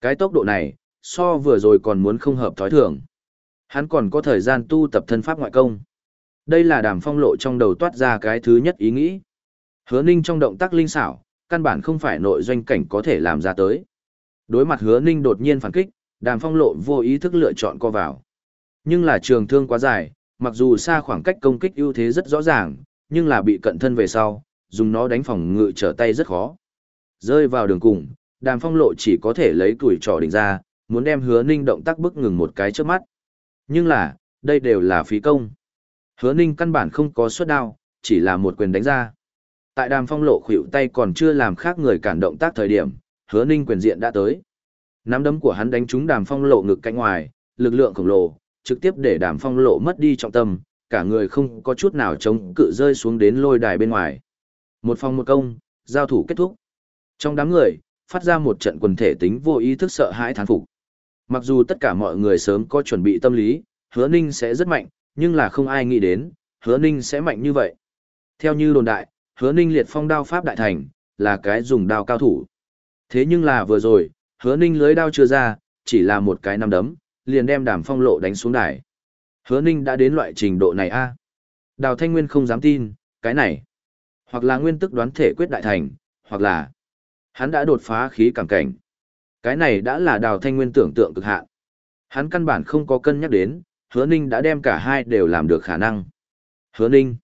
Cái tốc độ này, so vừa rồi còn muốn không hợp thói thường. Hắn còn có thời gian tu tập thân pháp ngoại công. Đây là đàm phong lộ trong đầu toát ra cái thứ nhất ý nghĩ. Hứa ninh trong động tác linh xảo, căn bản không phải nội doanh cảnh có thể làm ra tới. Đối mặt hứa ninh đột nhiên phản kích, đàm phong lộ vô ý thức lựa chọn co vào. Nhưng là trường thương quá dài, mặc dù xa khoảng cách công kích ưu thế rất rõ ràng, nhưng là bị cận thân về sau, dùng nó đánh phòng ngự trở tay rất khó. Rơi vào đường cùng, đàm phong lộ chỉ có thể lấy tuổi trò đỉnh ra, muốn đem hứa ninh động tác bức ngừng một cái trước mắt. Nhưng là, đây đều là phí công. Hứa ninh căn bản không có suất đao, chỉ là một quyền đánh ra. Tại đàm phong lộ khuỵu tay còn chưa làm khác người cản động tác thời điểm, hứa ninh quyền diện đã tới. Nắm đấm của hắn đánh trúng đàm phong lộ ngực cạnh ngoài, lực lượng khổng lồ, trực tiếp để đàm phong lộ mất đi trọng tâm, cả người không có chút nào chống cự rơi xuống đến lôi đài bên ngoài. Một phòng một công, giao thủ kết thúc. Trong đám người, phát ra một trận quần thể tính vô ý thức sợ hãi thán phục. Mặc dù tất cả mọi người sớm có chuẩn bị tâm lý, hứa ninh sẽ rất mạnh, nhưng là không ai nghĩ đến, hứa ninh sẽ mạnh như vậy. Theo như đồn đại, hứa ninh liệt phong đao pháp đại thành, là cái dùng đao cao thủ. Thế nhưng là vừa rồi, hứa ninh lưới đao chưa ra, chỉ là một cái nắm đấm, liền đem đàm phong lộ đánh xuống đài. Hứa ninh đã đến loại trình độ này a Đào Thanh Nguyên không dám tin, cái này. Hoặc là nguyên tức đoán thể quyết đại thành, hoặc là hắn đã đột phá khí cảm cảnh. Cái này đã là đào thanh nguyên tưởng tượng cực hạn. Hắn căn bản không có cân nhắc đến, hứa ninh đã đem cả hai đều làm được khả năng. Hứa ninh.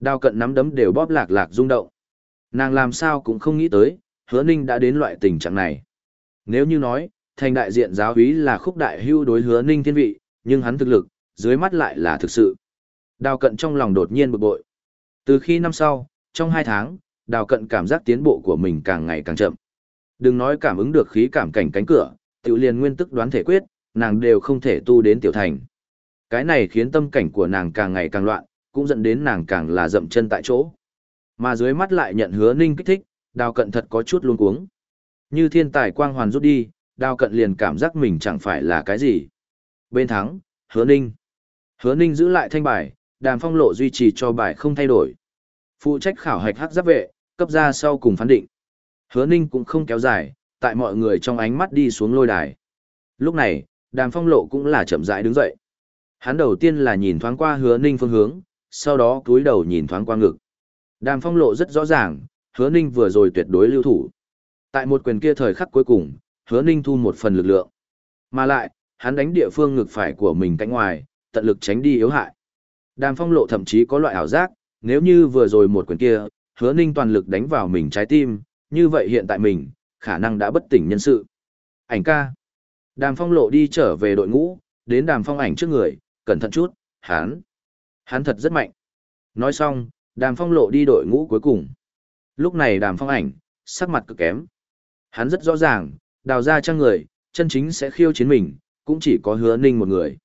Đào cận nắm đấm đều bóp lạc lạc rung động. Nàng làm sao cũng không nghĩ tới, hứa ninh đã đến loại tình trạng này. Nếu như nói, thành đại diện giáo úy là khúc đại hưu đối hứa ninh thiên vị, nhưng hắn thực lực, dưới mắt lại là thực sự. Đào cận trong lòng đột nhiên bực bội. Từ khi năm sau, trong hai tháng, đào cận cảm giác tiến bộ của mình càng ngày càng chậm. Đừng nói cảm ứng được khí cảm cảnh cánh cửa, tiểu liền nguyên tức đoán thể quyết, nàng đều không thể tu đến tiểu thành. Cái này khiến tâm cảnh của nàng càng ngày càng loạn, cũng dẫn đến nàng càng là dậm chân tại chỗ. Mà dưới mắt lại nhận hứa ninh kích thích, đào cận thật có chút luống cuống. Như thiên tài quang hoàn rút đi, đào cận liền cảm giác mình chẳng phải là cái gì. Bên thắng, hứa ninh. Hứa ninh giữ lại thanh bài, đàm phong lộ duy trì cho bài không thay đổi. Phụ trách khảo hạch hắc giáp vệ, cấp ra sau cùng phán định. Hứa ninh cũng không kéo dài, tại mọi người trong ánh mắt đi xuống lôi đài. Lúc này, đàm phong lộ cũng là chậm rãi đứng dậy. Hắn đầu tiên là nhìn thoáng qua hứa ninh phương hướng, sau đó cúi đầu nhìn thoáng qua ngực. Đàm phong lộ rất rõ ràng, hứa ninh vừa rồi tuyệt đối lưu thủ. Tại một quyền kia thời khắc cuối cùng, hứa ninh thu một phần lực lượng. Mà lại, hắn đánh địa phương ngực phải của mình cánh ngoài, tận lực tránh đi yếu hại. Đàm phong lộ thậm chí có loại ảo giác, nếu như vừa rồi một quyền kia, hứa ninh toàn lực đánh vào mình trái tim, như vậy hiện tại mình, khả năng đã bất tỉnh nhân sự. Ảnh ca. Đàm phong lộ đi trở về đội ngũ, đến đàm phong ảnh trước người, cẩn thận chút, Hán, Hán thật rất mạnh. Nói xong, đàm phong lộ đi đội ngũ cuối cùng. Lúc này đàm phong ảnh, sắc mặt cực kém. Hắn rất rõ ràng, đào ra trang người, chân chính sẽ khiêu chiến mình, cũng chỉ có hứa ninh một người.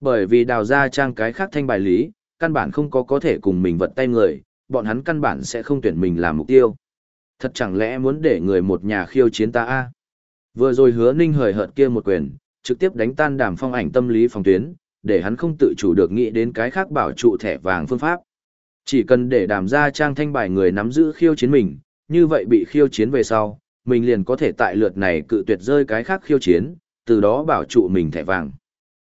Bởi vì đào ra trang cái khác thanh bài lý, căn bản không có có thể cùng mình vật tay người, bọn hắn căn bản sẽ không tuyển mình làm mục tiêu. Thật chẳng lẽ muốn để người một nhà khiêu chiến ta a? Vừa rồi hứa ninh hời hợt kia một quyền, trực tiếp đánh tan đàm phong ảnh tâm lý phòng tuyến, để hắn không tự chủ được nghĩ đến cái khác bảo trụ thẻ vàng phương pháp. Chỉ cần để đàm ra trang thanh bài người nắm giữ khiêu chiến mình, như vậy bị khiêu chiến về sau, mình liền có thể tại lượt này cự tuyệt rơi cái khác khiêu chiến, từ đó bảo trụ mình thẻ vàng.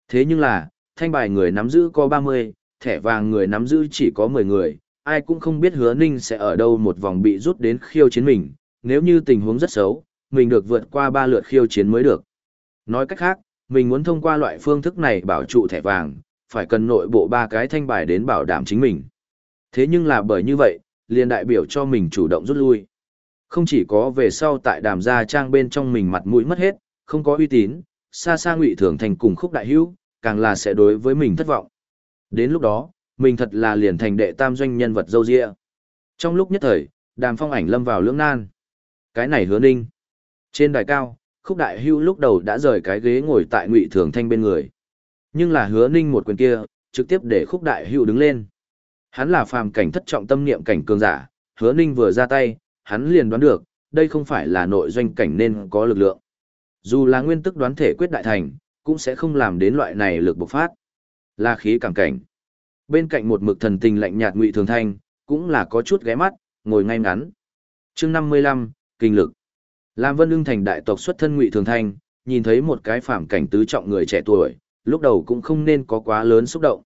Thế nhưng là, thanh bài người nắm giữ có 30, thẻ vàng người nắm giữ chỉ có 10 người, ai cũng không biết hứa ninh sẽ ở đâu một vòng bị rút đến khiêu chiến mình, nếu như tình huống rất xấu, mình được vượt qua ba lượt khiêu chiến mới được. Nói cách khác, mình muốn thông qua loại phương thức này bảo trụ thẻ vàng, phải cần nội bộ ba cái thanh bài đến bảo đảm chính mình. Thế nhưng là bởi như vậy, liền đại biểu cho mình chủ động rút lui. Không chỉ có về sau tại đàm gia trang bên trong mình mặt mũi mất hết, không có uy tín, xa xa ngụy thường thành cùng khúc đại hữu, càng là sẽ đối với mình thất vọng. Đến lúc đó, mình thật là liền thành đệ tam doanh nhân vật dâu dịa. Trong lúc nhất thời, đàm phong ảnh lâm vào lưỡng nan. Cái này hứa ninh. Trên đài cao, khúc đại hưu lúc đầu đã rời cái ghế ngồi tại ngụy thường thanh bên người. Nhưng là hứa ninh một quyền kia, trực tiếp để khúc đại hưu đứng lên. Hắn là phàm cảnh thất trọng tâm niệm cảnh cường giả, hứa ninh vừa ra tay, hắn liền đoán được, đây không phải là nội doanh cảnh nên có lực lượng. Dù là nguyên tức đoán thể quyết đại thành, cũng sẽ không làm đến loại này lực bộc phát. Là khí cảm cảnh. Bên cạnh một mực thần tình lạnh nhạt ngụy thường thanh, cũng là có chút ghé mắt, ngồi ngay ngắn. chương năm mươi lăm kinh lực. lam vân ưng thành đại tộc xuất thân ngụy thường thanh, nhìn thấy một cái phản cảnh tứ trọng người trẻ tuổi, lúc đầu cũng không nên có quá lớn xúc động.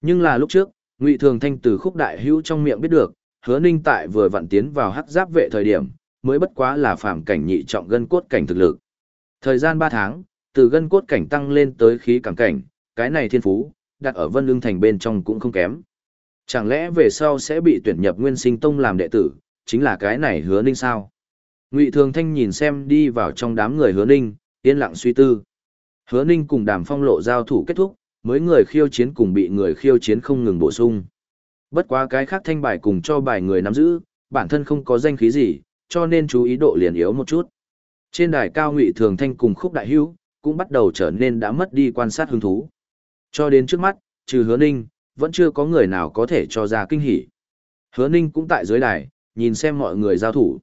Nhưng là lúc trước, Ngụy Thường Thanh từ khúc đại hữu trong miệng biết được, hứa ninh tại vừa vặn tiến vào hắc giáp vệ thời điểm, mới bất quá là phản cảnh nhị trọng gân cốt cảnh thực lực. Thời gian ba tháng, từ gân cốt cảnh tăng lên tới khí cảm cảnh, cái này thiên phú, đặt ở Vân Lương Thành bên trong cũng không kém. Chẳng lẽ về sau sẽ bị tuyển nhập Nguyên Sinh Tông làm đệ tử, chính là cái này hứa ninh sao? Ngụy Thường Thanh nhìn xem đi vào trong đám người hứa ninh, yên lặng suy tư. Hứa ninh cùng đàm phong lộ giao thủ kết thúc, mới người khiêu chiến cùng bị người khiêu chiến không ngừng bổ sung. Bất quá cái khác thanh bài cùng cho bài người nắm giữ, bản thân không có danh khí gì, cho nên chú ý độ liền yếu một chút. Trên đài cao ngụy thường thanh cùng khúc đại hữu, cũng bắt đầu trở nên đã mất đi quan sát hứng thú. Cho đến trước mắt, trừ hứa ninh, vẫn chưa có người nào có thể cho ra kinh hỉ. Hứa ninh cũng tại dưới đài, nhìn xem mọi người giao thủ.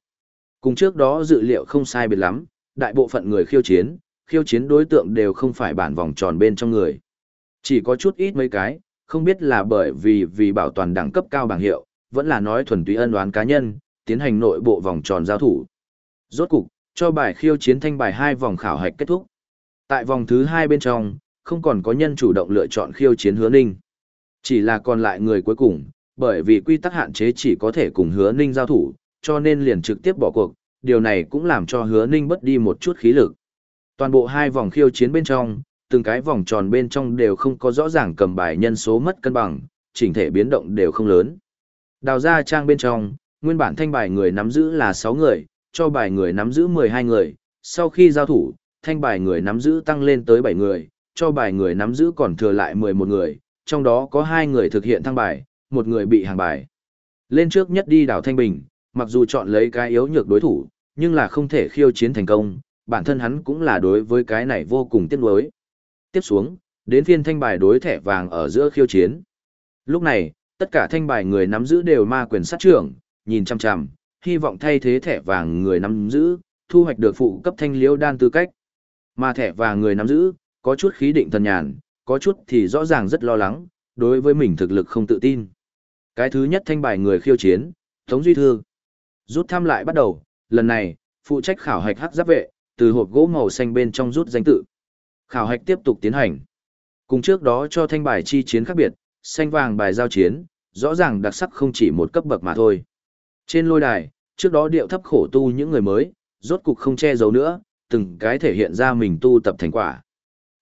Cùng trước đó dự liệu không sai biệt lắm, đại bộ phận người khiêu chiến, khiêu chiến đối tượng đều không phải bản vòng tròn bên trong người. Chỉ có chút ít mấy cái, không biết là bởi vì vì bảo toàn đẳng cấp cao bảng hiệu, vẫn là nói thuần túy ân đoán cá nhân, tiến hành nội bộ vòng tròn giao thủ. Rốt cục, cho bài khiêu chiến thanh bài hai vòng khảo hạch kết thúc. Tại vòng thứ hai bên trong, không còn có nhân chủ động lựa chọn khiêu chiến hứa ninh. Chỉ là còn lại người cuối cùng, bởi vì quy tắc hạn chế chỉ có thể cùng hứa ninh giao thủ, cho nên liền trực tiếp bỏ cuộc, điều này cũng làm cho hứa ninh bất đi một chút khí lực. Toàn bộ hai vòng khiêu chiến bên trong, từng cái vòng tròn bên trong đều không có rõ ràng cầm bài nhân số mất cân bằng, chỉnh thể biến động đều không lớn. Đào ra trang bên trong, nguyên bản thanh bài người nắm giữ là 6 người, cho bài người nắm giữ 12 người, sau khi giao thủ, thanh bài người nắm giữ tăng lên tới 7 người, cho bài người nắm giữ còn thừa lại 11 người, trong đó có 2 người thực hiện thăng bài, một người bị hàng bài. Lên trước nhất đi đảo Thanh Bình, mặc dù chọn lấy cái yếu nhược đối thủ, nhưng là không thể khiêu chiến thành công, bản thân hắn cũng là đối với cái này vô cùng tiếc nuối. Tiếp xuống, đến phiên thanh bài đối thẻ vàng ở giữa khiêu chiến. Lúc này, tất cả thanh bài người nắm giữ đều ma quyền sát trưởng, nhìn chăm chăm, hy vọng thay thế thẻ vàng người nắm giữ, thu hoạch được phụ cấp thanh liễu đan tư cách. Mà thẻ vàng người nắm giữ, có chút khí định thần nhàn, có chút thì rõ ràng rất lo lắng, đối với mình thực lực không tự tin. Cái thứ nhất thanh bài người khiêu chiến, Tống Duy Thư. Rút thăm lại bắt đầu, lần này, phụ trách khảo hạch hắc giáp vệ, từ hộp gỗ màu xanh bên trong rút danh tự. Khảo hạch tiếp tục tiến hành. Cùng trước đó cho thanh bài chi chiến khác biệt, xanh vàng bài giao chiến, rõ ràng đặc sắc không chỉ một cấp bậc mà thôi. Trên lôi đài, trước đó điệu thấp khổ tu những người mới, rốt cục không che giấu nữa, từng cái thể hiện ra mình tu tập thành quả.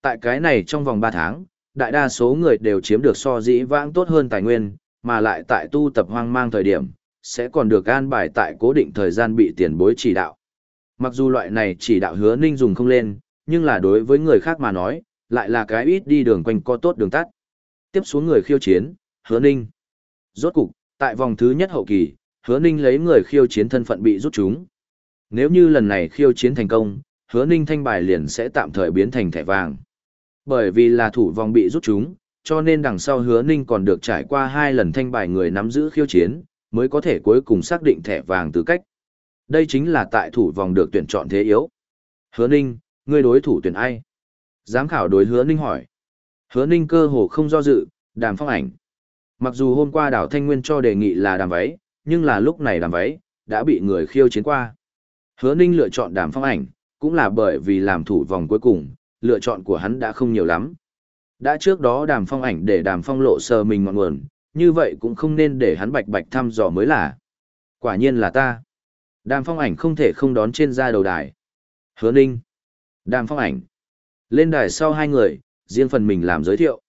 Tại cái này trong vòng 3 tháng, đại đa số người đều chiếm được so dĩ vãng tốt hơn tài nguyên, mà lại tại tu tập hoang mang thời điểm, sẽ còn được an bài tại cố định thời gian bị tiền bối chỉ đạo. Mặc dù loại này chỉ đạo hứa ninh dùng không lên, nhưng là đối với người khác mà nói, lại là cái ít đi đường quanh co tốt đường tắt. Tiếp xuống người khiêu chiến, hứa ninh. Rốt cục, tại vòng thứ nhất hậu kỳ, hứa ninh lấy người khiêu chiến thân phận bị rút chúng. Nếu như lần này khiêu chiến thành công, hứa ninh thanh bài liền sẽ tạm thời biến thành thẻ vàng. Bởi vì là thủ vòng bị rút chúng, cho nên đằng sau hứa ninh còn được trải qua hai lần thanh bài người nắm giữ khiêu chiến, mới có thể cuối cùng xác định thẻ vàng tư cách. Đây chính là tại thủ vòng được tuyển chọn thế yếu. Hứa ninh, ngươi đối thủ tuyển ai? Giám khảo đối hứa ninh hỏi. Hứa ninh cơ hồ không do dự, đàm phong ảnh. Mặc dù hôm qua đảo Thanh Nguyên cho đề nghị là đàm váy, nhưng là lúc này đàm váy, đã bị người khiêu chiến qua. Hứa ninh lựa chọn đàm phong ảnh, cũng là bởi vì làm thủ vòng cuối cùng, lựa chọn của hắn đã không nhiều lắm. Đã trước đó đàm phong ảnh để đàm phong lộ sờ mình ngọn nguồn, như vậy cũng không nên để hắn bạch bạch thăm dò mới là. Quả nhiên là ta. Đàm phong ảnh không thể không đón trên ra đầu đài. Hứa ninh. Đàm phong ảnh. Lên đài sau hai người, riêng phần mình làm giới thiệu.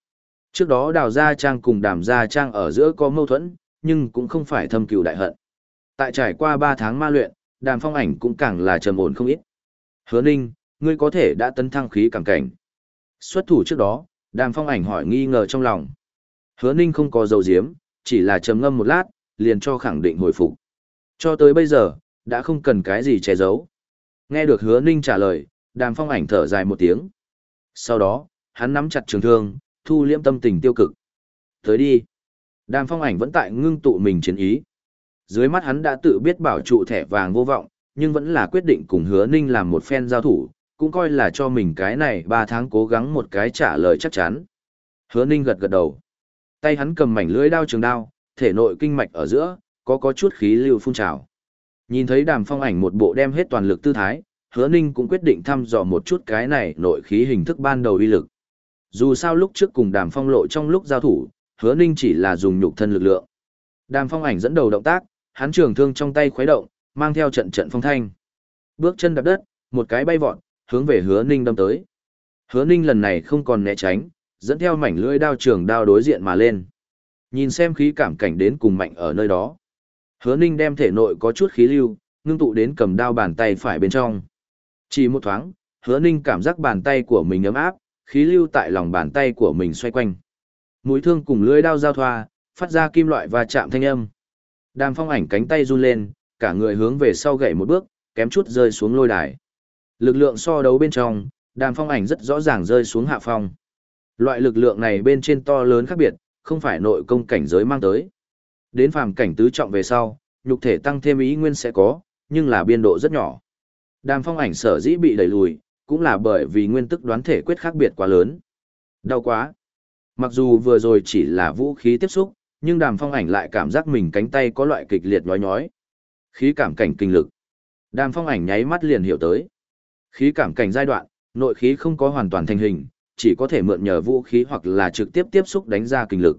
Trước đó đào gia trang cùng đàm gia trang ở giữa có mâu thuẫn, nhưng cũng không phải thâm cừu đại hận. Tại trải qua ba tháng ma luyện, đàm phong ảnh cũng càng là trầm ổn không ít. Hứa ninh, ngươi có thể đã tấn thăng khí cảm cảnh. Xuất thủ trước đó, đàm phong ảnh hỏi nghi ngờ trong lòng. Hứa ninh không có dầu diếm, chỉ là trầm ngâm một lát, liền cho khẳng định hồi phục. Cho tới bây giờ, đã không cần cái gì che giấu. Nghe được hứa ninh trả lời, đàm phong ảnh thở dài một tiếng. Sau đó, hắn nắm chặt trường thương, thu liễm tâm tình tiêu cực. Tới đi. Đàm phong ảnh vẫn tại ngưng tụ mình chiến ý. Dưới mắt hắn đã tự biết bảo trụ thẻ vàng vô vọng, nhưng vẫn là quyết định cùng hứa ninh làm một phen giao thủ, cũng coi là cho mình cái này ba tháng cố gắng một cái trả lời chắc chắn. Hứa ninh gật gật đầu. Tay hắn cầm mảnh lưỡi đao trường đao, thể nội kinh mạch ở giữa, có có chút khí lưu phun trào. Nhìn thấy đàm phong ảnh một bộ đem hết toàn lực tư thái, hứa ninh cũng quyết định thăm dò một chút cái này nội khí hình thức ban đầu uy lực. Dù sao lúc trước cùng đàm phong lộ trong lúc giao thủ, hứa ninh chỉ là dùng nhục thân lực lượng. Đàm phong ảnh dẫn đầu động tác, hắn trường thương trong tay khuấy động, mang theo trận trận phong thanh. Bước chân đạp đất, một cái bay vọt, hướng về hứa ninh đâm tới. Hứa ninh lần này không còn né tránh, dẫn theo mảnh lưỡi đao trường đao đối diện mà lên. Nhìn xem khí cảm cảnh đến cùng mạnh ở nơi đó. Hứa ninh đem thể nội có chút khí lưu, ngưng tụ đến cầm đao bàn tay phải bên trong. Chỉ một thoáng, hứa ninh cảm giác bàn tay của mình ấm áp, khí lưu tại lòng bàn tay của mình xoay quanh. Mũi thương cùng lưỡi đao giao thoa, phát ra kim loại và chạm thanh âm. Đàm phong ảnh cánh tay run lên, cả người hướng về sau gậy một bước, kém chút rơi xuống lôi đài. Lực lượng so đấu bên trong, đàm phong ảnh rất rõ ràng rơi xuống hạ phong. Loại lực lượng này bên trên to lớn khác biệt, không phải nội công cảnh giới mang tới. Đến phàm cảnh tứ trọng về sau, nhục thể tăng thêm ý nguyên sẽ có, nhưng là biên độ rất nhỏ. Đàm phong ảnh sở dĩ bị đẩy lùi, cũng là bởi vì nguyên tức đoán thể quyết khác biệt quá lớn. Đau quá. Mặc dù vừa rồi chỉ là vũ khí tiếp xúc, nhưng đàm phong ảnh lại cảm giác mình cánh tay có loại kịch liệt nhói nhói. Khí cảm cảnh kinh lực. Đàm phong ảnh nháy mắt liền hiểu tới. Khí cảm cảnh giai đoạn, nội khí không có hoàn toàn thành hình, chỉ có thể mượn nhờ vũ khí hoặc là trực tiếp tiếp xúc đánh ra kinh lực.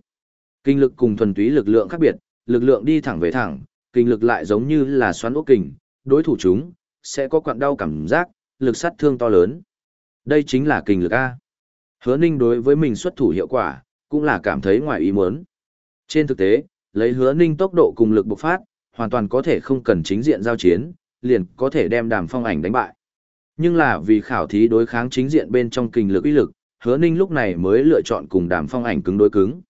Kinh lực cùng thuần túy lực lượng khác biệt, lực lượng đi thẳng về thẳng, kinh lực lại giống như là xoắn ốc kình, đối thủ chúng sẽ có quặn đau cảm giác, lực sát thương to lớn. Đây chính là kinh lực A. Hứa Ninh đối với mình xuất thủ hiệu quả, cũng là cảm thấy ngoài ý muốn. Trên thực tế, lấy Hứa Ninh tốc độ cùng lực bộc phát, hoàn toàn có thể không cần chính diện giao chiến, liền có thể đem đàm phong ảnh đánh bại. Nhưng là vì khảo thí đối kháng chính diện bên trong kinh lực uy lực, Hứa Ninh lúc này mới lựa chọn cùng đàm phong ảnh cứng đối cứng.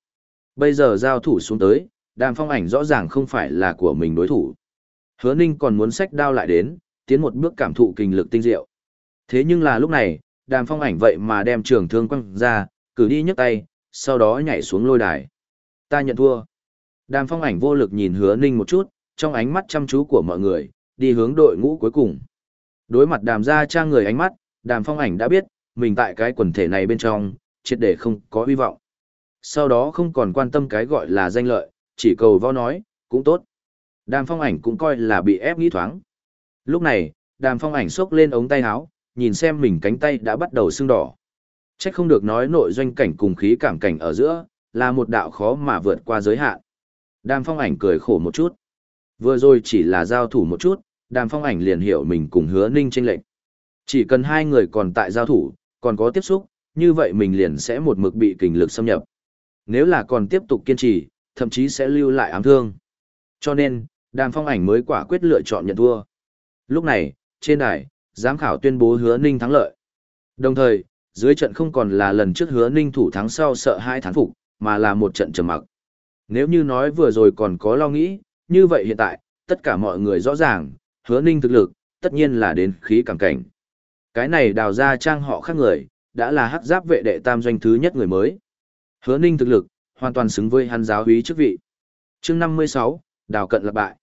Bây giờ giao thủ xuống tới, đàm phong ảnh rõ ràng không phải là của mình đối thủ. Hứa Ninh còn muốn sách đao lại đến, tiến một bước cảm thụ kinh lực tinh diệu. Thế nhưng là lúc này, đàm phong ảnh vậy mà đem trường thương quăng ra, cử đi nhấc tay, sau đó nhảy xuống lôi đài. Ta nhận thua. Đàm phong ảnh vô lực nhìn hứa ninh một chút, trong ánh mắt chăm chú của mọi người, đi hướng đội ngũ cuối cùng. Đối mặt đàm Gia trang người ánh mắt, đàm phong ảnh đã biết, mình tại cái quần thể này bên trong, triệt để không có hy vọng. Sau đó không còn quan tâm cái gọi là danh lợi, chỉ cầu vo nói, cũng tốt. Đàm phong ảnh cũng coi là bị ép nghĩ thoáng. Lúc này, đàm phong ảnh xốc lên ống tay áo, nhìn xem mình cánh tay đã bắt đầu sưng đỏ. Trách không được nói nội doanh cảnh cùng khí cảm cảnh ở giữa, là một đạo khó mà vượt qua giới hạn. Đàm phong ảnh cười khổ một chút. Vừa rồi chỉ là giao thủ một chút, đàm phong ảnh liền hiểu mình cùng hứa ninh tranh lệnh. Chỉ cần hai người còn tại giao thủ, còn có tiếp xúc, như vậy mình liền sẽ một mực bị kình lực xâm nhập. Nếu là còn tiếp tục kiên trì, thậm chí sẽ lưu lại ám thương. Cho nên, đàm phong ảnh mới quả quyết lựa chọn nhận thua. Lúc này, trên đài, giám khảo tuyên bố hứa ninh thắng lợi. Đồng thời, dưới trận không còn là lần trước hứa ninh thủ thắng sau sợ hai thắng phục, mà là một trận trầm mặc. Nếu như nói vừa rồi còn có lo nghĩ, như vậy hiện tại, tất cả mọi người rõ ràng, hứa ninh thực lực, tất nhiên là đến khí càng cảnh. Cái này đào ra trang họ khác người, đã là hắc giáp vệ đệ tam doanh thứ nhất người mới. Hứa ninh thực lực, hoàn toàn xứng với hắn giáo hí chức vị. chương 56, đào cận lập bại.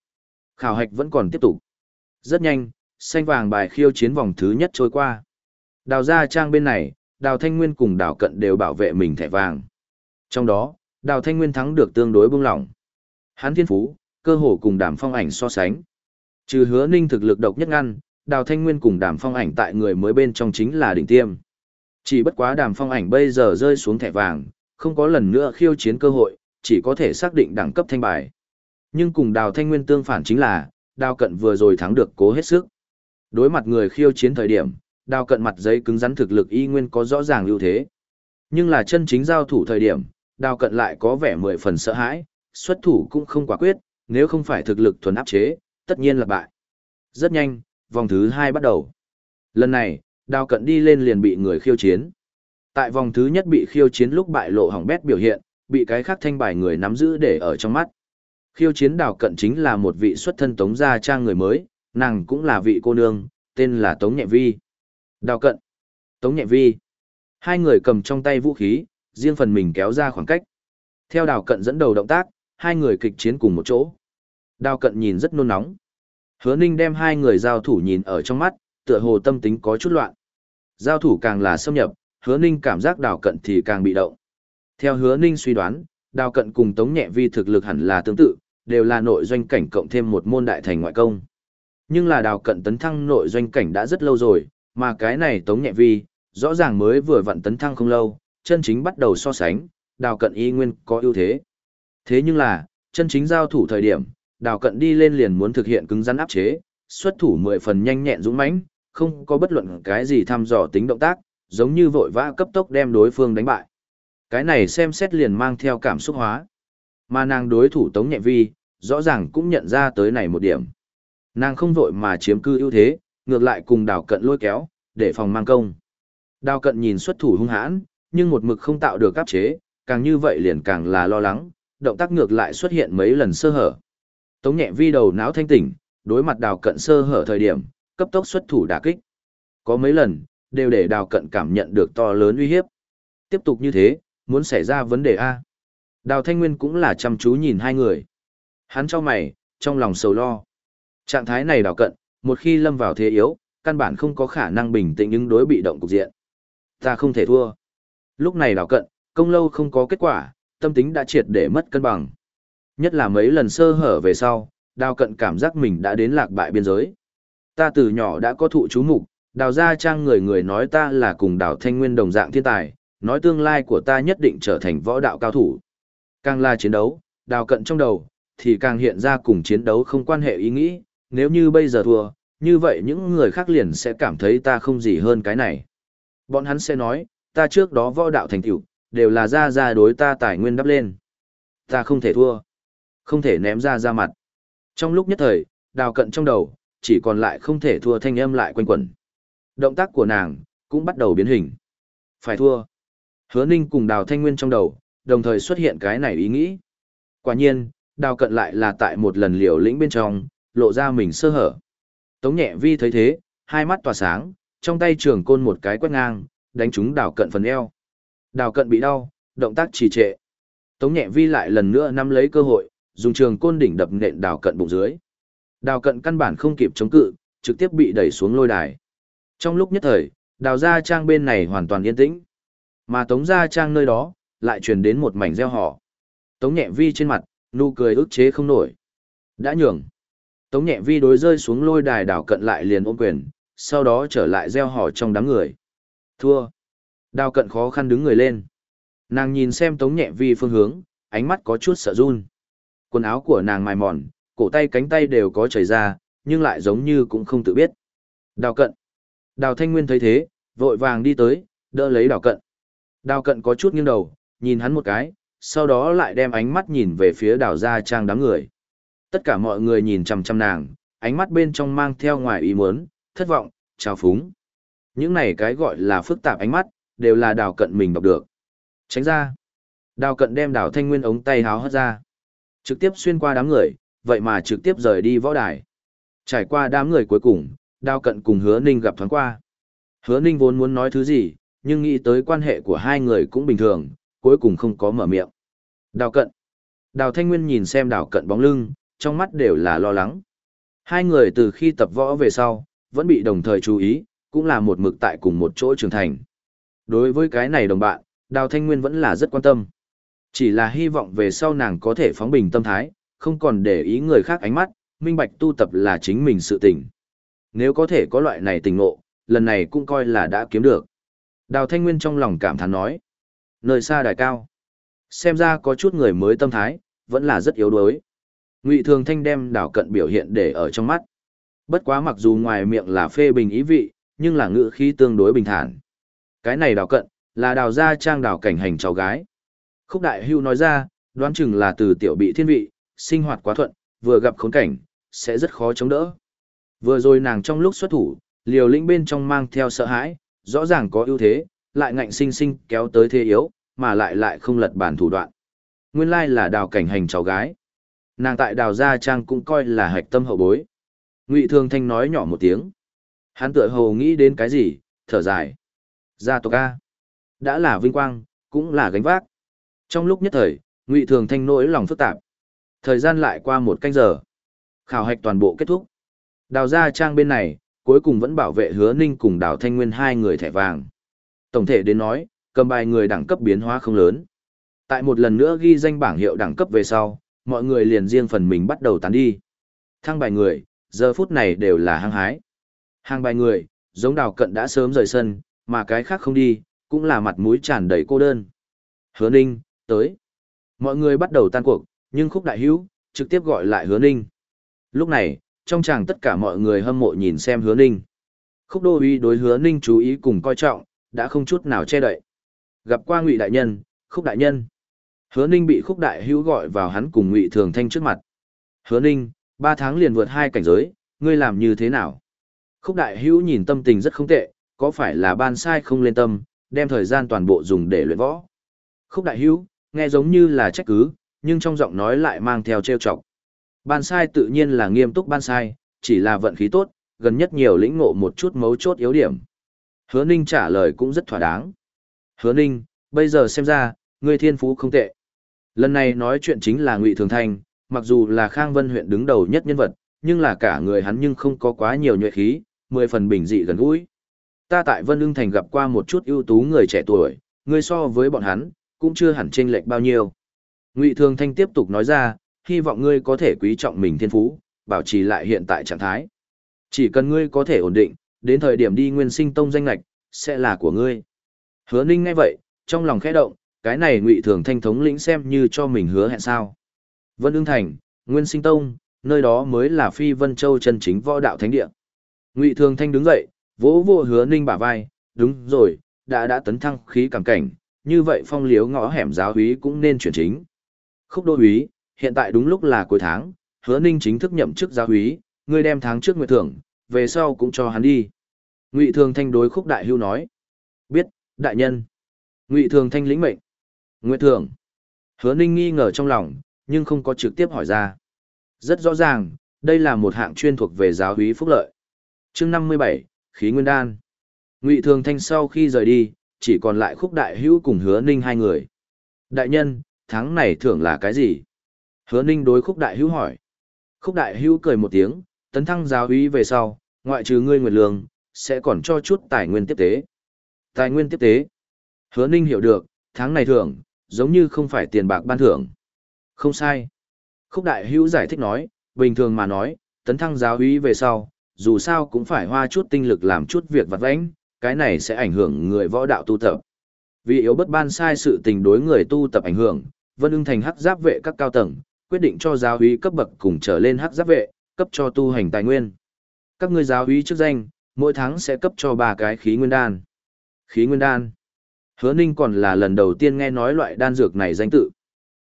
Khảo hạch vẫn còn tiếp tục. Rất nhanh, xanh vàng bài khiêu chiến vòng thứ nhất trôi qua. Đào ra trang bên này, đào thanh nguyên cùng đào cận đều bảo vệ mình thẻ vàng. Trong đó, đào thanh nguyên thắng được tương đối bông lỏng. Hán thiên phú, cơ hồ cùng đàm phong ảnh so sánh. Trừ hứa ninh thực lực độc nhất ngăn, đào thanh nguyên cùng đàm phong ảnh tại người mới bên trong chính là đỉnh tiêm. Chỉ bất quá đàm phong ảnh bây giờ rơi xuống thẻ vàng, không có lần nữa khiêu chiến cơ hội, chỉ có thể xác định đẳng cấp thanh bài. Nhưng cùng đào thanh nguyên tương phản chính là, đào cận vừa rồi thắng được cố hết sức. Đối mặt người khiêu chiến thời điểm, đào cận mặt giấy cứng rắn thực lực y nguyên có rõ ràng ưu thế. Nhưng là chân chính giao thủ thời điểm, đào cận lại có vẻ mười phần sợ hãi, xuất thủ cũng không quả quyết, nếu không phải thực lực thuần áp chế, tất nhiên là bại. Rất nhanh, vòng thứ hai bắt đầu. Lần này, đào cận đi lên liền bị người khiêu chiến. Tại vòng thứ nhất bị khiêu chiến lúc bại lộ hỏng bét biểu hiện, bị cái khác thanh bài người nắm giữ để ở trong mắt. Khiêu chiến đào cận chính là một vị xuất thân tống gia trang người mới, nàng cũng là vị cô nương, tên là Tống Nhẹ Vi. Đào cận, Tống Nhẹ Vi. Hai người cầm trong tay vũ khí, riêng phần mình kéo ra khoảng cách. Theo đào cận dẫn đầu động tác, hai người kịch chiến cùng một chỗ. Đào cận nhìn rất nôn nóng. Hứa ninh đem hai người giao thủ nhìn ở trong mắt, tựa hồ tâm tính có chút loạn. Giao thủ càng là xâm nhập, hứa ninh cảm giác đào cận thì càng bị động. Theo hứa ninh suy đoán, đào cận cùng tống nhẹ vi thực lực hẳn là tương tự, đều là nội doanh cảnh cộng thêm một môn đại thành ngoại công. Nhưng là đào cận tấn thăng nội doanh cảnh đã rất lâu rồi, mà cái này tống nhẹ vi, rõ ràng mới vừa vặn tấn thăng không lâu, chân chính bắt đầu so sánh, đào cận y nguyên có ưu thế. Thế nhưng là, chân chính giao thủ thời điểm, đào cận đi lên liền muốn thực hiện cứng rắn áp chế, xuất thủ mười phần nhanh nhẹn dũng mãnh, không có bất luận cái gì thăm dò tính động tác, giống như vội vã cấp tốc đem đối phương đánh bại. Cái này xem xét liền mang theo cảm xúc hóa. Mà nàng đối thủ Tống Nhẹ Vi, rõ ràng cũng nhận ra tới này một điểm. Nàng không vội mà chiếm cư ưu thế, ngược lại cùng đào cận lôi kéo, để phòng mang công. Đào cận nhìn xuất thủ hung hãn, nhưng một mực không tạo được áp chế, càng như vậy liền càng là lo lắng, động tác ngược lại xuất hiện mấy lần sơ hở. Tống nhẹ vi đầu não thanh tỉnh, đối mặt đào cận sơ hở thời điểm, cấp tốc xuất thủ đả kích. Có mấy lần, đều để đào cận cảm nhận được to lớn uy hiếp. Tiếp tục như thế, muốn xảy ra vấn đề A. Đào Thanh Nguyên cũng là chăm chú nhìn hai người. Hắn cho mày, trong lòng sầu lo. Trạng thái này đào cận, một khi lâm vào thế yếu, căn bản không có khả năng bình tĩnh ứng đối bị động cục diện. Ta không thể thua. Lúc này đào cận, công lâu không có kết quả, tâm tính đã triệt để mất cân bằng. Nhất là mấy lần sơ hở về sau, đào cận cảm giác mình đã đến lạc bại biên giới. Ta từ nhỏ đã có thụ chú mục, đào ra trang người người nói ta là cùng đào thanh nguyên đồng dạng thiên tài, nói tương lai của ta nhất định trở thành võ đạo cao thủ. Càng là chiến đấu, đào cận trong đầu, thì càng hiện ra cùng chiến đấu không quan hệ ý nghĩ, nếu như bây giờ thua, như vậy những người khác liền sẽ cảm thấy ta không gì hơn cái này. Bọn hắn sẽ nói, ta trước đó võ đạo thành tựu đều là ra ra đối ta tài nguyên đắp lên. Ta không thể thua, không thể ném ra ra mặt. Trong lúc nhất thời, đào cận trong đầu, chỉ còn lại không thể thua thanh âm lại quanh quẩn. Động tác của nàng, cũng bắt đầu biến hình. Phải thua. Hứa Ninh cùng Đào Thanh Nguyên trong đầu, đồng thời xuất hiện cái này ý nghĩ. Quả nhiên, Đào cận lại là tại một lần liều lĩnh bên trong, lộ ra mình sơ hở. Tống nhẹ vi thấy thế, hai mắt tỏa sáng, trong tay trường côn một cái quét ngang, đánh trúng Đào cận phần eo. Đào cận bị đau, động tác trì trệ. Tống nhẹ vi lại lần nữa nắm lấy cơ hội, dùng trường côn đỉnh đập nện Đào cận bụng dưới. Đào cận căn bản không kịp chống cự, trực tiếp bị đẩy xuống lôi đài. Trong lúc nhất thời, đào gia trang bên này hoàn toàn yên tĩnh. Mà tống gia trang nơi đó, lại truyền đến một mảnh gieo họ. Tống nhẹ vi trên mặt, nụ cười ức chế không nổi. Đã nhường. Tống nhẹ vi đối rơi xuống lôi đài đào cận lại liền ôm quyền, sau đó trở lại gieo họ trong đám người. Thua. Đào cận khó khăn đứng người lên. Nàng nhìn xem tống nhẹ vi phương hướng, ánh mắt có chút sợ run. Quần áo của nàng mài mòn, cổ tay cánh tay đều có chảy ra, nhưng lại giống như cũng không tự biết. Đào cận. Đào Thanh Nguyên thấy thế, vội vàng đi tới, đỡ lấy đào cận. Đào cận có chút nghiêng đầu, nhìn hắn một cái, sau đó lại đem ánh mắt nhìn về phía đào gia trang đám người. Tất cả mọi người nhìn chằm chằm nàng, ánh mắt bên trong mang theo ngoài ý muốn, thất vọng, trào phúng. Những này cái gọi là phức tạp ánh mắt, đều là đào cận mình đọc được. Tránh ra. Đào cận đem đào thanh nguyên ống tay háo hất ra. Trực tiếp xuyên qua đám người, vậy mà trực tiếp rời đi võ đài. Trải qua đám người cuối cùng, đao cận cùng hứa ninh gặp thoáng qua. Hứa ninh vốn muốn nói thứ gì, nhưng nghĩ tới quan hệ của hai người cũng bình thường, cuối cùng không có mở miệng. Đào cận. Đào Thanh Nguyên nhìn xem đào cận bóng lưng, trong mắt đều là lo lắng. Hai người từ khi tập võ về sau, vẫn bị đồng thời chú ý, cũng là một mực tại cùng một chỗ trưởng thành. Đối với cái này đồng bạn, Đào Thanh Nguyên vẫn là rất quan tâm. Chỉ là hy vọng về sau nàng có thể phóng bình tâm thái, không còn để ý người khác ánh mắt, minh bạch tu tập là chính mình sự tỉnh. Nếu có thể có loại này tình ngộ, lần này cũng coi là đã kiếm được. Đào Thanh Nguyên trong lòng cảm thán nói. Nơi xa đài cao. Xem ra có chút người mới tâm thái, vẫn là rất yếu đuối. Ngụy Thường Thanh đem đào cận biểu hiện để ở trong mắt. Bất quá mặc dù ngoài miệng là phê bình ý vị, nhưng là ngữ khí tương đối bình thản. Cái này đào cận, là đào gia trang đào cảnh hành cháu gái. Khúc Đại Hưu nói ra, đoán chừng là từ tiểu bị thiên vị, sinh hoạt quá thuận, vừa gặp khốn cảnh, sẽ rất khó chống đỡ. Vừa rồi nàng trong lúc xuất thủ, liều lĩnh bên trong mang theo sợ hãi, rõ ràng có ưu thế, lại ngạnh sinh sinh kéo tới thế yếu, mà lại lại không lật bản thủ đoạn. Nguyên lai là đào cảnh hành cháu gái. Nàng tại đào gia trang cũng coi là hạch tâm hậu bối. Ngụy Thường Thanh nói nhỏ một tiếng. Hắn tựa hồ nghĩ đến cái gì, thở dài. Gia tộc A. Đã là vinh quang, cũng là gánh vác. Trong lúc nhất thời, Ngụy Thường Thanh nỗi lòng phức tạp. Thời gian lại qua một canh giờ. Khảo hạch toàn bộ kết thúc. Đào gia trang bên này, cuối cùng vẫn bảo vệ hứa ninh cùng đào thanh nguyên hai người thẻ vàng. Tổng thể đến nói, cầm bài người đẳng cấp biến hóa không lớn. Tại một lần nữa ghi danh bảng hiệu đẳng cấp về sau, mọi người liền riêng phần mình bắt đầu tán đi. Thăng bài người, giờ phút này đều là hăng hái. Hàng bài người, giống đào cận đã sớm rời sân, mà cái khác không đi, cũng là mặt mũi tràn đầy cô đơn. Hứa Ninh, tới. Mọi người bắt đầu tan cuộc, nhưng khúc đại hữu, trực tiếp gọi lại Hứa Ninh. Lúc này, trong chàng tất cả mọi người hâm mộ nhìn xem Hứa Ninh. Khúc đô uy đối Hứa Ninh chú ý cùng coi trọng, đã không chút nào che đậy. Gặp qua Ngụy đại nhân, Khúc đại nhân. Hứa Ninh bị Khúc đại hữu gọi vào hắn cùng Ngụy Thường Thanh trước mặt. Hứa Ninh, ba tháng liền vượt hai cảnh giới, ngươi làm như thế nào? Khúc đại hữu nhìn tâm tình rất không tệ, có phải là ban sai không lên tâm, đem thời gian toàn bộ dùng để luyện võ. Khúc đại hữu, nghe giống như là trách cứ, nhưng trong giọng nói lại mang theo trêu chọc. Ban sai tự nhiên là nghiêm túc ban sai, chỉ là vận khí tốt, gần nhất nhiều lĩnh ngộ một chút mấu chốt yếu điểm. Hứa Ninh trả lời cũng rất thỏa đáng. Hứa Ninh, bây giờ xem ra, ngươi thiên phú không tệ. Lần này nói chuyện chính là Ngụy Thường Thanh, mặc dù là Khang Vân huyện đứng đầu nhất nhân vật, nhưng là cả người hắn nhưng không có quá nhiều nhuệ khí, mười phần bình dị gần gũi. Ta tại Vân Ưng Thành gặp qua một chút ưu tú người trẻ tuổi, ngươi so với bọn hắn, cũng chưa hẳn chênh lệch bao nhiêu. Ngụy Thường Thanh tiếp tục nói ra, hy vọng ngươi có thể quý trọng mình thiên phú, bảo trì lại hiện tại trạng thái. Chỉ cần ngươi có thể ổn định, đến thời điểm đi nguyên sinh tông danh lạch, sẽ là của ngươi. Hứa Ninh ngay vậy, trong lòng khẽ động, cái này Ngụy Thường Thanh thống lĩnh xem như cho mình hứa hẹn sao. Vân Ưng Thành, Nguyên Sinh Tông, nơi đó mới là Phi Vân Châu chân chính võ đạo thánh địa. Ngụy Thường Thanh đứng dậy, vỗ vỗ Hứa Ninh bả vai, đúng rồi, đã đã tấn thăng khí cảm cảnh, như vậy phong liếu ngõ hẻm giáo úy cũng nên chuyển chính. Khúc đô úy, hiện tại đúng lúc là cuối tháng, Hứa Ninh chính thức nhậm chức giáo úy, ngươi đem tháng trước nguyện thưởng, về sau cũng cho hắn đi. Ngụy Thường Thanh đối Khúc Đại Hưu nói. Biết, đại nhân. Ngụy Thường Thanh lĩnh mệnh. Nguyện thưởng. Hứa Ninh nghi ngờ trong lòng, nhưng không có trực tiếp hỏi ra. Rất rõ ràng, đây là một hạng chuyên thuộc về giáo úy phúc lợi. chương 57, khí nguyên đan. Ngụy Thường Thanh sau khi rời đi, chỉ còn lại khúc đại hữu cùng hứa ninh hai người. Đại nhân, tháng này thưởng là cái gì? Hứa ninh đối khúc đại hữu hỏi. Khúc đại hữu cười một tiếng, tấn thăng giáo úy về sau, ngoại trừ ngươi nguyệt lương, sẽ còn cho chút tài nguyên tiếp tế. Tài nguyên tiếp tế. Hứa ninh hiểu được, tháng này thưởng, giống như không phải tiền bạc ban thưởng. Không sai. Khúc đại hữu giải thích nói, bình thường mà nói, tấn thăng giáo úy về sau, dù sao cũng phải hoa chút tinh lực làm chút việc vặt vãnh, cái này sẽ ảnh hưởng người võ đạo tu tập. Vì yếu bất ban sai sự tình đối người tu tập ảnh hưởng, Vân ưng thành hắc giáp vệ các cao tầng, quyết định cho giáo úy cấp bậc cùng trở lên hắc giáp vệ, cấp cho tu hành tài nguyên. Các ngươi giáo úy chức danh, mỗi tháng sẽ cấp cho ba cái khí nguyên đan. Khí nguyên đan. Hứa Ninh còn là lần đầu tiên nghe nói loại đan dược này danh tự.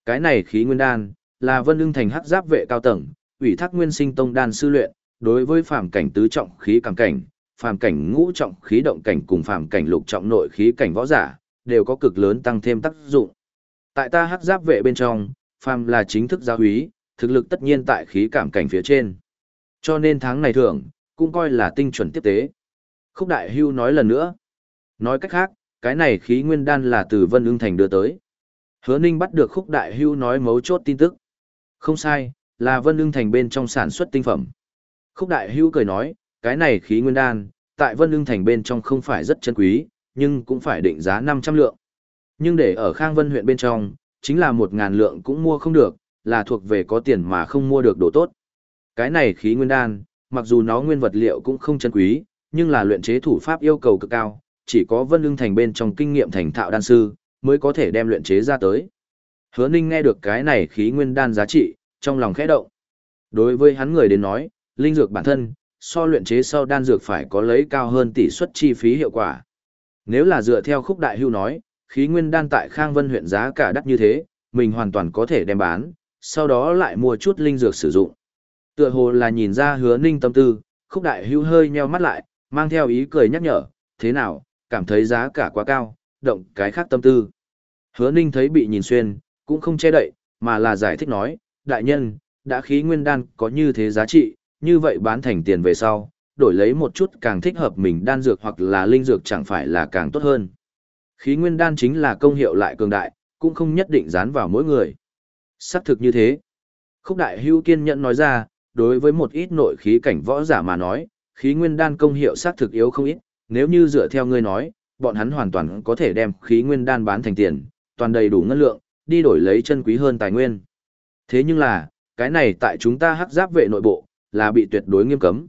Cái này khí nguyên đan, là vân ưng thành hắc giáp vệ cao tầng, ủy thác nguyên sinh tông đan sư luyện, đối với phàm cảnh tứ trọng khí càng cảnh, phàm cảnh ngũ trọng khí động cảnh cùng phàm cảnh lục trọng nội khí cảnh võ giả, đều có cực lớn tăng thêm tác dụng. Tại ta hắc giáp vệ bên trong, phàm là chính thức giáo úy, thực lực tất nhiên tại khí cảm cảnh phía trên. Cho nên tháng này thưởng, cũng coi là tinh chuẩn tiếp tế. Khúc Đại Hưu nói lần nữa. Nói cách khác, cái này khí nguyên đan là từ Vân Ưng Thành đưa tới. Hứa Ninh bắt được Khúc Đại Hưu nói mấu chốt tin tức. Không sai, là Vân Ưng Thành bên trong sản xuất tinh phẩm. Khúc Đại Hưu cười nói, cái này khí nguyên đan, tại Vân lương Thành bên trong không phải rất chân quý, nhưng cũng phải định giá 500 lượng. Nhưng để ở Khang Vân huyện bên trong, chính là 1.000 lượng cũng mua không được, là thuộc về có tiền mà không mua được đồ tốt. Cái này khí nguyên đan, mặc dù nó nguyên vật liệu cũng không chân quý, nhưng là luyện chế thủ pháp yêu cầu cực cao, chỉ có Vân lương Thành bên trong kinh nghiệm thành thạo đan sư, mới có thể đem luyện chế ra tới. Hứa Ninh nghe được cái này khí nguyên đan giá trị, trong lòng khẽ động. Đối với hắn người đến nói, linh dược bản thân, so luyện chế sau đan dược phải có lấy cao hơn tỷ suất chi phí hiệu quả. Nếu là dựa theo khúc đại hưu nói, khí nguyên đan tại Khang Vân huyện giá cả đắt như thế, mình hoàn toàn có thể đem bán, sau đó lại mua chút linh dược sử dụng. Tựa hồ là nhìn ra hứa ninh tâm tư, khúc đại hưu hơi nheo mắt lại, mang theo ý cười nhắc nhở, thế nào, cảm thấy giá cả quá cao, động cái khác tâm tư. Hứa ninh thấy bị nhìn xuyên, cũng không che đậy, mà là giải thích nói, đại nhân, đã khí nguyên đan có như thế giá trị, như vậy bán thành tiền về sau, đổi lấy một chút càng thích hợp mình đan dược hoặc là linh dược chẳng phải là càng tốt hơn. Khí nguyên đan chính là công hiệu lại cường đại, cũng không nhất định dán vào mỗi người. Sắc thực như thế. Khúc đại hưu kiên nhẫn nói ra, đối với một ít nội khí cảnh võ giả mà nói, khí nguyên đan công hiệu xác thực yếu không ít, nếu như dựa theo ngươi nói, bọn hắn hoàn toàn có thể đem khí nguyên đan bán thành tiền, toàn đầy đủ ngân lượng, đi đổi lấy chân quý hơn tài nguyên. Thế nhưng là, cái này tại chúng ta hắc giáp vệ nội bộ, là bị tuyệt đối nghiêm cấm.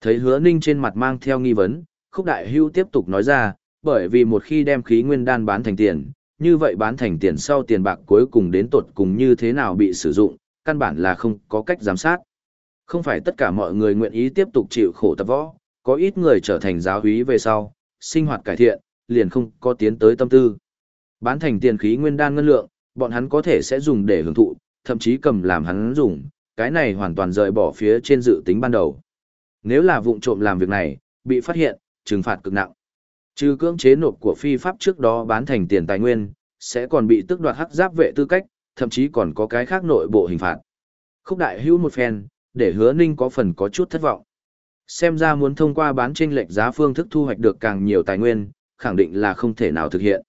Thấy hứa ninh trên mặt mang theo nghi vấn, khúc đại hưu tiếp tục nói ra, bởi vì một khi đem khí nguyên đan bán thành tiền, như vậy bán thành tiền sau tiền bạc cuối cùng đến tột cùng như thế nào bị sử dụng, căn bản là không có cách giám sát. Không phải tất cả mọi người nguyện ý tiếp tục chịu khổ tập võ, có ít người trở thành giáo húy về sau, sinh hoạt cải thiện, liền không có tiến tới tâm tư. Bán thành tiền khí nguyên đan ngân lượng, bọn hắn có thể sẽ dùng để hưởng thụ, thậm chí cầm làm hắn dùng, cái này hoàn toàn rời bỏ phía trên dự tính ban đầu. Nếu là vụng trộm làm việc này, bị phát hiện, trừng phạt cực nặng. Trừ cưỡng chế nộp của phi pháp trước đó bán thành tiền tài nguyên, sẽ còn bị tước đoạt hắc giáp vệ tư cách, thậm chí còn có cái khác nội bộ hình phạt. Khúc đại hữu một phen, để hứa ninh có phần có chút thất vọng. Xem ra muốn thông qua bán tranh lệch giá phương thức thu hoạch được càng nhiều tài nguyên, khẳng định là không thể nào thực hiện.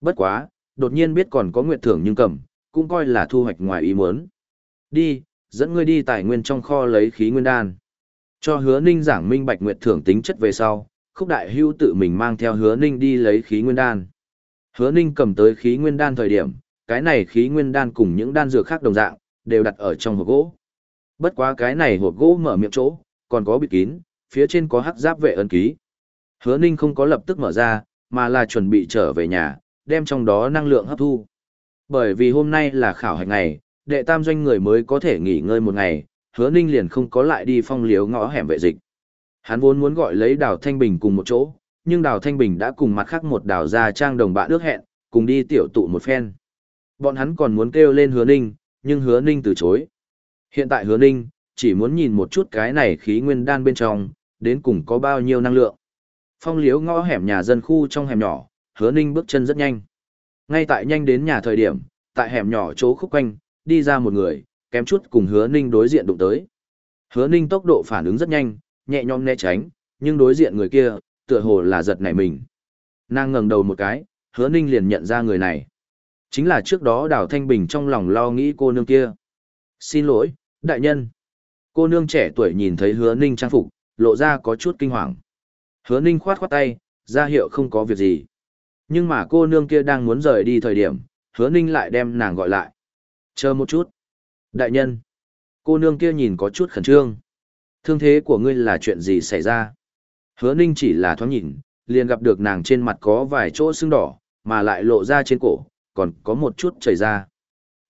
Bất quá, đột nhiên biết còn có nguyện thưởng nhưng cầm, cũng coi là thu hoạch ngoài ý muốn. Đi, dẫn ngươi đi tài nguyên trong kho lấy khí nguyên đan. Cho hứa ninh giảng minh bạch nguyệt thưởng tính chất về sau, khúc đại hưu tự mình mang theo hứa ninh đi lấy khí nguyên đan. Hứa ninh cầm tới khí nguyên đan thời điểm, cái này khí nguyên đan cùng những đan dược khác đồng dạng, đều đặt ở trong hộp gỗ. Bất quá cái này hộp gỗ mở miệng chỗ, còn có bịt kín, phía trên có hắc giáp vệ ấn ký. Hứa ninh không có lập tức mở ra, mà là chuẩn bị trở về nhà, đem trong đó năng lượng hấp thu. Bởi vì hôm nay là khảo hạch ngày, đệ tam doanh người mới có thể nghỉ ngơi một ngày, hứa ninh liền không có lại đi phong liếu ngõ hẻm vệ dịch. Hắn vốn muốn gọi lấy đào Thanh Bình cùng một chỗ, nhưng đào Thanh Bình đã cùng mặt khác một đào gia trang đồng bạn ước hẹn, cùng đi tiểu tụ một phen. Bọn hắn còn muốn kêu lên hứa ninh, nhưng hứa ninh từ chối. Hiện tại hứa ninh, chỉ muốn nhìn một chút cái này khí nguyên đan bên trong, đến cùng có bao nhiêu năng lượng. Phong liếu ngõ hẻm nhà dân khu trong hẻm nhỏ, hứa ninh bước chân rất nhanh. Ngay tại nhanh đến nhà thời điểm, tại hẻm nhỏ chỗ khúc quanh, đi ra một người, kém chút cùng hứa ninh đối diện đụng tới. Hứa ninh tốc độ phản ứng rất nhanh, nhẹ nhõm né tránh, nhưng đối diện người kia, tựa hồ là giật nảy mình. Nàng ngẩng đầu một cái, hứa ninh liền nhận ra người này. Chính là trước đó đào Thanh Bình trong lòng lo nghĩ cô nương kia. Xin lỗi, đại nhân. Cô nương trẻ tuổi nhìn thấy hứa ninh trang phục, lộ ra có chút kinh hoàng. Hứa ninh khoát khoát tay, ra hiệu không có việc gì. Nhưng mà cô nương kia đang muốn rời đi thời điểm, hứa ninh lại đem nàng gọi lại. Chờ một chút. Đại nhân. Cô nương kia nhìn có chút khẩn trương. Thương thế của ngươi là chuyện gì xảy ra? Hứa ninh chỉ là thoáng nhìn, liền gặp được nàng trên mặt có vài chỗ sưng đỏ, mà lại lộ ra trên cổ, còn có một chút chảy ra.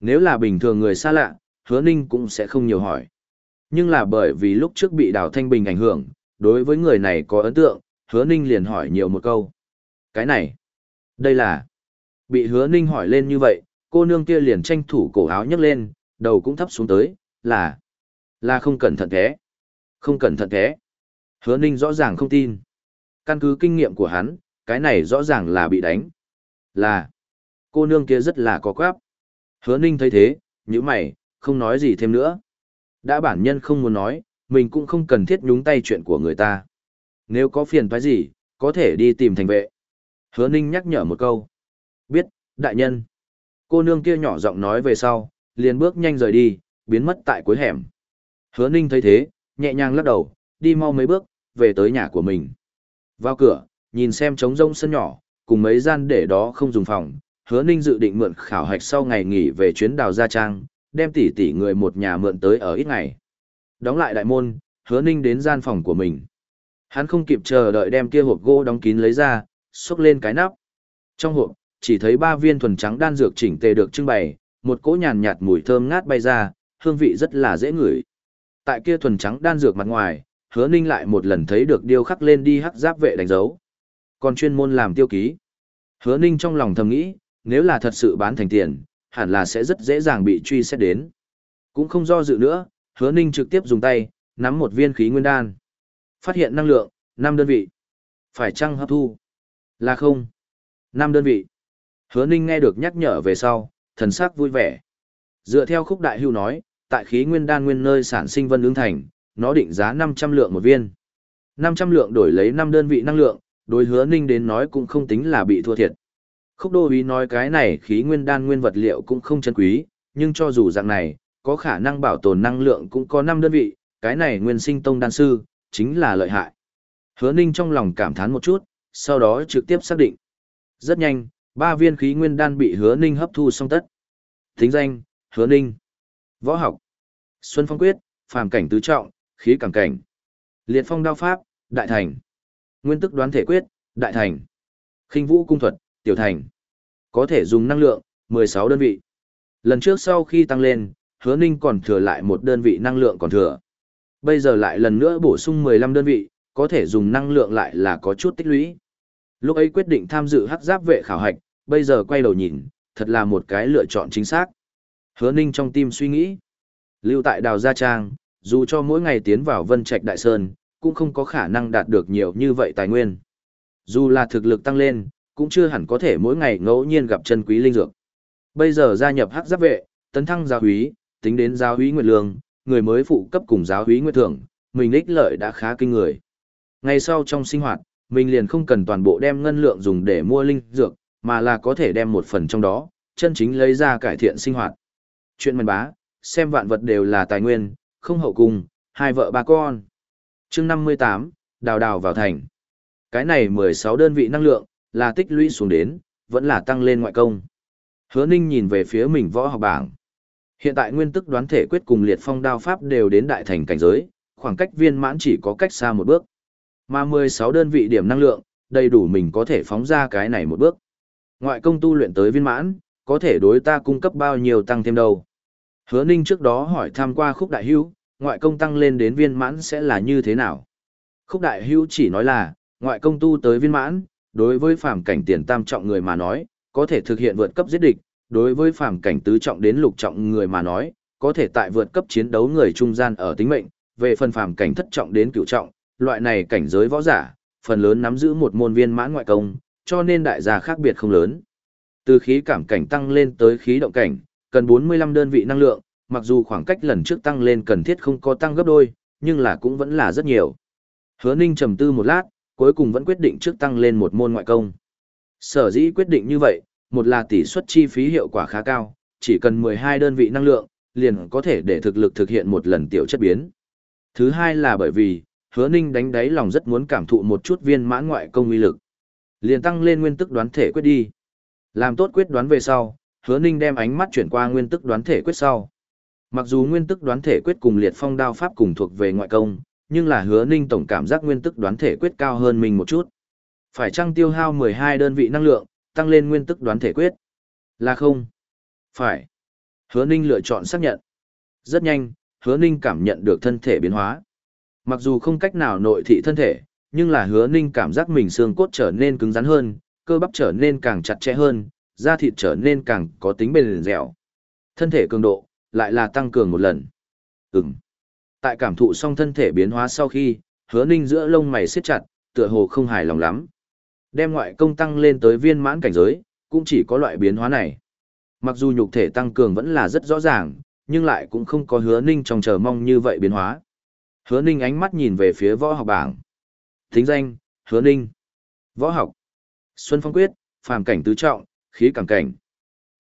Nếu là bình thường người xa lạ, hứa ninh cũng sẽ không nhiều hỏi. Nhưng là bởi vì lúc trước bị đào thanh bình ảnh hưởng, đối với người này có ấn tượng, hứa ninh liền hỏi nhiều một câu. Cái này, đây là... Bị hứa ninh hỏi lên như vậy, cô nương kia liền tranh thủ cổ áo nhấc lên, đầu cũng thấp xuống tới, là... Là không cẩn thận thế. Không cẩn thận thế. Hứa ninh rõ ràng không tin. Căn cứ kinh nghiệm của hắn, cái này rõ ràng là bị đánh. Là... Cô nương kia rất là có quáp. Hứa ninh thấy thế, như mày, không nói gì thêm nữa. Đã bản nhân không muốn nói, mình cũng không cần thiết nhúng tay chuyện của người ta. Nếu có phiền toái gì, có thể đi tìm thành vệ. Hứa ninh nhắc nhở một câu. Biết, đại nhân. Cô nương kia nhỏ giọng nói về sau, liền bước nhanh rời đi, biến mất tại cuối hẻm. Hứa ninh thấy thế, nhẹ nhàng lắc đầu, đi mau mấy bước, về tới nhà của mình. Vào cửa, nhìn xem trống rông sân nhỏ, cùng mấy gian để đó không dùng phòng, hứa ninh dự định mượn khảo hạch sau ngày nghỉ về chuyến đào Gia Trang, đem tỷ tỷ người một nhà mượn tới ở ít ngày. Đóng lại đại môn, hứa ninh đến gian phòng của mình. Hắn không kịp chờ đợi đem kia hộp gỗ đóng kín lấy ra, xúc lên cái nắp. Trong hộp, chỉ thấy ba viên thuần trắng đan dược chỉnh tề được trưng bày, một cỗ nhàn nhạt mùi thơm ngát bay ra, hương vị rất là dễ ngửi. Tại kia thuần trắng đan dược mặt ngoài, hứa ninh lại một lần thấy được điêu khắc lên đi hắc giáp vệ đánh dấu. Còn chuyên môn làm tiêu ký. Hứa ninh trong lòng thầm nghĩ, nếu là thật sự bán thành tiền, hẳn là sẽ rất dễ dàng bị truy xét đến. Cũng không do dự nữa, hứa ninh trực tiếp dùng tay, nắm một viên khí nguyên đan. Phát hiện năng lượng, 5 đơn vị. Phải chăng hấp thu? Là không. 5 đơn vị. Hứa ninh nghe được nhắc nhở về sau, thần sắc vui vẻ. Dựa theo khúc đại hưu nói, tại khí nguyên đan nguyên nơi sản sinh vân ứng thành, nó định giá 500 lượng một viên. 500 lượng đổi lấy 5 đơn vị năng lượng, đối hứa ninh đến nói cũng không tính là bị thua thiệt. Khúc đô ý nói cái này khí nguyên đan nguyên vật liệu cũng không chân quý, nhưng cho dù dạng này, có khả năng bảo tồn năng lượng cũng có 5 đơn vị, cái này nguyên sinh tông đan sư, chính là lợi hại. Hứa ninh trong lòng cảm thán một chút, sau đó trực tiếp xác định. Rất nhanh, ba viên khí nguyên đan bị hứa ninh hấp thu xong tất. Thính danh, hứa ninh. Võ học. Xuân phong quyết, phàm cảnh tứ trọng, khí cảm cảnh. Liệt phong đao pháp, đại thành. Nguyên tức đoán thể quyết, đại thành. khinh vũ cung thuật, tiểu thành. Có thể dùng năng lượng, 16 đơn vị. Lần trước sau khi tăng lên, hứa ninh còn thừa lại một đơn vị năng lượng còn thừa. Bây giờ lại lần nữa bổ sung 15 đơn vị, có thể dùng năng lượng lại là có chút tích lũy. Lúc ấy quyết định tham dự hắc giáp vệ khảo hạch, bây giờ quay đầu nhìn, thật là một cái lựa chọn chính xác. Hứa ninh trong tim suy nghĩ. Lưu tại đào Gia Trang, dù cho mỗi ngày tiến vào Vân Trạch Đại Sơn, cũng không có khả năng đạt được nhiều như vậy tài nguyên. Dù là thực lực tăng lên, cũng chưa hẳn có thể mỗi ngày ngẫu nhiên gặp chân quý linh dược. Bây giờ gia nhập hắc giáp vệ, tấn thăng giáo húy, tính đến giáo húy nguyệt lương, người mới phụ cấp cùng giáo húy nguyệt thưởng, mình ích lợi đã khá kinh người. Ngày sau trong sinh hoạt, mình liền không cần toàn bộ đem ngân lượng dùng để mua linh dược, mà là có thể đem một phần trong đó, chân chính lấy ra cải thiện sinh hoạt. Chuyện mần bá, xem vạn vật đều là tài nguyên, không hậu cung, hai vợ ba con. chương 58, đào đào vào thành. Cái này 16 đơn vị năng lượng, là tích lũy xuống đến, vẫn là tăng lên ngoại công. Hứa Ninh nhìn về phía mình võ học bảng. Hiện tại nguyên tức đoán thể quyết cùng liệt phong đao pháp đều đến đại thành cảnh giới, khoảng cách viên mãn chỉ có cách xa một bước. Mà 16 đơn vị điểm năng lượng, đầy đủ mình có thể phóng ra cái này một bước. Ngoại công tu luyện tới viên mãn, có thể đối ta cung cấp bao nhiêu tăng thêm đâu. Hứa Ninh trước đó hỏi tham qua khúc đại hữu, ngoại công tăng lên đến viên mãn sẽ là như thế nào? Khúc đại hữu chỉ nói là, ngoại công tu tới viên mãn, đối với phàm cảnh tiền tam trọng người mà nói, có thể thực hiện vượt cấp giết địch, đối với phàm cảnh tứ trọng đến lục trọng người mà nói, có thể tại vượt cấp chiến đấu người trung gian ở tính mệnh, về phần phàm cảnh thất trọng đến cửu trọng, loại này cảnh giới võ giả, phần lớn nắm giữ một môn viên mãn ngoại công, cho nên đại gia khác biệt không lớn. Từ khí cảm cảnh tăng lên tới khí động cảnh, cần 45 đơn vị năng lượng, mặc dù khoảng cách lần trước tăng lên cần thiết không có tăng gấp đôi, nhưng là cũng vẫn là rất nhiều. Hứa Ninh trầm tư một lát, cuối cùng vẫn quyết định trước tăng lên một môn ngoại công. Sở dĩ quyết định như vậy, một là tỷ suất chi phí hiệu quả khá cao, chỉ cần 12 đơn vị năng lượng, liền có thể để thực lực thực hiện một lần tiểu chất biến. Thứ hai là bởi vì, hứa ninh đánh đáy lòng rất muốn cảm thụ một chút viên mãn ngoại công uy lực. Liền tăng lên nguyên tức đoán thể quyết đi. Làm tốt quyết đoán về sau, hứa ninh đem ánh mắt chuyển qua nguyên tức đoán thể quyết sau. Mặc dù nguyên tức đoán thể quyết cùng liệt phong đao pháp cùng thuộc về ngoại công, nhưng là hứa ninh tổng cảm giác nguyên tức đoán thể quyết cao hơn mình một chút. Phải chăng tiêu hao 12 đơn vị năng lượng, tăng lên nguyên tức đoán thể quyết? Là không? Phải. Hứa ninh lựa chọn xác nhận. Rất nhanh, hứa ninh cảm nhận được thân thể biến hóa. Mặc dù không cách nào nội thị thân thể, nhưng là hứa ninh cảm giác mình xương cốt trở nên cứng rắn hơn, cơ bắp trở nên càng chặt chẽ hơn, da thịt trở nên càng có tính bền dẻo. Thân thể cường độ, lại là tăng cường một lần. Ừm. Tại cảm thụ xong thân thể biến hóa sau khi, hứa ninh giữa lông mày siết chặt, tựa hồ không hài lòng lắm. Đem ngoại công tăng lên tới viên mãn cảnh giới, cũng chỉ có loại biến hóa này. Mặc dù nhục thể tăng cường vẫn là rất rõ ràng, nhưng lại cũng không có hứa ninh trong chờ mong như vậy biến hóa. Hứa ninh ánh mắt nhìn về phía võ học bảng. Thính danh, hứa ninh. Võ học. Xuân phong quyết, phàm cảnh tứ trọng, khí cảm cảnh.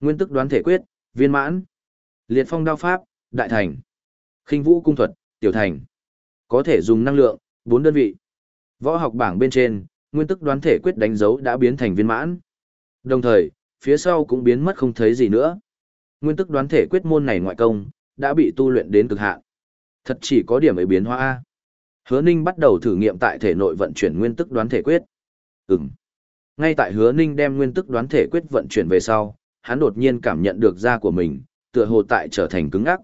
Nguyên tức đoán thể quyết, viên mãn. Liệt phong đao pháp, đại thành. khinh vũ cung thuật, tiểu thành. Có thể dùng năng lượng, 4 đơn vị. Võ học bảng bên trên, nguyên tức đoán thể quyết đánh dấu đã biến thành viên mãn. Đồng thời, phía sau cũng biến mất không thấy gì nữa. Nguyên tức đoán thể quyết môn này ngoại công, đã bị tu luyện đến cực hạn. Thật chỉ có điểm ấy biến hóa A. Hứa Ninh bắt đầu thử nghiệm tại thể nội vận chuyển nguyên tức đoán thể quyết. Ừm. Ngay tại Hứa Ninh đem nguyên tức đoán thể quyết vận chuyển về sau, hắn đột nhiên cảm nhận được da của mình, tựa hồ tại trở thành cứng ngắc.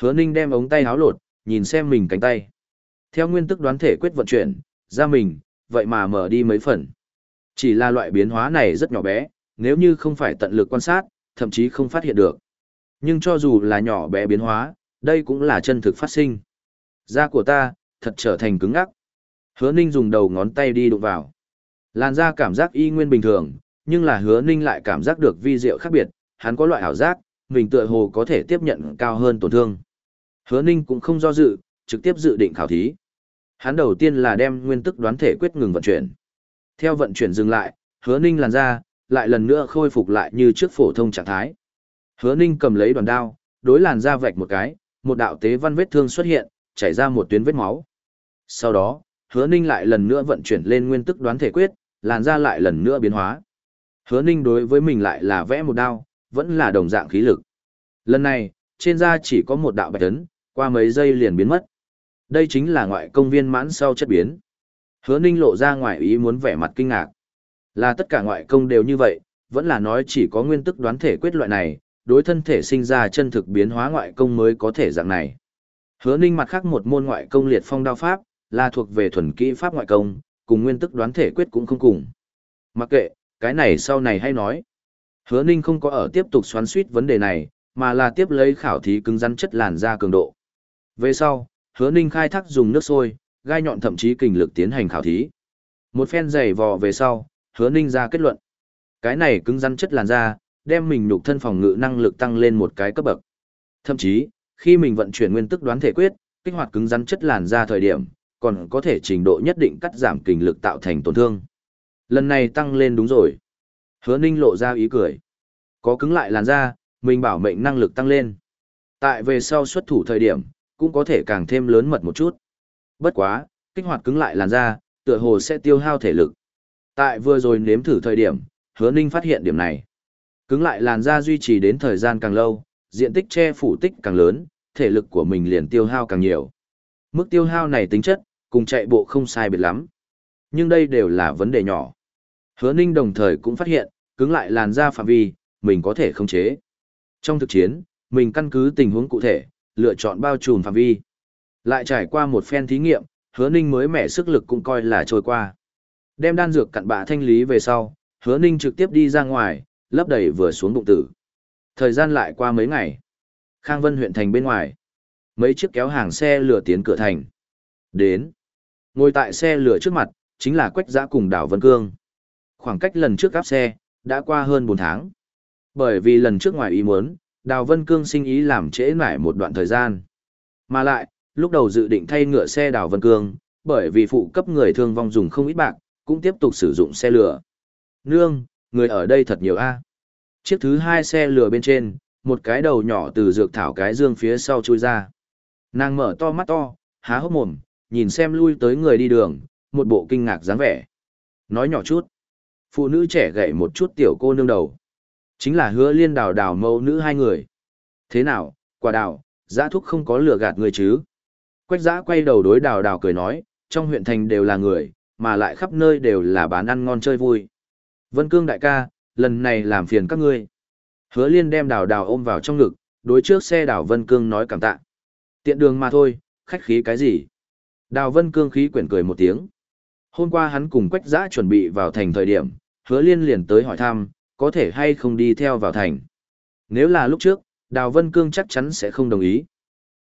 Hứa Ninh đem ống tay háo lột, nhìn xem mình cánh tay. Theo nguyên tức đoán thể quyết vận chuyển, da mình, vậy mà mở đi mấy phần. Chỉ là loại biến hóa này rất nhỏ bé, nếu như không phải tận lực quan sát, thậm chí không phát hiện được. Nhưng cho dù là nhỏ bé biến hóa, đây cũng là chân thực phát sinh. Da của ta, thật trở thành cứng ngắc. Hứa ninh dùng đầu ngón tay đi đụng vào. Làn da cảm giác y nguyên bình thường, nhưng là hứa ninh lại cảm giác được vi diệu khác biệt, hắn có loại ảo giác, mình tựa hồ có thể tiếp nhận cao hơn tổn thương. Hứa ninh cũng không do dự, trực tiếp dự định khảo thí. Hắn đầu tiên là đem nguyên tức đoán thể quyết ngừng vận chuyển. Theo vận chuyển dừng lại, hứa ninh làn da, lại lần nữa khôi phục lại như trước phổ thông trạng thái. Hứa ninh cầm lấy đoàn đao, đối làn da vạch một cái, một đạo tế văn vết thương xuất hiện, chảy ra một tuyến vết máu. Sau đó, hứa ninh lại lần nữa vận chuyển lên nguyên tức đoán thể quyết, làn da lại lần nữa biến hóa. Hứa ninh đối với mình lại là vẽ một đao, vẫn là đồng dạng khí lực. Lần này, trên da chỉ có một đạo bạch ấn, qua mấy giây liền biến mất. Đây chính là ngoại công viên mãn sau chất biến. Hứa ninh lộ ra ngoài ý muốn vẻ mặt kinh ngạc. Là tất cả ngoại công đều như vậy, vẫn là nói chỉ có nguyên tức đoán thể quyết loại này, đối thân thể sinh ra chân thực biến hóa ngoại công mới có thể dạng này. Hứa ninh mặt khác một môn ngoại công liệt phong đao pháp, là thuộc về thuần kỹ pháp ngoại công, cùng nguyên tức đoán thể quyết cũng không cùng. Mặc kệ, cái này sau này hay nói. Hứa ninh không có ở tiếp tục xoắn suýt vấn đề này, mà là tiếp lấy khảo thí cứng rắn chất làn da cường độ. Về sau, hứa ninh khai thác dùng nước sôi, gai nhọn thậm chí kình lực tiến hành khảo thí. Một phen giày vò về sau, hứa ninh ra kết luận. Cái này cứng rắn chất làn da, đem mình nhục thân phòng ngự năng lực tăng lên một cái cấp bậc. Thậm chí, khi mình vận chuyển nguyên tức đoán thể quyết, kích hoạt cứng rắn chất làn da thời điểm, còn có thể trình độ nhất định cắt giảm kình lực tạo thành tổn thương. Lần này tăng lên đúng rồi. Hứa Ninh lộ ra ý cười. Có cứng lại làn da, mình bảo mệnh năng lực tăng lên. Tại về sau xuất thủ thời điểm, cũng có thể càng thêm lớn mật một chút. Bất quá, kích hoạt cứng lại làn da, tựa hồ sẽ tiêu hao thể lực. Tại vừa rồi nếm thử thời điểm, hứa ninh phát hiện điểm này. Cứng lại làn da duy trì đến thời gian càng lâu, diện tích che phủ tích càng lớn, thể lực của mình liền tiêu hao càng nhiều. Mức tiêu hao này tính chất, cùng chạy bộ không sai biệt lắm. Nhưng đây đều là vấn đề nhỏ. Hứa ninh đồng thời cũng phát hiện, cứng lại làn da phạm vi, mình có thể khống chế. Trong thực chiến, mình căn cứ tình huống cụ thể, lựa chọn bao trùm phạm vi. Lại trải qua một phen thí nghiệm, hứa ninh mới mẻ sức lực cũng coi là trôi qua. Đem đan dược cặn bạ thanh lý về sau, hứa ninh trực tiếp đi ra ngoài, lấp đầy vừa xuống bụng tử. Thời gian lại qua mấy ngày. Khang Vân huyện thành bên ngoài. Mấy chiếc kéo hàng xe lửa tiến cửa thành. Đến. Ngồi tại xe lửa trước mặt, chính là Quách Giã cùng đào Vân Cương. Khoảng cách lần trước cắp xe, đã qua hơn 4 tháng. Bởi vì lần trước ngoài ý muốn, Đào Vân Cương sinh ý làm trễ nải một đoạn thời gian. Mà lại, lúc đầu dự định thay ngựa xe Đào Vân Cương, bởi vì phụ cấp người thương vong dùng không ít bạc, cũng tiếp tục sử dụng xe lửa. Nương, người ở đây thật nhiều a. Chiếc thứ hai xe lửa bên trên, một cái đầu nhỏ từ dược thảo cái dương phía sau chui ra. Nàng mở to mắt to, há hốc mồm, nhìn xem lui tới người đi đường, một bộ kinh ngạc dáng vẻ. Nói nhỏ chút. Phụ nữ trẻ gậy một chút tiểu cô nương đầu. Chính là hứa liên đào đào mẫu nữ hai người. Thế nào, quả đào, giã thúc không có lừa gạt người chứ. Quách giã quay đầu đối đào đào cười nói, trong huyện thành đều là người, mà lại khắp nơi đều là bán ăn ngon chơi vui. Vân Cương đại ca, lần này làm phiền các ngươi. Hứa liên đem đào đào ôm vào trong ngực, đối trước xe đào Vân Cương nói cảm tạ. Tiện đường mà thôi, khách khí cái gì. Đào Vân Cương khí quyển cười một tiếng. Hôm qua hắn cùng Quách Giã chuẩn bị vào thành thời điểm, hứa liên liền tới hỏi thăm, có thể hay không đi theo vào thành. Nếu là lúc trước, Đào Vân Cương chắc chắn sẽ không đồng ý.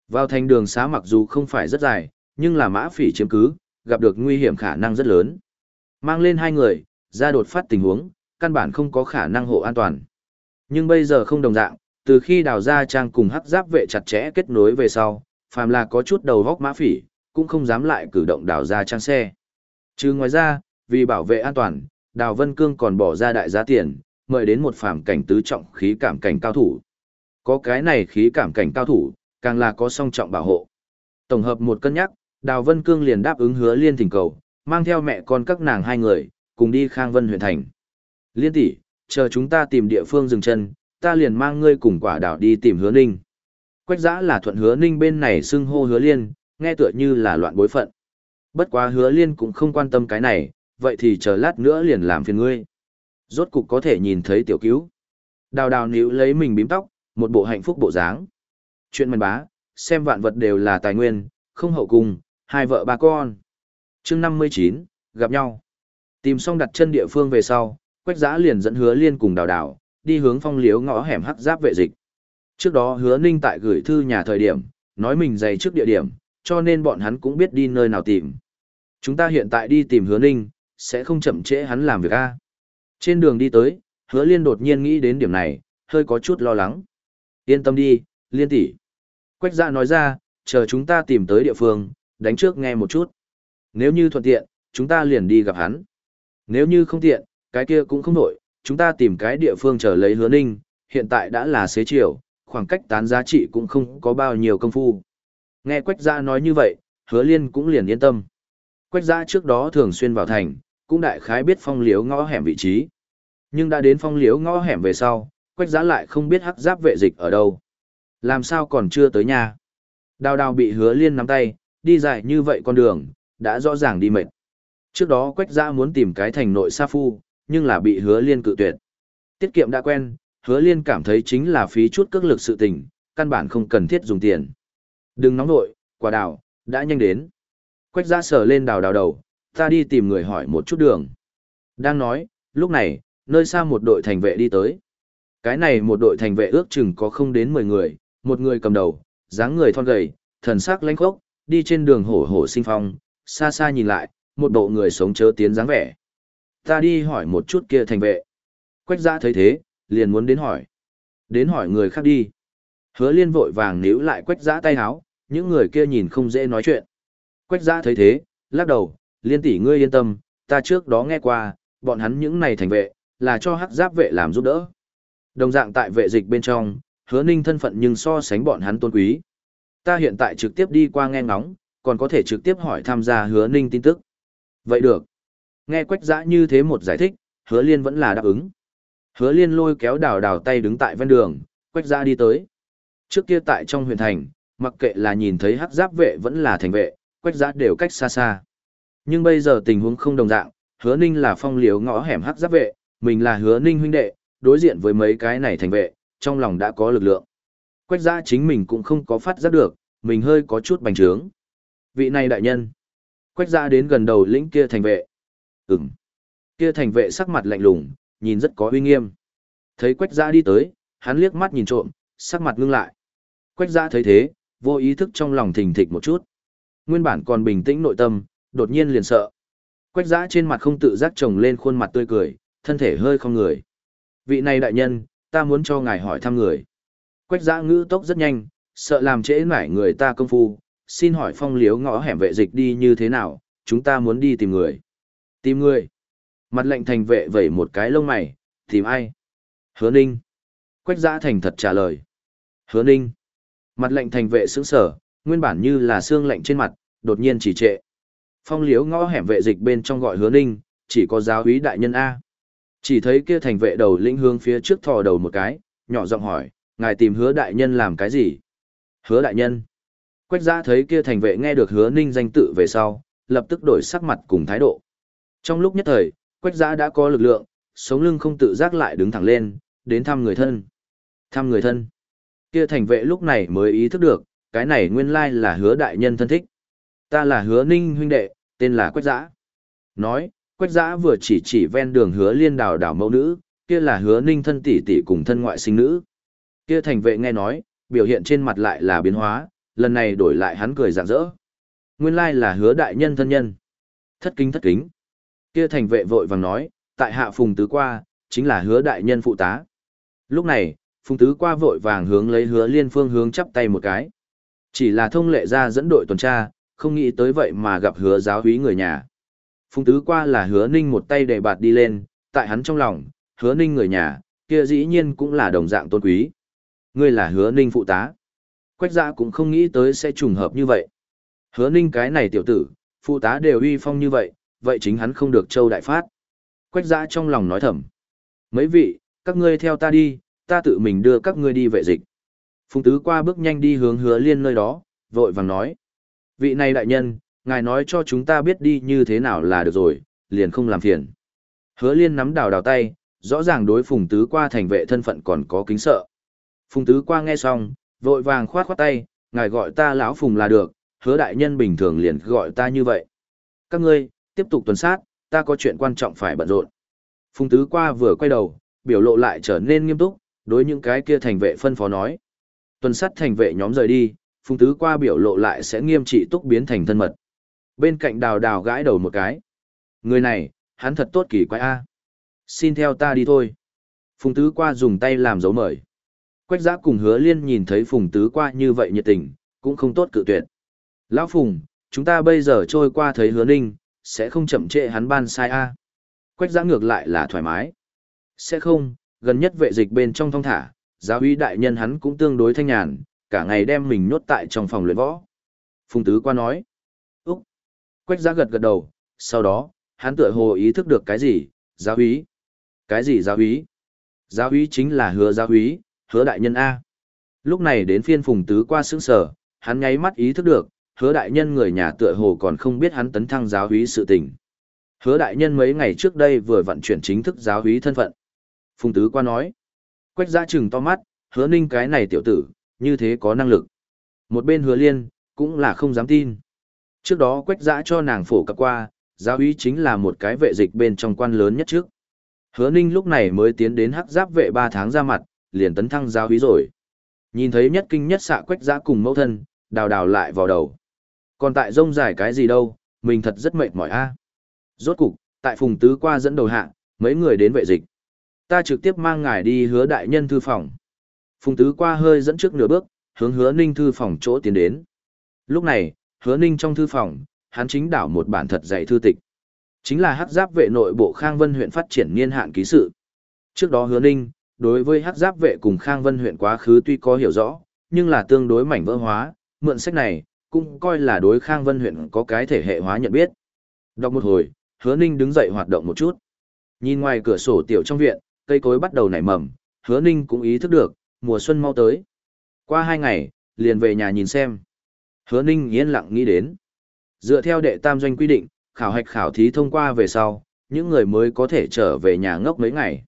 Vào thành đường xá mặc dù không phải rất dài, nhưng là mã phỉ chiếm cứ, gặp được nguy hiểm khả năng rất lớn. Mang lên hai người, ra đột phát tình huống, căn bản không có khả năng hộ an toàn. Nhưng bây giờ không đồng dạng, từ khi đào ra trang cùng hắc giáp vệ chặt chẽ kết nối về sau, phàm là có chút đầu góc mã phỉ, cũng không dám lại cử động đào ra trang xe. Chứ ngoài ra, vì bảo vệ an toàn, Đào Vân Cương còn bỏ ra đại giá tiền, mời đến một phàm cảnh tứ trọng khí cảm cảnh cao thủ. Có cái này khí cảm cảnh cao thủ, càng là có song trọng bảo hộ. Tổng hợp một cân nhắc, Đào Vân Cương liền đáp ứng hứa liên thỉnh cầu, mang theo mẹ con các nàng hai người, cùng đi Khang Vân huyện thành. Liên tỷ, chờ chúng ta tìm địa phương dừng chân, ta liền mang ngươi cùng quả đảo đi tìm hứa ninh. Quách giã là thuận hứa ninh bên này xưng hô hứa liên, nghe tựa như là loạn bối phận. Bất quá hứa liên cũng không quan tâm cái này, vậy thì chờ lát nữa liền làm phiền ngươi. Rốt cục có thể nhìn thấy tiểu cứu. Đào đào níu lấy mình bím tóc, một bộ hạnh phúc bộ dáng. Chuyện mần bá, xem vạn vật đều là tài nguyên, không hậu cùng, hai vợ ba con. chương 59, gặp nhau. Tìm xong đặt chân địa phương về sau, quách giã liền dẫn hứa liên cùng đào đào, đi hướng phong liếu ngõ hẻm hắc giáp vệ dịch. Trước đó hứa ninh tại gửi thư nhà thời điểm, nói mình dày trước địa điểm, cho nên bọn hắn cũng biết đi nơi nào tìm. Chúng ta hiện tại đi tìm hứa ninh, sẽ không chậm trễ hắn làm việc a. Trên đường đi tới, hứa liên đột nhiên nghĩ đến điểm này, hơi có chút lo lắng. Yên tâm đi, liên tỷ. Quách dạ nói ra, chờ chúng ta tìm tới địa phương, đánh trước nghe một chút. Nếu như thuận tiện, chúng ta liền đi gặp hắn. Nếu như không tiện, cái kia cũng không nổi, chúng ta tìm cái địa phương chờ lấy hứa ninh, hiện tại đã là xế chiều, khoảng cách tán giá trị cũng không có bao nhiêu công phu. Nghe Quách Gia nói như vậy, hứa liên cũng liền yên tâm. Quách Gia trước đó thường xuyên vào thành, cũng đại khái biết phong liếu ngõ hẻm vị trí. Nhưng đã đến phong liếu ngõ hẻm về sau, quách giã lại không biết hắc giáp vệ dịch ở đâu. Làm sao còn chưa tới nhà. Đào đào bị hứa liên nắm tay, đi dài như vậy con đường, đã rõ ràng đi mệt. Trước đó Quách Giã muốn tìm cái thành nội sa phu, nhưng là bị hứa liên cự tuyệt. Tiết kiệm đã quen, hứa liên cảm thấy chính là phí chút cước lực sự tình, căn bản không cần thiết dùng tiền. Đừng nóng nội, quả đào, đã nhanh đến. Quách Giã sờ lên đào đào đầu, ta đi tìm người hỏi một chút đường. Đang nói, lúc này, nơi xa một đội thành vệ đi tới. Cái này một đội thành vệ ước chừng có không đến 10 người, một người cầm đầu, dáng người thon gầy, thần sắc lãnh khốc, đi trên đường hổ hổ sinh phong, xa xa nhìn lại, một bộ người sống chớ tiến dáng vẻ. Ta đi hỏi một chút kia thành vệ. Quách giã thấy thế, liền muốn đến hỏi. Đến hỏi người khác đi. Hứa liên vội vàng níu lại quách giã tay háo, những người kia nhìn không dễ nói chuyện. Quách giã thấy thế, lắc đầu, liên tỷ ngươi yên tâm, ta trước đó nghe qua, bọn hắn những này thành vệ, là cho hắc giáp vệ làm giúp đỡ. Đồng dạng tại vệ dịch bên trong, hứa ninh thân phận nhưng so sánh bọn hắn tôn quý. Ta hiện tại trực tiếp đi qua nghe ngóng, còn có thể trực tiếp hỏi tham gia hứa ninh tin tức. Vậy được. Nghe quách giã như thế một giải thích, hứa liên vẫn là đáp ứng. Hứa liên lôi kéo đào đào tay đứng tại ven đường, quách giã đi tới. Trước kia tại trong huyện thành, mặc kệ là nhìn thấy hắc giáp vệ vẫn là thành vệ, quách giã đều cách xa xa. Nhưng bây giờ tình huống không đồng dạng, hứa ninh là phong liếu ngõ hẻm hắc giáp vệ, mình là hứa ninh huynh đệ, đối diện với mấy cái này thành vệ, trong lòng đã có lực lượng. Quách giã chính mình cũng không có phát giác được, mình hơi có chút bành trướng. Vị này đại nhân. Quách giã đến gần đầu lĩnh kia thành vệ. Ừm. Kia thành vệ sắc mặt lạnh lùng, nhìn rất có uy nghiêm. Thấy quách giã đi tới, hắn liếc mắt nhìn trộm, sắc mặt ngưng lại. Quách giã thấy thế, vô ý thức trong lòng thình thịch một chút. Nguyên bản còn bình tĩnh nội tâm, đột nhiên liền sợ. Quách giã trên mặt không tự giác trồng lên khuôn mặt tươi cười, thân thể hơi không người. Vị này đại nhân, ta muốn cho ngài hỏi thăm người. Quách giã ngữ tốc rất nhanh, sợ làm trễ nải người ta công phu, xin hỏi phong liếu ngõ hẻm vệ dịch đi như thế nào, chúng ta muốn đi tìm người. Tìm người. Mặt lệnh thành vệ vẩy một cái lông mày, tìm ai? Hứa ninh. Quách giã thành thật trả lời. Hứa ninh. Mặt lệnh thành vệ sững sở, nguyên bản như là xương lệnh trên mặt, đột nhiên chỉ trệ. Phong liếu ngõ hẻm vệ dịch bên trong gọi hứa ninh, chỉ có giáo úy đại nhân A. Chỉ thấy kia thành vệ đầu lĩnh hướng phía trước thò đầu một cái, nhỏ giọng hỏi, ngài tìm hứa đại nhân làm cái gì? Hứa đại nhân. Quách giã thấy kia thành vệ nghe được hứa ninh danh tự về sau, lập tức đổi sắc mặt cùng thái độ. Trong lúc nhất thời, quách giã đã có lực lượng, sống lưng không tự giác lại đứng thẳng lên, đến thăm người thân. Thăm người thân. Kia thành vệ lúc này mới ý thức được, cái này nguyên lai là hứa đại nhân thân thích. Ta là hứa ninh huynh đệ, tên là quách giã. Nói, quách giã vừa chỉ chỉ ven đường hứa liên đào đảo mẫu nữ, kia là hứa ninh thân tỷ tỷ cùng thân ngoại sinh nữ. Kia thành vệ nghe nói, biểu hiện trên mặt lại là biến hóa, lần này đổi lại hắn cười rạng rỡ. Nguyên lai là hứa đại nhân thân nhân. Thất kính thất kính. Kia thành vệ vội vàng nói, tại hạ phùng tứ qua, chính là hứa đại nhân phụ tá. Lúc này, phùng tứ qua vội vàng hướng lấy hứa liên phương hướng chắp tay một cái. Chỉ là thông lệ ra dẫn đội tuần tra, không nghĩ tới vậy mà gặp hứa giáo húy người nhà. Phùng tứ qua là hứa ninh một tay đầy bạt đi lên, tại hắn trong lòng, hứa ninh người nhà, kia dĩ nhiên cũng là đồng dạng tôn quý. Ngươi là hứa ninh phụ tá. Quách dạ cũng không nghĩ tới sẽ trùng hợp như vậy. Hứa ninh cái này tiểu tử, phụ tá đều uy phong như vậy, vậy chính hắn không được châu đại phát. Quách dạ trong lòng nói thầm. Mấy vị, các ngươi theo ta đi, ta tự mình đưa các ngươi đi vệ dịch. Phùng tứ qua bước nhanh đi hướng hứa liên nơi đó, vội vàng nói. Vị này đại nhân, ngài nói cho chúng ta biết đi như thế nào là được rồi, liền không làm phiền. Hứa liên nắm đào đào tay, rõ ràng đối phùng tứ qua thành vệ thân phận còn có kính sợ. Phùng tứ qua nghe xong, vội vàng khoát khoát tay, ngài gọi ta lão phùng là được, hứa đại nhân bình thường liền gọi ta như vậy. Các ngươi, tiếp tục tuần sát, ta có chuyện quan trọng phải bận rộn. Phùng tứ qua vừa quay đầu, biểu lộ lại trở nên nghiêm túc, đối những cái kia thành vệ phân phó nói. Tuần sát thành vệ nhóm rời đi, phùng tứ qua biểu lộ lại sẽ nghiêm trị túc biến thành thân mật. Bên cạnh đào đào gãi đầu một cái. Người này, hắn thật tốt kỳ quái a. Xin theo ta đi thôi. Phùng tứ qua dùng tay làm dấu mời. Quách giã cùng hứa liên nhìn thấy Phùng Tứ qua như vậy nhiệt tình, cũng không tốt cự tuyệt. Lão Phùng, chúng ta bây giờ trôi qua thấy hứa ninh, sẽ không chậm trễ hắn ban sai A. Quách giã ngược lại là thoải mái. Sẽ không, gần nhất vệ dịch bên trong thong thả, giáo uy đại nhân hắn cũng tương đối thanh nhàn, cả ngày đem mình nhốt tại trong phòng luyện võ. Phùng Tứ qua nói. Úc. Quách giã gật gật đầu, sau đó, hắn tựa hồ ý thức được cái gì, giáo uy. Cái gì giáo uy? Giáo uy chính là hứa giáo uy, hứa đại nhân A. Lúc này đến phiên phùng tứ qua sững sở, hắn nháy mắt ý thức được, hứa đại nhân người nhà tựa hồ còn không biết hắn tấn thăng giáo húy sự tình. Hứa đại nhân mấy ngày trước đây vừa vận chuyển chính thức giáo húy thân phận. Phùng tứ qua nói, quách giã chừng to mắt, hứa ninh cái này tiểu tử, như thế có năng lực. Một bên hứa liên, cũng là không dám tin. Trước đó quách giã cho nàng phổ cập qua, giáo húy chính là một cái vệ dịch bên trong quan lớn nhất trước. Hứa ninh lúc này mới tiến đến hắc giáp vệ ba tháng ra mặt, liền tấn thăng giáo hí rồi. Nhìn thấy nhất kinh nhất xạ quách giã cùng mẫu thân, đào đào lại vào đầu. Còn tại rông dài cái gì đâu, mình thật rất mệt mỏi a. Rốt cục, tại phùng tứ qua dẫn đầu hạ, mấy người đến vệ dịch. Ta trực tiếp mang ngài đi hứa đại nhân thư phòng. Phùng tứ qua hơi dẫn trước nửa bước, hướng hứa ninh thư phòng chỗ tiến đến. Lúc này, hứa ninh trong thư phòng, hắn chính đảo một bản thật dạy thư tịch. Chính là hắc giáp vệ nội bộ Khang Vân huyện phát triển niên hạn ký sự. Trước đó hứa ninh, đối với hắc giáp vệ cùng Khang Vân huyện quá khứ tuy có hiểu rõ, nhưng là tương đối mảnh vỡ hóa, mượn sách này, cũng coi là đối Khang Vân huyện có cái thể hệ hóa nhận biết. Đọc một hồi, hứa ninh đứng dậy hoạt động một chút. Nhìn ngoài cửa sổ tiểu trong viện, cây cối bắt đầu nảy mầm, hứa ninh cũng ý thức được, mùa xuân mau tới. Qua hai ngày, liền về nhà nhìn xem. Hứa ninh yên lặng nghĩ đến. Dựa theo đệ tam doanh quy định, khảo hạch khảo thí thông qua về sau, những người mới có thể trở về nhà ngốc mấy ngày.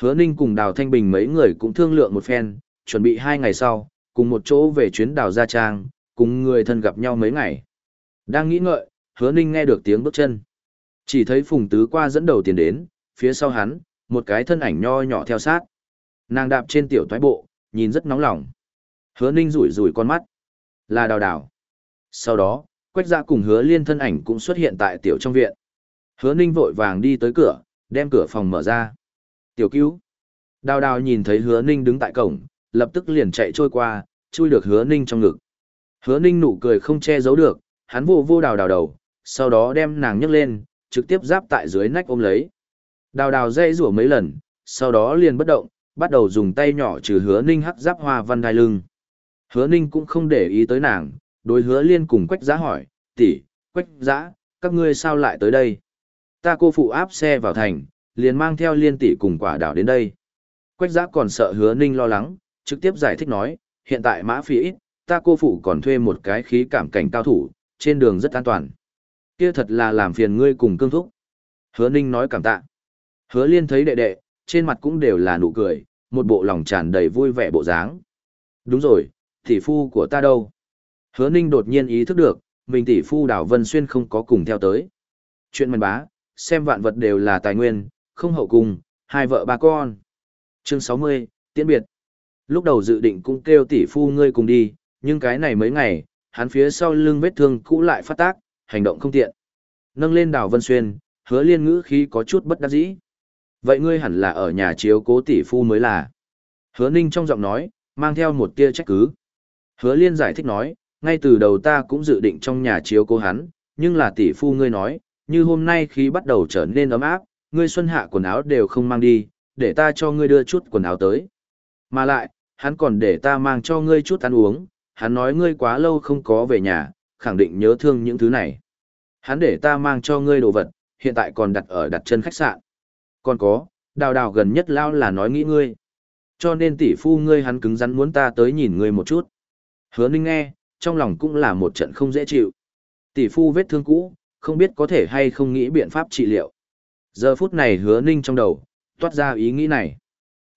Hứa ninh cùng Đào Thanh Bình mấy người cũng thương lượng một phen, chuẩn bị hai ngày sau, cùng một chỗ về chuyến đào Gia Trang, cùng người thân gặp nhau mấy ngày. Đang nghĩ ngợi, hứa ninh nghe được tiếng bước chân. Chỉ thấy Phùng Tứ qua dẫn đầu tiền đến, phía sau hắn, một cái thân ảnh nho nhỏ theo sát. Nàng đạp trên tiểu toái bộ, nhìn rất nóng lòng. Hứa ninh rủi rủi con mắt. Là đào đào. Sau đó, quách dạ cùng hứa liên thân ảnh cũng xuất hiện tại tiểu trong viện. Hứa ninh vội vàng đi tới cửa, đem cửa phòng mở ra. Tiểu cứu. Đào đào nhìn thấy hứa ninh đứng tại cổng, lập tức liền chạy trôi qua, chui được hứa ninh trong ngực. Hứa ninh nụ cười không che giấu được, hắn vô vô đào đào đầu, sau đó đem nàng nhấc lên, trực tiếp giáp tại dưới nách ôm lấy. Đào đào dây rủa mấy lần, sau đó liền bất động, bắt đầu dùng tay nhỏ trừ hứa ninh hắc giáp hoa văn đai lưng. Hứa ninh cũng không để ý tới nàng, đối hứa liên cùng quách giá hỏi, tỷ, quách giá, các ngươi sao lại tới đây? Ta cô phụ áp xe vào thành, liền mang theo liên tỷ cùng quả đảo đến đây. Quách giã còn sợ hứa ninh lo lắng, trực tiếp giải thích nói, hiện tại mã phí ít, ta cô phụ còn thuê một cái khí cảm cảnh cao thủ, trên đường rất an toàn. Kia thật là làm phiền ngươi cùng cương thúc. Hứa ninh nói cảm tạ. Hứa liên thấy đệ đệ, trên mặt cũng đều là nụ cười, một bộ lòng tràn đầy vui vẻ bộ dáng. Đúng rồi, tỷ phu của ta đâu? Hứa ninh đột nhiên ý thức được, mình tỷ phu đảo Vân Xuyên không có cùng theo tới. Chuyện mần bá, xem vạn vật đều là tài nguyên, không hậu cùng, hai vợ ba con. Chương 60, tiễn biệt. Lúc đầu dự định cũng kêu tỷ phu ngươi cùng đi, nhưng cái này mấy ngày, hắn phía sau lưng vết thương cũ lại phát tác, hành động không tiện. Nâng lên đảo Vân Xuyên, hứa liên ngữ khí có chút bất đắc dĩ. Vậy ngươi hẳn là ở nhà chiếu cố tỷ phu mới là. Hứa ninh trong giọng nói, mang theo một tia trách cứ. Hứa liên giải thích nói, ngay từ đầu ta cũng dự định trong nhà chiếu cố hắn, nhưng là tỷ phu ngươi nói, như hôm nay khi bắt đầu trở nên ấm áp, ngươi xuân hạ quần áo đều không mang đi, để ta cho ngươi đưa chút quần áo tới. Mà lại, hắn còn để ta mang cho ngươi chút ăn uống, hắn nói ngươi quá lâu không có về nhà, khẳng định nhớ thương những thứ này. Hắn để ta mang cho ngươi đồ vật, hiện tại còn đặt ở đặt chân khách sạn. Còn có, đào đào gần nhất lao là nói nghĩ ngươi. Cho nên tỷ phu ngươi hắn cứng rắn muốn ta tới nhìn ngươi một chút. Hứa ninh nghe, trong lòng cũng là một trận không dễ chịu. Tỷ phu vết thương cũ, không biết có thể hay không nghĩ biện pháp trị liệu. Giờ phút này hứa ninh trong đầu, toát ra ý nghĩ này.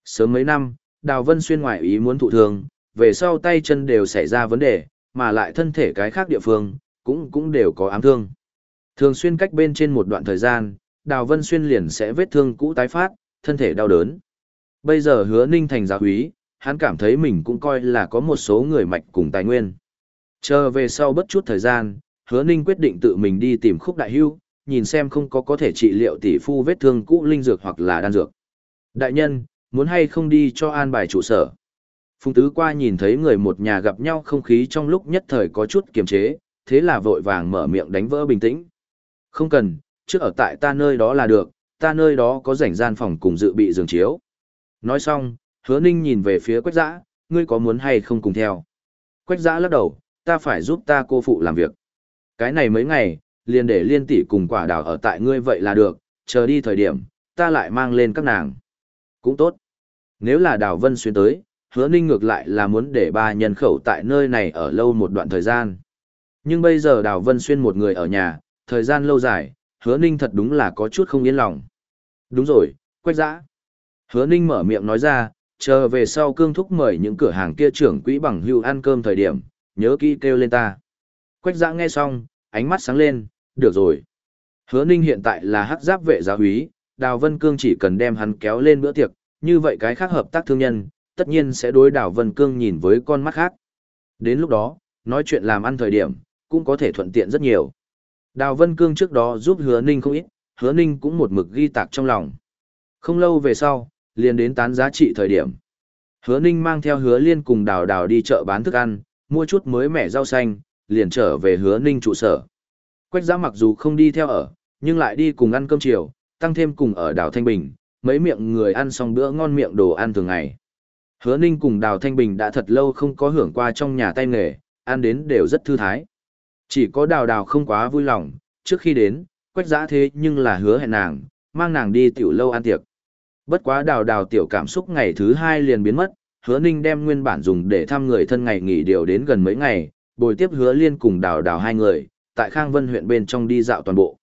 Sớm mấy năm, Đào Vân Xuyên ngoại ý muốn thụ thương, về sau tay chân đều xảy ra vấn đề, mà lại thân thể cái khác địa phương, cũng cũng đều có ám thương. Thường xuyên cách bên trên một đoạn thời gian, Đào Vân Xuyên liền sẽ vết thương cũ tái phát, thân thể đau đớn. Bây giờ hứa ninh thành giáo húy, hắn cảm thấy mình cũng coi là có một số người mạch cùng tài nguyên. Chờ về sau bất chút thời gian, hứa ninh quyết định tự mình đi tìm khúc đại hưu, nhìn xem không có có thể trị liệu tỷ phu vết thương cũ linh dược hoặc là đan dược. Đại nhân, muốn hay không đi cho an bài trụ sở. Phùng tứ qua nhìn thấy người một nhà gặp nhau không khí trong lúc nhất thời có chút kiềm chế, thế là vội vàng mở miệng đánh vỡ bình tĩnh. Không cần, trước ở tại ta nơi đó là được, ta nơi đó có rảnh gian phòng cùng dự bị giường chiếu. Nói xong, hứa ninh nhìn về phía quách giã, ngươi có muốn hay không cùng theo. Quách giã lắc đầu, ta phải giúp ta cô phụ làm việc. Cái này mấy ngày, liền để liên tỷ cùng quả đào ở tại ngươi vậy là được, chờ đi thời điểm, ta lại mang lên các nàng. Cũng tốt. Nếu là đào vân xuyên tới, hứa ninh ngược lại là muốn để ba nhân khẩu tại nơi này ở lâu một đoạn thời gian. Nhưng bây giờ Đào Vân Xuyên một người ở nhà, thời gian lâu dài, hứa ninh thật đúng là có chút không yên lòng. Đúng rồi, quách dã. Hứa ninh mở miệng nói ra, chờ về sau cương thúc mời những cửa hàng kia trưởng quỹ bằng hưu ăn cơm thời điểm, nhớ kỹ kêu lên ta. Quách dã nghe xong, ánh mắt sáng lên, được rồi. Hứa ninh hiện tại là hắc giáp vệ giáo húy, Đào Vân Cương chỉ cần đem hắn kéo lên bữa tiệc, như vậy cái khác hợp tác thương nhân, tất nhiên sẽ đối Đào Vân Cương nhìn với con mắt khác. Đến lúc đó, nói chuyện làm ăn thời điểm, cũng có thể thuận tiện rất nhiều. Đào Vân Cương trước đó giúp hứa ninh không ít, hứa ninh cũng một mực ghi tạc trong lòng. Không lâu về sau, liền đến tán giá trị thời điểm. Hứa ninh mang theo hứa liên cùng đào đào đi chợ bán thức ăn, mua chút mới mẻ rau xanh, liền trở về hứa ninh trụ sở. Quách giã mặc dù không đi theo ở, nhưng lại đi cùng ăn cơm chiều, tăng thêm cùng ở đào Thanh Bình, mấy miệng người ăn xong bữa ngon miệng đồ ăn thường ngày. Hứa ninh cùng đào Thanh Bình đã thật lâu không có hưởng qua trong nhà tay nghề, ăn đến đều rất thư thái. Chỉ có đào đào không quá vui lòng, trước khi đến, quách giã thế nhưng là hứa hẹn nàng, mang nàng đi tiểu lâu ăn tiệc. Bất quá đào đào tiểu cảm xúc ngày thứ hai liền biến mất, hứa ninh đem nguyên bản dùng để thăm người thân ngày nghỉ điều đến gần mấy ngày, bồi tiếp hứa liên cùng đào đào hai người, tại Khang Vân huyện bên trong đi dạo toàn bộ.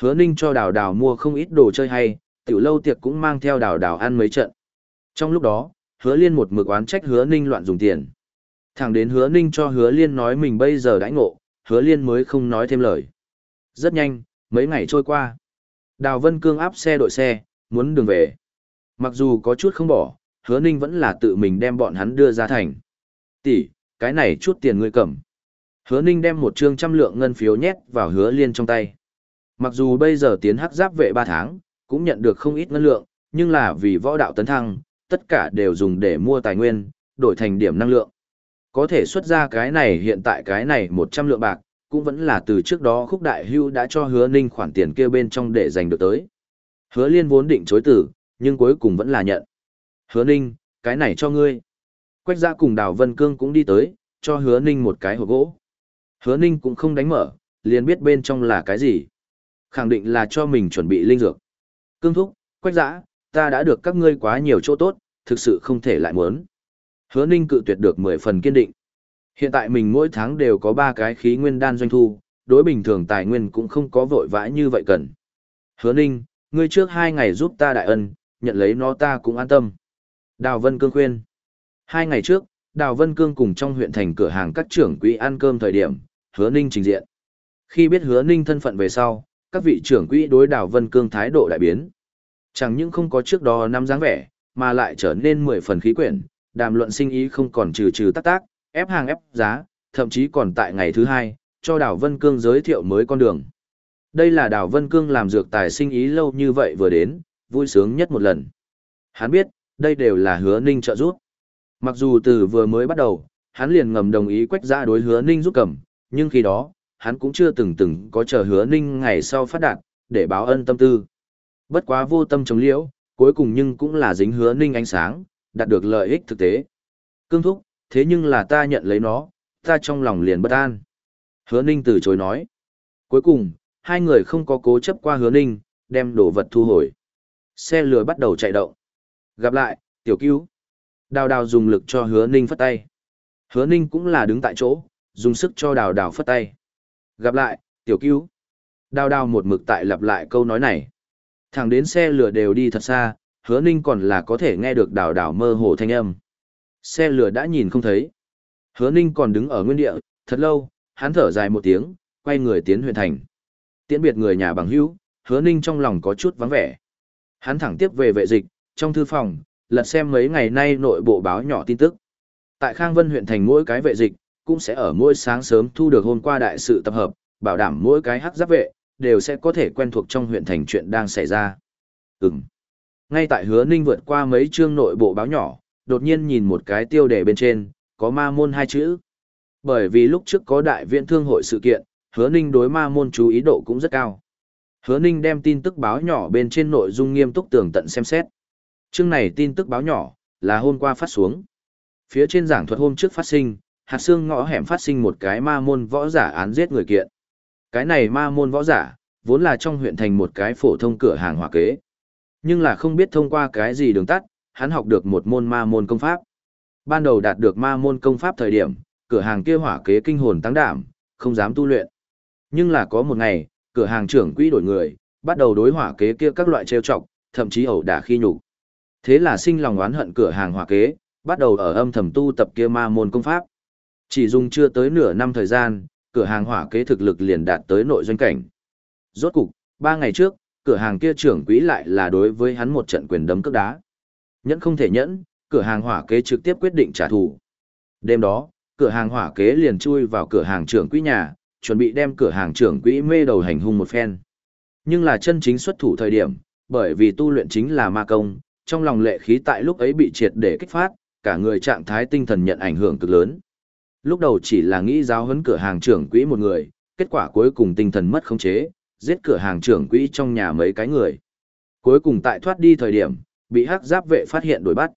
Hứa ninh cho đào đào mua không ít đồ chơi hay, tiểu lâu tiệc cũng mang theo đào đào ăn mấy trận. Trong lúc đó, hứa liên một mực oán trách hứa ninh loạn dùng tiền. Thẳng đến hứa ninh cho hứa liên nói mình bây giờ đãi ngộ, hứa liên mới không nói thêm lời. Rất nhanh, mấy ngày trôi qua. Đào Vân Cương áp xe đội xe, muốn đường về. Mặc dù có chút không bỏ, hứa ninh vẫn là tự mình đem bọn hắn đưa ra thành. Tỷ, cái này chút tiền ngươi cầm. Hứa ninh đem một trương trăm lượng ngân phiếu nhét vào hứa liên trong tay. Mặc dù bây giờ tiến hắc giáp vệ 3 tháng, cũng nhận được không ít ngân lượng, nhưng là vì võ đạo tấn thăng, tất cả đều dùng để mua tài nguyên, đổi thành điểm năng lượng. Có thể xuất ra cái này hiện tại cái này 100 lượng bạc, cũng vẫn là từ trước đó khúc đại hưu đã cho hứa ninh khoản tiền kia bên trong để giành được tới. Hứa liên vốn định chối tử, nhưng cuối cùng vẫn là nhận. Hứa ninh, cái này cho ngươi. Quách giã cùng đào vân cương cũng đi tới, cho hứa ninh một cái hộp gỗ. Hứa ninh cũng không đánh mở, liền biết bên trong là cái gì. Khẳng định là cho mình chuẩn bị linh dược. Cương thúc, quách giã, ta đã được các ngươi quá nhiều chỗ tốt, thực sự không thể lại muốn. Hứa ninh cự tuyệt được 10 phần kiên định. Hiện tại mình mỗi tháng đều có 3 cái khí nguyên đan doanh thu, đối bình thường tài nguyên cũng không có vội vã như vậy cần. Hứa ninh, ngươi trước 2 ngày giúp ta đại ân, nhận lấy nó ta cũng an tâm. Đào Vân Cương khuyên. Hai ngày trước, Đào Vân Cương cùng trong huyện thành cửa hàng các trưởng quỹ ăn cơm thời điểm, hứa ninh trình diện. Khi biết hứa ninh thân phận về sau, các vị trưởng quỹ đối đảo Vân Cương thái độ đại biến. Chẳng những không có trước đó năm dáng vẻ, mà lại trở nên mười phần khí quyển, đàm luận sinh ý không còn trừ trừ tác tác, ép hàng ép giá, thậm chí còn tại ngày thứ hai, cho đảo Vân Cương giới thiệu mới con đường. Đây là đảo Vân Cương làm dược tài sinh ý lâu như vậy vừa đến, vui sướng nhất một lần. Hắn biết, đây đều là hứa ninh trợ giúp. Mặc dù từ vừa mới bắt đầu, hắn liền ngầm đồng ý quách ra đối hứa ninh giúp cầm, nhưng khi đó, hắn cũng chưa từng từng có chờ hứa ninh ngày sau phát đạt, để báo ân tâm tư. Bất quá vô tâm chống liễu, cuối cùng nhưng cũng là dính hứa ninh ánh sáng, đạt được lợi ích thực tế. Cương thúc, thế nhưng là ta nhận lấy nó, ta trong lòng liền bất an. Hứa ninh từ chối nói. Cuối cùng, hai người không có cố chấp qua hứa ninh, đem đồ vật thu hồi. Xe lửa bắt đầu chạy động. Gặp lại, tiểu cứu. Đào đào dùng lực cho hứa ninh phất tay. Hứa ninh cũng là đứng tại chỗ, dùng sức cho đào đào phất tay. Gặp lại, tiểu cứu. Đào đào một mực tại lặp lại câu nói này. Thẳng đến xe lửa đều đi thật xa, hứa ninh còn là có thể nghe được đào đào mơ hồ thanh âm. Xe lửa đã nhìn không thấy. Hứa ninh còn đứng ở nguyên địa, thật lâu, hắn thở dài một tiếng, quay người tiến huyện thành. Tiễn biệt người nhà bằng hữu, hứa ninh trong lòng có chút vắng vẻ. Hắn thẳng tiếp về vệ dịch, trong thư phòng, lật xem mấy ngày nay nội bộ báo nhỏ tin tức. Tại Khang Vân huyện thành mỗi cái vệ dịch, cũng sẽ ở mỗi sáng sớm thu được hôm qua đại sự tập hợp, bảo đảm mỗi cái hắc giáp vệ, đều sẽ có thể quen thuộc trong huyện thành chuyện đang xảy ra. Ừm. Ngay tại hứa ninh vượt qua mấy chương nội bộ báo nhỏ, đột nhiên nhìn một cái tiêu đề bên trên, có ma môn hai chữ. Bởi vì lúc trước có đại viện thương hội sự kiện, hứa ninh đối ma môn chú ý độ cũng rất cao. Hứa ninh đem tin tức báo nhỏ bên trên nội dung nghiêm túc tường tận xem xét. Chương này tin tức báo nhỏ, là hôm qua phát xuống. Phía trên giảng thuật hôm trước phát sinh, hạt xương ngõ hẻm phát sinh một cái ma môn võ giả án giết người kiện. Cái này ma môn võ giả, vốn là trong huyện thành một cái phổ thông cửa hàng hỏa kế. Nhưng là không biết thông qua cái gì đường tắt, hắn học được một môn ma môn công pháp. Ban đầu đạt được ma môn công pháp thời điểm, cửa hàng kia hỏa kế kinh hồn tăng đảm, không dám tu luyện. Nhưng là có một ngày, cửa hàng trưởng quỹ đổi người, bắt đầu đối hỏa kế kia các loại trêu chọc, thậm chí ẩu đả khi nhục. Thế là sinh lòng oán hận cửa hàng hỏa kế, bắt đầu ở âm thầm tu tập kia ma môn công pháp. Chỉ dùng chưa tới nửa năm thời gian, cửa hàng hỏa kế thực lực liền đạt tới nội doanh cảnh. Rốt cục, ba ngày trước, cửa hàng kia trưởng quỹ lại là đối với hắn một trận quyền đấm cước đá. Nhẫn không thể nhẫn, cửa hàng hỏa kế trực tiếp quyết định trả thù. Đêm đó, cửa hàng hỏa kế liền chui vào cửa hàng trưởng quỹ nhà, chuẩn bị đem cửa hàng trưởng quỹ mê đầu hành hung một phen. Nhưng là chân chính xuất thủ thời điểm, bởi vì tu luyện chính là ma công, trong lòng lệ khí tại lúc ấy bị triệt để kích phát, cả người trạng thái tinh thần nhận ảnh hưởng cực lớn. Lúc đầu chỉ là nghĩ giáo huấn cửa hàng trưởng quỹ một người, kết quả cuối cùng tinh thần mất khống chế, giết cửa hàng trưởng quỹ trong nhà mấy cái người. Cuối cùng tại thoát đi thời điểm, bị hắc giáp vệ phát hiện đuổi bắt.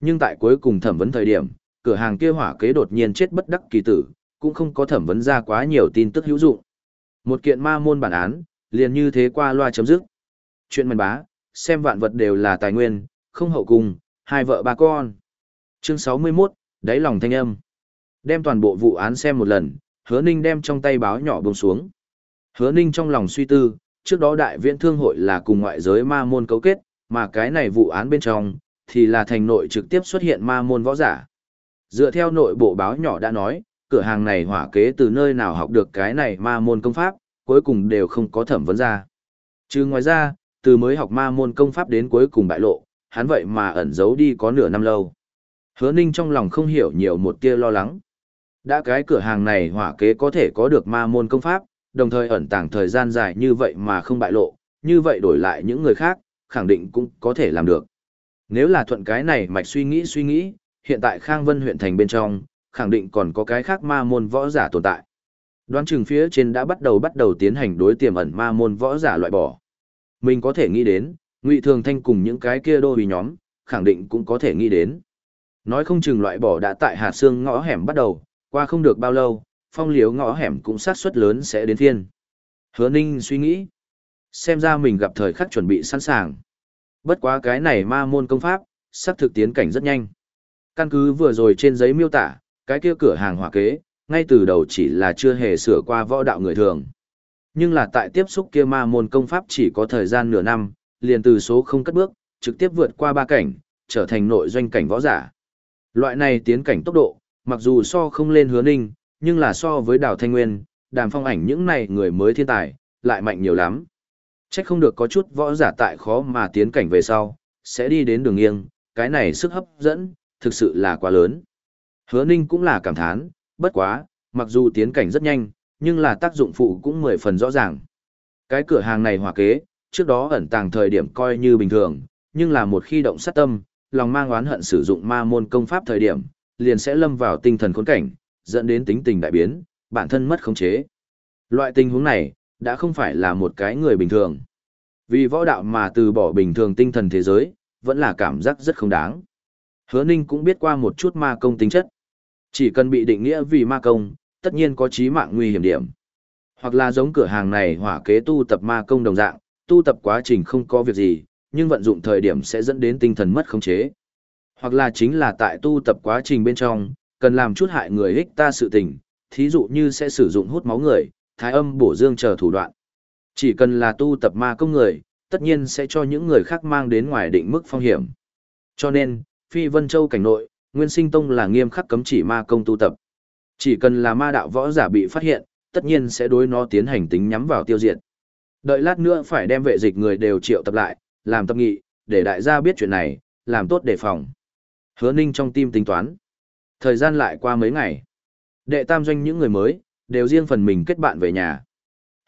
Nhưng tại cuối cùng thẩm vấn thời điểm, cửa hàng kia hỏa kế đột nhiên chết bất đắc kỳ tử, cũng không có thẩm vấn ra quá nhiều tin tức hữu dụng. Một kiện ma môn bản án, liền như thế qua loa chấm dứt. Chuyện mần bá, xem vạn vật đều là tài nguyên, không hậu cùng, hai vợ ba con. Chương 61, đáy lòng thanh âm. Đem toàn bộ vụ án xem một lần, hứa ninh đem trong tay báo nhỏ bông xuống. Hứa ninh trong lòng suy tư, trước đó đại viện thương hội là cùng ngoại giới ma môn cấu kết, mà cái này vụ án bên trong, thì là thành nội trực tiếp xuất hiện ma môn võ giả. Dựa theo nội bộ báo nhỏ đã nói, cửa hàng này hỏa kế từ nơi nào học được cái này ma môn công pháp, cuối cùng đều không có thẩm vấn ra. Chứ ngoài ra, từ mới học ma môn công pháp đến cuối cùng bại lộ, hắn vậy mà ẩn giấu đi có nửa năm lâu. Hứa ninh trong lòng không hiểu nhiều một tia lo lắng. Đã cái cửa hàng này hỏa kế có thể có được ma môn công pháp, đồng thời ẩn tàng thời gian dài như vậy mà không bại lộ, như vậy đổi lại những người khác, khẳng định cũng có thể làm được. Nếu là thuận cái này mạch suy nghĩ suy nghĩ, hiện tại Khang Vân huyện thành bên trong, khẳng định còn có cái khác ma môn võ giả tồn tại. Đoán chừng phía trên đã bắt đầu bắt đầu tiến hành đối tiềm ẩn ma môn võ giả loại bỏ. Mình có thể nghĩ đến, Ngụy Thường Thanh cùng những cái kia đô vì nhóm, khẳng định cũng có thể nghĩ đến. Nói không chừng loại bỏ đã tại hà xương ngõ hẻm bắt đầu, qua không được bao lâu, phong liếu ngõ hẻm cũng sát suất lớn sẽ đến thiên. Hứa Ninh suy nghĩ, xem ra mình gặp thời khắc chuẩn bị sẵn sàng. Bất quá cái này ma môn công pháp, sắp thực tiến cảnh rất nhanh. Căn cứ vừa rồi trên giấy miêu tả, cái kia cửa hàng hỏa kế, ngay từ đầu chỉ là chưa hề sửa qua võ đạo người thường. Nhưng là tại tiếp xúc kia ma môn công pháp chỉ có thời gian nửa năm, liền từ số không cất bước, trực tiếp vượt qua ba cảnh, trở thành nội doanh cảnh võ giả. Loại này tiến cảnh tốc độ, mặc dù so không lên hứa ninh, nhưng là so với đào thanh nguyên, đàm phong ảnh những này người mới thiên tài, lại mạnh nhiều lắm. Chắc không được có chút võ giả tại khó mà tiến cảnh về sau, sẽ đi đến đường nghiêng, cái này sức hấp dẫn, thực sự là quá lớn. Hứa ninh cũng là cảm thán, bất quá, mặc dù tiến cảnh rất nhanh, nhưng là tác dụng phụ cũng mười phần rõ ràng. Cái cửa hàng này hòa kế, trước đó ẩn tàng thời điểm coi như bình thường, nhưng là một khi động sát tâm, lòng mang oán hận sử dụng ma môn công pháp thời điểm, liền sẽ lâm vào tinh thần khốn cảnh, dẫn đến tính tình đại biến, bản thân mất khống chế. Loại tình huống này, đã không phải là một cái người bình thường. Vì võ đạo mà từ bỏ bình thường tinh thần thế giới, vẫn là cảm giác rất không đáng. Hứa Ninh cũng biết qua một chút ma công tính chất. Chỉ cần bị định nghĩa vì ma công, tất nhiên có chí mạng nguy hiểm điểm. Hoặc là giống cửa hàng này hỏa kế tu tập ma công đồng dạng, tu tập quá trình không có việc gì, nhưng vận dụng thời điểm sẽ dẫn đến tinh thần mất khống chế. Hoặc là chính là tại tu tập quá trình bên trong, cần làm chút hại người ích ta sự tình, thí dụ như sẽ sử dụng hút máu người, thái âm bổ dương chờ thủ đoạn. Chỉ cần là tu tập ma công người, tất nhiên sẽ cho những người khác mang đến ngoài định mức phong hiểm. Cho nên, Phi Vân Châu cảnh nội, Nguyên Sinh Tông là nghiêm khắc cấm chỉ ma công tu tập. Chỉ cần là ma đạo võ giả bị phát hiện, tất nhiên sẽ đối nó tiến hành tính nhắm vào tiêu diệt. Đợi lát nữa phải đem vệ dịch người đều triệu tập lại, làm tập nghị, để đại gia biết chuyện này, làm tốt đề phòng. Hứa Ninh trong tim tính toán. Thời gian lại qua mấy ngày. Đệ tam doanh những người mới, đều riêng phần mình kết bạn về nhà.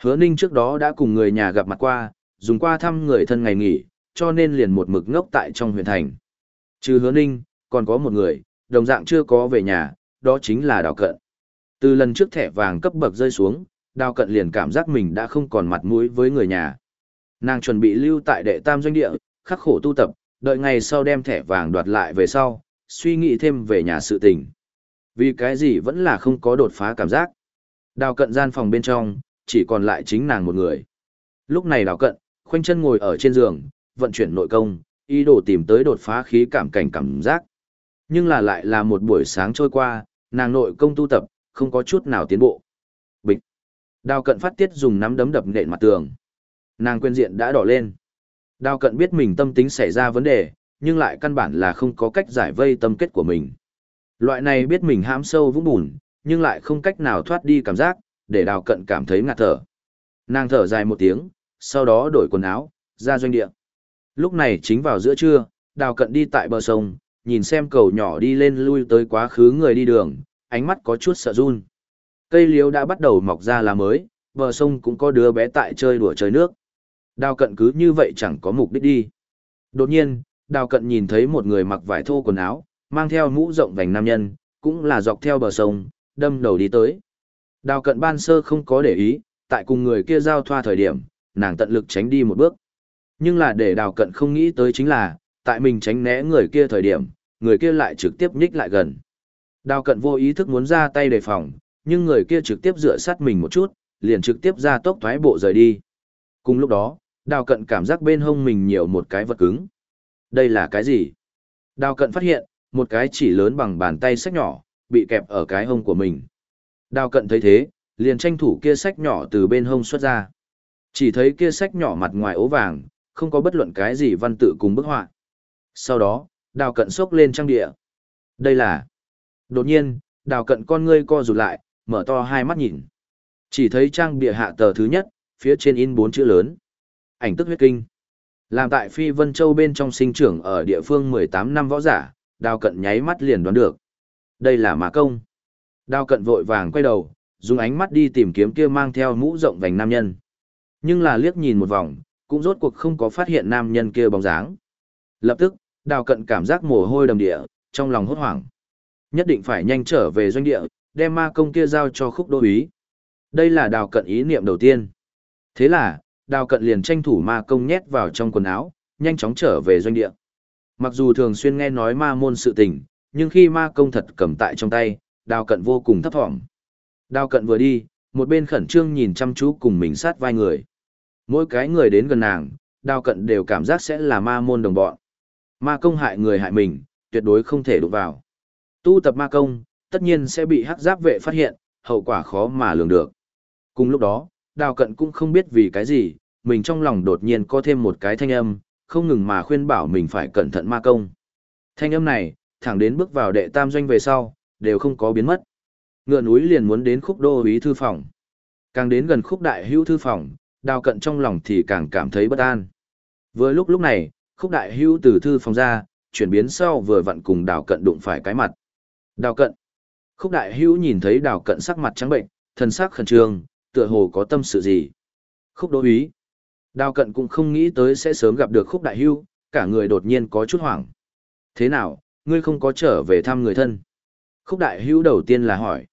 Hứa Ninh trước đó đã cùng người nhà gặp mặt qua, dùng qua thăm người thân ngày nghỉ, cho nên liền một mực ngốc tại trong huyện thành. Trừ Hứa Ninh, còn có một người, đồng dạng chưa có về nhà, đó chính là Đào Cận. Từ lần trước thẻ vàng cấp bậc rơi xuống, Đào Cận liền cảm giác mình đã không còn mặt mũi với người nhà. Nàng chuẩn bị lưu tại đệ tam doanh địa, khắc khổ tu tập, đợi ngày sau đem thẻ vàng đoạt lại về sau, suy nghĩ thêm về nhà sự tình. Vì cái gì vẫn là không có đột phá cảm giác. Đào cận gian phòng bên trong, chỉ còn lại chính nàng một người. Lúc này đào cận, khoanh chân ngồi ở trên giường, vận chuyển nội công, ý đồ tìm tới đột phá khí cảm cảnh cảm giác. Nhưng là lại là một buổi sáng trôi qua, nàng nội công tu tập, không có chút nào tiến bộ. Bịch. Đào cận phát tiết dùng nắm đấm đập nện mặt tường. Nàng quên diện đã đỏ lên. Đào cận biết mình tâm tính xảy ra vấn đề, nhưng lại căn bản là không có cách giải vây tâm kết của mình. Loại này biết mình hãm sâu vũng bùn, nhưng lại không cách nào thoát đi cảm giác, để đào cận cảm thấy ngạt thở. Nàng thở dài một tiếng, sau đó đổi quần áo, ra doanh địa. Lúc này chính vào giữa trưa, đào cận đi tại bờ sông, nhìn xem cầu nhỏ đi lên lui tới quá khứ người đi đường, ánh mắt có chút sợ run. Cây liễu đã bắt đầu mọc ra lá mới, bờ sông cũng có đứa bé tại chơi đùa chơi nước. Đào cận cứ như vậy chẳng có mục đích đi. Đột nhiên, đào cận nhìn thấy một người mặc vải thô quần áo, mang theo mũ rộng vành nam nhân, cũng là dọc theo bờ sông, đâm đầu đi tới. Đào cận ban sơ không có để ý, tại cùng người kia giao thoa thời điểm, nàng tận lực tránh đi một bước. Nhưng là để đào cận không nghĩ tới chính là, tại mình tránh né người kia thời điểm, người kia lại trực tiếp nhích lại gần. Đào cận vô ý thức muốn ra tay đề phòng, nhưng người kia trực tiếp dựa sát mình một chút, liền trực tiếp ra tốc thoái bộ rời đi. Cùng lúc đó, đào cận cảm giác bên hông mình nhiều một cái vật cứng. Đây là cái gì? Đào cận phát hiện, một cái chỉ lớn bằng bàn tay sách nhỏ, bị kẹp ở cái hông của mình. Đào cận thấy thế, liền tranh thủ kia sách nhỏ từ bên hông xuất ra. Chỉ thấy kia sách nhỏ mặt ngoài ố vàng, không có bất luận cái gì văn tự cùng bức họa. Sau đó, đào cận sốc lên trang địa. Đây là... Đột nhiên, đào cận con ngươi co rụt lại, mở to hai mắt nhìn. Chỉ thấy trang bìa hạ tờ thứ nhất, phía trên in bốn chữ lớn. Ảnh tức huyết kinh. Làm tại Phi Vân Châu bên trong sinh trưởng ở địa phương 18 năm võ giả, đào cận nháy mắt liền đoán được. Đây là ma công. Đào cận vội vàng quay đầu, dùng ánh mắt đi tìm kiếm kia mang theo mũ rộng vành nam nhân. Nhưng là liếc nhìn một vòng, cũng rốt cuộc không có phát hiện nam nhân kia bóng dáng. Lập tức, đào cận cảm giác mồ hôi đầm địa, trong lòng hốt hoảng. Nhất định phải nhanh trở về doanh địa, đem ma công kia giao cho khúc đô ý. Đây là đào cận ý niệm đầu tiên. Thế là, đào cận liền tranh thủ ma công nhét vào trong quần áo, nhanh chóng trở về doanh địa. Mặc dù thường xuyên nghe nói ma môn sự tình, nhưng khi ma công thật cầm tại trong tay, đào cận vô cùng thấp thỏm. Đào cận vừa đi, một bên khẩn trương nhìn chăm chú cùng mình sát vai người. Mỗi cái người đến gần nàng, đào cận đều cảm giác sẽ là ma môn đồng bọn. Ma công hại người hại mình, tuyệt đối không thể đụng vào. Tu tập ma công, tất nhiên sẽ bị hắc giáp vệ phát hiện, hậu quả khó mà lường được. Cùng lúc đó, đào cận cũng không biết vì cái gì, mình trong lòng đột nhiên có thêm một cái thanh âm, không ngừng mà khuyên bảo mình phải cẩn thận ma công. Thanh âm này, thẳng đến bước vào đệ tam doanh về sau, đều không có biến mất. Ngựa núi liền muốn đến khúc đô ý thư phòng. Càng đến gần khúc đại hữu thư phòng, đào cận trong lòng thì càng cảm thấy bất an. Vừa lúc lúc này, khúc đại hữu từ thư phòng ra, chuyển biến sau vừa vặn cùng đào cận đụng phải cái mặt. Đào cận. Khúc đại hữu nhìn thấy đào cận sắc mặt trắng bệnh, thân sắc khẩn trương, tựa hồ có tâm sự gì. Khúc đô ý. Đào cận cũng không nghĩ tới sẽ sớm gặp được khúc đại Hưu, cả người đột nhiên có chút hoảng. Thế nào, ngươi không có trở về thăm người thân? Khúc đại Hưu đầu tiên là hỏi.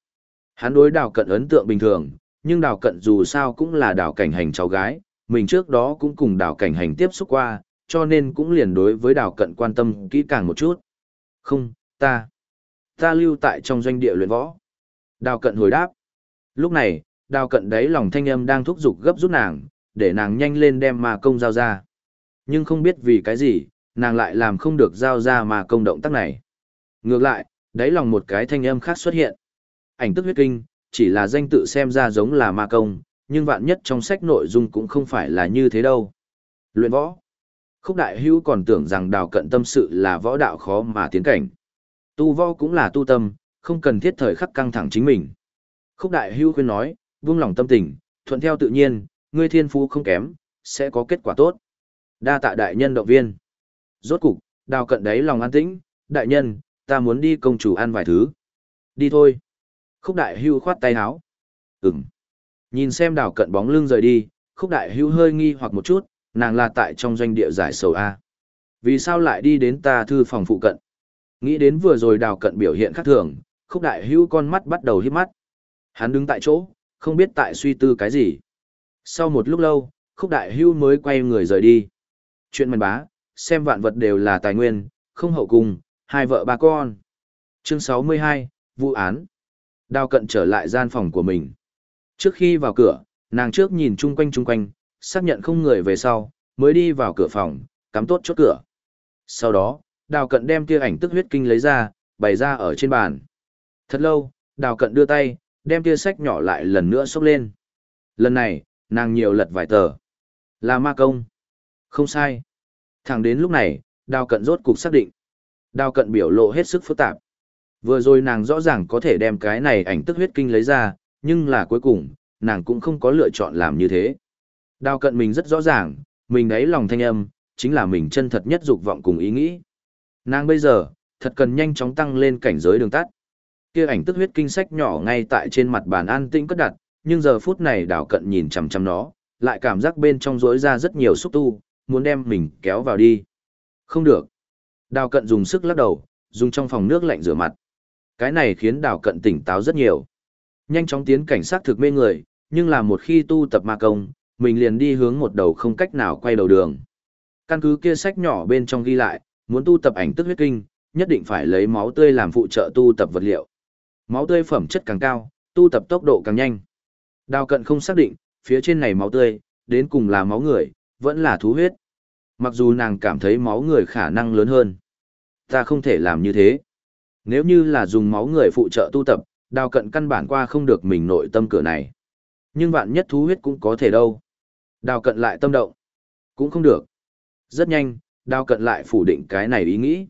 Hắn đối đào cận ấn tượng bình thường, nhưng đào cận dù sao cũng là đào cảnh hành cháu gái, mình trước đó cũng cùng đào cảnh hành tiếp xúc qua, cho nên cũng liền đối với đào cận quan tâm kỹ càng một chút. Không, ta, ta lưu tại trong doanh địa luyện võ. Đào cận hồi đáp. Lúc này, đào cận đấy lòng thanh âm đang thúc giục gấp rút nàng, để nàng nhanh lên đem ma công giao ra. Nhưng không biết vì cái gì, nàng lại làm không được giao ra ma công động tác này. Ngược lại, đáy lòng một cái thanh âm khác xuất hiện. Ảnh tức huyết kinh, chỉ là danh tự xem ra giống là ma công, nhưng vạn nhất trong sách nội dung cũng không phải là như thế đâu. Luyện võ. Khúc đại hữu còn tưởng rằng đào cận tâm sự là võ đạo khó mà tiến cảnh. Tu võ cũng là tu tâm, không cần thiết thời khắc căng thẳng chính mình. Khúc đại hữu khuyên nói, vung lòng tâm tình, thuận theo tự nhiên, ngươi thiên phú không kém, sẽ có kết quả tốt. Đa tạ đại nhân động viên. Rốt cục, đào cận đấy lòng an tĩnh, đại nhân, ta muốn đi công chủ ăn vài thứ. Đi thôi. Khúc đại hưu khoát tay áo. Ừm. Nhìn xem đào cận bóng lưng rời đi, khúc đại hưu hơi nghi hoặc một chút, nàng là tại trong doanh địa giải sầu A. Vì sao lại đi đến ta thư phòng phụ cận? Nghĩ đến vừa rồi đào cận biểu hiện khác thường, khúc đại hưu con mắt bắt đầu hiếp mắt. Hắn đứng tại chỗ, không biết tại suy tư cái gì. Sau một lúc lâu, khúc đại hưu mới quay người rời đi. Chuyện mần bá, xem vạn vật đều là tài nguyên, không hậu cùng, hai vợ ba con. Chương 62, vụ án. Đào cận trở lại gian phòng của mình. Trước khi vào cửa, nàng trước nhìn chung quanh chung quanh, xác nhận không người về sau, mới đi vào cửa phòng, cắm tốt chốt cửa. Sau đó, đào cận đem tia ảnh tức huyết kinh lấy ra, bày ra ở trên bàn. Thật lâu, đào cận đưa tay, đem kia sách nhỏ lại lần nữa xốc lên. Lần này, nàng nhiều lật vài tờ. Là ma công. Không sai. Thẳng đến lúc này, đào cận rốt cục xác định. Đào cận biểu lộ hết sức phức tạp. Vừa rồi nàng rõ ràng có thể đem cái này ảnh tức huyết kinh lấy ra, nhưng là cuối cùng, nàng cũng không có lựa chọn làm như thế. Đào cận mình rất rõ ràng, mình đấy lòng thanh âm, chính là mình chân thật nhất dục vọng cùng ý nghĩ. Nàng bây giờ, thật cần nhanh chóng tăng lên cảnh giới đường tắt. Kia ảnh tức huyết kinh sách nhỏ ngay tại trên mặt bàn an tĩnh cất đặt, nhưng giờ phút này đào cận nhìn chằm chằm nó, lại cảm giác bên trong rỗi ra rất nhiều xúc tu, muốn đem mình kéo vào đi. Không được. Đào cận dùng sức lắc đầu, dùng trong phòng nước lạnh rửa mặt. Cái này khiến đào cận tỉnh táo rất nhiều. Nhanh chóng tiến cảnh sát thực mê người, nhưng là một khi tu tập ma công, mình liền đi hướng một đầu không cách nào quay đầu đường. Căn cứ kia sách nhỏ bên trong ghi lại, muốn tu tập ảnh tức huyết kinh, nhất định phải lấy máu tươi làm phụ trợ tu tập vật liệu. Máu tươi phẩm chất càng cao, tu tập tốc độ càng nhanh. Đào cận không xác định, phía trên này máu tươi, đến cùng là máu người, vẫn là thú huyết. Mặc dù nàng cảm thấy máu người khả năng lớn hơn. Ta không thể làm như thế. Nếu như là dùng máu người phụ trợ tu tập, đào cận căn bản qua không được mình nội tâm cửa này. Nhưng vạn nhất thú huyết cũng có thể đâu. Đào cận lại tâm động. Cũng không được. Rất nhanh, đào cận lại phủ định cái này ý nghĩ.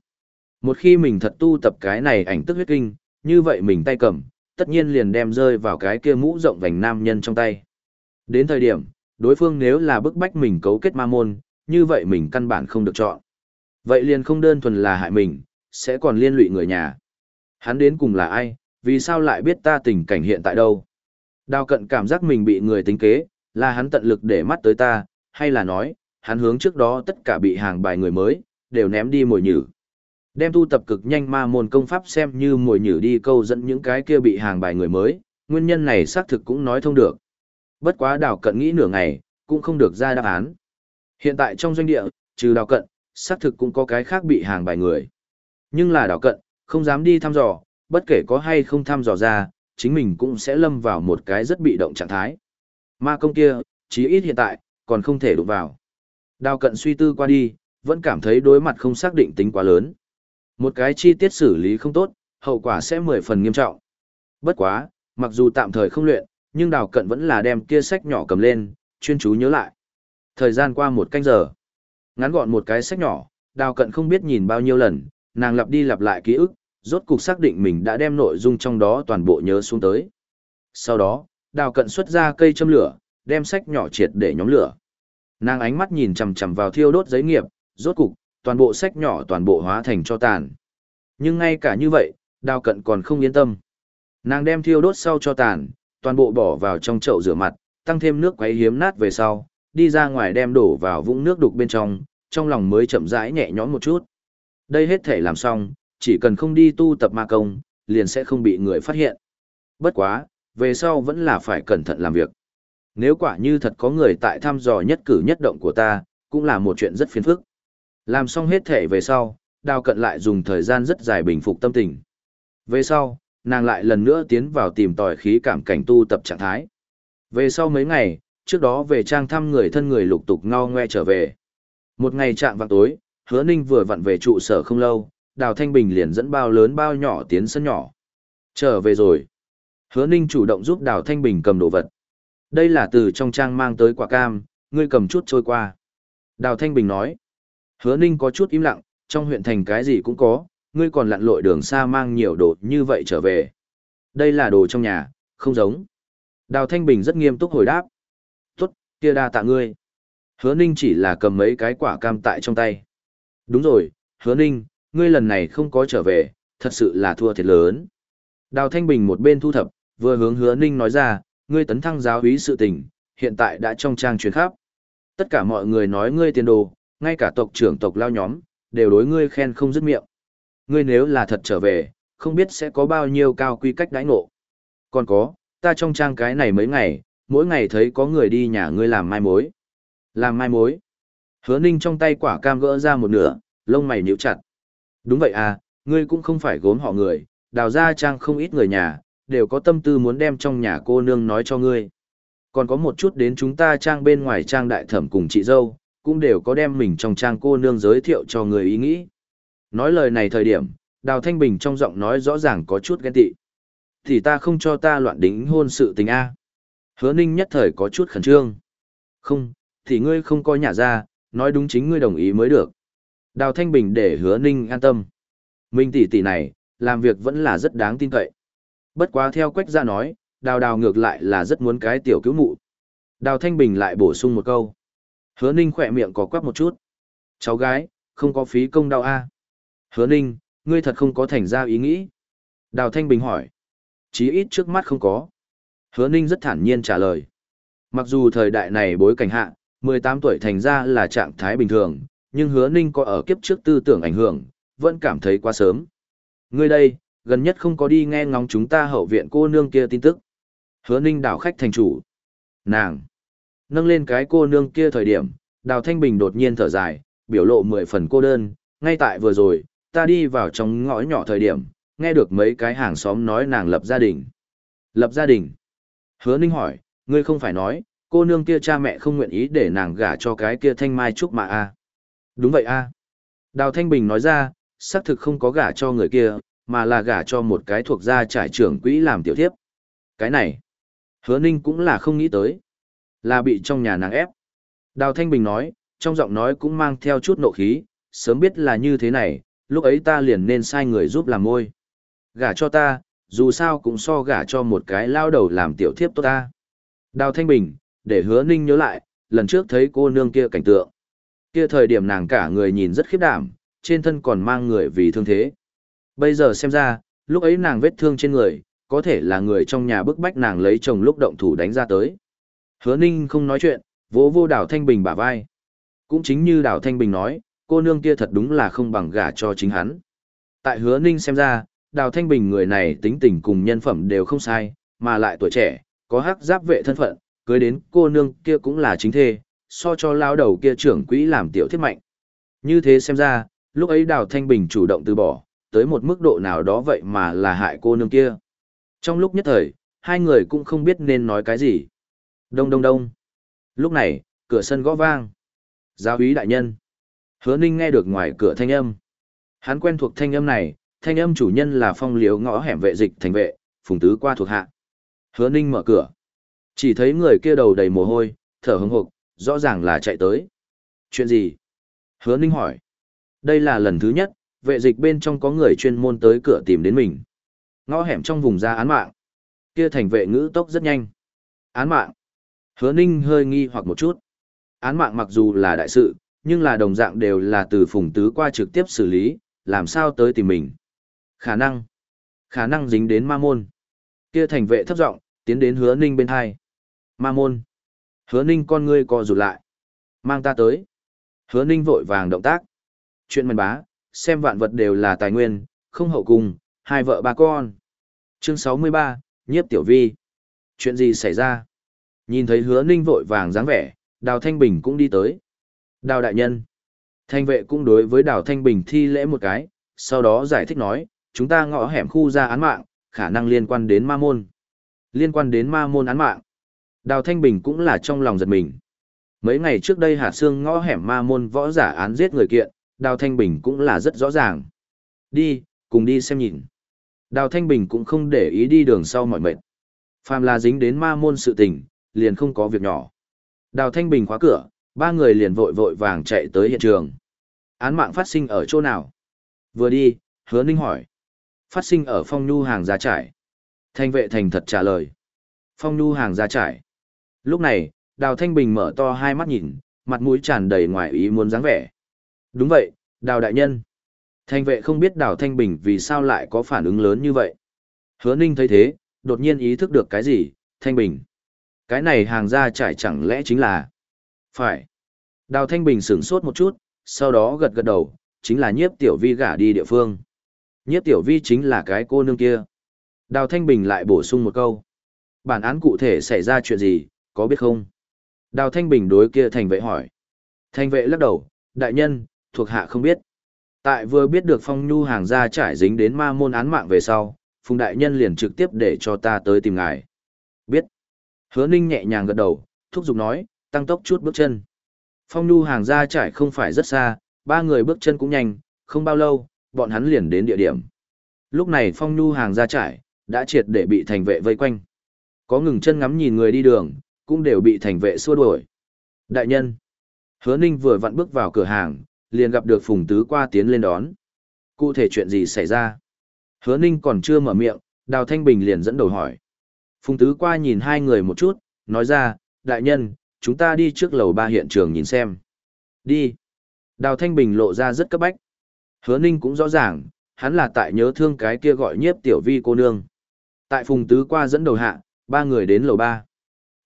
Một khi mình thật tu tập cái này ảnh tức huyết kinh, như vậy mình tay cầm, tất nhiên liền đem rơi vào cái kia mũ rộng vành nam nhân trong tay. Đến thời điểm, đối phương nếu là bức bách mình cấu kết ma môn, như vậy mình căn bản không được chọn. Vậy liền không đơn thuần là hại mình, sẽ còn liên lụy người nhà. Hắn đến cùng là ai, vì sao lại biết ta tình cảnh hiện tại đâu? Đào cận cảm giác mình bị người tính kế, là hắn tận lực để mắt tới ta, hay là nói, hắn hướng trước đó tất cả bị hàng bài người mới, đều ném đi mồi nhử. Đem tu tập cực nhanh ma môn công pháp xem như mồi nhử đi câu dẫn những cái kia bị hàng bài người mới, nguyên nhân này xác thực cũng nói thông được. Bất quá đào cận nghĩ nửa ngày, cũng không được ra đáp án. Hiện tại trong doanh địa, trừ đào cận, xác thực cũng có cái khác bị hàng bài người. Nhưng là đào cận, không dám đi thăm dò, bất kể có hay không thăm dò ra, chính mình cũng sẽ lâm vào một cái rất bị động trạng thái. Ma công kia, chí ít hiện tại, còn không thể đụng vào. Đào cận suy tư qua đi, vẫn cảm thấy đối mặt không xác định tính quá lớn. Một cái chi tiết xử lý không tốt, hậu quả sẽ mười phần nghiêm trọng. Bất quá, mặc dù tạm thời không luyện, nhưng đào cận vẫn là đem kia sách nhỏ cầm lên, chuyên chú nhớ lại. Thời gian qua một canh giờ, ngắn gọn một cái sách nhỏ, đào cận không biết nhìn bao nhiêu lần, nàng lặp đi lặp lại ký ức, rốt cục xác định mình đã đem nội dung trong đó toàn bộ nhớ xuống tới. Sau đó, đào cận xuất ra cây châm lửa, đem sách nhỏ triệt để nhóm lửa. Nàng ánh mắt nhìn chằm chằm vào thiêu đốt giấy nghiệp, rốt cục, toàn bộ sách nhỏ toàn bộ hóa thành cho tàn. Nhưng ngay cả như vậy, đào cận còn không yên tâm. Nàng đem thiêu đốt sau cho tàn, toàn bộ bỏ vào trong chậu rửa mặt, tăng thêm nước quấy hiếm nát về sau, đi ra ngoài đem đổ vào vũng nước đục bên trong, trong lòng mới chậm rãi nhẹ nhõm một chút. Đây hết thể làm xong, chỉ cần không đi tu tập ma công, liền sẽ không bị người phát hiện. Bất quá, về sau vẫn là phải cẩn thận làm việc. Nếu quả như thật có người tại thăm dò nhất cử nhất động của ta, cũng là một chuyện rất phiền phức. Làm xong hết thể về sau, đào cận lại dùng thời gian rất dài bình phục tâm tình. Về sau, nàng lại lần nữa tiến vào tìm tòi khí cảm cảnh tu tập trạng thái. Về sau mấy ngày, trước đó về trang thăm người thân người lục tục ngao ngoe trở về. Một ngày trạng vào tối, hứa ninh vừa vặn về trụ sở không lâu, đào thanh bình liền dẫn bao lớn bao nhỏ tiến sân nhỏ. Trở về rồi. Hứa ninh chủ động giúp đào thanh bình cầm đồ vật. Đây là từ trong trang mang tới quả cam, ngươi cầm chút trôi qua. Đào thanh bình nói. Hứa ninh có chút im lặng, trong huyện thành cái gì cũng có, ngươi còn lặn lội đường xa mang nhiều đồ như vậy trở về. Đây là đồ trong nhà, không giống. Đào Thanh Bình rất nghiêm túc hồi đáp. Tốt, kia đa tạ ngươi. Hứa Ninh chỉ là cầm mấy cái quả cam tại trong tay. Đúng rồi, Hứa Ninh, ngươi lần này không có trở về, thật sự là thua thiệt lớn. Đào Thanh Bình một bên thu thập, vừa hướng Hứa Ninh nói ra, ngươi tấn thăng giáo úy sự tình, hiện tại đã trong trang truyền khắp. Tất cả mọi người nói ngươi tiền đồ, ngay cả tộc trưởng tộc lao nhóm, đều đối ngươi khen không dứt miệng. Ngươi nếu là thật trở về, không biết sẽ có bao nhiêu cao quy cách đãi ngộ. Còn có, ta trong trang cái này mấy ngày, mỗi ngày thấy có người đi nhà ngươi làm mai mối. Làm mai mối. Hứa ninh trong tay quả cam gỡ ra một nửa, lông mày nhíu chặt. Đúng vậy à, ngươi cũng không phải gốm họ người, đào ra trang không ít người nhà, đều có tâm tư muốn đem trong nhà cô nương nói cho ngươi. Còn có một chút đến chúng ta trang bên ngoài trang đại thẩm cùng chị dâu, cũng đều có đem mình trong trang cô nương giới thiệu cho người ý nghĩ. Nói lời này thời điểm, Đào Thanh Bình trong giọng nói rõ ràng có chút ghen tị. Thì ta không cho ta loạn đính hôn sự tình A. Hứa ninh nhất thời có chút khẩn trương. Không, thì ngươi không coi nhà ra, nói đúng chính ngươi đồng ý mới được. Đào Thanh Bình để hứa ninh an tâm. Minh tỷ tỷ này, làm việc vẫn là rất đáng tin cậy. Bất quá theo quách ra nói, đào đào ngược lại là rất muốn cái tiểu cứu mụ. Đào Thanh Bình lại bổ sung một câu. Hứa ninh khỏe miệng có quắc một chút. Cháu gái, không có phí công đau a Hứa ninh, ngươi thật không có thành ra ý nghĩ. Đào Thanh Bình hỏi. Chí ít trước mắt không có. Hứa ninh rất thản nhiên trả lời. Mặc dù thời đại này bối cảnh hạ, 18 tuổi thành ra là trạng thái bình thường, nhưng hứa ninh có ở kiếp trước tư tưởng ảnh hưởng, vẫn cảm thấy quá sớm. Ngươi đây, gần nhất không có đi nghe ngóng chúng ta hậu viện cô nương kia tin tức. Hứa ninh đảo khách thành chủ. Nàng. Nâng lên cái cô nương kia thời điểm, đào thanh bình đột nhiên thở dài, biểu lộ mười phần cô đơn, ngay tại vừa rồi, ta đi vào trong ngõ nhỏ thời điểm, nghe được mấy cái hàng xóm nói nàng lập gia đình. Lập gia đình. Hứa ninh hỏi, ngươi không phải nói, cô nương kia cha mẹ không nguyện ý để nàng gả cho cái kia thanh mai trúc mà a Đúng vậy a Đào Thanh Bình nói ra, xác thực không có gả cho người kia, mà là gả cho một cái thuộc gia trải trưởng quỹ làm tiểu thiếp. Cái này, hứa ninh cũng là không nghĩ tới. Là bị trong nhà nàng ép. Đào Thanh Bình nói, trong giọng nói cũng mang theo chút nộ khí, sớm biết là như thế này, lúc ấy ta liền nên sai người giúp làm môi. Gả cho ta, dù sao cũng so gả cho một cái lao đầu làm tiểu thiếp tốt ta. Đào Thanh Bình, để hứa ninh nhớ lại, lần trước thấy cô nương kia cảnh tượng. Kia thời điểm nàng cả người nhìn rất khiếp đảm, trên thân còn mang người vì thương thế. Bây giờ xem ra, lúc ấy nàng vết thương trên người, có thể là người trong nhà bức bách nàng lấy chồng lúc động thủ đánh ra tới. Hứa ninh không nói chuyện, vỗ vô đảo Thanh Bình bả vai. Cũng chính như đảo Thanh Bình nói, cô nương kia thật đúng là không bằng gả cho chính hắn. Tại hứa ninh xem ra, đào Thanh Bình người này tính tình cùng nhân phẩm đều không sai, mà lại tuổi trẻ, có hắc giáp vệ thân phận, cưới đến cô nương kia cũng là chính thê, so cho lao đầu kia trưởng quỹ làm tiểu thiết mạnh. Như thế xem ra, lúc ấy Đào Thanh Bình chủ động từ bỏ, tới một mức độ nào đó vậy mà là hại cô nương kia. Trong lúc nhất thời, hai người cũng không biết nên nói cái gì. Đông đông đông. Lúc này, cửa sân gõ vang. Giáo úy đại nhân. Hứa Ninh nghe được ngoài cửa thanh âm. Hắn quen thuộc thanh âm này, thanh âm chủ nhân là phong liếu ngõ hẻm vệ dịch thành vệ, phùng tứ qua thuộc hạ. Hứa Ninh mở cửa. Chỉ thấy người kia đầu đầy mồ hôi, thở hững hộp, rõ ràng là chạy tới. Chuyện gì? Hứa Ninh hỏi. Đây là lần thứ nhất, vệ dịch bên trong có người chuyên môn tới cửa tìm đến mình. Ngõ hẻm trong vùng ra án mạng. Kia thành vệ ngữ tốc rất nhanh. Án mạng. Hứa Ninh hơi nghi hoặc một chút. Án mạng mặc dù là đại sự, nhưng là đồng dạng đều là từ phùng tứ qua trực tiếp xử lý, làm sao tới tìm mình. Khả năng. Khả năng dính đến ma môn. Kia thành vệ thấp giọng tiến đến hứa Ninh bên hai. Ma môn. Hứa ninh con ngươi co rụt lại. Mang ta tới. Hứa ninh vội vàng động tác. Chuyện mần bá, xem vạn vật đều là tài nguyên, không hậu cùng, hai vợ ba con. Chương sáu mươi ba, nhiếp tiểu vi. Chuyện gì xảy ra? Nhìn thấy hứa ninh vội vàng dáng vẻ, đào thanh bình cũng đi tới. Đào đại nhân. Thanh vệ cũng đối với đào thanh bình thi lễ một cái, sau đó giải thích nói, chúng ta ngõ hẻm khu ra án mạng, khả năng liên quan đến ma môn. Liên quan đến ma môn án mạng. Đào Thanh Bình cũng là trong lòng giật mình. Mấy ngày trước đây Hà Sương ngõ hẻm ma môn võ giả án giết người kiện, Đào Thanh Bình cũng là rất rõ ràng. Đi, cùng đi xem nhìn. Đào Thanh Bình cũng không để ý đi đường sau mọi mệt. Phàm là dính đến ma môn sự tình, liền không có việc nhỏ. Đào Thanh Bình khóa cửa, ba người liền vội vội vàng chạy tới hiện trường. Án mạng phát sinh ở chỗ nào? Vừa đi, hứa ninh hỏi. Phát sinh ở phong nhu hàng giá trải. Thanh vệ thành thật trả lời. Phong nhu hàng giá trải. Lúc này, Đào Thanh Bình mở to hai mắt nhìn, mặt mũi tràn đầy ngoài ý muốn dáng vẻ. Đúng vậy, Đào Đại Nhân. Thanh vệ không biết Đào Thanh Bình vì sao lại có phản ứng lớn như vậy. Hứa Ninh thấy thế, đột nhiên ý thức được cái gì, Thanh Bình. Cái này hàng ra trải chẳng lẽ chính là... Phải. Đào Thanh Bình sửng sốt một chút, sau đó gật gật đầu, chính là nhiếp tiểu vi gả đi địa phương. Nhiếp tiểu vi chính là cái cô nương kia. Đào Thanh Bình lại bổ sung một câu. Bản án cụ thể xảy ra chuyện gì, có biết không? Đào Thanh Bình đối kia thành vệ hỏi. Thành vệ lắc đầu, đại nhân, thuộc hạ không biết. Tại vừa biết được phong nhu hàng gia trải dính đến ma môn án mạng về sau, phùng đại nhân liền trực tiếp để cho ta tới tìm ngài. Hứa ninh nhẹ nhàng gật đầu, thúc giục nói, tăng tốc chút bước chân. Phong nhu hàng gia trải không phải rất xa, ba người bước chân cũng nhanh, không bao lâu, bọn hắn liền đến địa điểm. Lúc này phong nhu hàng gia trải, đã triệt để bị thành vệ vây quanh. Có ngừng chân ngắm nhìn người đi đường, cũng đều bị thành vệ xua đuổi. Đại nhân. Hứa Ninh vừa vặn bước vào cửa hàng, liền gặp được Phùng Tứ qua tiến lên đón. Cụ thể chuyện gì xảy ra? Hứa Ninh còn chưa mở miệng, Đào Thanh Bình liền dẫn đầu hỏi. Phùng Tứ qua nhìn hai người một chút, nói ra, đại nhân, chúng ta đi trước lầu ba hiện trường nhìn xem. Đi. Đào Thanh Bình lộ ra rất cấp bách. Hứa Ninh cũng rõ ràng, hắn là tại nhớ thương cái kia gọi nhiếp tiểu vi cô nương. Tại Phùng Tứ qua dẫn đầu hạ, ba người đến lầu ba.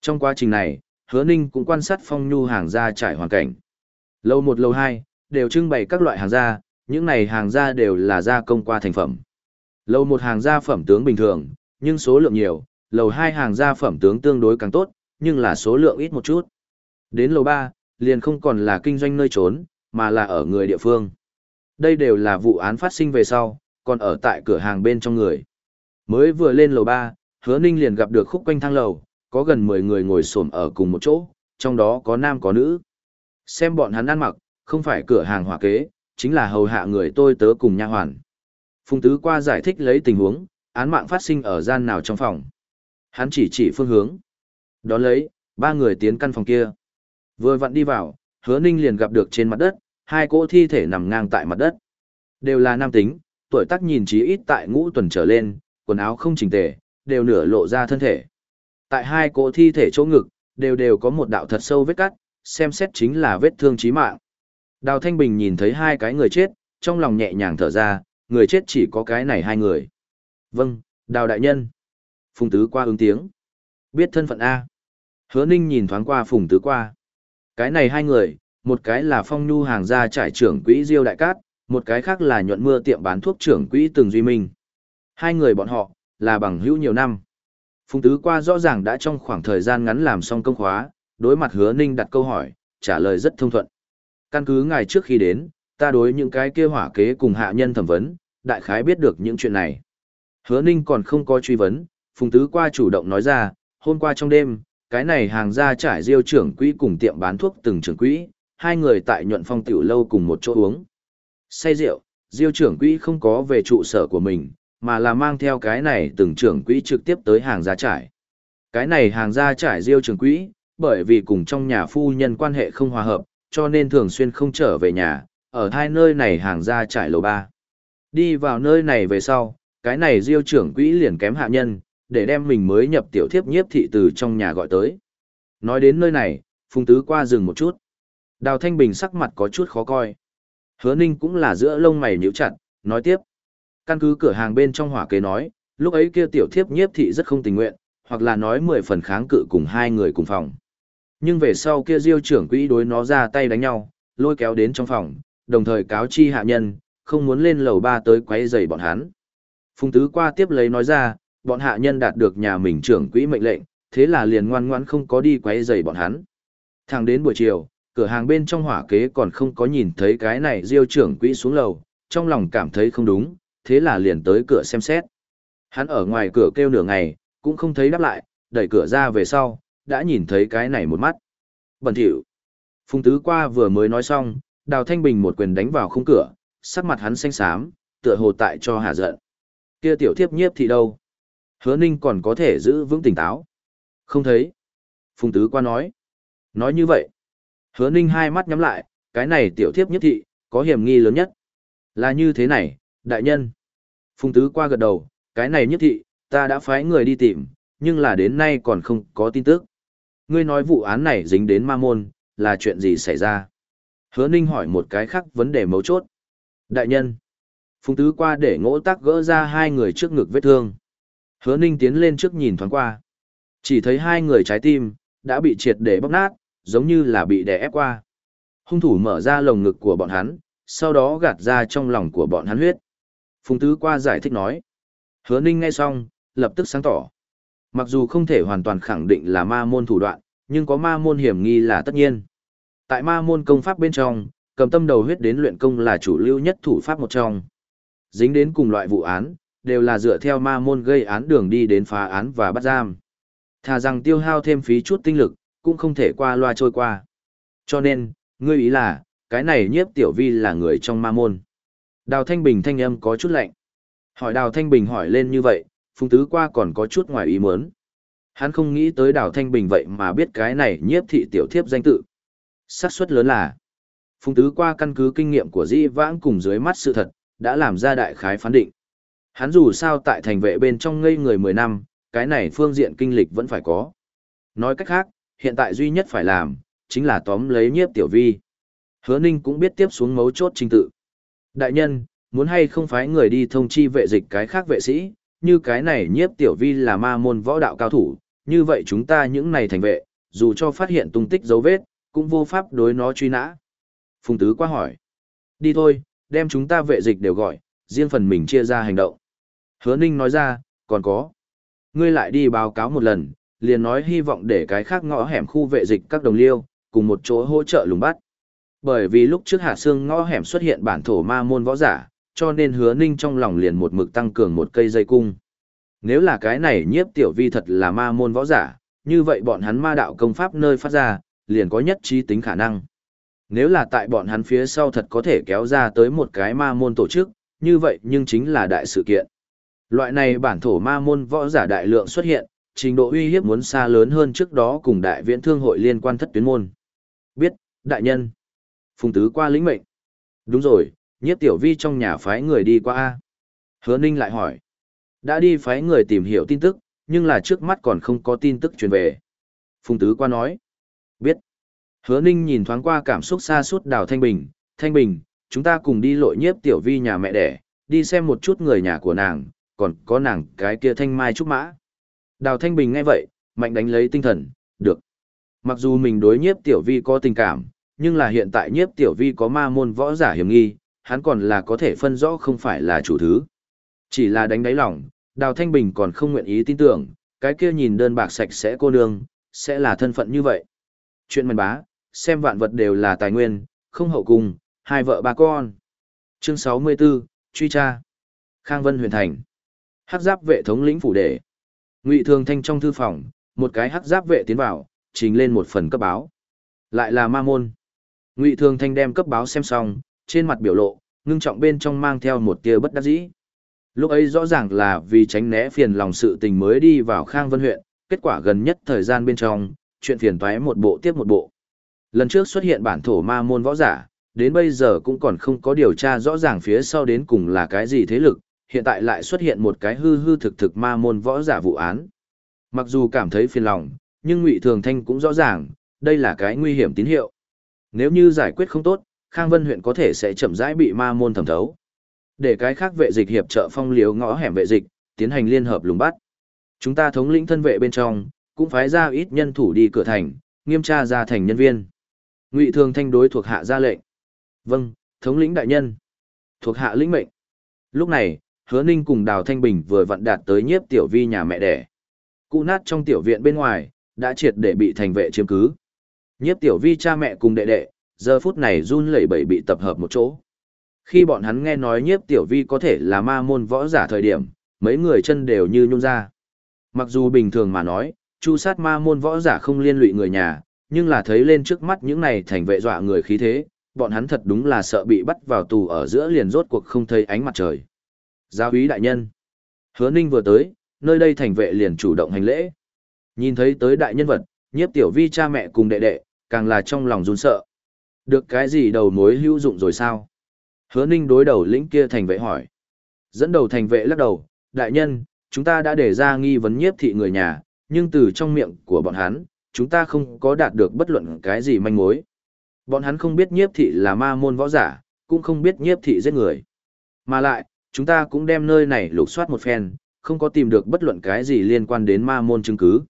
Trong quá trình này, Hứa Ninh cũng quan sát phong nhu hàng gia trải hoàn cảnh. Lầu một lầu hai đều trưng bày các loại hàng gia, những này hàng gia đều là gia công qua thành phẩm. Lầu một hàng gia phẩm tướng bình thường, nhưng số lượng nhiều, lầu hai hàng gia phẩm tướng tương đối càng tốt, nhưng là số lượng ít một chút. Đến lầu ba liền không còn là kinh doanh nơi trốn, mà là ở người địa phương. Đây đều là vụ án phát sinh về sau, còn ở tại cửa hàng bên trong người. Mới vừa lên lầu ba hứa ninh liền gặp được khúc quanh thang lầu, có gần 10 người ngồi xổm ở cùng một chỗ, trong đó có nam có nữ. Xem bọn hắn ăn mặc, không phải cửa hàng hỏa kế, chính là hầu hạ người tôi tớ cùng nha hoàn. Phùng Tứ qua giải thích lấy tình huống, án mạng phát sinh ở gian nào trong phòng. Hắn chỉ chỉ phương hướng. Đón lấy, ba người tiến căn phòng kia. Vừa vặn đi vào, hứa ninh liền gặp được trên mặt đất, hai cỗ thi thể nằm ngang tại mặt đất. Đều là nam tính, tuổi tác nhìn chí ít tại ngũ tuần trở lên, quần áo không chỉnh tề, đều nửa lộ ra thân thể. Tại hai cỗ thi thể chỗ ngực, đều đều có một đạo thật sâu vết cắt, xem xét chính là vết thương chí mạng. Đào Thanh Bình nhìn thấy hai cái người chết, trong lòng nhẹ nhàng thở ra, người chết chỉ có cái này hai người. Vâng, Đào Đại Nhân. Phùng Tứ qua ứng tiếng. Biết thân phận A. Hứa Ninh nhìn thoáng qua Phùng Tứ qua. Cái này hai người, một cái là phong nhu hàng gia trải trưởng quỹ Diêu Đại Cát, một cái khác là nhuận mưa tiệm bán thuốc trưởng quỹ Từng Duy Minh. Hai người bọn họ, là bằng hữu nhiều năm. Phùng Tứ qua rõ ràng đã trong khoảng thời gian ngắn làm xong công khóa, đối mặt hứa ninh đặt câu hỏi, trả lời rất thông thuận. Căn cứ ngày trước khi đến, ta đối những cái kia hỏa kế cùng hạ nhân thẩm vấn, đại khái biết được những chuyện này. Hứa ninh còn không có truy vấn, Phùng Tứ qua chủ động nói ra, hôm qua trong đêm, cái này hàng ra trải diêu trưởng quỹ cùng tiệm bán thuốc từng trưởng quỹ, hai người tại nhuận phong tiểu lâu cùng một chỗ uống. Say rượu, diêu trưởng quỹ không có về trụ sở của mình, mà là mang theo cái này từng trưởng quỹ trực tiếp tới hàng gia trải. Cái này hàng gia trải diêu trưởng quỹ, bởi vì cùng trong nhà phu nhân quan hệ không hòa hợp, cho nên thường xuyên không trở về nhà, ở hai nơi này hàng gia trải lầu ba. Đi vào nơi này về sau, cái này diêu trưởng quỹ liền kém hạ nhân, để đem mình mới nhập tiểu thiếp nhiếp thị từ trong nhà gọi tới. Nói đến nơi này, Phùng Tứ qua dừng một chút. Đào Thanh Bình sắc mặt có chút khó coi. Hứa Ninh cũng là giữa lông mày nhíu chặt, nói tiếp. Căn cứ cửa hàng bên trong hỏa kế nói, lúc ấy kia tiểu thiếp nhiếp thị rất không tình nguyện, hoặc là nói mười phần kháng cự cùng hai người cùng phòng. Nhưng về sau kia diêu trưởng quỹ đối nó ra tay đánh nhau, lôi kéo đến trong phòng, đồng thời cáo chi hạ nhân, không muốn lên lầu ba tới quấy rầy bọn hắn. Phùng tứ qua tiếp lấy nói ra, bọn hạ nhân đạt được nhà mình trưởng quỹ mệnh lệnh, thế là liền ngoan ngoãn không có đi quấy rầy bọn hắn. Thẳng đến buổi chiều, cửa hàng bên trong hỏa kế còn không có nhìn thấy cái này diêu trưởng quỹ xuống lầu, trong lòng cảm thấy không đúng, thế là liền tới cửa xem xét. Hắn ở ngoài cửa kêu nửa ngày, cũng không thấy đáp lại, đẩy cửa ra về sau, đã nhìn thấy cái này một mắt. Bẩn thỉu. Phùng tứ qua vừa mới nói xong, đào thanh bình một quyền đánh vào khung cửa, sắc mặt hắn xanh xám, tựa hồ tại cho hạ giận. Kia tiểu thiếp nhiếp thì đâu? Hứa ninh còn có thể giữ vững tỉnh táo. Không thấy. Phùng tứ qua nói. Nói như vậy. Hứa ninh hai mắt nhắm lại, cái này tiểu thiếp nhất thị, có hiểm nghi lớn nhất. Là như thế này, đại nhân. Phùng tứ qua gật đầu, cái này nhất thị, ta đã phái người đi tìm, nhưng là đến nay còn không có tin tức. Ngươi nói vụ án này dính đến ma môn, là chuyện gì xảy ra? Hứa Ninh hỏi một cái khác vấn đề mấu chốt. Đại nhân. Phùng tứ qua để ngỗ tắc gỡ ra hai người trước ngực vết thương. Hứa Ninh tiến lên trước nhìn thoáng qua. Chỉ thấy hai người trái tim, đã bị triệt để bóc nát, giống như là bị đè ép qua. Hung thủ mở ra lồng ngực của bọn hắn, sau đó gạt ra trong lòng của bọn hắn huyết. Phùng Tứ qua giải thích nói. Hứa Ninh nghe xong, lập tức sáng tỏ. Mặc dù không thể hoàn toàn khẳng định là ma môn thủ đoạn, nhưng có ma môn hiểm nghi là tất nhiên. Tại ma môn công pháp bên trong, cầm tâm đầu huyết đến luyện công là chủ lưu nhất thủ pháp một trong. Dính đến cùng loại vụ án, đều là dựa theo ma môn gây án đường đi đến phá án và bắt giam. Thà rằng tiêu hao thêm phí chút tinh lực, cũng không thể qua loa trôi qua. Cho nên, ngươi ý là, cái này nhiếp tiểu vi là người trong ma môn. Đào Thanh Bình thanh âm có chút lạnh. Hỏi Đào Thanh Bình hỏi lên như vậy, Phùng Tứ qua còn có chút ngoài ý muốn. Hắn không nghĩ tới Đào Thanh Bình vậy mà biết cái này nhiếp thị tiểu thiếp danh tự. xác suất lớn là, Phùng Tứ qua căn cứ kinh nghiệm của Di Vãng cùng dưới mắt sự thật, đã làm ra đại khái phán định. Hắn dù sao tại thành vệ bên trong ngây người 10 năm, cái này phương diện kinh lịch vẫn phải có. Nói cách khác, hiện tại duy nhất phải làm, chính là tóm lấy nhiếp tiểu vi. Hứa Ninh cũng biết tiếp xuống mấu chốt trình tự. Đại nhân, muốn hay không phái người đi thông chi vệ dịch cái khác vệ sĩ, như cái này nhiếp tiểu vi là ma môn võ đạo cao thủ, như vậy chúng ta những này thành vệ, dù cho phát hiện tung tích dấu vết, cũng vô pháp đối nó truy nã. Phùng Tứ qua hỏi. Đi thôi, đem chúng ta vệ dịch đều gọi, riêng phần mình chia ra hành động. Hứa Ninh nói ra, còn có. Ngươi lại đi báo cáo một lần, liền nói hy vọng để cái khác ngõ hẻm khu vệ dịch các đồng liêu, cùng một chỗ hỗ trợ lùng bắt. Bởi vì lúc trước Hạ Sương ngõ hẻm xuất hiện bản thổ ma môn võ giả, cho nên hứa ninh trong lòng liền một mực tăng cường một cây dây cung. Nếu là cái này nhiếp tiểu vi thật là ma môn võ giả, như vậy bọn hắn ma đạo công pháp nơi phát ra, liền có nhất trí tính khả năng. Nếu là tại bọn hắn phía sau thật có thể kéo ra tới một cái ma môn tổ chức, như vậy nhưng chính là đại sự kiện. Loại này bản thổ ma môn võ giả đại lượng xuất hiện, trình độ uy hiếp muốn xa lớn hơn trước đó cùng đại viễn thương hội liên quan thất tuyến môn. Biết, đại nhân. Phùng tứ qua lĩnh mệnh. Đúng rồi, nhiếp tiểu vi trong nhà phái người đi qua A. Hứa Ninh lại hỏi. Đã đi phái người tìm hiểu tin tức, nhưng là trước mắt còn không có tin tức truyền về. Phùng tứ qua nói. Biết. Hứa Ninh nhìn thoáng qua cảm xúc xa suốt đào Thanh Bình. Thanh Bình, chúng ta cùng đi lội nhiếp tiểu vi nhà mẹ đẻ, đi xem một chút người nhà của nàng, còn có nàng cái kia thanh mai trúc mã. Đào Thanh Bình nghe vậy, mạnh đánh lấy tinh thần, được. Mặc dù mình đối nhiếp tiểu vi có tình cảm, nhưng là hiện tại nhiếp tiểu vi có ma môn võ giả hiểm nghi, hắn còn là có thể phân rõ không phải là chủ thứ. Chỉ là đánh đáy lòng, Đào Thanh Bình còn không nguyện ý tin tưởng, cái kia nhìn đơn bạc sạch sẽ cô nương, sẽ là thân phận như vậy. Chuyện mần bá, xem vạn vật đều là tài nguyên, không hậu cùng, hai vợ ba con. Chương 64, Truy tra. Khang Vân huyền thành. Hắc giáp vệ thống lĩnh phủ đệ. Ngụy Thường Thanh trong thư phòng, một cái hắc giáp vệ tiến vào, trình lên một phần cấp báo. Lại là ma môn. Ngụy Thường Thanh đem cấp báo xem xong, trên mặt biểu lộ, ngưng trọng bên trong mang theo một tia bất đắc dĩ. Lúc ấy rõ ràng là vì tránh né phiền lòng sự tình mới đi vào Khang Vân huyện, kết quả gần nhất thời gian bên trong, chuyện phiền toái một bộ tiếp một bộ. Lần trước xuất hiện bản thổ ma môn võ giả, đến bây giờ cũng còn không có điều tra rõ ràng phía sau đến cùng là cái gì thế lực, hiện tại lại xuất hiện một cái hư hư thực thực ma môn võ giả vụ án. Mặc dù cảm thấy phiền lòng, nhưng Ngụy Thường Thanh cũng rõ ràng, đây là cái nguy hiểm tín hiệu. Nếu như giải quyết không tốt, Khang Vân huyện có thể sẽ chậm rãi bị ma môn thẩm thấu. Để cái khác vệ dịch hiệp trợ phong liếu ngõ hẻm vệ dịch, tiến hành liên hợp lùng bắt. Chúng ta thống lĩnh thân vệ bên trong, cũng phái ra ít nhân thủ đi cửa thành, nghiêm tra ra thành nhân viên. Ngụy Thường Thanh đối thuộc hạ ra lệnh. Vâng, thống lĩnh đại nhân. Thuộc hạ lĩnh mệnh. Lúc này, Hứa Ninh cùng Đào Thanh Bình vừa vặn đạt tới nhiếp tiểu vi nhà mẹ đẻ. Cụ nát trong tiểu viện bên ngoài, đã triệt để bị thành vệ chiếm cứ. Nhiếp tiểu vi cha mẹ cùng đệ đệ, giờ phút này run lẩy bẩy bị tập hợp một chỗ. Khi bọn hắn nghe nói nhiếp tiểu vi có thể là ma môn võ giả thời điểm, mấy người chân đều như nhung ra. Mặc dù bình thường mà nói, chu sát ma môn võ giả không liên lụy người nhà, nhưng là thấy lên trước mắt những này thành vệ dọa người khí thế, bọn hắn thật đúng là sợ bị bắt vào tù ở giữa liền rốt cuộc không thấy ánh mặt trời. Giáo úy đại nhân. Hứa Ninh vừa tới, nơi đây thành vệ liền chủ động hành lễ. Nhìn thấy tới đại nhân vật, nhiếp tiểu vi cha mẹ cùng đệ đệ, càng là trong lòng run sợ. Được cái gì đầu mối hữu dụng rồi sao? Hứa ninh đối đầu lĩnh kia thành vệ hỏi. Dẫn đầu thành vệ lắc đầu, đại nhân, chúng ta đã để ra nghi vấn nhiếp thị người nhà, nhưng từ trong miệng của bọn hắn, chúng ta không có đạt được bất luận cái gì manh mối. Bọn hắn không biết nhiếp thị là ma môn võ giả, cũng không biết nhiếp thị giết người. Mà lại, chúng ta cũng đem nơi này lục soát một phen, không có tìm được bất luận cái gì liên quan đến ma môn chứng cứ.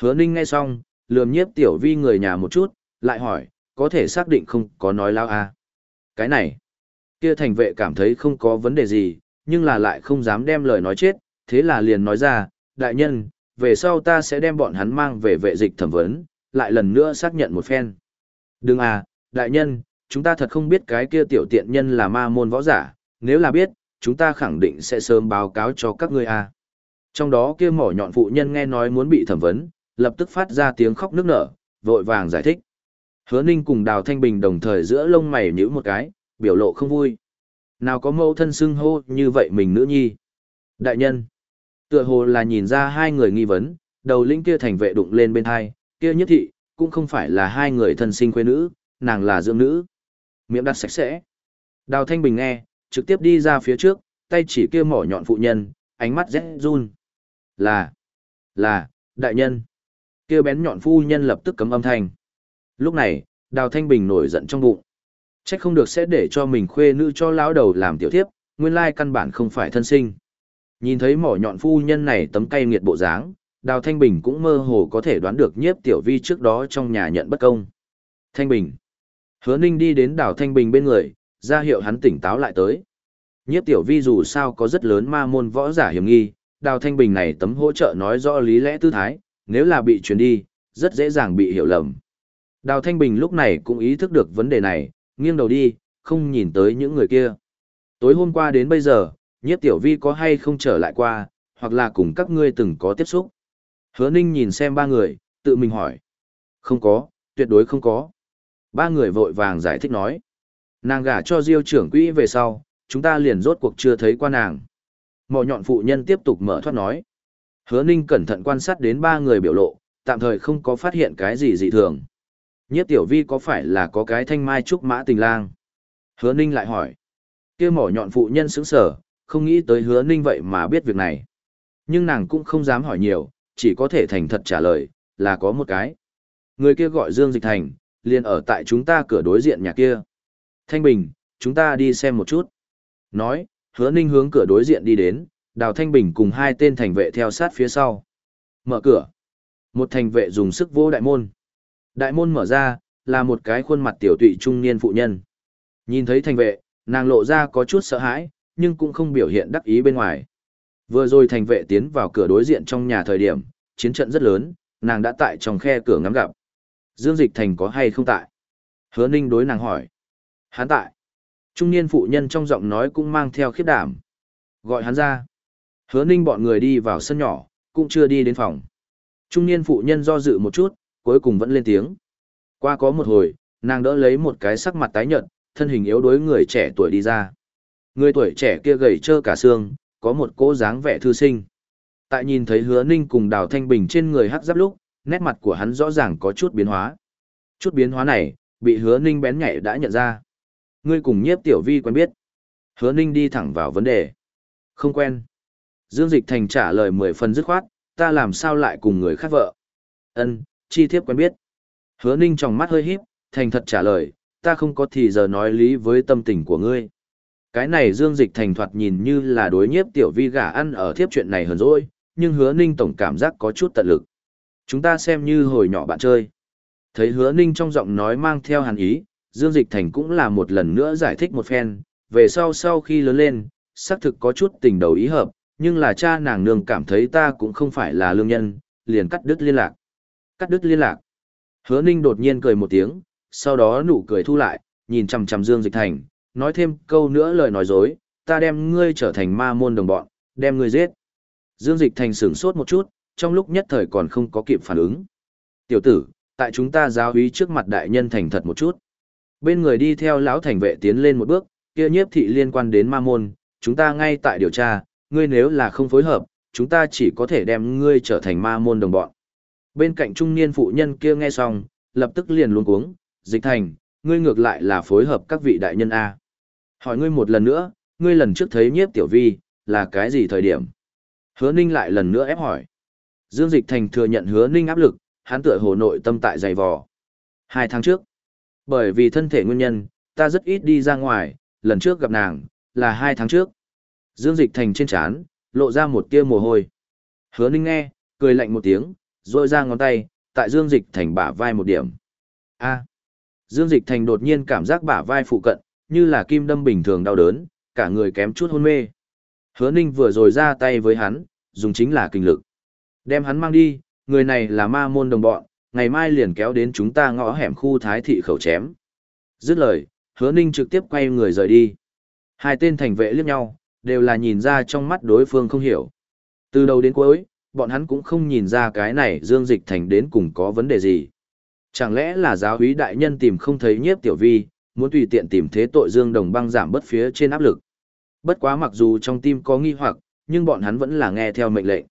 Hứa ninh nghe xong, lườm nhiếp tiểu vi người nhà một chút, lại hỏi, có thể xác định không có nói lao à. Cái này, kia thành vệ cảm thấy không có vấn đề gì, nhưng là lại không dám đem lời nói chết, thế là liền nói ra, đại nhân, về sau ta sẽ đem bọn hắn mang về vệ dịch thẩm vấn, lại lần nữa xác nhận một phen. Đừng à, đại nhân, chúng ta thật không biết cái kia tiểu tiện nhân là ma môn võ giả, nếu là biết, chúng ta khẳng định sẽ sớm báo cáo cho các ngươi à. Trong đó kia mỏ nhọn phụ nhân nghe nói muốn bị thẩm vấn, lập tức phát ra tiếng khóc nức nở, vội vàng giải thích. Hứa Ninh cùng Đào Thanh Bình đồng thời giữa lông mày nhíu một cái, biểu lộ không vui. Nào có mâu thân xưng hô như vậy mình nữ nhi. Đại nhân. Tựa hồ là nhìn ra hai người nghi vấn, đầu lĩnh kia thành vệ đụng lên bên hai, kia nhất thị, cũng không phải là hai người thân sinh quê nữ, nàng là dưỡng nữ. Miệng đặt sạch sẽ. Đào Thanh Bình nghe, trực tiếp đi ra phía trước, tay chỉ kia mỏ nhọn phụ nhân, ánh mắt rét run. Là, là, đại nhân. Kia bén nhọn phu nhân lập tức cấm âm thanh. Lúc này, Đào Thanh Bình nổi giận trong bụng. Trách không được sẽ để cho mình khuê nữ cho lão đầu làm tiểu thiếp, nguyên lai căn bản không phải thân sinh. Nhìn thấy mỏ nhọn phu nhân này tấm cay nghiệt bộ dáng, Đào Thanh Bình cũng mơ hồ có thể đoán được nhiếp tiểu vi trước đó trong nhà nhận bất công. Thanh Bình. Hứa Ninh đi đến Đào Thanh Bình bên người, ra hiệu hắn tỉnh táo lại tới. Nhiếp tiểu vi dù sao có rất lớn ma môn võ giả hiểm nghi, Đào Thanh Bình này tấm hỗ trợ nói rõ lý lẽ tư thái, nếu là bị truyền đi, rất dễ dàng bị hiểu lầm. Đào Thanh Bình lúc này cũng ý thức được vấn đề này, nghiêng đầu đi, không nhìn tới những người kia. Tối hôm qua đến bây giờ, nhiếp tiểu vi có hay không trở lại qua, hoặc là cùng các ngươi từng có tiếp xúc. Hứa Ninh nhìn xem ba người, tự mình hỏi. Không có, tuyệt đối không có. Ba người vội vàng giải thích nói. Nàng gả cho diêu trưởng quỹ về sau, chúng ta liền rốt cuộc chưa thấy qua nàng. Mỏ nhọn phụ nhân tiếp tục mở thoát nói. Hứa Ninh cẩn thận quan sát đến ba người biểu lộ, tạm thời không có phát hiện cái gì dị thường. Nhất tiểu vi có phải là có cái thanh mai trúc mã tình lang? Hứa Ninh lại hỏi. kia mỏ nhọn phụ nhân sững sở, không nghĩ tới hứa Ninh vậy mà biết việc này. Nhưng nàng cũng không dám hỏi nhiều, chỉ có thể thành thật trả lời, là có một cái. Người kia gọi Dương Dịch Thành, liền ở tại chúng ta cửa đối diện nhà kia. Thanh Bình, chúng ta đi xem một chút. Nói, hứa ninh hướng cửa đối diện đi đến, đào Thanh Bình cùng hai tên thành vệ theo sát phía sau. Mở cửa. Một thành vệ dùng sức vô đại môn. Đại môn mở ra, là một cái khuôn mặt tiểu tụy trung niên phụ nhân. Nhìn thấy thành vệ, nàng lộ ra có chút sợ hãi, nhưng cũng không biểu hiện đắc ý bên ngoài. Vừa rồi thành vệ tiến vào cửa đối diện trong nhà thời điểm, chiến trận rất lớn, nàng đã tại trong khe cửa ngắm gặp. Dương Dịch Thành có hay không tại? Hứa Ninh đối nàng hỏi. Hắn tại. Trung niên phụ nhân trong giọng nói cũng mang theo khiếp đảm. Gọi hắn ra. Hứa Ninh bọn người đi vào sân nhỏ, cũng chưa đi đến phòng. Trung niên phụ nhân do dự một chút, cuối cùng vẫn lên tiếng. Qua có một hồi, nàng đỡ lấy một cái sắc mặt tái nhợt, thân hình yếu đuối người trẻ tuổi đi ra. Người tuổi trẻ kia gầy trơ cả xương, có một cỗ dáng vẻ thư sinh. Tại nhìn thấy hứa ninh cùng đào thanh bình trên người hắc giáp lúc, nét mặt của hắn rõ ràng có chút biến hóa. Chút biến hóa này, bị hứa ninh bén nhạy đã nhận ra. Ngươi cùng nhiếp tiểu vi quen biết. Hứa ninh đi thẳng vào vấn đề. Không quen. Dương Dịch Thành trả lời mười phần dứt khoát, ta làm sao lại cùng người khác vợ. Ân, chi thiếp quen biết. Hứa ninh trong mắt hơi híp, thành thật trả lời, ta không có thì giờ nói lý với tâm tình của ngươi. Cái này Dương Dịch Thành thoạt nhìn như là đối nhiếp tiểu vi gả ăn ở thiếp chuyện này hơn rồi, nhưng hứa ninh tổng cảm giác có chút tận lực. Chúng ta xem như hồi nhỏ bạn chơi. Thấy hứa ninh trong giọng nói mang theo hàn ý, Dương Dịch Thành cũng là một lần nữa giải thích một phen, về sau sau khi lớn lên, xác thực có chút tình đầu ý hợp, nhưng là cha nàng nương cảm thấy ta cũng không phải là lương nhân, liền cắt đứt liên lạc. Cắt đứt liên lạc. Hứa ninh đột nhiên cười một tiếng, sau đó nụ cười thu lại, nhìn chằm chằm Dương Dịch Thành, nói thêm câu nữa lời nói dối, ta đem ngươi trở thành ma môn đồng bọn, đem ngươi giết. Dương Dịch Thành sửng sốt một chút, trong lúc nhất thời còn không có kịp phản ứng. Tiểu tử, tại chúng ta giáo úy trước mặt đại nhân thành thật một chút. Bên người đi theo lão thành vệ tiến lên một bước, kia nhiếp thị liên quan đến ma môn, chúng ta ngay tại điều tra, ngươi nếu là không phối hợp, chúng ta chỉ có thể đem ngươi trở thành ma môn đồng bọn. Bên cạnh trung niên phụ nhân kia nghe xong, lập tức liền luống cuống, dịch thành, ngươi ngược lại là phối hợp các vị đại nhân A. Hỏi ngươi một lần nữa, ngươi lần trước thấy nhiếp tiểu vi, là cái gì thời điểm? Hứa Ninh lại lần nữa ép hỏi. Dương Dịch Thành thừa nhận hứa Ninh áp lực, hắn tựa hồ nội tâm tại dày vò. Hai tháng trước, bởi vì thân thể nguyên nhân, ta rất ít đi ra ngoài, lần trước gặp nàng, là hai tháng trước. Dương Dịch Thành trên chán, lộ ra một tia mồ hôi. Hứa Ninh nghe, cười lạnh một tiếng, rồi ra ngón tay, tại Dương Dịch Thành bả vai một điểm. A. Dương Dịch Thành đột nhiên cảm giác bả vai phụ cận, như là kim đâm bình thường đau đớn, cả người kém chút hôn mê. Hứa Ninh vừa rồi ra tay với hắn, dùng chính là kinh lực. Đem hắn mang đi, người này là ma môn đồng bọn, ngày mai liền kéo đến chúng ta ngõ hẻm khu thái thị khẩu chém. Dứt lời, hứa ninh trực tiếp quay người rời đi. Hai tên thành vệ liếc nhau, đều là nhìn ra trong mắt đối phương không hiểu. Từ đầu đến cuối, bọn hắn cũng không nhìn ra cái này dương dịch thành đến cùng có vấn đề gì. Chẳng lẽ là giáo úy đại nhân tìm không thấy nhiếp tiểu vi, muốn tùy tiện tìm thế tội dương đồng băng giảm bất phía trên áp lực. Bất quá mặc dù trong tim có nghi hoặc, nhưng bọn hắn vẫn là nghe theo mệnh lệnh.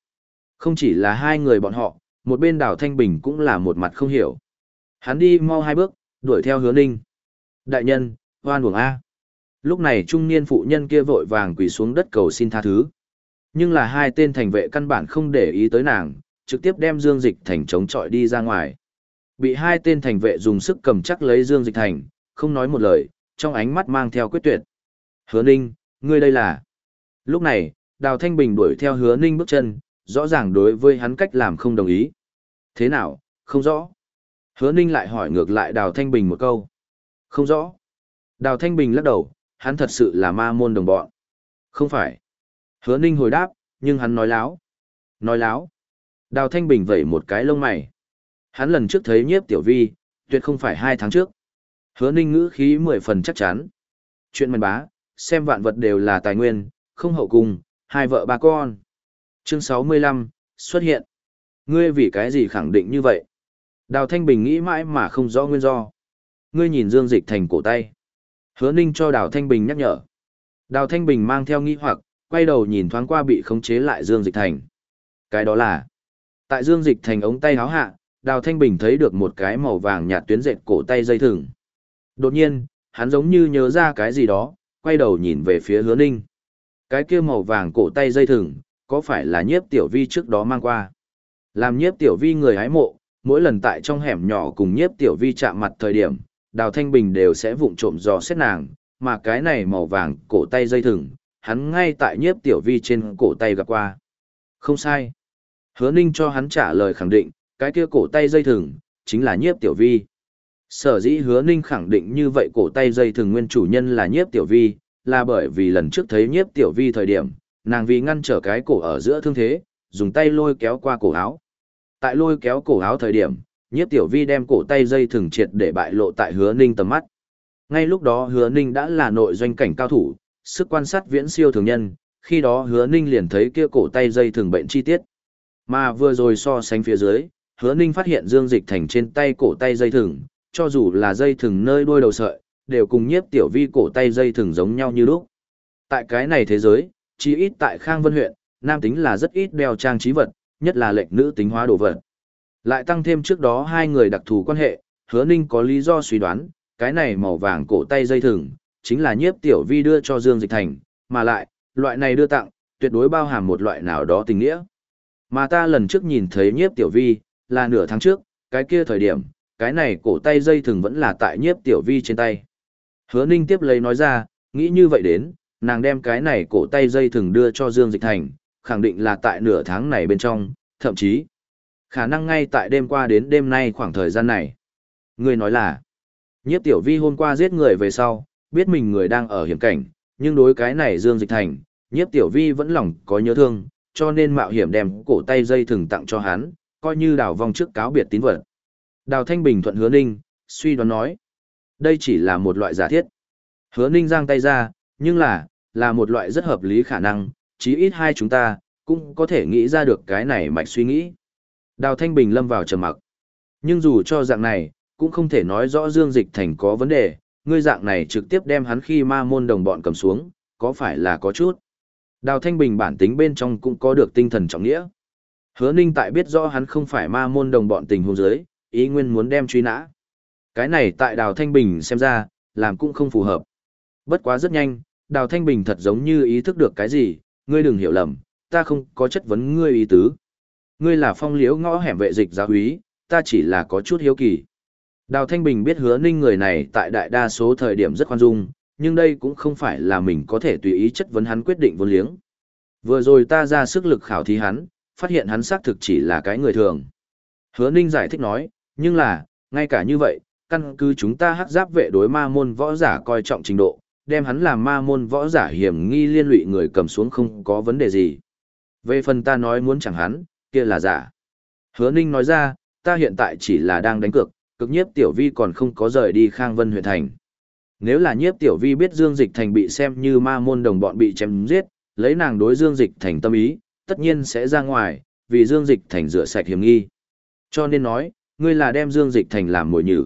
Không chỉ là hai người bọn họ, một bên đào Thanh Bình cũng là một mặt không hiểu. Hắn đi mau hai bước, đuổi theo hứa ninh. Đại nhân, hoan buồng A. Lúc này trung niên phụ nhân kia vội vàng quỳ xuống đất cầu xin tha thứ. Nhưng là hai tên thành vệ căn bản không để ý tới nàng, trực tiếp đem Dương Dịch Thành chống chọi đi ra ngoài. Bị hai tên thành vệ dùng sức cầm chắc lấy Dương Dịch Thành, không nói một lời, trong ánh mắt mang theo quyết tuyệt. Hứa Ninh, ngươi đây là... Lúc này, Đào Thanh Bình đuổi theo Hứa Ninh bước chân, rõ ràng đối với hắn cách làm không đồng ý. Thế nào, không rõ. Hứa Ninh lại hỏi ngược lại Đào Thanh Bình một câu. Không rõ. Đào Thanh Bình lắc đầu, hắn thật sự là ma môn đồng bọn. Không phải. Hứa Ninh hồi đáp, nhưng hắn nói láo. Nói láo. Đào Thanh Bình vẩy một cái lông mày. Hắn lần trước thấy nhiếp tiểu vi, tuyệt không phải hai tháng trước. Hứa Ninh ngữ khí mười phần chắc chắn. Chuyện mần bá, xem vạn vật đều là tài nguyên, không hậu cùng, hai vợ ba con. Chương sáu mươi lăm xuất hiện. Ngươi vì cái gì khẳng định như vậy? Đào Thanh Bình nghĩ mãi mà không rõ nguyên do. Ngươi nhìn Dương Dịch thành cổ tay. Hứa Ninh cho Đào Thanh Bình nhắc nhở. Đào Thanh Bình mang theo nghi hoặc, quay đầu nhìn thoáng qua bị khống chế lại Dương Dịch thành. Cái đó là, tại Dương Dịch thành ống tay háo hạ, Đào Thanh Bình thấy được một cái màu vàng nhạt tuyến dệt cổ tay dây thừng. Đột nhiên, hắn giống như nhớ ra cái gì đó, quay đầu nhìn về phía Hứa Ninh. Cái kia màu vàng cổ tay dây thừng, có phải là nhiếp tiểu vi trước đó mang qua? Làm nhiếp tiểu vi người hái mộ, mỗi lần tại trong hẻm nhỏ cùng nhiếp tiểu vi chạm mặt thời điểm, đào thanh bình đều sẽ vụng trộm dò xét nàng, mà cái này màu vàng cổ tay dây thừng, hắn ngay tại nhiếp tiểu vi trên cổ tay gặp qua. Không sai. Hứa ninh cho hắn trả lời khẳng định, cái kia cổ tay dây thừng, chính là nhiếp tiểu vi. Sở dĩ hứa ninh khẳng định như vậy cổ tay dây thừng nguyên chủ nhân là nhiếp tiểu vi, là bởi vì lần trước thấy nhiếp tiểu vi thời điểm, nàng vì ngăn trở cái cổ ở giữa thương thế, dùng tay lôi kéo qua cổ áo. Tại lôi kéo cổ áo thời điểm, nhiếp tiểu vi đem cổ tay dây thừng triệt để bại lộ tại hứa ninh tầm mắt. Ngay lúc đó hứa ninh đã là nội doanh cảnh cao thủ, sức quan sát viễn siêu thường nhân, khi đó hứa ninh liền thấy kia cổ tay dây thừng bệnh chi tiết. Mà vừa rồi so sánh phía dưới, hứa ninh phát hiện dương dịch thành trên tay cổ tay dây thừng, cho dù là dây thừng nơi đuôi đầu sợi, đều cùng nhiếp tiểu vi cổ tay dây thừng giống nhau như lúc. Tại cái này thế giới, chí ít tại Khang Vân huyện, nam tính là rất ít đeo trang trí vật, nhất là lệnh nữ tính hóa đồ vật. Lại tăng thêm trước đó hai người đặc thù quan hệ, hứa ninh có lý do suy đoán, cái này màu vàng cổ tay dây thừng, chính là nhiếp tiểu vi đưa cho Dương Dịch Thành, mà lại, loại này đưa tặng, tuyệt đối bao hàm một loại nào đó tình nghĩa. Mà ta lần trước nhìn thấy nhiếp tiểu vi, là nửa tháng trước, cái kia thời điểm, cái này cổ tay dây thừng vẫn là tại nhiếp tiểu vi trên tay. Hứa ninh tiếp lấy nói ra, nghĩ như vậy đến, nàng đem cái này cổ tay dây thừng đưa cho Dương Dịch Thành, khẳng định là tại nửa tháng này bên trong, thậm chí, khả năng ngay tại đêm qua đến đêm nay khoảng thời gian này. Người nói là, nhiếp tiểu vi hôm qua giết người về sau, biết mình người đang ở hiểm cảnh, nhưng đối cái này Dương Dịch Thành, nhiếp tiểu vi vẫn lòng có nhớ thương, cho nên mạo hiểm đem cổ tay dây thừng tặng cho hắn, coi như đào vong trước cáo biệt tín vật. Đào Thanh Bình thuận hứa ninh, suy đoán nói, đây chỉ là một loại giả thiết. Hứa ninh giang tay ra, nhưng là, là một loại rất hợp lý khả năng, chí ít hai chúng ta, cũng có thể nghĩ ra được cái này mạch suy nghĩ. Đào Thanh Bình lâm vào trầm mặc. Nhưng dù cho dạng này, cũng không thể nói rõ Dương Dịch Thành có vấn đề, ngươi dạng này trực tiếp đem hắn khi ma môn đồng bọn cầm xuống, có phải là có chút. Đào Thanh Bình bản tính bên trong cũng có được tinh thần trọng nghĩa. Hứa Ninh tại biết rõ hắn không phải ma môn đồng bọn tình hôn giới, ý nguyên muốn đem truy nã. Cái này tại Đào Thanh Bình xem ra, làm cũng không phù hợp. Bất quá rất nhanh, Đào Thanh Bình thật giống như ý thức được cái gì, ngươi đừng hiểu lầm, ta không có chất vấn ngươi ý tứ. Ngươi là phong liễu ngõ hẻm vệ dịch giáo úy, ta chỉ là có chút hiếu kỳ. Đào Thanh Bình biết hứa ninh người này tại đại đa số thời điểm rất khoan dung, nhưng đây cũng không phải là mình có thể tùy ý chất vấn hắn quyết định vốn liếng. Vừa rồi ta ra sức lực khảo thí hắn, phát hiện hắn xác thực chỉ là cái người thường. Hứa ninh giải thích nói, nhưng là, ngay cả như vậy, căn cứ chúng ta hắc giáp vệ đối ma môn võ giả coi trọng trình độ, đem hắn làm ma môn võ giả hiểm nghi liên lụy người cầm xuống không có vấn đề gì. Về phần ta nói muốn chẳng hắn, kia là giả. Hứa Ninh nói ra, ta hiện tại chỉ là đang đánh cược, cực nhiếp tiểu vi còn không có rời đi Khang Vân huyện thành. Nếu là nhiếp tiểu vi biết Dương Dịch Thành bị xem như ma môn đồng bọn bị chém giết, lấy nàng đối Dương Dịch Thành tâm ý, tất nhiên sẽ ra ngoài, vì Dương Dịch Thành rửa sạch hiểm nghi. Cho nên nói, ngươi là đem Dương Dịch Thành làm mồi nhử.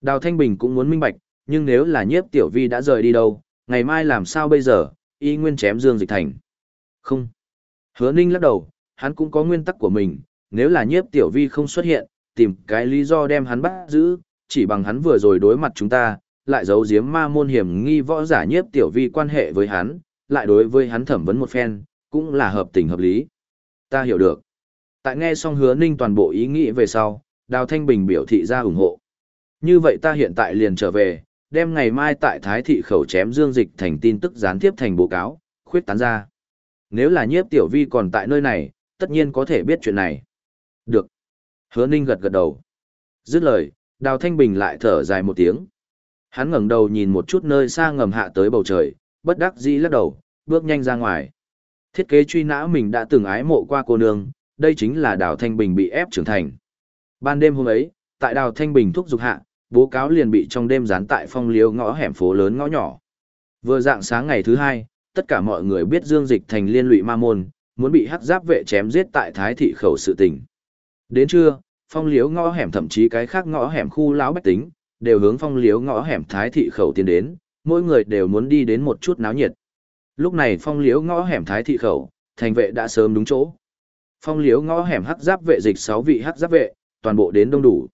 Đào Thanh Bình cũng muốn minh bạch, nhưng nếu là nhiếp tiểu vi đã rời đi đâu, ngày mai làm sao bây giờ, y nguyên chém Dương Dịch Thành. Không. Hứa Ninh lắc đầu, hắn cũng có nguyên tắc của mình, nếu là nhiếp tiểu vi không xuất hiện, tìm cái lý do đem hắn bắt giữ, chỉ bằng hắn vừa rồi đối mặt chúng ta, lại giấu giếm ma môn hiểm nghi võ giả nhiếp tiểu vi quan hệ với hắn, lại đối với hắn thẩm vấn một phen, cũng là hợp tình hợp lý. Ta hiểu được. Tại nghe xong hứa ninh toàn bộ ý nghĩ về sau, Đào Thanh Bình biểu thị ra ủng hộ. Như vậy ta hiện tại liền trở về, đem ngày mai tại Thái Thị khẩu chém dương dịch thành tin tức gián tiếp thành báo cáo, khuyết tán ra. Nếu là nhiếp tiểu vi còn tại nơi này, tất nhiên có thể biết chuyện này. Được. Hứa ninh gật gật đầu. Dứt lời, Đào Thanh Bình lại thở dài một tiếng. Hắn ngẩng đầu nhìn một chút nơi xa ngầm hạ tới bầu trời, bất đắc dĩ lắc đầu, bước nhanh ra ngoài. Thiết kế truy nã mình đã từng ái mộ qua cô nương, đây chính là Đào Thanh Bình bị ép trưởng thành. Ban đêm hôm ấy, tại Đào Thanh Bình thúc giục hạ, bố cáo liền bị trong đêm dán tại phong liếu ngõ hẻm phố lớn ngõ nhỏ. Vừa dạng sáng ngày thứ hai, tất cả mọi người biết Dương Dịch thành liên lụy ma môn, muốn bị hắc giáp vệ chém giết tại Thái thị khẩu sự tình. Đến trưa, phong liếu ngõ hẻm thậm chí cái khác ngõ hẻm khu lão bách tính, đều hướng phong liếu ngõ hẻm Thái thị khẩu tiến đến, mỗi người đều muốn đi đến một chút náo nhiệt. Lúc này phong liếu ngõ hẻm Thái thị khẩu, thành vệ đã sớm đúng chỗ. Phong liếu ngõ hẻm hắc giáp vệ dịch 6 vị hắc giáp vệ, toàn bộ đến đông đủ.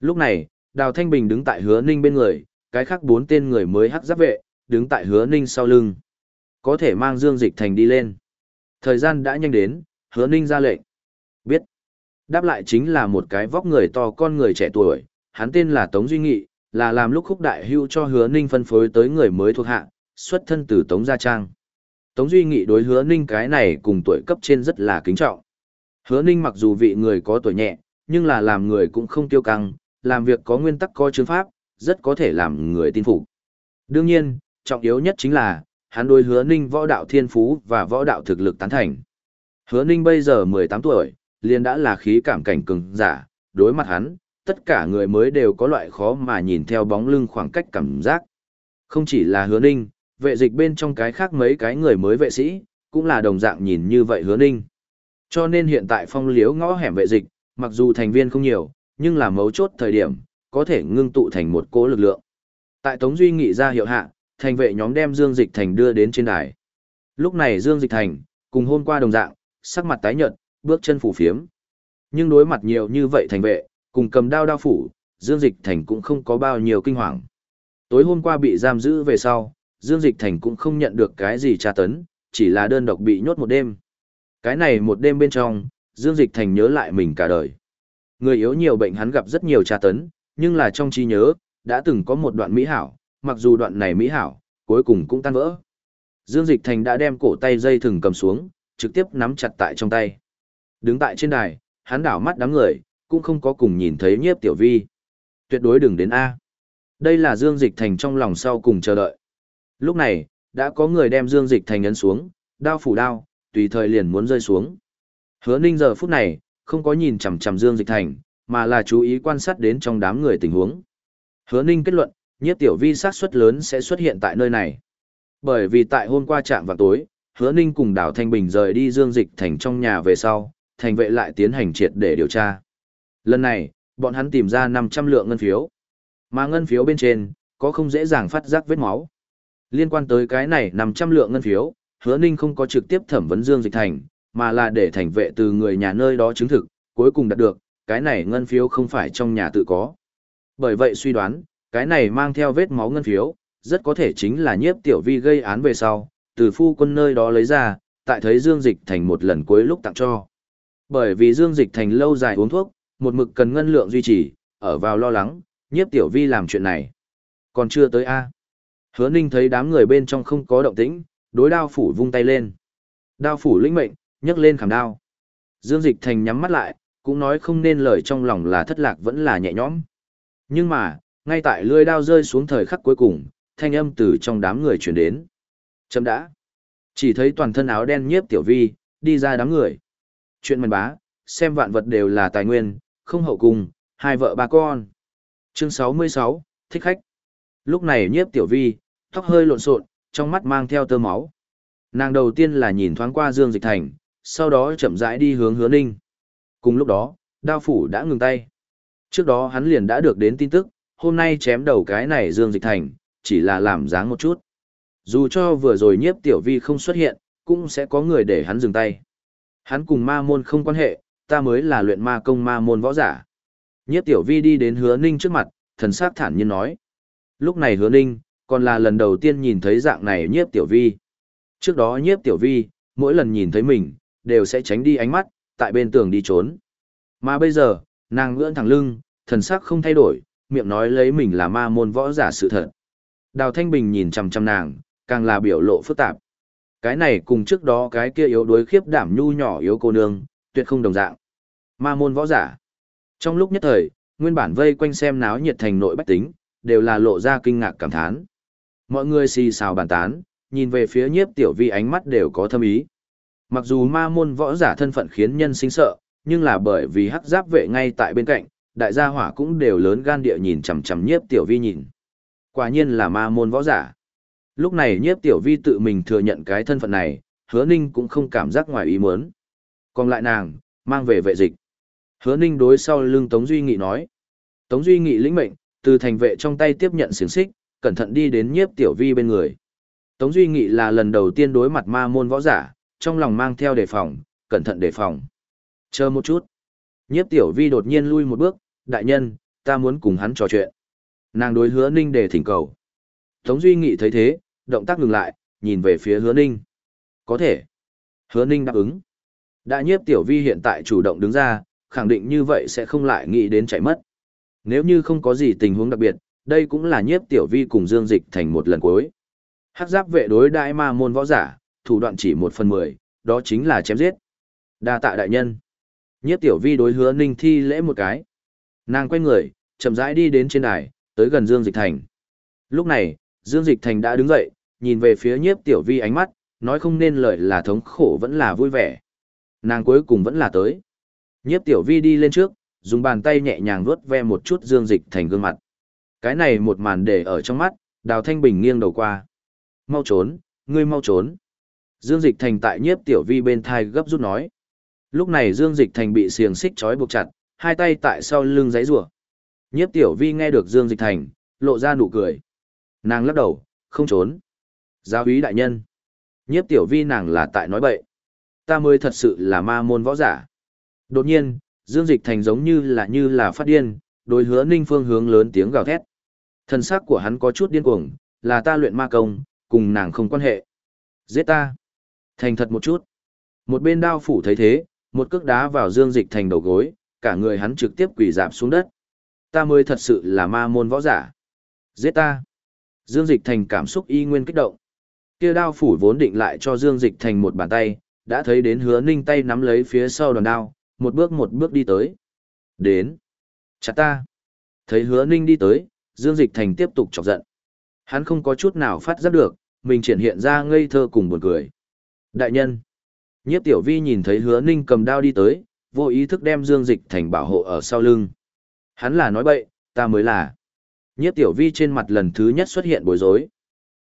Lúc này, Đào Thanh Bình đứng tại hứa ninh bên người, cái khác bốn tên người mới hắc giáp vệ, đứng tại hứa ninh sau lưng. Có thể mang Dương Dịch Thành đi lên. Thời gian đã nhanh đến, hứa ninh ra lệnh. Biết. Đáp lại chính là một cái vóc người to con người trẻ tuổi, hắn tên là Tống Duy Nghị, là làm lúc khúc đại hưu cho hứa ninh phân phối tới người mới thuộc hạ, xuất thân từ Tống Gia Trang. Tống Duy Nghị đối hứa ninh cái này cùng tuổi cấp trên rất là kính trọng. Hứa ninh mặc dù vị người có tuổi nhẹ, nhưng là làm người cũng không tiêu căng, làm việc có nguyên tắc có chứng pháp, rất có thể làm người tin phục. Đương nhiên, trọng yếu nhất chính là, hắn đối hứa ninh võ đạo thiên phú và võ đạo thực lực tán thành. Hứa ninh bây giờ 18 tuổi, liền đã là khí cảm cảnh cường giả, đối mặt hắn, tất cả người mới đều có loại khó mà nhìn theo bóng lưng khoảng cách cảm giác. Không chỉ là hứa ninh, vệ dịch bên trong cái khác mấy cái người mới vệ sĩ, cũng là đồng dạng nhìn như vậy hứa ninh. Cho nên hiện tại phong liếu ngõ hẻm vệ dịch, mặc dù thành viên không nhiều, nhưng là mấu chốt thời điểm, có thể ngưng tụ thành một cỗ lực lượng. Tại Tống Duy nghị ra hiệu hạ, thành vệ nhóm đem Dương Dịch Thành đưa đến trên đài. Lúc này Dương Dịch Thành, cùng hôm qua đồng dạng, sắc mặt tái nhợt, bước chân phủ phiếm. Nhưng đối mặt nhiều như vậy thành vệ, cùng cầm đao đao phủ, Dương Dịch Thành cũng không có bao nhiêu kinh hoàng. Tối hôm qua bị giam giữ về sau, Dương Dịch Thành cũng không nhận được cái gì tra tấn, chỉ là đơn độc bị nhốt một đêm. Cái này một đêm bên trong, Dương Dịch Thành nhớ lại mình cả đời. Người yếu nhiều bệnh hắn gặp rất nhiều tra tấn, nhưng là trong trí nhớ, đã từng có một đoạn mỹ hảo, mặc dù đoạn này mỹ hảo, cuối cùng cũng tan vỡ. Dương Dịch Thành đã đem cổ tay dây thừng cầm xuống, trực tiếp nắm chặt tại trong tay. Đứng tại trên đài, hắn đảo mắt đám người, cũng không có cùng nhìn thấy nhiếp tiểu vi. Tuyệt đối đừng đến A. Đây là Dương Dịch Thành trong lòng sau cùng chờ đợi. Lúc này, đã có người đem Dương Dịch Thành ấn xuống, đao phủ đao, tùy thời liền muốn rơi xuống. Hứa ninh giờ phút này, không có nhìn chằm chằm Dương Dịch Thành, mà là chú ý quan sát đến trong đám người tình huống. Hứa ninh kết luận, nhiếp tiểu vi sát suất lớn sẽ xuất hiện tại nơi này. Bởi vì tại hôm qua trạm vào tối, hứa ninh cùng Đào Thanh Bình rời đi Dương Dịch Thành trong nhà về sau, thành vệ lại tiến hành triệt để điều tra. Lần này, bọn hắn tìm ra 500 lượng ngân phiếu. Mà ngân phiếu bên trên, có không dễ dàng phát giác vết máu. Liên quan tới cái này 500 lượng ngân phiếu, hứa ninh không có trực tiếp thẩm vấn Dương Dịch Thành, mà là để thành vệ từ người nhà nơi đó chứng thực, cuối cùng đạt được, cái này ngân phiếu không phải trong nhà tự có. Bởi vậy suy đoán, cái này mang theo vết máu ngân phiếu, rất có thể chính là nhiếp tiểu vi gây án về sau, từ phu quân nơi đó lấy ra, tại thấy Dương Dịch Thành một lần cuối lúc tặng cho. Bởi vì Dương Dịch Thành lâu dài uống thuốc, một mực cần ngân lượng duy trì, ở vào lo lắng, nhiếp tiểu vi làm chuyện này. Còn chưa tới A. Hứa Ninh thấy đám người bên trong không có động tĩnh, đối đao phủ vung tay lên. Đao phủ lĩnh mệnh, nhấc lên khảm đao. Dương Dịch Thành nhắm mắt lại, cũng nói không nên lời trong lòng là thất lạc vẫn là nhẹ nhõm. Nhưng mà, ngay tại lưỡi đao rơi xuống thời khắc cuối cùng, thanh âm từ trong đám người truyền đến. Chấm đã. Chỉ thấy toàn thân áo đen nhiếp tiểu vi, đi ra đám người. Chuyện mần bá, xem vạn vật đều là tài nguyên, không hậu cùng, hai vợ ba con. Chương 66, thích khách. Lúc này nhiếp tiểu vi, tóc hơi lộn xộn, trong mắt mang theo tơ máu. Nàng đầu tiên là nhìn thoáng qua Dương Dịch Thành, sau đó chậm rãi đi hướng hứa ninh. Cùng lúc đó, đao phủ đã ngừng tay. Trước đó hắn liền đã được đến tin tức, hôm nay chém đầu cái này Dương Dịch Thành, chỉ là làm dáng một chút. Dù cho vừa rồi nhiếp tiểu vi không xuất hiện, cũng sẽ có người để hắn dừng tay. Hắn cùng ma môn không quan hệ, ta mới là luyện ma công ma môn võ giả. Nhiếp tiểu vi đi đến hứa ninh trước mặt, thần sắc thản nhiên nói. Lúc này hứa ninh, còn là lần đầu tiên nhìn thấy dạng này nhiếp tiểu vi. Trước đó nhiếp tiểu vi, mỗi lần nhìn thấy mình, đều sẽ tránh đi ánh mắt, tại bên tường đi trốn. Mà bây giờ, nàng ngưỡng thẳng lưng, thần sắc không thay đổi, miệng nói lấy mình là ma môn võ giả sự thật. Đào Thanh Bình nhìn chằm chằm nàng, càng là biểu lộ phức tạp. Cái này cùng trước đó cái kia yếu đuối khiếp đảm nhu nhỏ yếu cô nương, tuyệt không đồng dạng. Ma môn võ giả. Trong lúc nhất thời, nguyên bản vây quanh xem náo nhiệt thành nội bách tính, đều là lộ ra kinh ngạc cảm thán. Mọi người xì xào bàn tán, nhìn về phía nhiếp tiểu vi ánh mắt đều có thâm ý. Mặc dù ma môn võ giả thân phận khiến nhân sinh sợ, nhưng là bởi vì hắc giáp vệ ngay tại bên cạnh, đại gia hỏa cũng đều lớn gan địa nhìn chằm chằm nhiếp tiểu vi nhìn. Quả nhiên là ma môn võ giả. Lúc này nhiếp tiểu vi tự mình thừa nhận cái thân phận này, hứa ninh cũng không cảm giác ngoài ý muốn. Còn lại nàng, mang về vệ dịch. Hứa ninh đối sau lưng Tống Duy Nghị nói. Tống Duy Nghị lĩnh mệnh, từ thành vệ trong tay tiếp nhận xiềng xích, cẩn thận đi đến nhiếp tiểu vi bên người. Tống Duy Nghị là lần đầu tiên đối mặt ma môn võ giả, trong lòng mang theo đề phòng, cẩn thận đề phòng. Chờ một chút. Nhiếp tiểu vi đột nhiên lui một bước, đại nhân, ta muốn cùng hắn trò chuyện. Nàng đối hứa ninh để thỉnh cầu. Tống Duy Nghị thấy thế, động tác ngừng lại, nhìn về phía hứa ninh. Có thể. Hứa ninh đáp ứng. Đã nhiếp tiểu vi hiện tại chủ động đứng ra, khẳng định như vậy sẽ không lại nghĩ đến chạy mất. Nếu như không có gì tình huống đặc biệt, đây cũng là nhiếp tiểu vi cùng dương dịch thành một lần cuối. Hắc giáp vệ đối đại ma môn võ giả, thủ đoạn chỉ một phần mười, đó chính là chém giết. đa tạ đại nhân. Nhiếp tiểu vi đối hứa ninh thi lễ một cái. Nàng quay người, chậm rãi đi đến trên đài, tới gần Dương Dịch Thành. Lúc này, Dương Dịch Thành đã đứng dậy, nhìn về phía nhiếp tiểu vi ánh mắt, nói không nên lời là thống khổ vẫn là vui vẻ. Nàng cuối cùng vẫn là tới. Nhiếp tiểu vi đi lên trước, dùng bàn tay nhẹ nhàng vuốt ve một chút Dương Dịch Thành gương mặt. Cái này một màn để ở trong mắt, Đào Thanh Bình nghiêng đầu qua. Mau trốn, ngươi mau trốn. Dương Dịch Thành tại nhiếp tiểu vi bên thai gấp rút nói. Lúc này Dương Dịch Thành bị xiềng xích trói buộc chặt, hai tay tại sau lưng giấy rủa. Nhiếp tiểu vi nghe được Dương Dịch Thành, lộ ra nụ cười. Nàng lắc đầu, không trốn. Giáo úy đại nhân. Nhiếp tiểu vi nàng là tại nói bậy. Ta mới thật sự là ma môn võ giả. Đột nhiên, Dương Dịch Thành giống như là như là phát điên, đối hứa ninh phương hướng lớn tiếng gào thét. Thần sắc của hắn có chút điên cuồng, là ta luyện ma công, cùng nàng không quan hệ. Giết ta. Thành thật một chút. Một bên đao phủ thấy thế, một cước đá vào Dương Dịch Thành đầu gối, cả người hắn trực tiếp quỳ dạp xuống đất. Ta mới thật sự là ma môn võ giả. Giết ta. Dương Dịch Thành cảm xúc y nguyên kích động. Kia đao phủ vốn định lại cho Dương Dịch Thành một bàn tay, đã thấy đến hứa ninh tay nắm lấy phía sau đòn đao, một bước một bước đi tới. Đến. Chặt ta. Thấy hứa ninh đi tới, Dương Dịch Thành tiếp tục chọc giận. Hắn không có chút nào phát giác được, mình triển hiện ra ngây thơ cùng buồn cười. Đại nhân. Nhiếp tiểu vi nhìn thấy hứa ninh cầm đao đi tới, vô ý thức đem Dương Dịch Thành bảo hộ ở sau lưng. Hắn là nói bậy, ta mới là. Nhiếp tiểu vi trên mặt lần thứ nhất xuất hiện bối rối.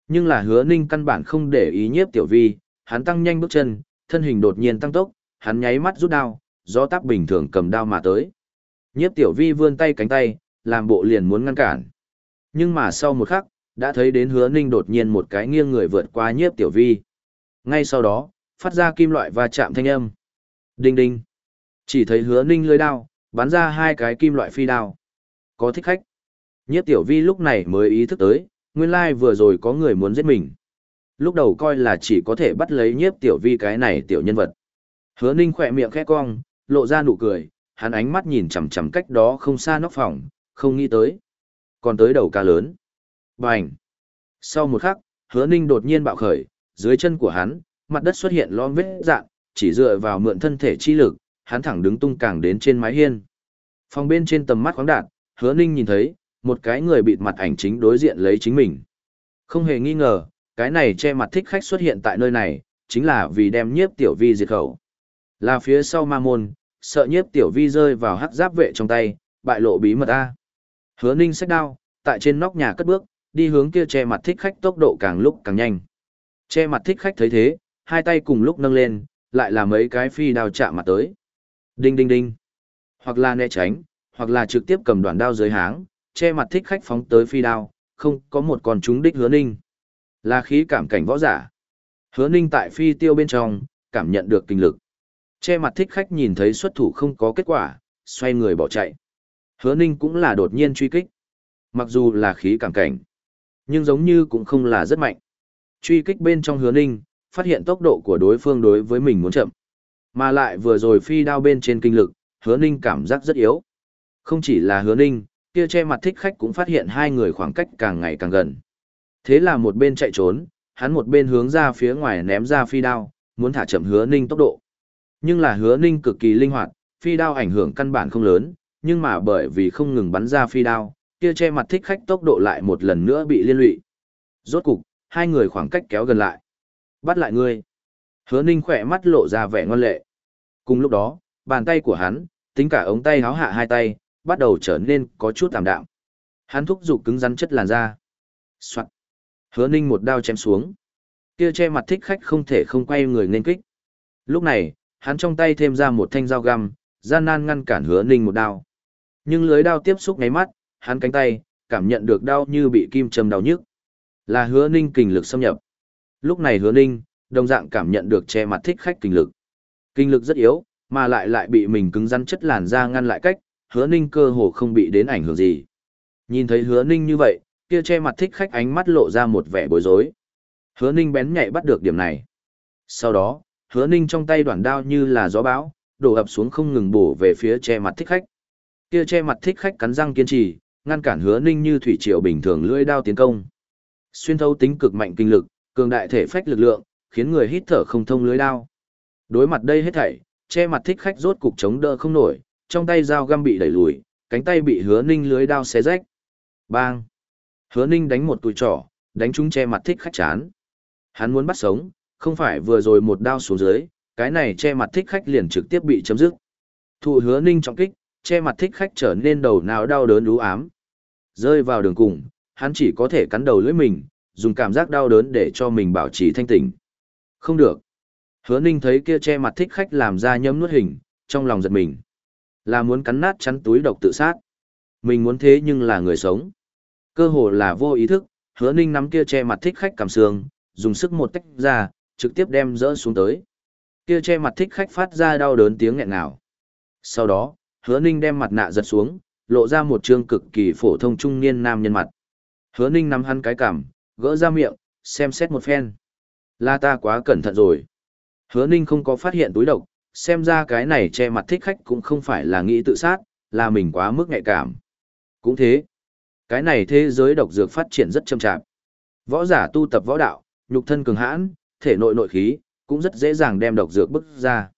Nhưng là hứa ninh căn bản không để ý nhiếp tiểu vi, hắn tăng nhanh bước chân, thân hình đột nhiên tăng tốc, hắn nháy mắt rút đao, do táp bình thường cầm đao mà tới. Nhiếp tiểu vi vươn tay cánh tay, làm bộ liền muốn ngăn cản. Nhưng mà sau một khắc, đã thấy đến hứa ninh đột nhiên một cái nghiêng người vượt qua nhiếp tiểu vi. Ngay sau đó, phát ra kim loại và chạm thanh âm. Đinh đinh. Chỉ thấy hứa ninh lưới đao, bắn ra hai cái kim loại phi đao. Có thích khách. Nhiếp tiểu vi lúc này mới ý thức tới, nguyên lai vừa rồi có người muốn giết mình. Lúc đầu coi là chỉ có thể bắt lấy nhiếp tiểu vi cái này tiểu nhân vật. Hứa ninh khỏe miệng khẽ cong, lộ ra nụ cười, hắn ánh mắt nhìn chằm chằm cách đó không xa nóc phòng, không nghĩ tới. Còn tới đầu ca lớn. Bành! Sau một khắc, hứa ninh đột nhiên bạo khởi, dưới chân của hắn, mặt đất xuất hiện lõm vết dạn, chỉ dựa vào mượn thân thể chi lực, hắn thẳng đứng tung càng đến trên mái hiên. Phòng bên trên tầm mắt khoáng đạt, hứa ninh nhìn thấy, một cái người bịt mặt ảnh chính đối diện lấy chính mình. Không hề nghi ngờ, cái này che mặt thích khách xuất hiện tại nơi này, chính là vì đem nhiếp tiểu vi diệt khẩu. Là phía sau ma môn, sợ nhiếp tiểu vi rơi vào hắc giáp vệ trong tay, bại lộ bí mật A. Hứa ninh sách đao, tại trên nóc nhà cất bước, đi hướng kia che mặt thích khách tốc độ càng lúc càng nhanh. Che mặt thích khách thấy thế, hai tay cùng lúc nâng lên, lại là mấy cái phi đao chạm mặt tới. Đinh đinh đinh. Hoặc là né tránh, hoặc là trực tiếp cầm đoạn đao dưới háng, che mặt thích khách phóng tới phi đao, không có một con chúng đích hứa ninh. Là khí cảm cảnh võ giả. Hứa ninh tại phi tiêu bên trong, cảm nhận được kinh lực. Che mặt thích khách nhìn thấy xuất thủ không có kết quả, xoay người bỏ chạy. Hứa ninh cũng là đột nhiên truy kích. Mặc dù là khí cảm cảnh, nhưng giống như cũng không là rất mạnh. Truy kích bên trong hứa ninh, phát hiện tốc độ của đối phương đối với mình muốn chậm. Mà lại vừa rồi phi đao bên trên kinh lực, hứa ninh cảm giác rất yếu. Không chỉ là hứa ninh, kia che mặt thích khách cũng phát hiện hai người khoảng cách càng ngày càng gần. Thế là một bên chạy trốn, hắn một bên hướng ra phía ngoài ném ra phi đao, muốn thả chậm hứa ninh tốc độ. Nhưng là hứa ninh cực kỳ linh hoạt, phi đao ảnh hưởng căn bản không lớn, nhưng mà bởi vì không ngừng bắn ra phi đao, kia che mặt thích khách tốc độ lại một lần nữa bị liên lụy. Rốt cục, hai người khoảng cách kéo gần lại. Bắt lại ngươi. Hứa ninh khỏe mắt lộ ra vẻ ngon lệ. Cùng lúc đó, bàn tay của hắn, tính cả ống tay háo hạ hai tay, bắt đầu trở nên có chút tạm đạm. Hắn thúc giục cứng rắn chất làn da. Soạn. Hứa ninh một đao chém xuống. Kia che mặt thích khách không thể không quay người nên kích. Lúc này, hắn trong tay thêm ra một thanh dao găm, gian nan ngăn cản hứa ninh một đao. Nhưng lưới đao tiếp xúc ngáy mắt, hắn cánh tay, cảm nhận được đau như bị kim châm đau nhức. Là hứa ninh kình lực xâm nhập. Lúc này hứa ninh, đồng dạng cảm nhận được che mặt thích khách kình lực. Kinh lực rất yếu, mà lại lại bị mình cứng rắn chất làn da ngăn lại cách, hứa ninh cơ hồ không bị đến ảnh hưởng gì. Nhìn thấy hứa ninh như vậy, kia che mặt thích khách ánh mắt lộ ra một vẻ bối rối. Hứa ninh bén nhạy bắt được điểm này. Sau đó, hứa ninh trong tay đoạn đao như là gió bão, đổ ập xuống không ngừng bổ về phía che mặt thích khách. Kia che mặt thích khách cắn răng kiên trì, ngăn cản hứa ninh như thủy triều bình thường lưỡi đao tiến công. Xuyên thấu tính cực mạnh kinh lực, cường đại thể phách lực lượng, khiến người hít thở không thông lưới đao. Đối mặt đây hết thảy, che mặt thích khách rốt cục chống đỡ không nổi, trong tay dao găm bị đẩy lùi, cánh tay bị hứa ninh lưới đao xé rách. Bang! Hứa ninh đánh một tùi trỏ, đánh trúng che mặt thích khách chán. Hắn muốn bắt sống, không phải vừa rồi một đao xuống dưới, cái này che mặt thích khách liền trực tiếp bị chấm dứt. Thụ hứa ninh trọng kích, che mặt thích khách trở nên đầu não đau đớn ú ám. Rơi vào đường cùng, hắn chỉ có thể cắn đầu lưỡi mình, dùng cảm giác đau đớn để cho mình bảo trì thanh tỉnh. Không được. Hứa ninh thấy kia che mặt thích khách làm ra nhấm nuốt hình, trong lòng giật mình. Là muốn cắn nát chắn túi độc tự sát. Mình muốn thế nhưng là người sống. Cơ hồ là vô ý thức, hứa ninh nắm kia che mặt thích khách cầm xương, dùng sức một tách ra, trực tiếp đem dỡ xuống tới. Kia che mặt thích khách phát ra đau đớn tiếng nghẹn nào. Sau đó, hứa ninh đem mặt nạ giật xuống, lộ ra một trương cực kỳ phổ thông trung niên nam nhân mặt. Hứa ninh nắm hắn cái cảm, gỡ ra miệng, xem xét một phen. Là ta quá cẩn thận rồi. Hứa ninh không có phát hiện túi độc, xem ra cái này che mặt thích khách cũng không phải là nghĩ tự sát, là mình quá mức nhạy cảm. Cũng thế, cái này thế giới độc dược phát triển rất chậm chạp. Võ giả tu tập võ đạo, nhục thân cường hãn, thể nội nội khí, cũng rất dễ dàng đem độc dược bức ra.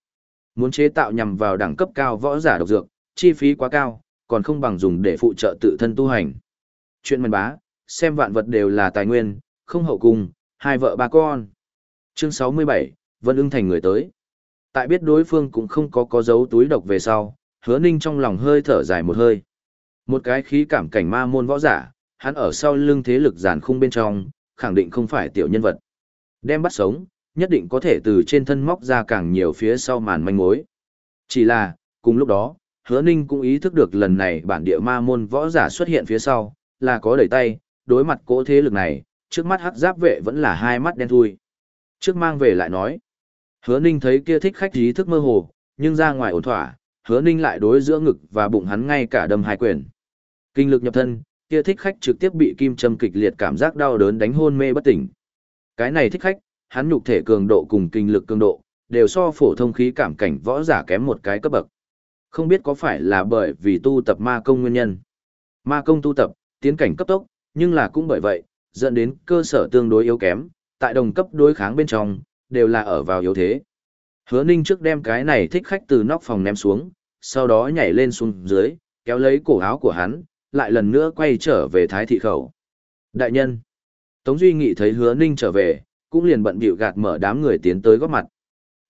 Muốn chế tạo nhằm vào đẳng cấp cao võ giả độc dược, chi phí quá cao, còn không bằng dùng để phụ trợ tự thân tu hành. Chuyện mần bá, xem vạn vật đều là tài nguyên, không hậu cung, hai vợ ba con. Chương 67, Vân ưng thành người tới. Tại biết đối phương cũng không có có dấu túi độc về sau, hứa ninh trong lòng hơi thở dài một hơi. Một cái khí cảm cảnh ma môn võ giả, hắn ở sau lưng thế lực giàn khung bên trong, khẳng định không phải tiểu nhân vật. Đem bắt sống, nhất định có thể từ trên thân móc ra càng nhiều phía sau màn manh mối. Chỉ là, cùng lúc đó, hứa ninh cũng ý thức được lần này bản địa ma môn võ giả xuất hiện phía sau, là có đẩy tay, đối mặt cỗ thế lực này, trước mắt hắc giáp vệ vẫn là hai mắt đen thui. Trước mang về lại nói, hứa ninh thấy kia thích khách ý thức mơ hồ, nhưng ra ngoài ổn thỏa, hứa ninh lại đối giữa ngực và bụng hắn ngay cả đâm hai quyền. Kinh lực nhập thân, kia thích khách trực tiếp bị kim châm kịch liệt cảm giác đau đớn đánh hôn mê bất tỉnh. Cái này thích khách, hắn nhục thể cường độ cùng kinh lực cường độ, đều so phổ thông khí cảm cảnh võ giả kém một cái cấp bậc. Không biết có phải là bởi vì tu tập ma công nguyên nhân. Ma công tu tập, tiến cảnh cấp tốc, nhưng là cũng bởi vậy, dẫn đến cơ sở tương đối yếu kém, tại đồng cấp đối kháng bên trong, đều là ở vào yếu thế. Hứa Ninh trước đem cái này thích khách từ nóc phòng ném xuống, sau đó nhảy lên xuống dưới, kéo lấy cổ áo của hắn, lại lần nữa quay trở về thái thị khẩu. Đại nhân, Tống Duy Nghị thấy hứa Ninh trở về, cũng liền bận bịu gạt mở đám người tiến tới góp mặt.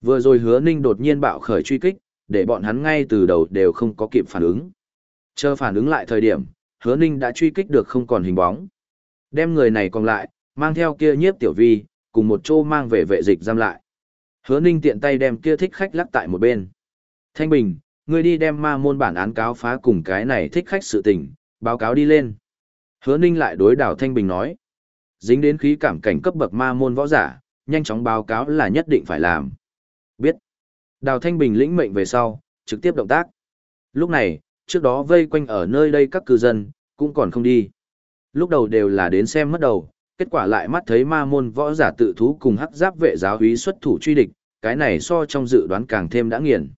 Vừa rồi hứa Ninh đột nhiên bạo khởi truy kích, để bọn hắn ngay từ đầu đều không có kịp phản ứng. Chờ phản ứng lại thời điểm, hứa Ninh đã truy kích được không còn hình bóng. Đem người này còn lại, mang theo kia nhiếp tiểu vi, cùng một chỗ mang về vệ dịch giam lại. Hứa Ninh tiện tay đem kia thích khách lắc tại một bên. Thanh Bình, ngươi đi đem ma môn bản án cáo phá cùng cái này thích khách sự tình, báo cáo đi lên. Hứa Ninh lại đối đảo Thanh Bình nói. Dính đến khí cảm cảnh cấp bậc ma môn võ giả, nhanh chóng báo cáo là nhất định phải làm. Biết. Đào Thanh Bình lĩnh mệnh về sau, trực tiếp động tác. Lúc này, trước đó vây quanh ở nơi đây các cư dân, cũng còn không đi. Lúc đầu đều là đến xem mất đầu, kết quả lại mắt thấy ma môn võ giả tự thú cùng hắc giáp vệ giáo úy xuất thủ truy địch, cái này so trong dự đoán càng thêm đã nghiền.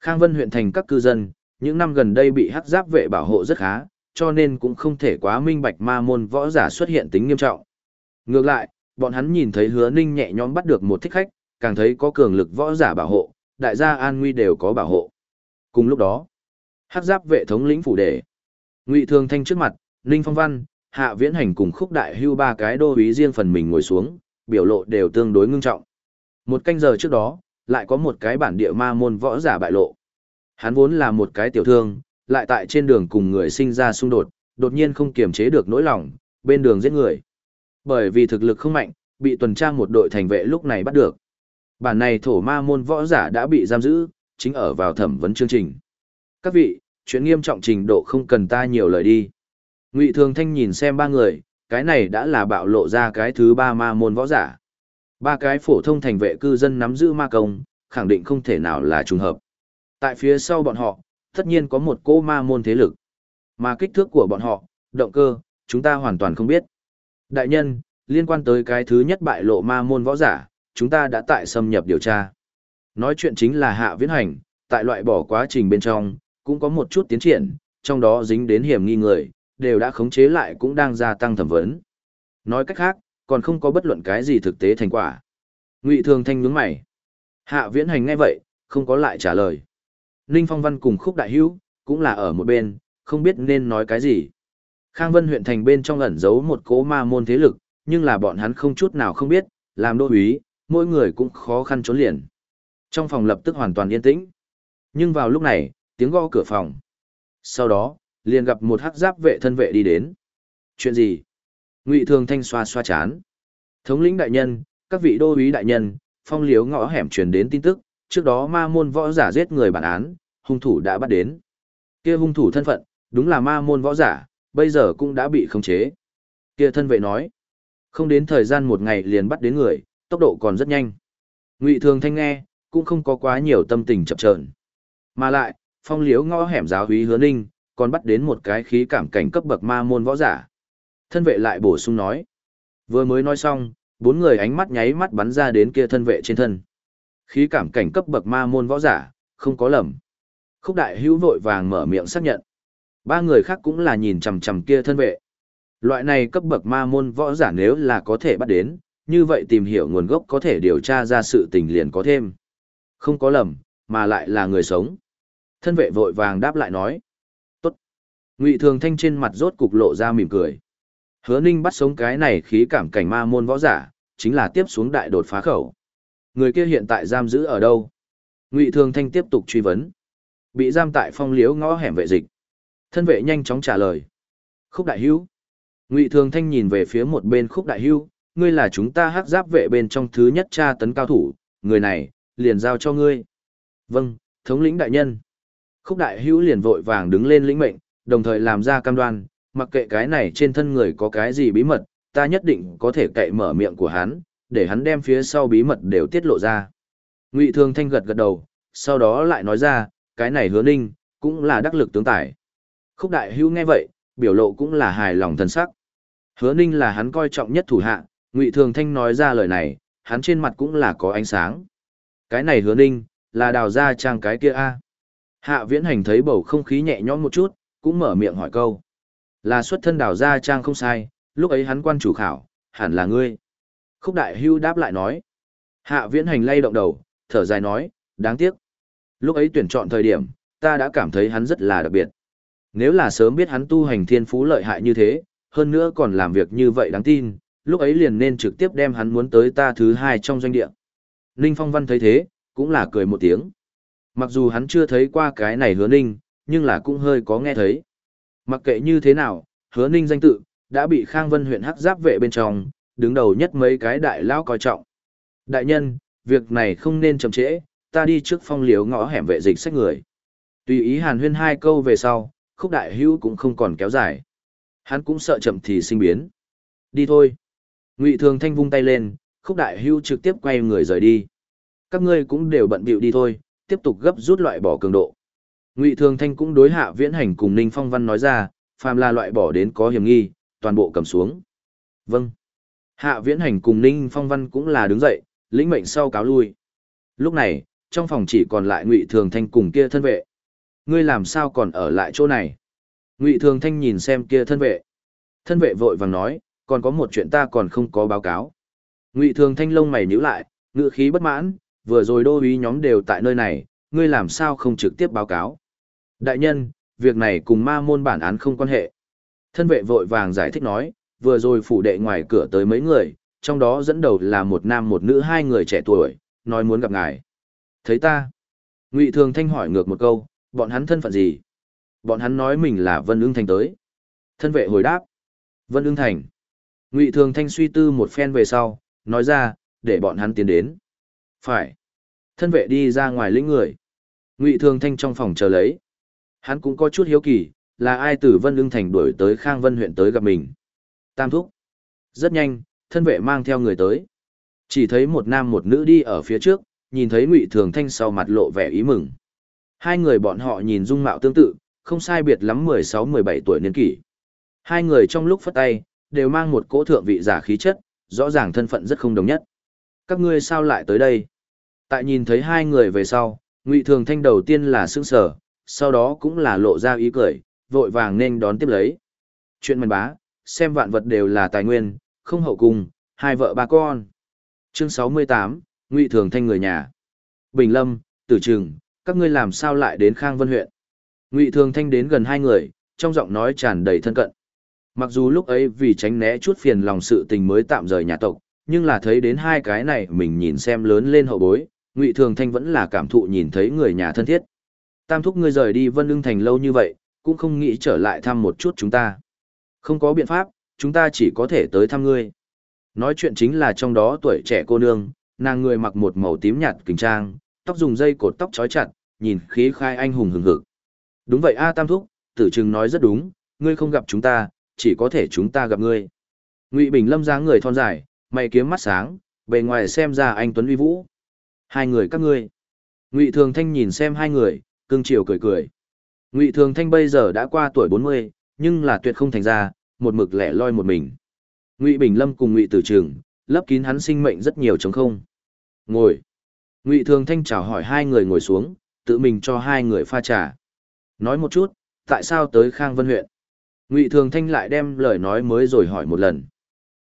Khang Vân huyện thành các cư dân, những năm gần đây bị hắc giáp vệ bảo hộ rất khá, cho nên cũng không thể quá minh bạch ma môn võ giả xuất hiện tính nghiêm trọng. Ngược lại, bọn hắn nhìn thấy hứa ninh nhẹ nhõm bắt được một thích khách, càng thấy có cường lực võ giả bảo hộ, đại gia an nguy đều có bảo hộ. Cùng lúc đó, hắc giáp vệ thống lĩnh phủ đề. Ngụy Thường Thanh trước mặt, Ninh Phong Văn, Hạ Viễn Hành cùng Khúc Đại Hưu ba cái đô úy riêng phần mình ngồi xuống, biểu lộ đều tương đối ngưng trọng. Một canh giờ trước đó, lại có một cái bản địa ma môn võ giả bại lộ. Hắn vốn là một cái tiểu thương, lại tại trên đường cùng người sinh ra xung đột, đột nhiên không kiềm chế được nỗi lòng, bên đường giết người. Bởi vì thực lực không mạnh, bị tuần tra một đội thành vệ lúc này bắt được. Bản này thổ ma môn võ giả đã bị giam giữ, chính ở vào thẩm vấn chương trình. Các vị, chuyện nghiêm trọng trình độ không cần ta nhiều lời đi. Ngụy Thường Thanh nhìn xem ba người, cái này đã là bạo lộ ra cái thứ ba ma môn võ giả. Ba cái phổ thông thành vệ cư dân nắm giữ ma công, khẳng định không thể nào là trùng hợp. Tại phía sau bọn họ, tất nhiên có một cô ma môn thế lực. Mà kích thước của bọn họ, động cơ, chúng ta hoàn toàn không biết. Đại nhân, liên quan tới cái thứ nhất bại lộ ma môn võ giả, chúng ta đã tại xâm nhập điều tra. Nói chuyện chính là hạ viễn hành, tại loại bỏ quá trình bên trong, cũng có một chút tiến triển, trong đó dính đến hiểm nghi người, đều đã khống chế lại cũng đang gia tăng thẩm vấn. Nói cách khác, còn không có bất luận cái gì thực tế thành quả. Ngụy Thường Thanh nhướng mày. Hạ Viễn Hành nghe vậy, không có lại trả lời. Ninh Phong Văn cùng Khúc Đại Hữu cũng là ở một bên, không biết nên nói cái gì. Khang Vân huyện thành bên trong ẩn giấu một cố ma môn thế lực, nhưng là bọn hắn không chút nào không biết, làm đô úy, mỗi người cũng khó khăn trốn liền. Trong phòng lập tức hoàn toàn yên tĩnh. Nhưng vào lúc này, tiếng gõ cửa phòng. Sau đó, liền gặp một hắc giáp vệ thân vệ đi đến. Chuyện gì? Ngụy Thường Thanh xoa xoa chán. Thống lĩnh đại nhân, các vị đô úy đại nhân, phong liếu ngõ hẻm truyền đến tin tức, trước đó ma môn võ giả giết người bản án, hung thủ đã bắt đến. Kia hung thủ thân phận, đúng là ma môn võ giả, bây giờ cũng đã bị khống chế. Kia thân vệ nói, không đến thời gian một ngày liền bắt đến người, tốc độ còn rất nhanh. Ngụy Thường Thanh nghe, cũng không có quá nhiều tâm tình chập chờn. Mà lại, phong liếu ngõ hẻm giáo húy hứa ninh, còn bắt đến một cái khí cảm cảnh cấp bậc ma môn võ giả. Thân vệ lại bổ sung nói. Vừa mới nói xong, bốn người ánh mắt nháy mắt bắn ra đến kia thân vệ trên thân. Khí cảm cảnh cấp bậc ma môn võ giả, không có lầm. Khúc đại hữu vội vàng mở miệng xác nhận. Ba người khác cũng là nhìn chằm chằm kia thân vệ. Loại này cấp bậc ma môn võ giả nếu là có thể bắt đến, như vậy tìm hiểu nguồn gốc có thể điều tra ra sự tình liền có thêm. Không có lầm, mà lại là người sống. Thân vệ vội vàng đáp lại nói. Tốt. Ngụy Thường Thanh trên mặt rốt cục lộ ra mỉm cười. Hứa Ninh bắt sống cái này khí cảm cảnh ma môn võ giả, chính là tiếp xuống đại đột phá khẩu. Người kia hiện tại giam giữ ở đâu? Ngụy Thường Thanh tiếp tục truy vấn. Bị giam tại phong liếu ngõ hẻm vệ dịch. Thân vệ nhanh chóng trả lời. Khúc Đại Hữu. Ngụy Thường Thanh nhìn về phía một bên Khúc Đại Hữu, ngươi là chúng ta hắc giáp vệ bên trong thứ nhất tra tấn cao thủ, người này, liền giao cho ngươi. Vâng, thống lĩnh đại nhân. Khúc Đại Hữu liền vội vàng đứng lên lĩnh mệnh, đồng thời làm ra cam đoan, mặc kệ cái này trên thân người có cái gì bí mật, ta nhất định có thể cậy mở miệng của hắn, để hắn đem phía sau bí mật đều tiết lộ ra. Ngụy Thường Thanh gật gật đầu, sau đó lại nói ra, cái này hứa ninh, cũng là đắc lực tướng tài. Khúc đại hưu nghe vậy, biểu lộ cũng là hài lòng thần sắc. Hứa ninh là hắn coi trọng nhất thủ hạ, Ngụy Thường Thanh nói ra lời này, hắn trên mặt cũng là có ánh sáng. Cái này hứa ninh, là đào ra trang cái kia a Hạ viễn hành thấy bầu không khí nhẹ nhõm một chút, cũng mở miệng hỏi câu. Là xuất thân đào gia trang không sai, lúc ấy hắn quan chủ khảo, hẳn là ngươi. Khúc đại hưu đáp lại nói. Hạ viễn hành lay động đầu, thở dài nói, đáng tiếc. Lúc ấy tuyển chọn thời điểm, ta đã cảm thấy hắn rất là đặc biệt. Nếu là sớm biết hắn tu hành thiên phú lợi hại như thế, hơn nữa còn làm việc như vậy đáng tin, lúc ấy liền nên trực tiếp đem hắn muốn tới ta thứ hai trong doanh địa. Ninh Phong Văn thấy thế, cũng là cười một tiếng. Mặc dù hắn chưa thấy qua cái này hứa ninh, nhưng là cũng hơi có nghe thấy. Mặc kệ như thế nào, hứa ninh danh tự, đã bị Khang Vân huyện hắc giáp vệ bên trong, đứng đầu nhất mấy cái đại lao coi trọng. Đại nhân, việc này không nên chậm trễ, ta đi trước phong liếu ngõ hẻm vệ dịch sách người. Tùy ý hàn huyên hai câu về sau, khúc đại hữu cũng không còn kéo dài. Hắn cũng sợ chậm thì sinh biến. Đi thôi. Ngụy Thường Thanh vung tay lên, khúc đại hữu trực tiếp quay người rời đi. Các ngươi cũng đều bận bịu đi thôi, tiếp tục gấp rút loại bỏ cường độ. Ngụy Thường Thanh cũng đối Hạ Viễn Hành cùng Ninh Phong Văn nói ra, phàm là loại bỏ đến có hiểm nghi, toàn bộ cầm xuống. Vâng. Hạ Viễn Hành cùng Ninh Phong Văn cũng là đứng dậy, lĩnh mệnh sau cáo lui. Lúc này, trong phòng chỉ còn lại Ngụy Thường Thanh cùng kia thân vệ. Ngươi làm sao còn ở lại chỗ này? Ngụy Thường Thanh nhìn xem kia thân vệ. Thân vệ vội vàng nói, còn có một chuyện ta còn không có báo cáo. Ngụy Thường Thanh lông mày nhíu lại, ngựa khí bất mãn, vừa rồi đô uý nhóm đều tại nơi này, ngươi làm sao không trực tiếp báo cáo? Đại nhân, việc này cùng ma môn bản án không quan hệ. Thân vệ vội vàng giải thích nói, vừa rồi phủ đệ ngoài cửa tới mấy người, trong đó dẫn đầu là một nam một nữ hai người trẻ tuổi, nói muốn gặp ngài. Thấy ta? Ngụy Thường Thanh hỏi ngược một câu, bọn hắn thân phận gì? Bọn hắn nói mình là Vân Ưng Thành tới. Thân vệ hồi đáp. Vân Ưng Thành. Ngụy Thường Thanh suy tư một phen về sau, nói ra, để bọn hắn tiến đến. Phải. Thân vệ đi ra ngoài lĩnh người. Ngụy Thường Thanh trong phòng chờ lấy. Hắn cũng có chút hiếu kỳ, là ai từ Vân lương Thành đuổi tới Khang Vân huyện tới gặp mình. Tam thúc. Rất nhanh, thân vệ mang theo người tới. Chỉ thấy một nam một nữ đi ở phía trước, nhìn thấy Ngụy Thường Thanh sau mặt lộ vẻ ý mừng. Hai người bọn họ nhìn dung mạo tương tự, không sai biệt lắm 16-17 tuổi niên kỷ. Hai người trong lúc phất tay, đều mang một cỗ thượng vị giả khí chất, rõ ràng thân phận rất không đồng nhất. Các ngươi sao lại tới đây? Tại nhìn thấy hai người về sau, Ngụy Thường Thanh đầu tiên là sững sờ, sau đó cũng là lộ ra ý cười, vội vàng nên đón tiếp lấy. Chuyện mần bá, xem vạn vật đều là tài nguyên, không hậu cung, hai vợ ba con. Chương 68, Ngụy Thường Thanh người nhà. Bình Lâm, Tử Trừng, các ngươi làm sao lại đến Khang Vân huyện? Ngụy Thường Thanh đến gần hai người, trong giọng nói tràn đầy thân cận. Mặc dù lúc ấy vì tránh né chút phiền lòng sự tình mới tạm rời nhà tộc, nhưng là thấy đến hai cái này mình nhìn xem lớn lên hậu bối, Ngụy Thường Thanh vẫn là cảm thụ nhìn thấy người nhà thân thiết. Tam thúc ngươi rời đi Vân Ưng Thành lâu như vậy, cũng không nghĩ trở lại thăm một chút chúng ta. Không có biện pháp, chúng ta chỉ có thể tới thăm ngươi. Nói chuyện chính là trong đó tuổi trẻ cô nương, nàng người mặc một màu tím nhạt kính trang, tóc dùng dây cột tóc trói chặt, nhìn khí khai anh hùng hừng hực. Đúng vậy a à, Tam thúc, Tử Trừng nói rất đúng, ngươi không gặp chúng ta, chỉ có thể chúng ta gặp ngươi. Ngụy Bình Lâm dáng người thon dài, mày kiếm mắt sáng, bề ngoài xem ra anh tuấn uy vũ. Hai người các ngươi. Ngụy Thường Thanh nhìn xem hai người, cưng chiều cười cười. Ngụy Thường Thanh bây giờ đã qua tuổi 40, nhưng là tuyệt không thành ra, một mực lẻ loi một mình. Ngụy Bình Lâm cùng Ngụy Tử Trường, lấp kín hắn sinh mệnh rất nhiều trống không. Ngồi. Ngụy Thường Thanh chào hỏi hai người ngồi xuống, tự mình cho hai người pha trà. Nói một chút, tại sao tới Khang Vân huyện? Ngụy Thường Thanh lại đem lời nói mới rồi hỏi một lần.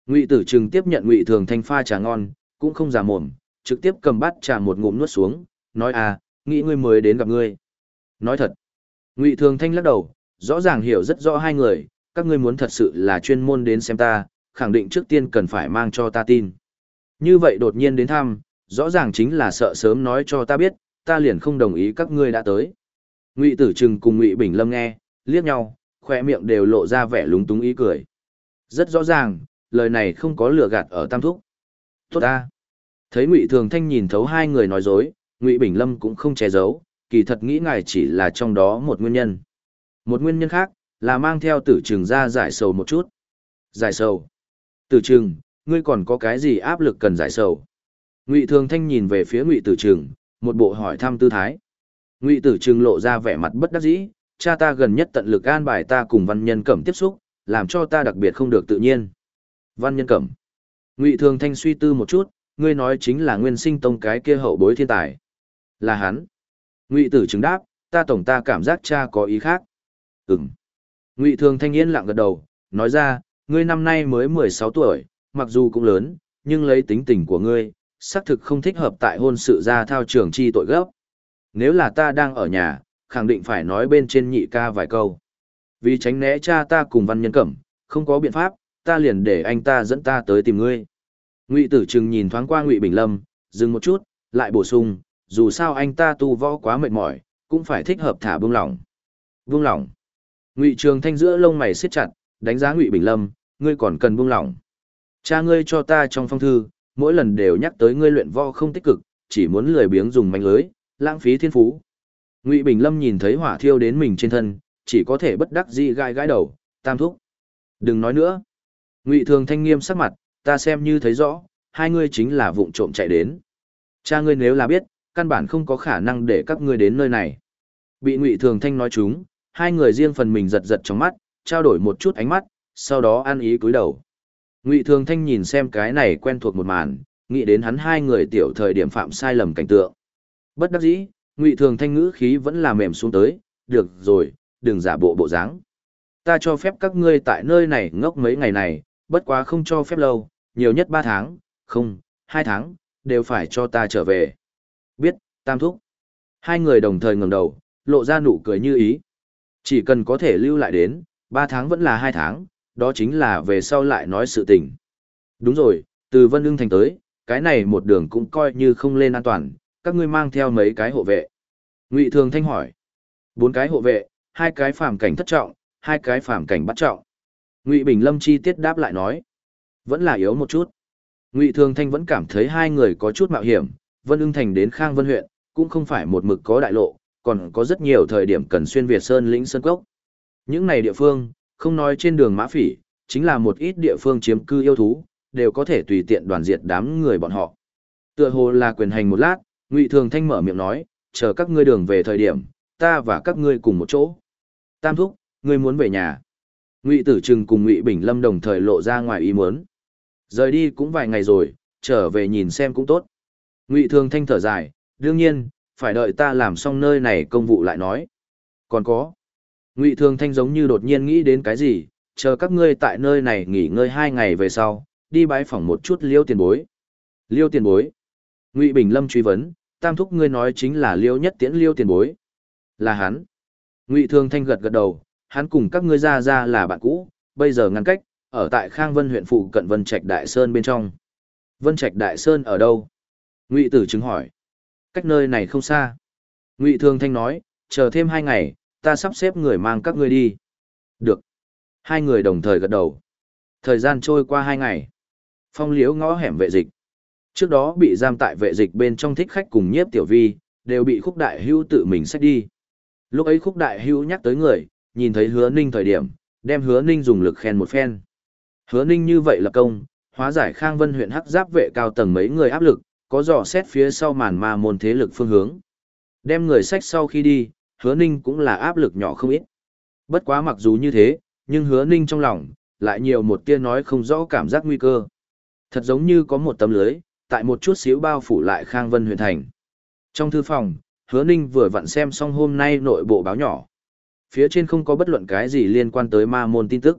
Ngụy Tử Trừng tiếp nhận Ngụy Thường Thanh pha trà ngon, cũng không già mồm, trực tiếp cầm bát trà một ngụm nuốt xuống, nói à, nghĩ ngươi mới đến gặp ngươi. Nói thật. Ngụy Thường Thanh lắc đầu, rõ ràng hiểu rất rõ hai người, các ngươi muốn thật sự là chuyên môn đến xem ta, khẳng định trước tiên cần phải mang cho ta tin. Như vậy đột nhiên đến thăm, rõ ràng chính là sợ sớm nói cho ta biết, ta liền không đồng ý các ngươi đã tới. Ngụy Tử Trừng cùng Ngụy Bình Lâm nghe, liếc nhau, khoe miệng đều lộ ra vẻ lúng túng ý cười. Rất rõ ràng, lời này không có lừa gạt ở Tam Thúc. Tốt ta. Thấy Ngụy Thường Thanh nhìn thấu hai người nói dối, Ngụy Bình Lâm cũng không che giấu, kỳ thật nghĩ ngài chỉ là trong đó một nguyên nhân. Một nguyên nhân khác, là mang theo tử Trường ra giải sầu một chút. Giải sầu. Tử Trường, ngươi còn có cái gì áp lực cần giải sầu? Ngụy Thường Thanh nhìn về phía Ngụy Tử Trường, một bộ hỏi thăm tư thái. Ngụy Tử Trường lộ ra vẻ mặt bất đắc dĩ, cha ta gần nhất tận lực an bài ta cùng văn nhân cẩm tiếp xúc, làm cho ta đặc biệt không được tự nhiên. Văn nhân cẩm. Ngụy Thường Thanh suy tư một chút, ngươi nói chính là nguyên sinh tông cái kia hậu bối thiên tài. Là hắn. Ngụy Tử chứng đáp, ta tổng ta cảm giác cha có ý khác. Ừm. Ngụy Thường Thanh yên lặng gật đầu, nói ra, ngươi năm nay mới 16 tuổi, mặc dù cũng lớn, nhưng lấy tính tình của ngươi, xác thực không thích hợp tại hôn sự ra thao trường chi tội gấp. Nếu là ta đang ở nhà, khẳng định phải nói bên trên nhị ca vài câu. Vì tránh né cha ta cùng văn nhân cẩm, không có biện pháp, ta liền để anh ta dẫn ta tới tìm ngươi. Ngụy Tử Trừng nhìn thoáng qua Ngụy Bình Lâm, dừng một chút, lại bổ sung, dù sao anh ta tu võ quá mệt mỏi, cũng phải thích hợp thả buông lỏng. Buông lỏng. Ngụy Trường Thanh giữa lông mày siết chặt, đánh giá Ngụy Bình Lâm, ngươi còn cần buông lỏng. Cha ngươi cho ta trong phong thư, mỗi lần đều nhắc tới ngươi luyện võ không tích cực, chỉ muốn lười biếng dùng manh lưới, lãng phí thiên phú. Ngụy Bình Lâm nhìn thấy hỏa thiêu đến mình trên thân, chỉ có thể bất đắc dĩ gai gãi đầu, tam thúc. Đừng nói nữa. Ngụy Thường Thanh nghiêm sắc mặt, ta xem như thấy rõ, hai ngươi chính là vụng trộm chạy đến. Cha ngươi nếu là biết, căn bản không có khả năng để các ngươi đến nơi này. Bị Ngụy Thường Thanh nói chúng, hai người riêng phần mình giật giật trong mắt, trao đổi một chút ánh mắt, sau đó ăn ý cúi đầu. Ngụy Thường Thanh nhìn xem cái này quen thuộc một màn, nghĩ đến hắn hai người tiểu thời điểm phạm sai lầm cảnh tượng. Bất đắc dĩ, Ngụy Thường Thanh ngữ khí vẫn là mềm xuống tới, "Được rồi, đừng giả bộ bộ dáng. Ta cho phép các ngươi tại nơi này ngốc mấy ngày này, bất quá không cho phép lâu, nhiều nhất ba tháng, không, hai tháng, đều phải cho ta trở về." Biết, Tam thúc. Hai người đồng thời ngẩng đầu, lộ ra nụ cười như ý. Chỉ cần có thể lưu lại đến, ba tháng vẫn là hai tháng, đó chính là về sau lại nói sự tình. Đúng rồi, từ Vân Ưng Thành tới, cái này một đường cũng coi như không lên an toàn, các ngươi mang theo mấy cái hộ vệ. Ngụy Thường Thanh hỏi. Bốn cái hộ vệ, hai cái phàm cảnh thất trọng, hai cái phàm cảnh bắt trọng. Ngụy Bình Lâm chi tiết đáp lại nói. Vẫn là yếu một chút. Ngụy Thường Thanh vẫn cảm thấy hai người có chút mạo hiểm, Vân Ưng Thành đến Khang Vân huyện, cũng không phải một mực có đại lộ, còn có rất nhiều thời điểm cần xuyên Việt Sơn lĩnh Sơn Cốc. Những này địa phương, không nói trên đường mã phỉ, chính là một ít địa phương chiếm cư yêu thú, đều có thể tùy tiện đoàn diệt đám người bọn họ. Tựa hồ là quyền hành một lát, Ngụy Thường Thanh mở miệng nói, chờ các ngươi đường về thời điểm, ta và các ngươi cùng một chỗ. Tam thúc, ngươi muốn về nhà. Ngụy Tử Trừng cùng Ngụy Bình Lâm đồng thời lộ ra ngoài ý muốn. Rời đi cũng vài ngày rồi, trở về nhìn xem cũng tốt. Ngụy Thường Thanh thở dài, đương nhiên, phải đợi ta làm xong nơi này công vụ lại nói. Còn có. Ngụy Thường Thanh giống như đột nhiên nghĩ đến cái gì, chờ các ngươi tại nơi này nghỉ ngơi hai ngày về sau, đi bái phỏng một chút liêu tiền bối. Liêu tiền bối. Ngụy Bình Lâm truy vấn, tam thúc ngươi nói chính là liêu nhất tiễn liêu tiền bối. Là hắn. Ngụy Thường Thanh gật gật đầu, hắn cùng các ngươi ra ra là bạn cũ, bây giờ ngăn cách, ở tại Khang Vân huyện phụ cận Vân Trạch Đại Sơn bên trong. Vân Trạch Đại Sơn ở đâu? Ngụy Tử chứng hỏi. Cách nơi này không xa. Ngụy Thường Thanh nói, chờ thêm hai ngày, ta sắp xếp người mang các ngươi đi. Được. Hai người đồng thời gật đầu. Thời gian trôi qua hai ngày. Phong liếu ngõ hẻm vệ dịch. Trước đó bị giam tại vệ dịch bên trong thích khách cùng nhiếp tiểu vi, đều bị khúc đại hưu tự mình xách đi. Lúc ấy khúc đại hưu nhắc tới người, nhìn thấy hứa ninh thời điểm, đem hứa ninh dùng lực khen một phen. Hứa ninh như vậy là công, hóa giải khang vân huyện hắc giáp vệ cao tầng mấy người áp lực, có dò xét phía sau màn ma môn thế lực phương hướng. Đem người sách sau khi đi, hứa ninh cũng là áp lực nhỏ không ít. Bất quá mặc dù như thế, nhưng hứa ninh trong lòng, lại nhiều một tia nói không rõ cảm giác nguy cơ. Thật giống như có một tấm lưới, tại một chút xíu bao phủ lại Khang Vân huyện thành. Trong thư phòng, hứa ninh vừa vặn xem xong hôm nay nội bộ báo nhỏ. Phía trên không có bất luận cái gì liên quan tới ma môn tin tức.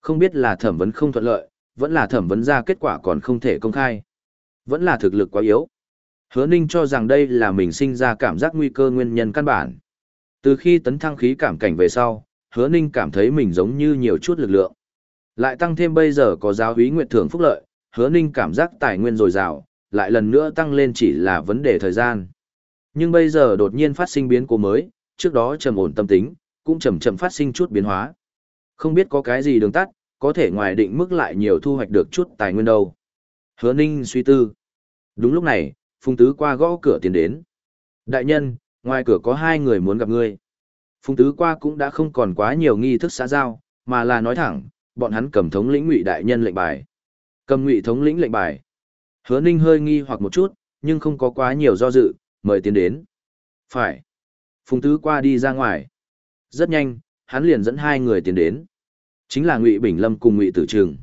Không biết là thẩm vấn không thuận lợi, vẫn là thẩm vấn ra kết quả còn không thể công khai. Vẫn là thực lực quá yếu. Hứa ninh cho rằng đây là mình sinh ra cảm giác nguy cơ nguyên nhân căn bản. Từ khi tấn thăng khí cảm cảnh về sau, hứa ninh cảm thấy mình giống như nhiều chút lực lượng. Lại tăng thêm bây giờ có giáo hí nguyện thưởng phúc lợi, hứa ninh cảm giác tài nguyên dồi dào, lại lần nữa tăng lên chỉ là vấn đề thời gian. Nhưng bây giờ đột nhiên phát sinh biến cố mới, trước đó trầm ổn tâm tính, cũng chậm chậm phát sinh chút biến hóa. Không biết có cái gì đường tắt, có thể ngoài định mức lại nhiều thu hoạch được chút tài nguyên đâu. Hứa ninh suy tư. Đúng lúc này, Phùng Tứ qua gõ cửa tiến đến. Đại nhân, ngoài cửa có hai người muốn gặp ngươi. Phùng Tứ qua cũng đã không còn quá nhiều nghi thức xã giao, mà là nói thẳng, bọn hắn cầm thống lĩnh ngụy đại nhân lệnh bài. Cầm ngụy thống lĩnh lệnh bài. Hứa Ninh hơi nghi hoặc một chút, nhưng không có quá nhiều do dự, mời tiến đến. Phải. Phùng Tứ qua đi ra ngoài. Rất nhanh, hắn liền dẫn hai người tiến đến. Chính là Ngụy Bình Lâm cùng Ngụy Tử trường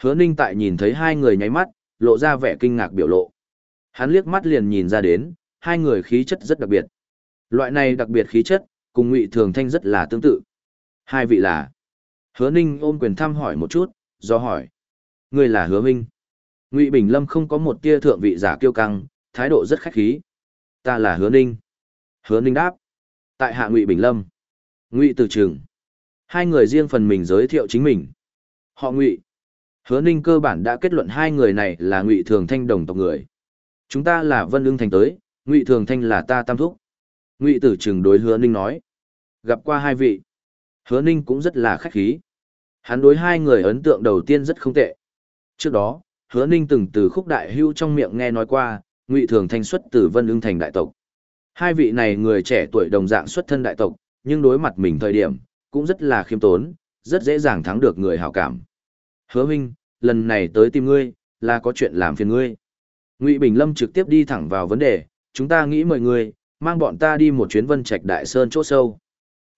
Hứa Ninh tại nhìn thấy hai người nháy mắt, lộ ra vẻ kinh ngạc biểu lộ. Hắn liếc mắt liền nhìn ra đến, hai người khí chất rất đặc biệt. Loại này đặc biệt khí chất, cùng Ngụy Thường Thanh rất là tương tự. Hai vị là. Hứa Ninh ôm quyền thăm hỏi một chút, do hỏi. ngươi là Hứa Minh. Ngụy Bình Lâm không có một tia thượng vị giả kiêu căng, thái độ rất khách khí. Ta là Hứa Ninh. Hứa Ninh đáp. Tại hạ Ngụy Bình Lâm. Ngụy Từ Trường. Hai người riêng phần mình giới thiệu chính mình. Họ Ngụy. Hứa Ninh cơ bản đã kết luận hai người này là Ngụy Thường Thanh đồng tộc người. Chúng ta là Vân Ưng Thành tới, Ngụy Thường Thanh là ta tam thúc. Ngụy Tử Trừng đối Hứa Ninh nói. Gặp qua hai vị. Hứa Ninh cũng rất là khách khí. Hắn đối hai người ấn tượng đầu tiên rất không tệ. Trước đó, Hứa Ninh từng từ khúc đại hưu trong miệng nghe nói qua, Ngụy Thường Thanh xuất từ Vân Ưng Thành đại tộc. Hai vị này người trẻ tuổi đồng dạng xuất thân đại tộc, nhưng đối mặt mình thời điểm, cũng rất là khiêm tốn, rất dễ dàng thắng được người hảo cảm. Hứa Minh, lần này tới tìm ngươi, là có chuyện làm phiền ngươi. Ngụy Bình Lâm trực tiếp đi thẳng vào vấn đề, chúng ta nghĩ mời người, mang bọn ta đi một chuyến vân trạch đại sơn chỗ sâu.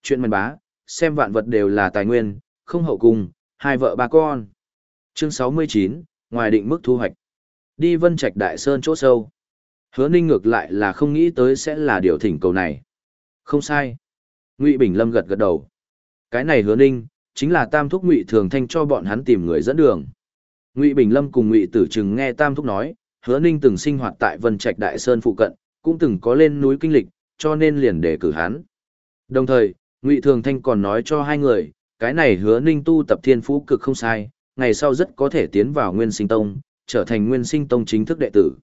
Chuyện mần bá, xem vạn vật đều là tài nguyên, không hậu cùng, hai vợ ba con. Chương 69, ngoài định mức thu hoạch. Đi vân trạch đại sơn chỗ sâu. Hứa ninh ngược lại là không nghĩ tới sẽ là điều thỉnh cầu này. Không sai. Ngụy Bình Lâm gật gật đầu. Cái này hứa ninh, chính là tam thúc Ngụy Thường Thanh cho bọn hắn tìm người dẫn đường. Ngụy Bình Lâm cùng Ngụy Tử Trừng nghe tam thúc nói, hứa ninh từng sinh hoạt tại vân trạch đại sơn phụ cận, cũng từng có lên núi kinh lịch, cho nên liền đề cử hắn. Đồng thời, Ngụy Thường Thanh còn nói cho hai người, cái này hứa ninh tu tập thiên phú cực không sai, ngày sau rất có thể tiến vào Nguyên Sinh Tông, trở thành Nguyên Sinh Tông chính thức đệ tử.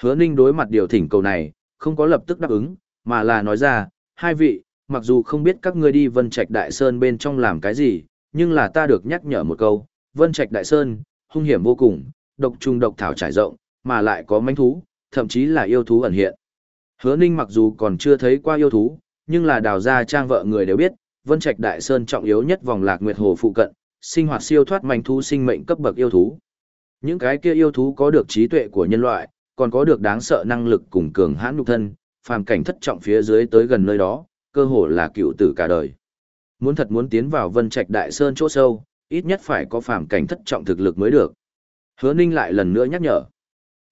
Hứa ninh đối mặt điều thỉnh cầu này, không có lập tức đáp ứng, mà là nói ra, hai vị, mặc dù không biết các ngươi đi Vân Trạch Đại Sơn bên trong làm cái gì, nhưng là ta được nhắc nhở một câu, Vân Trạch Đại Sơn, hung hiểm vô cùng, độc trùng độc thảo trải rộng, mà lại có manh thú, thậm chí là yêu thú ẩn hiện. Hứa Ninh mặc dù còn chưa thấy qua yêu thú, nhưng là đào ra trang vợ người đều biết, Vân Trạch Đại Sơn trọng yếu nhất vòng lạc nguyệt hồ phụ cận, sinh hoạt siêu thoát manh thú sinh mệnh cấp bậc yêu thú. Những cái kia yêu thú có được trí tuệ của nhân loại, còn có được đáng sợ năng lực cùng cường hãn nhục thân, phàm cảnh thất trọng phía dưới tới gần nơi đó, cơ hồ là cựu tử cả đời. Muốn thật muốn tiến vào Vân Trạch Đại Sơn chỗ sâu, ít nhất phải có phàm cảnh thất trọng thực lực mới được. Hứa Ninh lại lần nữa nhắc nhở.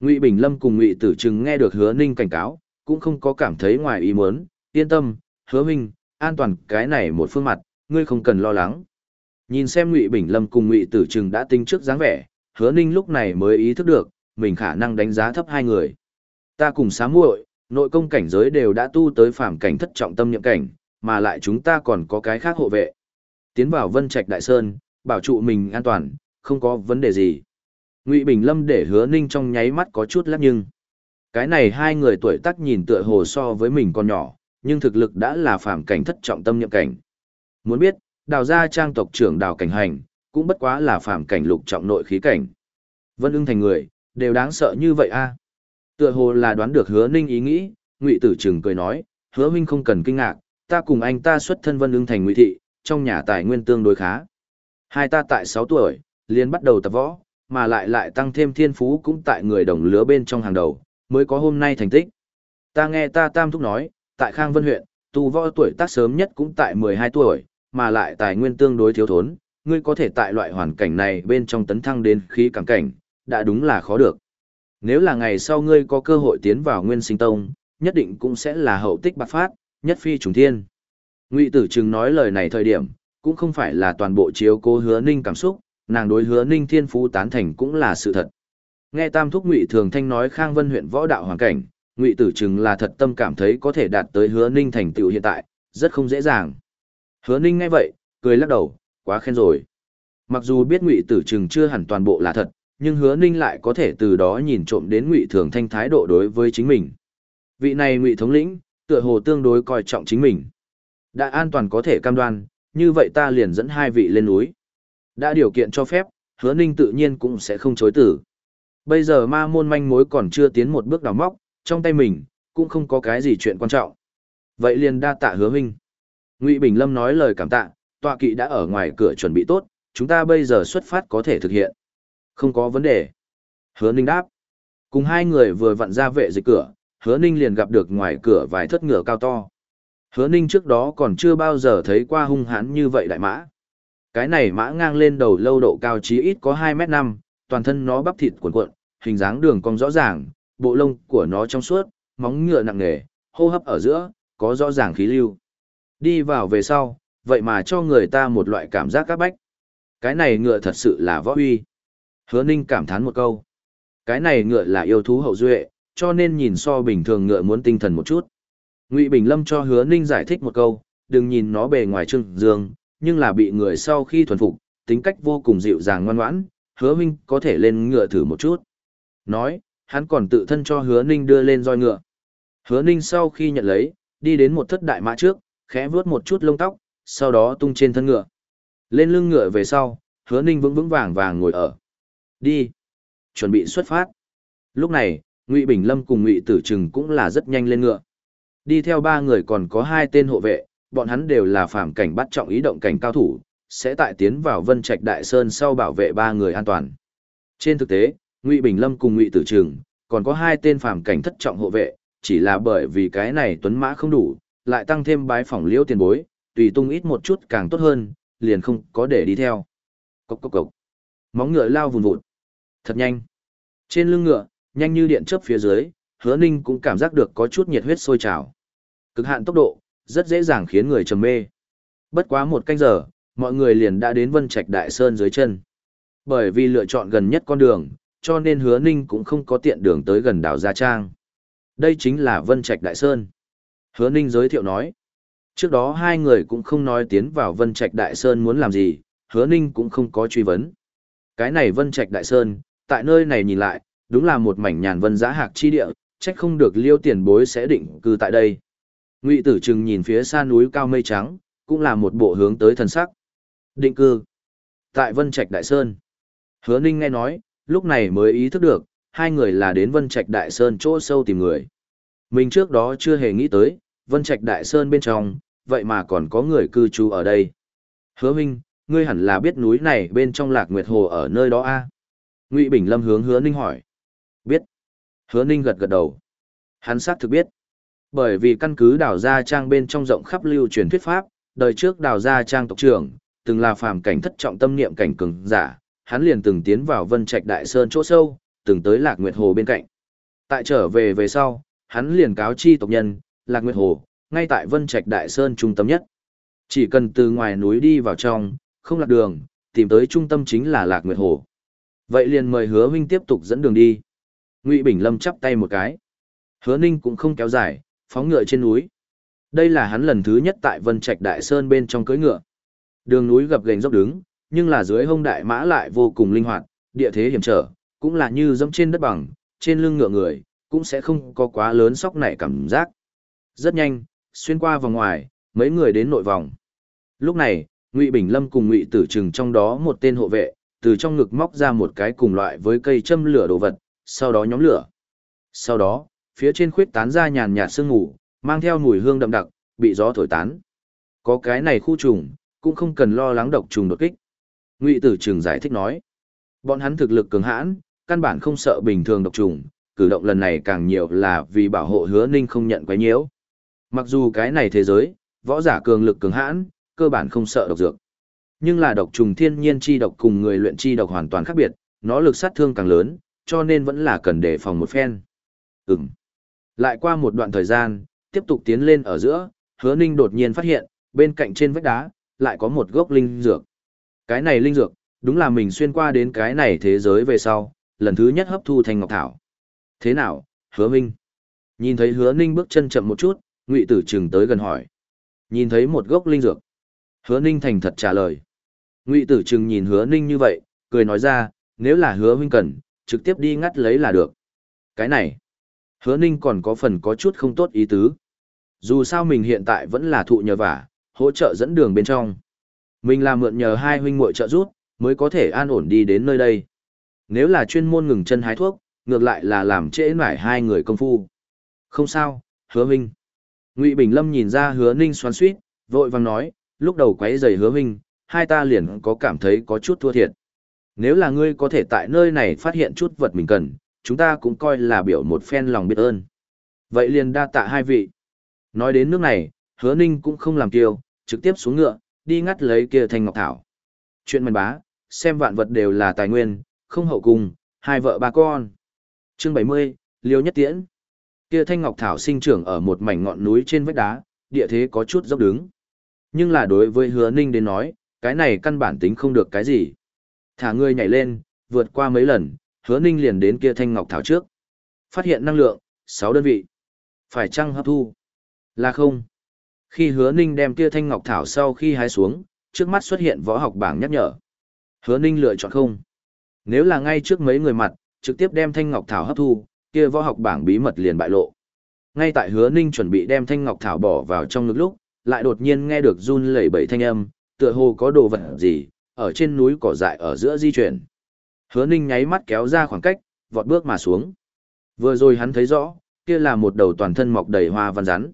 Ngụy Bình Lâm cùng Ngụy Tử Trừng nghe được Hứa Ninh cảnh cáo, cũng không có cảm thấy ngoài ý muốn, yên tâm, Hứa Minh, an toàn cái này một phương mặt, ngươi không cần lo lắng. Nhìn xem Ngụy Bình Lâm cùng Ngụy Tử Trừng đã tính trước dáng vẻ, Hứa Ninh lúc này mới ý thức được, mình khả năng đánh giá thấp hai người. Ta cùng xá muội, nội công cảnh giới đều đã tu tới phàm cảnh thất trọng tâm nhậm cảnh, mà lại chúng ta còn có cái khác hộ vệ. Tiến vào Vân Trạch Đại Sơn, bảo trụ mình an toàn, không có vấn đề gì. Ngụy Bình Lâm để Hứa Ninh trong nháy mắt có chút lắc nhưng. Cái này hai người tuổi tác nhìn tựa hồ so với mình còn nhỏ, nhưng thực lực đã là phàm cảnh thất trọng tâm nhậm cảnh. Muốn biết, đào gia trang tộc trưởng đào cảnh hành, cũng bất quá là phàm cảnh lục trọng nội khí cảnh. Vân ưng thành người, đều đáng sợ như vậy a tựa hồ là đoán được hứa ninh ý nghĩ, ngụy tử trừng cười nói, hứa huynh không cần kinh ngạc, ta cùng anh ta xuất thân vân ưng thành ngụy thị, trong nhà tài nguyên tương đối khá hai ta tại sáu tuổi, liền bắt đầu tập võ, mà lại lại tăng thêm thiên phú cũng tại người đồng lứa bên trong hàng đầu, mới có hôm nay thành tích ta nghe ta tam thúc nói, tại khang vân huyện, tu võ tuổi tác sớm nhất cũng tại mười hai tuổi, mà lại tài nguyên tương đối thiếu thốn, ngươi có thể tại loại hoàn cảnh này bên trong tấn thăng đến khí cảm cảnh, đã đúng là khó được. Nếu là ngày sau ngươi có cơ hội tiến vào Nguyên Sinh Tông, nhất định cũng sẽ là hậu tích bạc phát, nhất phi trùng thiên. Ngụy Tử Trừng nói lời này thời điểm, cũng không phải là toàn bộ chiếu cố Hứa Ninh cảm xúc, nàng đối Hứa Ninh thiên phú tán thành cũng là sự thật. Nghe Tam thúc Ngụy Thường Thanh nói Khang Vân huyện võ đạo hoàn cảnh, Ngụy Tử Trừng là thật tâm cảm thấy có thể đạt tới Hứa Ninh thành tựu hiện tại, rất không dễ dàng. Hứa Ninh nghe vậy, cười lắc đầu, quá khen rồi. Mặc dù biết Ngụy Tử Trừng chưa hẳn toàn bộ là thật, nhưng hứa ninh lại có thể từ đó nhìn trộm đến ngụy thường thanh thái độ đối với chính mình. Vị này ngụy thống lĩnh, tựa hồ tương đối coi trọng chính mình. Đã an toàn có thể cam đoan, như vậy ta liền dẫn hai vị lên núi. Đã điều kiện cho phép, hứa ninh tự nhiên cũng sẽ không chối tử bây giờ ma môn manh mối còn chưa tiến một bước đào móc, trong tay mình, cũng không có cái gì chuyện quan trọng. Vậy liền đa tạ hứa huynh ngụy bình lâm nói lời cảm tạ, tọa kỵ đã ở ngoài cửa chuẩn bị tốt, chúng ta bây giờ xuất phát có thể thực hiện không có vấn đề. Hứa Ninh đáp. Cùng hai người vừa vặn ra vệ dịch cửa, Hứa Ninh liền gặp được ngoài cửa vài thất ngựa cao to. Hứa Ninh trước đó còn chưa bao giờ thấy qua hung hãn như vậy đại mã. Cái này mã ngang lên đầu lâu độ cao chí ít có 2 mét 5, toàn thân nó bắp thịt cuộn cuộn, hình dáng đường cong rõ ràng, bộ lông của nó trong suốt, móng ngựa nặng nề, hô hấp ở giữa, có rõ ràng khí lưu. Đi vào về sau, vậy mà cho người ta một loại cảm giác các bách. Cái này ngựa thật sự là võ uy. Hứa Ninh cảm thán một câu. Cái này ngựa là yêu thú hậu duệ, cho nên nhìn so bình thường ngựa muốn tinh thần một chút. Ngụy Bình Lâm cho Hứa Ninh giải thích một câu, đừng nhìn nó bề ngoài trưng dương, nhưng là bị người sau khi thuần phục, tính cách vô cùng dịu dàng ngoan ngoãn, Hứa Minh có thể lên ngựa thử một chút. Nói, hắn còn tự thân cho Hứa Ninh đưa lên roi ngựa. Hứa Ninh sau khi nhận lấy, đi đến một thất đại mã trước, khẽ vuốt một chút lông tóc, sau đó tung trên thân ngựa. Lên lưng ngựa về sau, Hứa Ninh vững vững vàng vàng ngồi ở. Đi. Chuẩn bị xuất phát. Lúc này, Ngụy Bình Lâm cùng Ngụy Tử Trừng cũng là rất nhanh lên ngựa. Đi theo ba người còn có hai tên hộ vệ, bọn hắn đều là phạm cảnh bắt trọng ý động cảnh cao thủ, sẽ tại tiến vào Vân Trạch Đại Sơn sau bảo vệ ba người an toàn. Trên thực tế, Ngụy Bình Lâm cùng Ngụy Tử Trừng, còn có hai tên phàm cảnh thất trọng hộ vệ, chỉ là bởi vì cái này tuấn mã không đủ, lại tăng thêm bái phỏng liễu tiền bối, tùy tung ít một chút càng tốt hơn, liền không có để đi theo. Cốc cốc cốc. Móng ngựa lao vùn vụt. Thật nhanh. Trên lưng ngựa, nhanh như điện chớp phía dưới, hứa ninh cũng cảm giác được có chút nhiệt huyết sôi trào. Cực hạn tốc độ, rất dễ dàng khiến người trầm mê. Bất quá một canh giờ, mọi người liền đã đến Vân Trạch Đại Sơn dưới chân. Bởi vì lựa chọn gần nhất con đường, cho nên hứa ninh cũng không có tiện đường tới gần đảo Gia Trang. Đây chính là Vân Trạch Đại Sơn. Hứa ninh giới thiệu nói. Trước đó hai người cũng không nói tiến vào Vân Trạch Đại Sơn muốn làm gì, hứa ninh cũng không có truy vấn. Cái này Vân Trạch Đại Sơn, tại nơi này nhìn lại, đúng là một mảnh nhàn vân giá hạc chi địa, trách không được liêu tiền bối sẽ định cư tại đây. Ngụy Tử Trừng nhìn phía xa núi cao mây trắng, cũng là một bộ hướng tới thần sắc. Định cư. Tại Vân Trạch Đại Sơn. Hứa Ninh nghe nói, lúc này mới ý thức được, hai người là đến Vân Trạch Đại Sơn chỗ sâu tìm người. Mình trước đó chưa hề nghĩ tới, Vân Trạch Đại Sơn bên trong, vậy mà còn có người cư trú ở đây. Hứa Minh, ngươi hẳn là biết núi này bên trong Lạc Nguyệt Hồ ở nơi đó a Ngụy Bình Lâm hướng Hứa Ninh hỏi. Biết. Hứa Ninh gật gật đầu. Hắn xác thực biết. Bởi vì căn cứ đào gia trang bên trong rộng khắp lưu truyền thuyết pháp, đời trước đào gia trang tộc trưởng, từng là phàm cảnh thất trọng tâm niệm cảnh cường giả, hắn liền từng tiến vào Vân Trạch Đại Sơn chỗ sâu, từng tới Lạc Nguyệt Hồ bên cạnh. Tại trở về về sau, hắn liền cáo chi tộc nhân, Lạc Nguyệt Hồ, ngay tại Vân Trạch Đại Sơn trung tâm nhất. Chỉ cần từ ngoài núi đi vào trong, không lạc đường, tìm tới trung tâm chính là Lạc Nguyệt Hồ. Vậy liền mời Hứa huynh tiếp tục dẫn đường đi. Ngụy Bình Lâm chắp tay một cái. Hứa Ninh cũng không kéo dài, phóng ngựa trên núi. Đây là hắn lần thứ nhất tại Vân Trạch Đại Sơn bên trong cưỡi ngựa. Đường núi gập ghềnh dốc đứng, nhưng là dưới hông đại mã lại vô cùng linh hoạt, địa thế hiểm trở, cũng là như dẫm trên đất bằng, trên lưng ngựa người, cũng sẽ không có quá lớn sóc nảy cảm giác. Rất nhanh, xuyên qua vòng ngoài, mấy người đến nội vòng. Lúc này, Ngụy Bình Lâm cùng Ngụy Tử Trừng trong đó một tên hộ vệ, từ trong ngực móc ra một cái cùng loại với cây châm lửa đồ vật, sau đó nhóm lửa. Sau đó, phía trên khuyết tán ra nhàn nhạt sương ngủ, mang theo mùi hương đậm đặc, bị gió thổi tán. Có cái này khu trùng, cũng không cần lo lắng độc trùng đột kích. Ngụy Tử Trừng giải thích nói, bọn hắn thực lực cường hãn, căn bản không sợ bình thường độc trùng, cử động lần này càng nhiều là vì bảo hộ Hứa Ninh không nhận quấy nhiễu. Mặc dù cái này thế giới, võ giả cường lực cường hãn, cơ bản không sợ độc dược. Nhưng là độc trùng thiên nhiên chi độc cùng người luyện chi độc hoàn toàn khác biệt, nó lực sát thương càng lớn, cho nên vẫn là cần đề phòng một phen. Ừm. Lại qua một đoạn thời gian, tiếp tục tiến lên ở giữa, hứa ninh đột nhiên phát hiện, bên cạnh trên vách đá, lại có một gốc linh dược. Cái này linh dược, đúng là mình xuyên qua đến cái này thế giới về sau, lần thứ nhất hấp thu thành ngọc thảo. Thế nào, hứa minh? Nhìn thấy hứa ninh bước chân chậm một chút, ngụy tử trừng tới gần hỏi. Nhìn thấy một gốc linh dược. Hứa ninh thành thật trả lời. Ngụy tử trừng nhìn hứa ninh như vậy, cười nói ra, nếu là hứa huynh cần, trực tiếp đi ngắt lấy là được. Cái này, hứa ninh còn có phần có chút không tốt ý tứ. Dù sao mình hiện tại vẫn là thụ nhờ vả, hỗ trợ dẫn đường bên trong. Mình là mượn nhờ hai huynh muội trợ giúp, mới có thể an ổn đi đến nơi đây. Nếu là chuyên môn ngừng chân hái thuốc, ngược lại là làm trễ nải hai người công phu. Không sao, hứa huynh. Ngụy Bình Lâm nhìn ra hứa ninh xoắn suýt, vội vàng nói, lúc đầu quấy giày hứa huynh, hai ta liền có cảm thấy có chút thua thiệt. Nếu là ngươi có thể tại nơi này phát hiện chút vật mình cần, chúng ta cũng coi là biểu một phen lòng biết ơn. Vậy liền đa tạ hai vị. Nói đến nước này, hứa ninh cũng không làm kiêu, trực tiếp xuống ngựa, đi ngắt lấy kia thanh ngọc thảo. Chuyện mần bá, xem vạn vật đều là tài nguyên, không hậu cùng, hai vợ ba con. Chương 70, Liêu Nhất Tiễn. Kia thanh ngọc thảo sinh trưởng ở một mảnh ngọn núi trên vách đá, địa thế có chút dốc đứng. Nhưng là đối với hứa ninh đến nói, cái này căn bản tính không được cái gì. Thả người nhảy lên, vượt qua mấy lần, hứa ninh liền đến kia thanh ngọc thảo trước. Phát hiện năng lượng, 6 đơn vị. Phải chăng hấp thu? Là không. Khi hứa ninh đem kia thanh ngọc thảo sau khi hái xuống, trước mắt xuất hiện võ học bảng nhắc nhở. Hứa ninh lựa chọn không. Nếu là ngay trước mấy người mặt, trực tiếp đem thanh ngọc thảo hấp thu, kia võ học bảng bí mật liền bại lộ. Ngay tại hứa ninh chuẩn bị đem thanh ngọc thảo bỏ vào trong ngực lúc, lại đột nhiên nghe được run lẩy bẩy thanh âm, tựa hồ có đồ vật gì, ở trên núi cỏ dại ở giữa di chuyển. Hứa ninh nháy mắt kéo ra khoảng cách, vọt bước mà xuống. Vừa rồi hắn thấy rõ, kia là một đầu toàn thân mọc đầy hoa văn rắn.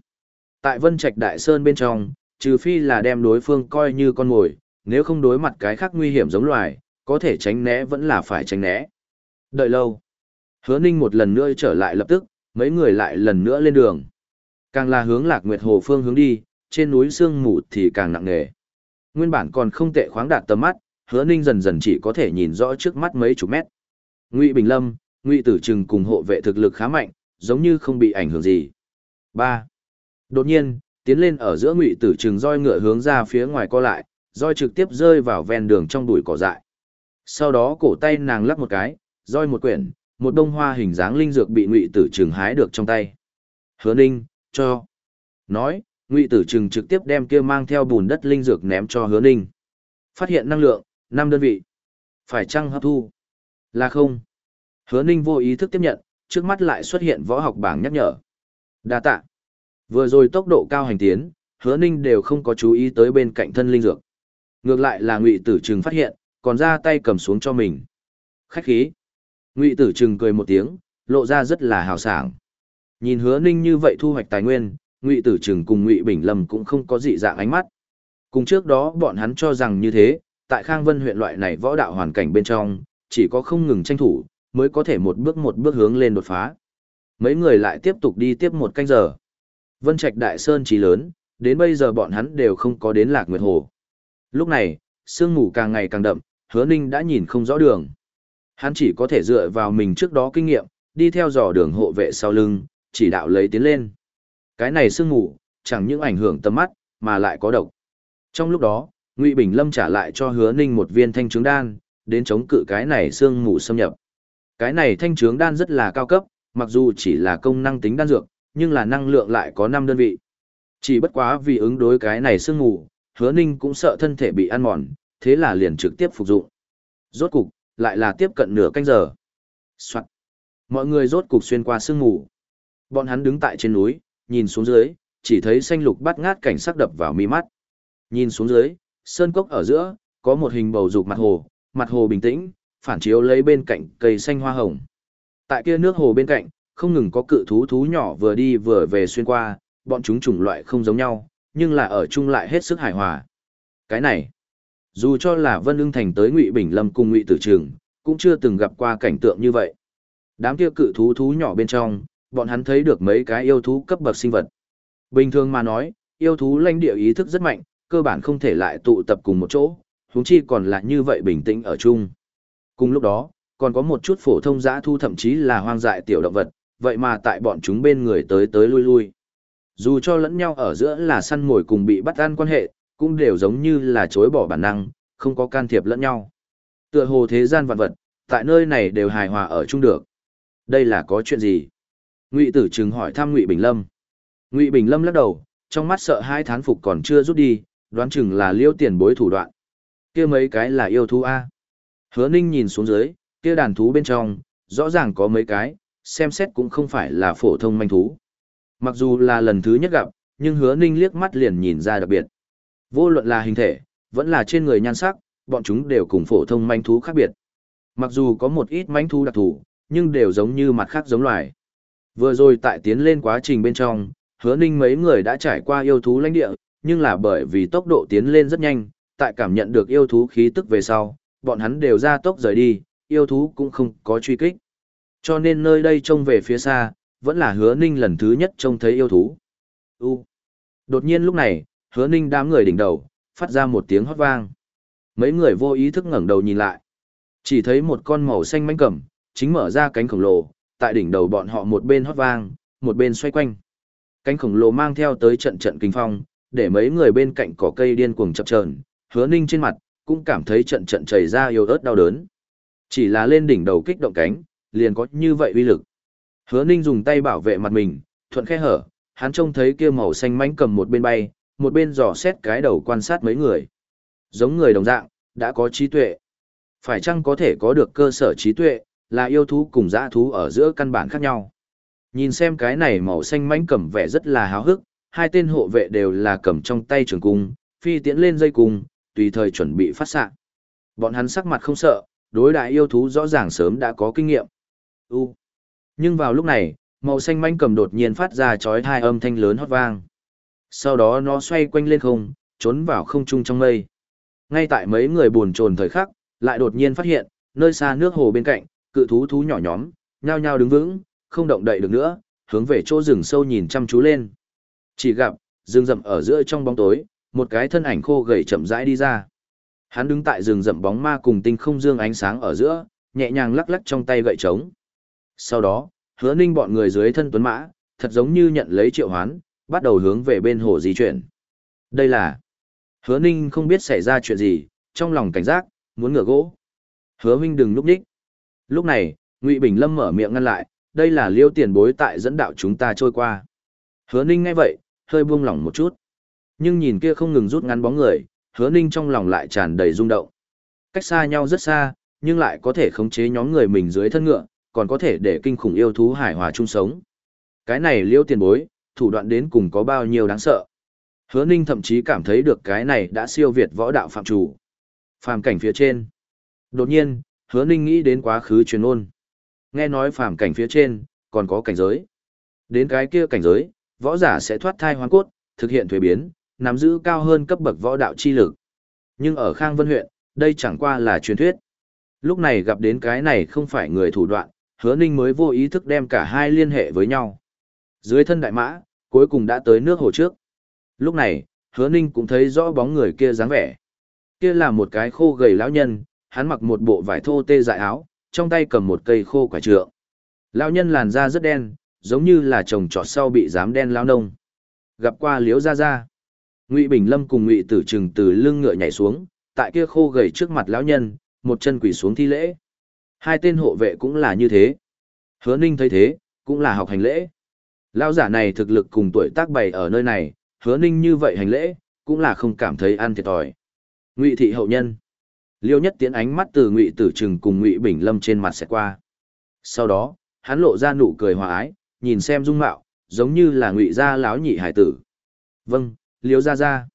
Tại Vân Trạch Đại Sơn bên trong, trừ phi là đem đối phương coi như con mồi, nếu không đối mặt cái khác nguy hiểm giống loài, có thể tránh né vẫn là phải tránh né. Đợi lâu. Hứa ninh một lần nữa trở lại lập tức, mấy người lại lần nữa lên đường. Càng là hướng Lạc Nguyệt Hồ phương hướng đi, trên núi sương mù thì càng nặng nề. Nguyên bản còn không tệ khoáng đạt tầm mắt, Hứa Ninh dần dần chỉ có thể nhìn rõ trước mắt mấy chục mét. Ngụy Bình Lâm, Ngụy Tử Trừng cùng hộ vệ thực lực khá mạnh, giống như không bị ảnh hưởng gì. 3. Đột nhiên, tiến lên ở giữa Ngụy Tử Trừng roi ngựa hướng ra phía ngoài co lại, roi trực tiếp rơi vào ven đường trong bụi cỏ dại. Sau đó cổ tay nàng lắc một cái, roi một quyển, một đông hoa hình dáng linh dược bị Ngụy Tử Trừng hái được trong tay. Hứa Ninh, cho. Nói, Ngụy Tử Trừng trực tiếp đem kia mang theo bùn đất linh dược ném cho Hứa Ninh. Phát hiện năng lượng, năm đơn vị. Phải chăng hấp thu? Là không. Hứa Ninh vô ý thức tiếp nhận, trước mắt lại xuất hiện võ học bảng nhắc nhở. Đa tạ. Vừa rồi tốc độ cao hành tiến, Hứa Ninh đều không có chú ý tới bên cạnh thân linh dược. Ngược lại là Ngụy Tử Trừng phát hiện, còn ra tay cầm xuống cho mình. Khách khí. Ngụy Tử Trừng cười một tiếng, lộ ra rất là hào sảng. Nhìn Hứa Ninh như vậy thu hoạch tài nguyên, Ngụy Tử Trừng cùng Ngụy Bình Lâm cũng không có dị dạng ánh mắt. Cùng trước đó bọn hắn cho rằng như thế, tại Khang Vân huyện loại này võ đạo hoàn cảnh bên trong, chỉ có không ngừng tranh thủ, mới có thể một bước một bước hướng lên đột phá. Mấy người lại tiếp tục đi tiếp một canh giờ. Vân Trạch Đại Sơn trí lớn, đến bây giờ bọn hắn đều không có đến Lạc Nguyệt Hồ. Lúc này, sương mù càng ngày càng đậm, hứa ninh đã nhìn không rõ đường. Hắn chỉ có thể dựa vào mình trước đó kinh nghiệm, đi theo dò đường hộ vệ sau lưng, chỉ đạo lấy tiến lên. Cái này sương mù, chẳng những ảnh hưởng tầm mắt, mà lại có độc. Trong lúc đó, Ngụy Bình Lâm trả lại cho Hứa Ninh một viên thanh trướng đan, đến chống cự cái này sương mù xâm nhập. Cái này thanh trướng đan rất là cao cấp, mặc dù chỉ là công năng tính đan dược, nhưng là năng lượng lại có 5 đơn vị. Chỉ bất quá vì ứng đối cái này sương mù, Hứa Ninh cũng sợ thân thể bị ăn mòn, thế là liền trực tiếp phục dụng. Rốt cục, lại là tiếp cận nửa canh giờ. Soạn. Mọi người rốt cục xuyên qua sương mù. Bọn hắn đứng tại trên núi, nhìn xuống dưới, chỉ thấy xanh lục bắt ngát cảnh sắc đập vào mi mắt. Nhìn xuống dưới, sơn cốc ở giữa, có một hình bầu dục mặt hồ, mặt hồ bình tĩnh, phản chiếu lấy bên cạnh cây xanh hoa hồng. Tại kia nước hồ bên cạnh, không ngừng có cự thú thú nhỏ vừa đi vừa về xuyên qua, bọn chúng chủng loại không giống nhau, nhưng là ở chung lại hết sức hài hòa. Cái này, dù cho là Vân Ưng Thành tới Ngụy Bình Lâm cùng Ngụy Tử Trường, cũng chưa từng gặp qua cảnh tượng như vậy. Đám kia cự thú thú nhỏ bên trong, bọn hắn thấy được mấy cái yêu thú cấp bậc sinh vật. Bình thường mà nói, yêu thú lãnh địa ý thức rất mạnh, cơ bản không thể lại tụ tập cùng một chỗ, huống chi còn là như vậy bình tĩnh ở chung. Cùng lúc đó, còn có một chút phổ thông dã thu thậm chí là hoang dại tiểu động vật, vậy mà tại bọn chúng bên người tới tới lui lui. Dù cho lẫn nhau ở giữa là săn mồi cùng bị bắt ăn quan hệ, cũng đều giống như là chối bỏ bản năng, không có can thiệp lẫn nhau. Tựa hồ thế gian vạn vật, tại nơi này đều hài hòa ở chung được. Đây là có chuyện gì? Ngụy Tử Trừng hỏi thăm Ngụy Bình Lâm. Ngụy Bình Lâm lắc đầu, trong mắt sợ hai thán phục còn chưa rút đi, đoán chừng là liêu tiền bối thủ đoạn. Kia mấy cái là yêu thú a. Hứa Ninh nhìn xuống dưới, kia đàn thú bên trong, rõ ràng có mấy cái, xem xét cũng không phải là phổ thông manh thú. Mặc dù là lần thứ nhất gặp, nhưng hứa ninh liếc mắt liền nhìn ra đặc biệt. Vô luận là hình thể, vẫn là trên người nhan sắc, bọn chúng đều cùng phổ thông manh thú khác biệt. Mặc dù có một ít manh thú đặc thù, nhưng đều giống như mặt khác giống loài. Vừa rồi tại tiến lên quá trình bên trong, hứa ninh mấy người đã trải qua yêu thú lãnh địa, nhưng là bởi vì tốc độ tiến lên rất nhanh, tại cảm nhận được yêu thú khí tức về sau, bọn hắn đều ra tốc rời đi, yêu thú cũng không có truy kích. Cho nên nơi đây trông về phía xa, vẫn là hứa ninh lần thứ nhất trông thấy yêu thú. U. Đột nhiên lúc này, hứa ninh đám người đỉnh đầu, phát ra một tiếng hót vang. Mấy người vô ý thức ngẩng đầu nhìn lại. Chỉ thấy một con màu xanh manh cẩm, chính mở ra cánh khổng lồ, tại đỉnh đầu bọn họ một bên hót vang, một bên xoay quanh. Cánh khổng lồ mang theo tới trận trận kinh phong, để mấy người bên cạnh cỏ cây điên cuồng chập chờn, hứa ninh trên mặt, cũng cảm thấy trận trận chảy ra yêu ớt đau đớn. Chỉ là lên đỉnh đầu kích động cánh, liền có như vậy uy lực. Hứa Ninh dùng tay bảo vệ mặt mình, thuận khe hở, hắn trông thấy kia màu xanh mánh cầm một bên bay, một bên dò xét cái đầu quan sát mấy người. Giống người đồng dạng, đã có trí tuệ. Phải chăng có thể có được cơ sở trí tuệ, là yêu thú cùng dã thú ở giữa căn bản khác nhau. Nhìn xem cái này màu xanh mánh cầm vẻ rất là háo hức, hai tên hộ vệ đều là cầm trong tay trường cung, phi tiễn lên dây cung, tùy thời chuẩn bị phát xạ. Bọn hắn sắc mặt không sợ, đối đại yêu thú rõ ràng sớm đã có kinh nghiệm. U. Nhưng vào lúc này, màu xanh manh cầm đột nhiên phát ra chói hai âm thanh lớn hót vang. Sau đó nó xoay quanh lên không, trốn vào không trung trong mây. Ngay tại mấy người buồn chồn thời khắc, lại đột nhiên phát hiện, nơi xa nước hồ bên cạnh, cự thú thú nhỏ nhóm, nhao nhao đứng vững, không động đậy được nữa, hướng về chỗ rừng sâu nhìn chăm chú lên. Chỉ gặp, rừng rậm ở giữa trong bóng tối, một cái thân ảnh khô gầy chậm rãi đi ra. Hắn đứng tại rừng rậm bóng ma cùng tinh không dương ánh sáng ở giữa, nhẹ nhàng lắc lắc trong tay gậy trống. Sau đó, hứa ninh bọn người dưới thân tuấn mã, thật giống như nhận lấy triệu hoán, bắt đầu hướng về bên hồ di chuyển. Đây là... Hứa ninh không biết xảy ra chuyện gì, trong lòng cảnh giác, muốn ngửa gỗ. Hứa huynh đừng núp đích. Lúc này, Ngụy Bình Lâm mở miệng ngăn lại, đây là liêu tiền bối tại dẫn đạo chúng ta trôi qua. Hứa ninh ngay vậy, hơi buông lỏng một chút. Nhưng nhìn kia không ngừng rút ngắn bóng người, hứa ninh trong lòng lại tràn đầy rung động. Cách xa nhau rất xa, nhưng lại có thể khống chế nhóm người mình dưới thân ngựa, còn có thể để kinh khủng yêu thú hải hòa chung sống. Cái này liêu tiền bối, thủ đoạn đến cùng có bao nhiêu đáng sợ. Hứa ninh thậm chí cảm thấy được cái này đã siêu việt võ đạo phạm chủ. Phàm cảnh phía trên. Đột nhiên, hứa ninh nghĩ đến quá khứ truyền ôn. Nghe nói phàm cảnh phía trên, còn có cảnh giới. Đến cái kia cảnh giới, võ giả sẽ thoát thai hoang cốt, thực hiện thuế biến, nắm giữ cao hơn cấp bậc võ đạo chi lực. Nhưng ở Khang Vân huyện, đây chẳng qua là truyền thuyết. Lúc này gặp đến cái này không phải người thủ đoạn, hứa ninh mới vô ý thức đem cả hai liên hệ với nhau. Dưới thân đại mã, cuối cùng đã tới nước hồ trước. Lúc này, hứa ninh cũng thấy rõ bóng người kia dáng vẻ. Kia là một cái khô gầy lão nhân, hắn mặc một bộ vải thô tê dại áo, trong tay cầm một cây khô quả trượng. Lão nhân làn da rất đen, giống như là trồng trọt sau bị dám đen lao nông. Gặp qua liễu gia gia, Ngụy Bình Lâm cùng Ngụy Tử Trừng từ lưng ngựa nhảy xuống, tại kia khô gầy trước mặt lão nhân, một chân quỳ xuống thi lễ. Hai tên hộ vệ cũng là như thế. Hứa Ninh thấy thế, cũng là học hành lễ. Lão giả này thực lực cùng tuổi tác bày ở nơi này, Hứa Ninh như vậy hành lễ, cũng là không cảm thấy ăn thiệt thòi. Ngụy thị hậu nhân. Liêu Nhất tiến ánh mắt từ Ngụy Tử Trừng cùng Ngụy Bình Lâm trên mặt xẹt qua. Sau đó, hắn lộ ra nụ cười hòa ái, nhìn xem dung mạo, giống như là Ngụy gia láo nhị hải tử. Vâng, Liêu gia gia.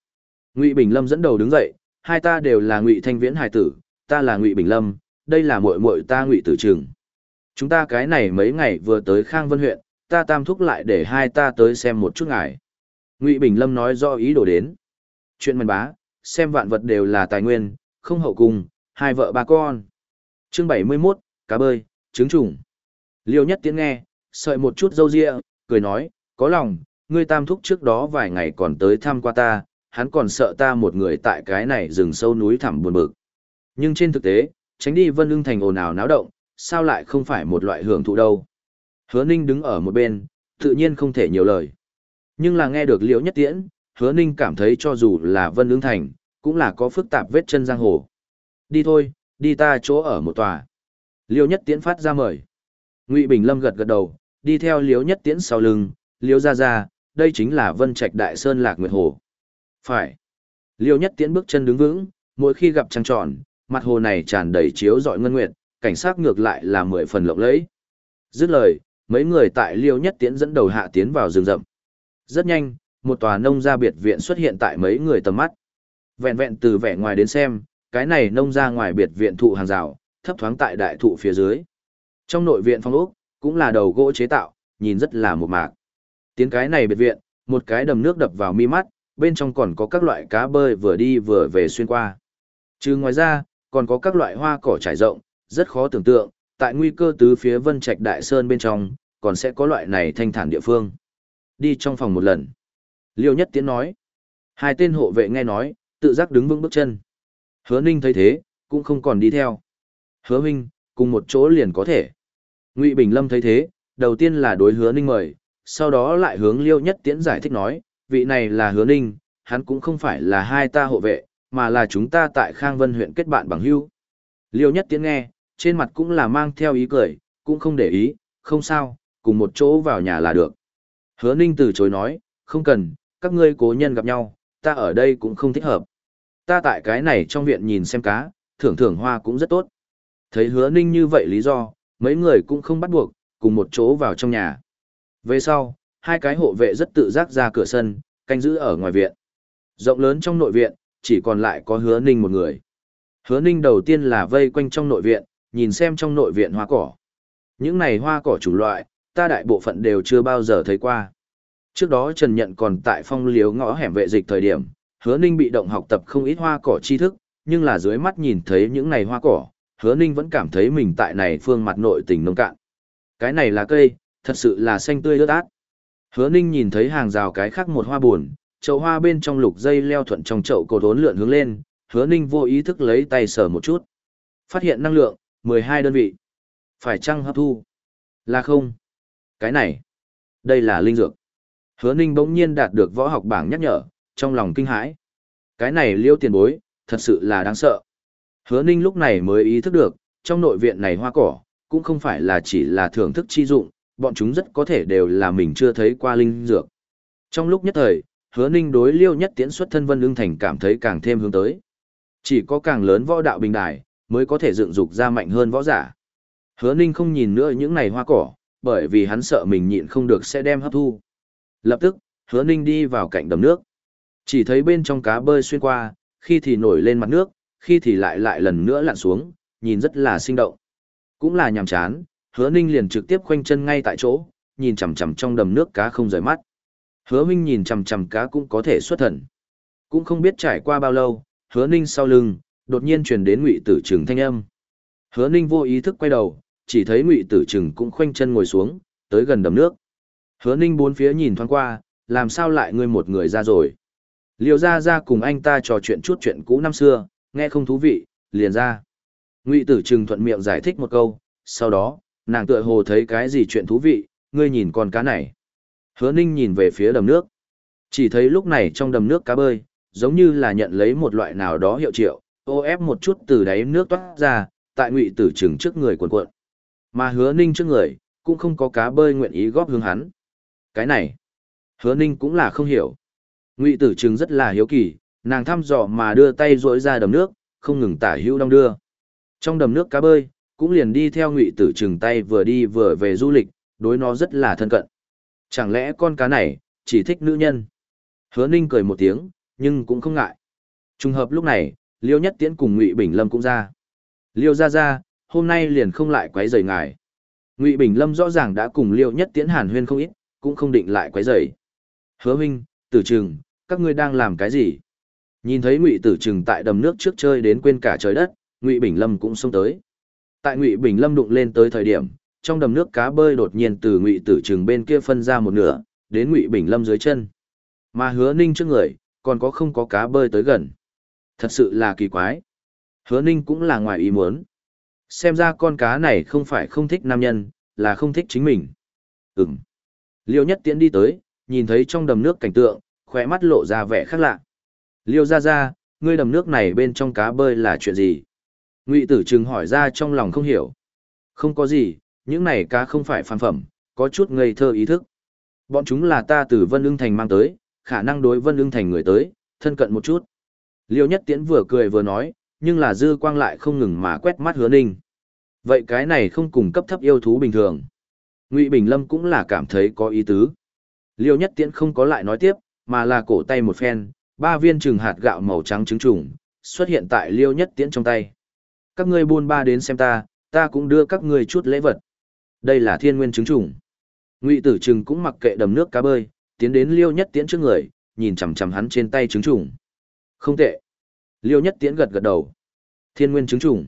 ngụy bình lâm dẫn đầu đứng dậy hai ta đều là ngụy thanh viễn hải tử ta là ngụy bình lâm đây là mội mội ta ngụy tử trừng chúng ta cái này mấy ngày vừa tới khang vân huyện ta tam thúc lại để hai ta tới xem một chút ngài ngụy bình lâm nói do ý đồ đến chuyện mần bá xem vạn vật đều là tài nguyên không hậu cùng hai vợ ba con chương bảy mươi mốt cá bơi trứng trùng liêu nhất tiếng nghe sợi một chút dâu ria cười nói có lòng ngươi tam thúc trước đó vài ngày còn tới thăm qua ta, hắn còn sợ ta một người tại cái này rừng sâu núi thẳm buồn bực. Nhưng trên thực tế, tránh đi vân ưng thành ồn ào náo động, sao lại không phải một loại hưởng thụ đâu. Hứa ninh đứng ở một bên, tự nhiên không thể nhiều lời. Nhưng là nghe được liễu nhất tiễn, hứa ninh cảm thấy cho dù là vân ưng thành, cũng là có phức tạp vết chân giang hồ. Đi thôi, đi ta chỗ ở một tòa. liêu nhất tiễn phát ra mời. Ngụy Bình Lâm gật gật đầu, đi theo liêu nhất tiễn sau lưng, liêu ra ra, đây chính là Vân Trạch Đại Sơn Lạc Nguyệt Hồ. Phải. Liêu Nhất Tiễn bước chân đứng vững, mỗi khi gặp trăng tròn, mặt hồ này tràn đầy chiếu rọi ngân nguyệt, cảnh sát ngược lại là mười phần lộng lẫy. Dứt lời, mấy người tại Liêu Nhất Tiễn dẫn đầu hạ tiến vào rừng rậm. Rất nhanh, một tòa nông gia biệt viện xuất hiện tại mấy người tầm mắt. Vẹn vẹn từ vẻ ngoài đến xem, cái này nông gia ngoài biệt viện thụ hàng rào, thấp thoáng tại đại thụ phía dưới. Trong nội viện phong ốc, cũng là đầu gỗ chế tạo, nhìn rất là một mạc. Tiến cái này biệt viện, một cái đầm nước đập vào mi mắt, bên trong còn có các loại cá bơi vừa đi vừa về xuyên qua. Trừ ngoài ra, còn có các loại hoa cỏ trải rộng, rất khó tưởng tượng, tại nguy cơ tứ phía Vân Trạch Đại Sơn bên trong, còn sẽ có loại này thanh thản địa phương. Đi trong phòng một lần. Liêu Nhất Tiến nói. Hai tên hộ vệ nghe nói, tự giác đứng vững bước chân. Hứa Ninh thấy thế, cũng không còn đi theo. Hứa Minh, cùng một chỗ liền có thể. Ngụy Bình Lâm thấy thế, đầu tiên là đối Hứa Ninh mời, sau đó lại hướng Liêu Nhất Tiễn giải thích nói, vị này là hứa ninh, hắn cũng không phải là hai ta hộ vệ, mà là chúng ta tại Khang Vân huyện kết bạn bằng hữu. Liêu Nhất Tiễn nghe, trên mặt cũng là mang theo ý cười, cũng không để ý, không sao, cùng một chỗ vào nhà là được. Hứa ninh từ chối nói, không cần, các ngươi cố nhân gặp nhau, ta ở đây cũng không thích hợp. Ta tại cái này trong viện nhìn xem cá, thưởng thưởng hoa cũng rất tốt. Thấy hứa ninh như vậy lý do, mấy người cũng không bắt buộc, cùng một chỗ vào trong nhà. Về sau, hai cái hộ vệ rất tự giác ra cửa sân, canh giữ ở ngoài viện. Rộng lớn trong nội viện, chỉ còn lại có hứa ninh một người. Hứa ninh đầu tiên là vây quanh trong nội viện, nhìn xem trong nội viện hoa cỏ. Những này hoa cỏ chủ loại, ta đại bộ phận đều chưa bao giờ thấy qua. Trước đó Trần Nhận còn tại phong liếu ngõ hẻm vệ dịch thời điểm, hứa ninh bị động học tập không ít hoa cỏ tri thức, nhưng là dưới mắt nhìn thấy những này hoa cỏ, hứa ninh vẫn cảm thấy mình tại này phương mặt nội tình nông cạn. Cái này là cây, Thật sự là xanh tươi ướt át. Hứa ninh nhìn thấy hàng rào cái khác một hoa buồn, chậu hoa bên trong lục dây leo thuận trong chậu cột hốn lượn hướng lên, hứa ninh vô ý thức lấy tay sờ một chút. Phát hiện năng lượng, 12 đơn vị. Phải chăng hấp thu? Là không. Cái này, đây là linh dược. Hứa ninh bỗng nhiên đạt được võ học bảng nhắc nhở, trong lòng kinh hãi. Cái này liêu tiền bối, thật sự là đáng sợ. Hứa ninh lúc này mới ý thức được, trong nội viện này hoa cỏ, cũng không phải là chỉ là thưởng thức chi dụng, bọn chúng rất có thể đều là mình chưa thấy qua linh dược. Trong lúc nhất thời, hứa ninh đối liêu nhất tiễn xuất thân vân ưng thành cảm thấy càng thêm hướng tới. Chỉ có càng lớn võ đạo bình đài, mới có thể dựng dục ra mạnh hơn võ giả. Hứa ninh không nhìn nữa những này hoa cỏ, bởi vì hắn sợ mình nhịn không được sẽ đem hấp thu. Lập tức, hứa ninh đi vào cạnh đầm nước. Chỉ thấy bên trong cá bơi xuyên qua, khi thì nổi lên mặt nước, khi thì lại lại lần nữa lặn xuống, nhìn rất là sinh động. Cũng là nhàm chán, hứa ninh liền trực tiếp khoanh chân ngay tại chỗ, nhìn chằm chằm trong đầm nước cá không rời mắt. Hứa Minh nhìn chằm chằm cá cũng có thể xuất thần. Cũng không biết trải qua bao lâu, Hứa Ninh sau lưng đột nhiên truyền đến Ngụy Tử Trừng thanh âm. Hứa Ninh vô ý thức quay đầu, chỉ thấy Ngụy Tử Trừng cũng khoanh chân ngồi xuống, tới gần đầm nước. Hứa Ninh bốn phía nhìn thoáng qua, làm sao lại ngươi một người ra rồi? Liêu ra ra cùng anh ta trò chuyện chút chuyện cũ năm xưa, nghe không thú vị, liền ra. Ngụy Tử Trừng thuận miệng giải thích một câu, sau đó, nàng tựa hồ thấy cái gì chuyện thú vị, ngươi nhìn con cá này. Hứa Ninh nhìn về phía đầm nước. Chỉ thấy lúc này trong đầm nước cá bơi, giống như là nhận lấy một loại nào đó hiệu triệu, ô ép một chút từ đáy nước toát ra, tại ngụy tử trừng trước người cuộn cuộn. Mà hứa Ninh trước người, cũng không có cá bơi nguyện ý góp hướng hắn. Cái này, hứa Ninh cũng là không hiểu. Ngụy tử trừng rất là hiếu kỳ, nàng thăm dò mà đưa tay rỗi ra đầm nước, không ngừng tả hữu đong đưa. Trong đầm nước cá bơi, cũng liền đi theo ngụy tử trừng tay vừa đi vừa về du lịch, đối nó rất là thân cận. Chẳng lẽ con cá này, chỉ thích nữ nhân? Hứa Ninh cười một tiếng, nhưng cũng không ngại. Trùng hợp lúc này, Liêu Nhất Tiễn cùng Ngụy Bình Lâm cũng ra. Liêu ra ra, hôm nay liền không lại quấy rầy ngài. Ngụy Bình Lâm rõ ràng đã cùng Liêu Nhất Tiễn hàn huyên không ít, cũng không định lại quấy rầy. Hứa Minh, Tử Trừng, các ngươi đang làm cái gì? Nhìn thấy Ngụy Tử Trừng tại đầm nước trước chơi đến quên cả trời đất, Ngụy Bình Lâm cũng xông tới. Tại Ngụy Bình Lâm đụng lên tới thời điểm, trong đầm nước cá bơi đột nhiên từ ngụy tử trường bên kia phân ra một nửa đến ngụy bình lâm dưới chân mà hứa ninh trước người còn có không có cá bơi tới gần thật sự là kỳ quái hứa ninh cũng là ngoài ý muốn xem ra con cá này không phải không thích nam nhân là không thích chính mình Ừm liêu nhất tiễn đi tới nhìn thấy trong đầm nước cảnh tượng khóe mắt lộ ra vẻ khác lạ liêu ra ra ngươi đầm nước này bên trong cá bơi là chuyện gì ngụy tử trừng hỏi ra trong lòng không hiểu không có gì những này cá không phải phản phẩm, có chút ngây thơ ý thức. Bọn chúng là ta từ Vân Ưng Thành mang tới, khả năng đối Vân Ưng Thành người tới, thân cận một chút. Liêu Nhất Tiễn vừa cười vừa nói, nhưng là dư quang lại không ngừng mà quét mắt hứa ninh. Vậy cái này không cùng cấp thấp yêu thú bình thường. Ngụy Bình Lâm cũng là cảm thấy có ý tứ. Liêu Nhất Tiễn không có lại nói tiếp, mà là cổ tay một phen, ba viên trừng hạt gạo màu trắng trứng trùng, xuất hiện tại Liêu Nhất Tiễn trong tay. Các ngươi buôn ba đến xem ta, ta cũng đưa các ngươi chút lễ vật. Đây là thiên nguyên trứng trùng. Ngụy Tử Trừng cũng mặc kệ đầm nước cá bơi, tiến đến Liêu Nhất Tiễn trước người, nhìn chằm chằm hắn trên tay trứng trùng. Không tệ. Liêu Nhất Tiễn gật gật đầu. Thiên nguyên trứng trùng.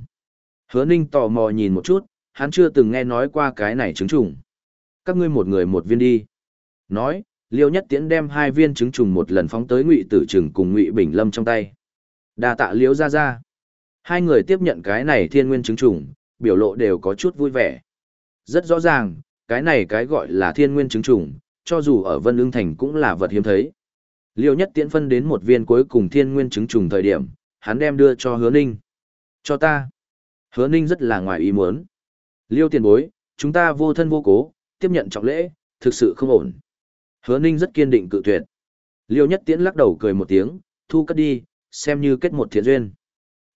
Hứa Ninh tò mò nhìn một chút, hắn chưa từng nghe nói qua cái này trứng trùng. Các ngươi một người một viên đi. Nói, Liêu Nhất Tiễn đem hai viên trứng trùng một lần phóng tới Ngụy Tử Trừng cùng Ngụy Bình Lâm trong tay. Đa tạ Liêu ra ra. Hai người tiếp nhận cái này thiên nguyên trứng trùng, biểu lộ đều có chút vui vẻ. Rất rõ ràng, cái này cái gọi là thiên nguyên trứng trùng, cho dù ở Vân lương Thành cũng là vật hiếm thấy. Liêu nhất tiễn phân đến một viên cuối cùng thiên nguyên trứng trùng thời điểm, hắn đem đưa cho hứa ninh. Cho ta. Hứa ninh rất là ngoài ý muốn. Liêu tiền bối, chúng ta vô thân vô cố, tiếp nhận trọng lễ, thực sự không ổn. Hứa ninh rất kiên định cự tuyệt. Liêu nhất tiễn lắc đầu cười một tiếng, thu cất đi, xem như kết một thiện duyên.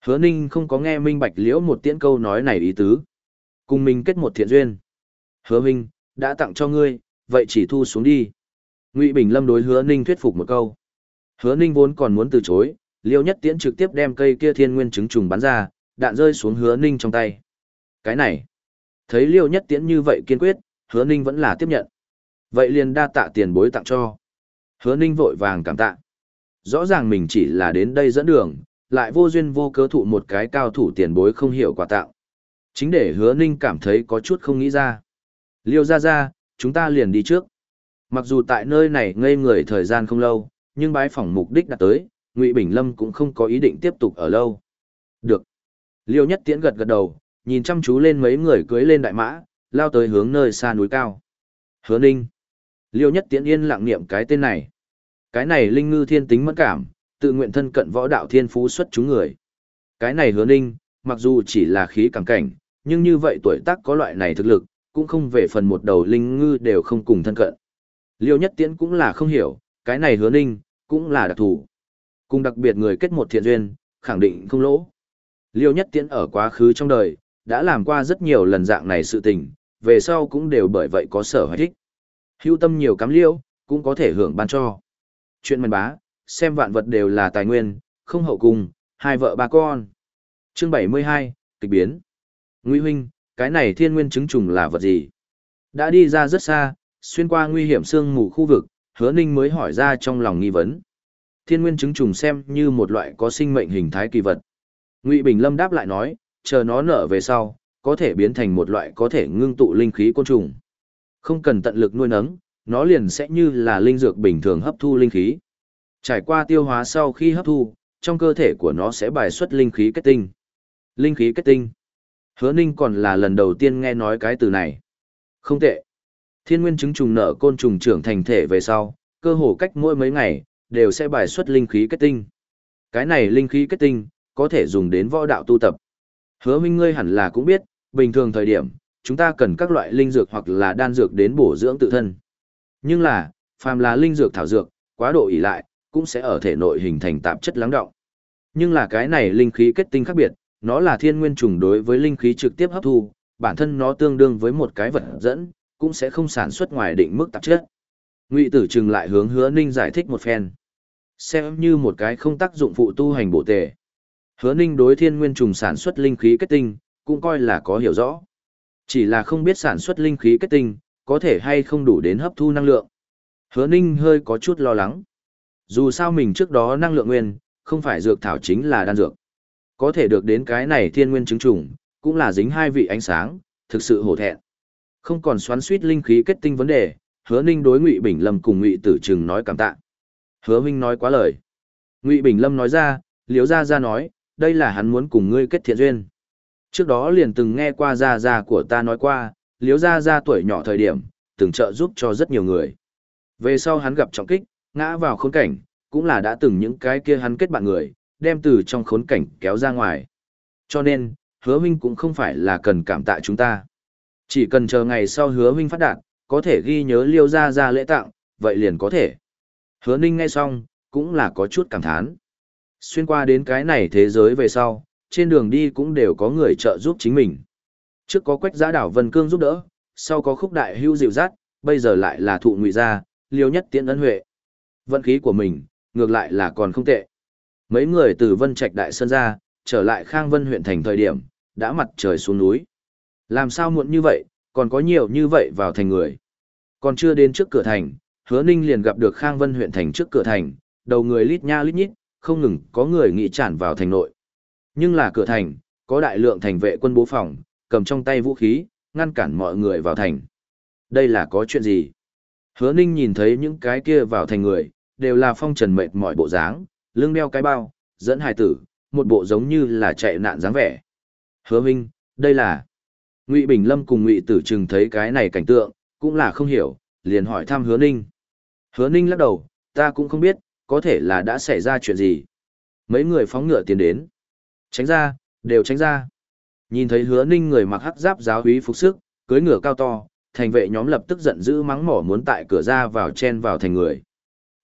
Hứa ninh không có nghe minh bạch liễu một tiễn câu nói này ý tứ. Cùng mình kết một thiện duyên. Hứa Minh, đã tặng cho ngươi, vậy chỉ thu xuống đi. Ngụy Bình Lâm đối Hứa Ninh thuyết phục một câu. Hứa Ninh vốn còn muốn từ chối, Liêu Nhất Tiễn trực tiếp đem cây kia thiên nguyên trứng trùng bắn ra, đạn rơi xuống Hứa Ninh trong tay. Cái này, thấy Liêu Nhất Tiễn như vậy kiên quyết, Hứa Ninh vẫn là tiếp nhận. Vậy liền đa tạ tiền bối tặng cho. Hứa Ninh vội vàng cảm tạ. Rõ ràng mình chỉ là đến đây dẫn đường, lại vô duyên vô cớ thụ một cái cao thủ tiền bối không hiểu quà tặng. Chính để Hứa Ninh cảm thấy có chút không nghĩ ra. Liêu ra ra, chúng ta liền đi trước. Mặc dù tại nơi này ngây người thời gian không lâu, nhưng bái phỏng mục đích đã tới, Ngụy Bình Lâm cũng không có ý định tiếp tục ở lâu. Được. Liêu Nhất Tiễn gật gật đầu, nhìn chăm chú lên mấy người cưới lên đại mã, lao tới hướng nơi xa núi cao. Hứa Ninh. Liêu Nhất Tiễn yên lặng niệm cái tên này. Cái này linh ngư thiên tính mất cảm, tự nguyện thân cận võ đạo thiên phú xuất chúng người. Cái này Hứa Ninh, mặc dù chỉ là khí càng cảnh, nhưng như vậy tuổi tác có loại này thực lực, cũng không về phần một đầu linh ngư đều không cùng thân cận. Liêu Nhất Tiễn cũng là không hiểu, cái này Hứa Ninh, cũng là đặc thù. Cùng đặc biệt người kết một thiện duyên, khẳng định không lỗ. Liêu Nhất Tiễn ở quá khứ trong đời, đã làm qua rất nhiều lần dạng này sự tình, về sau cũng đều bởi vậy có sở hoài thích. Hưu tâm nhiều cắm liêu, cũng có thể hưởng ban cho. Chuyện mần bá, xem vạn vật đều là tài nguyên, không hậu cùng, hai vợ ba con. Chương 72, kịch biến. Nguy huynh, cái này thiên nguyên chứng trùng là vật gì? Đã đi ra rất xa, xuyên qua nguy hiểm sương mù khu vực, hứa ninh mới hỏi ra trong lòng nghi vấn. Thiên nguyên chứng trùng xem như một loại có sinh mệnh hình thái kỳ vật. Ngụy Bình Lâm đáp lại nói, chờ nó nở về sau, có thể biến thành một loại có thể ngưng tụ linh khí côn trùng. Không cần tận lực nuôi nấng, nó liền sẽ như là linh dược bình thường hấp thu linh khí. Trải qua tiêu hóa sau khi hấp thu, trong cơ thể của nó sẽ bài xuất linh khí kết tinh. Linh khí kết tinh. Hứa Ninh còn là lần đầu tiên nghe nói cái từ này. Không tệ. Thiên nguyên chứng trùng nở côn trùng trưởng thành thể về sau, cơ hồ cách mỗi mấy ngày, đều sẽ bài xuất linh khí kết tinh. Cái này linh khí kết tinh, có thể dùng đến võ đạo tu tập. Hứa Minh ngươi hẳn là cũng biết, bình thường thời điểm, chúng ta cần các loại linh dược hoặc là đan dược đến bổ dưỡng tự thân. Nhưng là, phàm là linh dược thảo dược, quá độ ỉ lại, cũng sẽ ở thể nội hình thành tạp chất lắng động. Nhưng là cái này linh khí kết tinh khác biệt, nó là thiên nguyên trùng đối với linh khí trực tiếp hấp thu, bản thân nó tương đương với một cái vật dẫn, cũng sẽ không sản xuất ngoài định mức tạp chất. Ngụy Tử Trừng lại hướng Hứa Ninh giải thích một phen. Xem như một cái không tác dụng phụ tu hành bổ tề. Hứa Ninh đối thiên nguyên trùng sản xuất linh khí kết tinh, cũng coi là có hiểu rõ. Chỉ là không biết sản xuất linh khí kết tinh, có thể hay không đủ đến hấp thu năng lượng. Hứa Ninh hơi có chút lo lắng. Dù sao mình trước đó năng lượng nguyên, không phải dược thảo chính là đan dược. Có thể được đến cái này thiên nguyên chứng trùng, cũng là dính hai vị ánh sáng, thực sự hổ thẹn. Không còn xoắn suýt linh khí kết tinh vấn đề, Hứa Ninh đối Ngụy Bình Lâm cùng Ngụy Tử Trừng nói cảm tạ. Hứa Minh nói quá lời. Ngụy Bình Lâm nói ra, Liễu Gia Gia nói, đây là hắn muốn cùng ngươi kết thiện duyên. Trước đó liền từng nghe qua Gia Gia của ta nói qua, liếu Gia Gia tuổi nhỏ thời điểm, từng trợ giúp cho rất nhiều người. Về sau hắn gặp trọng kích, ngã vào khốn cảnh, cũng là đã từng những cái kia hắn kết bạn người, đem từ trong khốn cảnh kéo ra ngoài. Cho nên, hứa Minh cũng không phải là cần cảm tạ chúng ta. Chỉ cần chờ ngày sau hứa Minh phát đạt, có thể ghi nhớ liêu ra ra lễ tặng, vậy liền có thể. Hứa Ninh nghe xong, cũng là có chút cảm thán. Xuyên qua đến cái này thế giới về sau, trên đường đi cũng đều có người trợ giúp chính mình. Trước có quách giã đảo Vân Cương giúp đỡ, sau có khúc đại hưu dịu dắt, bây giờ lại là thụ ngụy gia, liêu nhất tiễn ấn huệ. Vận khí của mình, ngược lại là còn không tệ. Mấy người từ Vân Trạch Đại Sơn ra, trở lại Khang Vân huyện thành thời điểm, đã mặt trời xuống núi. Làm sao muộn như vậy, còn có nhiều như vậy vào thành người. Còn chưa đến trước cửa thành, hứa ninh liền gặp được Khang Vân huyện thành trước cửa thành, đầu người lít nha lít nhít, không ngừng có người nghị tràn vào thành nội. Nhưng là cửa thành, có đại lượng thành vệ quân bố phòng, cầm trong tay vũ khí, ngăn cản mọi người vào thành. Đây là có chuyện gì? Hứa ninh nhìn thấy những cái kia vào thành người, đều là phong trần mệt mỏi bộ dáng, lưng đeo cái bao, dẫn hài tử, một bộ giống như là chạy nạn dáng vẻ. Hứa Minh, đây là... Ngụy Bình Lâm cùng Ngụy Tử Trừng thấy cái này cảnh tượng, cũng là không hiểu, liền hỏi thăm Hứa Ninh. Hứa Ninh lắc đầu, ta cũng không biết, có thể là đã xảy ra chuyện gì. Mấy người phóng ngựa tiến đến. Tránh ra, đều tránh ra. Nhìn thấy Hứa Ninh người mặc hắc giáp giáo húy phục sức, cưới ngựa cao to, thành vệ nhóm lập tức giận dữ mắng mỏ muốn tại cửa ra vào chen vào thành người.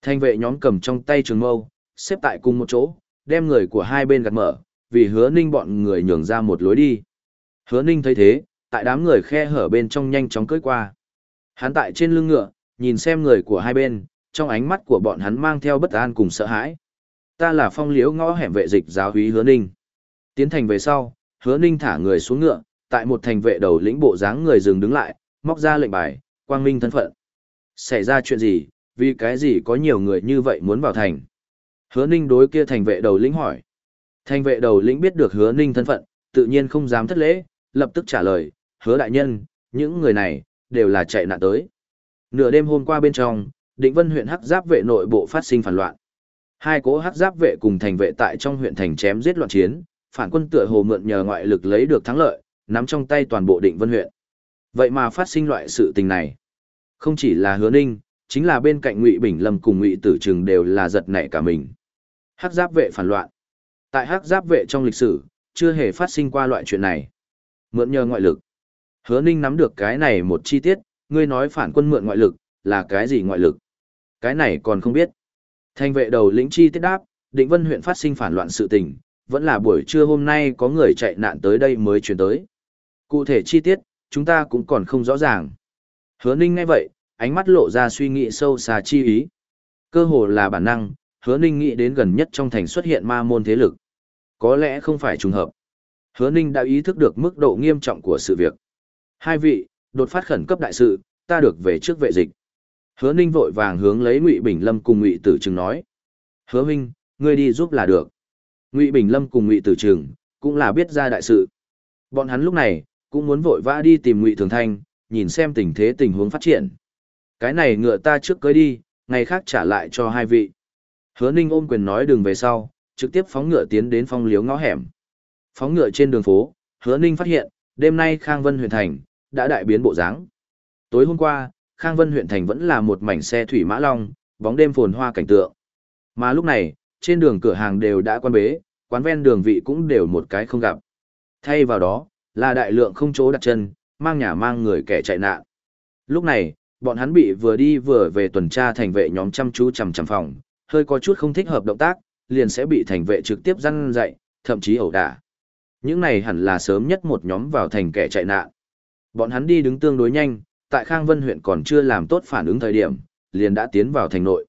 Thành vệ nhóm cầm trong tay trường mâu, xếp tại cùng một chỗ, đem người của hai bên gạt mở, vì Hứa Ninh bọn người nhường ra một lối đi. Hứa Ninh thấy thế, tại đám người khe hở bên trong nhanh chóng cưỡi qua. Hắn tại trên lưng ngựa, nhìn xem người của hai bên, trong ánh mắt của bọn hắn mang theo bất an cùng sợ hãi. Ta là phong liễu ngõ hẻm vệ dịch giáo húy hứa ninh. Tiến thành về sau, hứa ninh thả người xuống ngựa, tại một thành vệ đầu lĩnh bộ dáng người dừng đứng lại, móc ra lệnh bài, quang minh thân phận. Xảy ra chuyện gì, vì cái gì có nhiều người như vậy muốn vào thành? Hứa ninh đối kia thành vệ đầu lĩnh hỏi. Thành vệ đầu lĩnh biết được hứa ninh thân phận, tự nhiên không dám thất lễ, lập tức trả lời, hứa đại nhân, những người này, đều là chạy nạn tới. Nửa đêm hôm qua bên trong, Định Vân huyện Hắc Giáp vệ nội bộ phát sinh phản loạn. Hai cố Hắc Giáp vệ cùng thành vệ tại trong huyện thành chém giết loạn chiến, phản quân tựa hồ mượn nhờ ngoại lực lấy được thắng lợi, nắm trong tay toàn bộ Định Vân huyện. Vậy mà phát sinh loại sự tình này, không chỉ là Hứa Ninh, chính là bên cạnh Ngụy Bình Lâm cùng Ngụy Tử Trừng đều là giật nảy cả mình. Hắc Giáp vệ phản loạn. Tại Hắc Giáp vệ trong lịch sử, chưa hề phát sinh qua loại chuyện này. Mượn nhờ ngoại lực. Hứa Ninh nắm được cái này một chi tiết, ngươi nói phản quân mượn ngoại lực, là cái gì ngoại lực? Cái này còn không biết. Thanh vệ đầu lĩnh chi tiết đáp, định vân huyện phát sinh phản loạn sự tình, vẫn là buổi trưa hôm nay có người chạy nạn tới đây mới chuyển tới. Cụ thể chi tiết, chúng ta cũng còn không rõ ràng. Hứa Ninh ngay vậy, ánh mắt lộ ra suy nghĩ sâu xa chi ý. Cơ hồ là bản năng, hứa Ninh nghĩ đến gần nhất trong thành xuất hiện ma môn thế lực. Có lẽ không phải trùng hợp. Hứa Ninh đã ý thức được mức độ nghiêm trọng của sự việc. Hai vị, đột phát khẩn cấp đại sự, ta được về trước vệ dịch. Hứa Ninh vội vàng hướng lấy Ngụy Bình Lâm cùng Ngụy Tử Trừng nói. Hứa huynh ngươi đi giúp là được. Ngụy Bình Lâm cùng Ngụy Tử Trường cũng là biết ra đại sự. Bọn hắn lúc này cũng muốn vội vã đi tìm Ngụy Thường Thanh, nhìn xem tình thế tình huống phát triển. Cái này ngựa ta trước cưới đi, ngày khác trả lại cho hai vị. Hứa Ninh ôm quyền nói đường về sau, trực tiếp phóng ngựa tiến đến phong liếu ngõ hẻm. Phóng ngựa trên đường phố, Hứa Ninh phát hiện, đêm nay Khang Vân huyện thành đã đại biến bộ dáng. Tối hôm qua, Khang Vân huyện thành vẫn là một mảnh xe thủy mã long, bóng đêm phồn hoa cảnh tượng. Mà lúc này, trên đường cửa hàng đều đã quan bế, quán ven đường vị cũng đều một cái không gặp. Thay vào đó, là đại lượng không chỗ đặt chân, mang nhà mang người kẻ chạy nạn. Lúc này, bọn hắn bị vừa đi vừa về tuần tra thành vệ nhóm chăm chú chằm chằm phòng, hơi có chút không thích hợp động tác, liền sẽ bị thành vệ trực tiếp răn dạy, thậm chí ẩu đả. Những này hẳn là sớm nhất một nhóm vào thành kẻ chạy nạn. Bọn hắn đi đứng tương đối nhanh, tại Khang Vân huyện còn chưa làm tốt phản ứng thời điểm, liền đã tiến vào thành nội.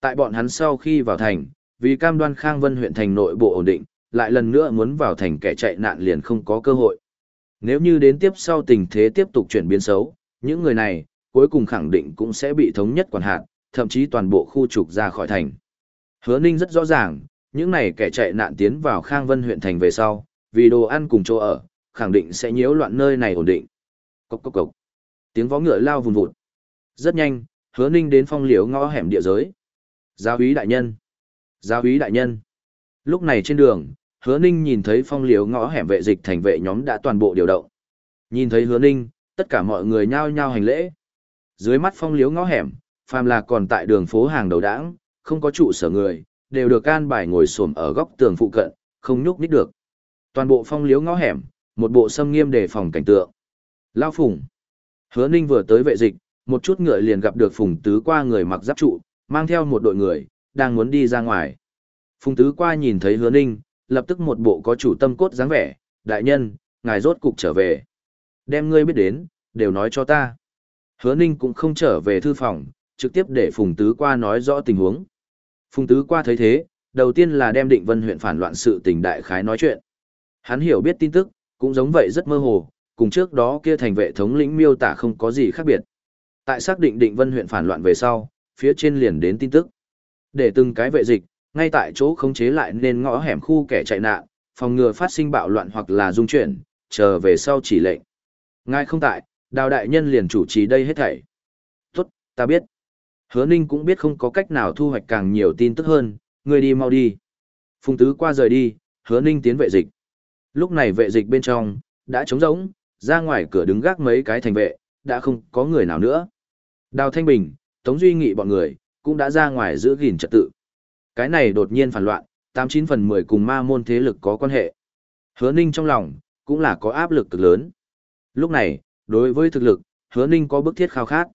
Tại bọn hắn sau khi vào thành, vì cam đoan Khang Vân huyện thành nội bộ ổn định, lại lần nữa muốn vào thành kẻ chạy nạn liền không có cơ hội. Nếu như đến tiếp sau tình thế tiếp tục chuyển biến xấu, những người này, cuối cùng khẳng định cũng sẽ bị thống nhất quản hạt, thậm chí toàn bộ khu trục ra khỏi thành. Hứa Ninh rất rõ ràng, những này kẻ chạy nạn tiến vào Khang Vân huyện thành về sau, vì đồ ăn cùng chỗ ở, khẳng định sẽ nhiễu loạn nơi này ổn định. Cốc cốc cốc. Tiếng vó ngựa lao vùn vụt. Rất nhanh, hứa ninh đến phong liễu ngõ hẻm địa giới. Giáo úy đại nhân. Giáo úy đại nhân. Lúc này trên đường, hứa ninh nhìn thấy phong liếu ngõ hẻm vệ dịch thành vệ nhóm đã toàn bộ điều động. Nhìn thấy hứa ninh, tất cả mọi người nhao nhao hành lễ. Dưới mắt phong liếu ngõ hẻm, phàm là còn tại đường phố hàng đầu đảng, không có trụ sở người, đều được can bài ngồi xổm ở góc tường phụ cận, không nhúc nít được. Toàn bộ phong liếu ngõ hẻm, một bộ xâm nghiêm đề phòng cảnh tượng. Lao Phùng. Hứa Ninh vừa tới vệ dịch, một chút ngựa liền gặp được Phùng Tứ qua người mặc giáp trụ, mang theo một đội người, đang muốn đi ra ngoài. Phùng Tứ qua nhìn thấy Hứa Ninh, lập tức một bộ có chủ tâm cốt dáng vẻ, đại nhân, ngài rốt cục trở về. Đem ngươi biết đến, đều nói cho ta. Hứa Ninh cũng không trở về thư phòng, trực tiếp để Phùng Tứ qua nói rõ tình huống. Phùng Tứ qua thấy thế, đầu tiên là đem định vân huyện phản loạn sự tình đại khái nói chuyện. Hắn hiểu biết tin tức, cũng giống vậy rất mơ hồ, cùng trước đó kia thành vệ thống lĩnh miêu tả không có gì khác biệt. Tại xác định định vân huyện phản loạn về sau, phía trên liền đến tin tức. Để từng cái vệ dịch, ngay tại chỗ khống chế lại nên ngõ hẻm khu kẻ chạy nạn, phòng ngừa phát sinh bạo loạn hoặc là dung chuyển, chờ về sau chỉ lệnh. Ngay không tại, đào đại nhân liền chủ trì đây hết thảy. Tốt, ta biết. Hứa Ninh cũng biết không có cách nào thu hoạch càng nhiều tin tức hơn, người đi mau đi. Phùng Tứ qua rời đi, Hứa Ninh tiến vệ dịch. Lúc này vệ dịch bên trong, đã trống rỗng, ra ngoài cửa đứng gác mấy cái thành vệ, đã không có người nào nữa. Đào Thanh Bình, Tống Duy Nghị bọn người, cũng đã ra ngoài giữ gìn trật tự. Cái này đột nhiên phản loạn, 89 phần 10 cùng ma môn thế lực có quan hệ. Hứa Ninh trong lòng, cũng là có áp lực cực lớn. Lúc này, đối với thực lực, Hứa Ninh có bức thiết khao khát.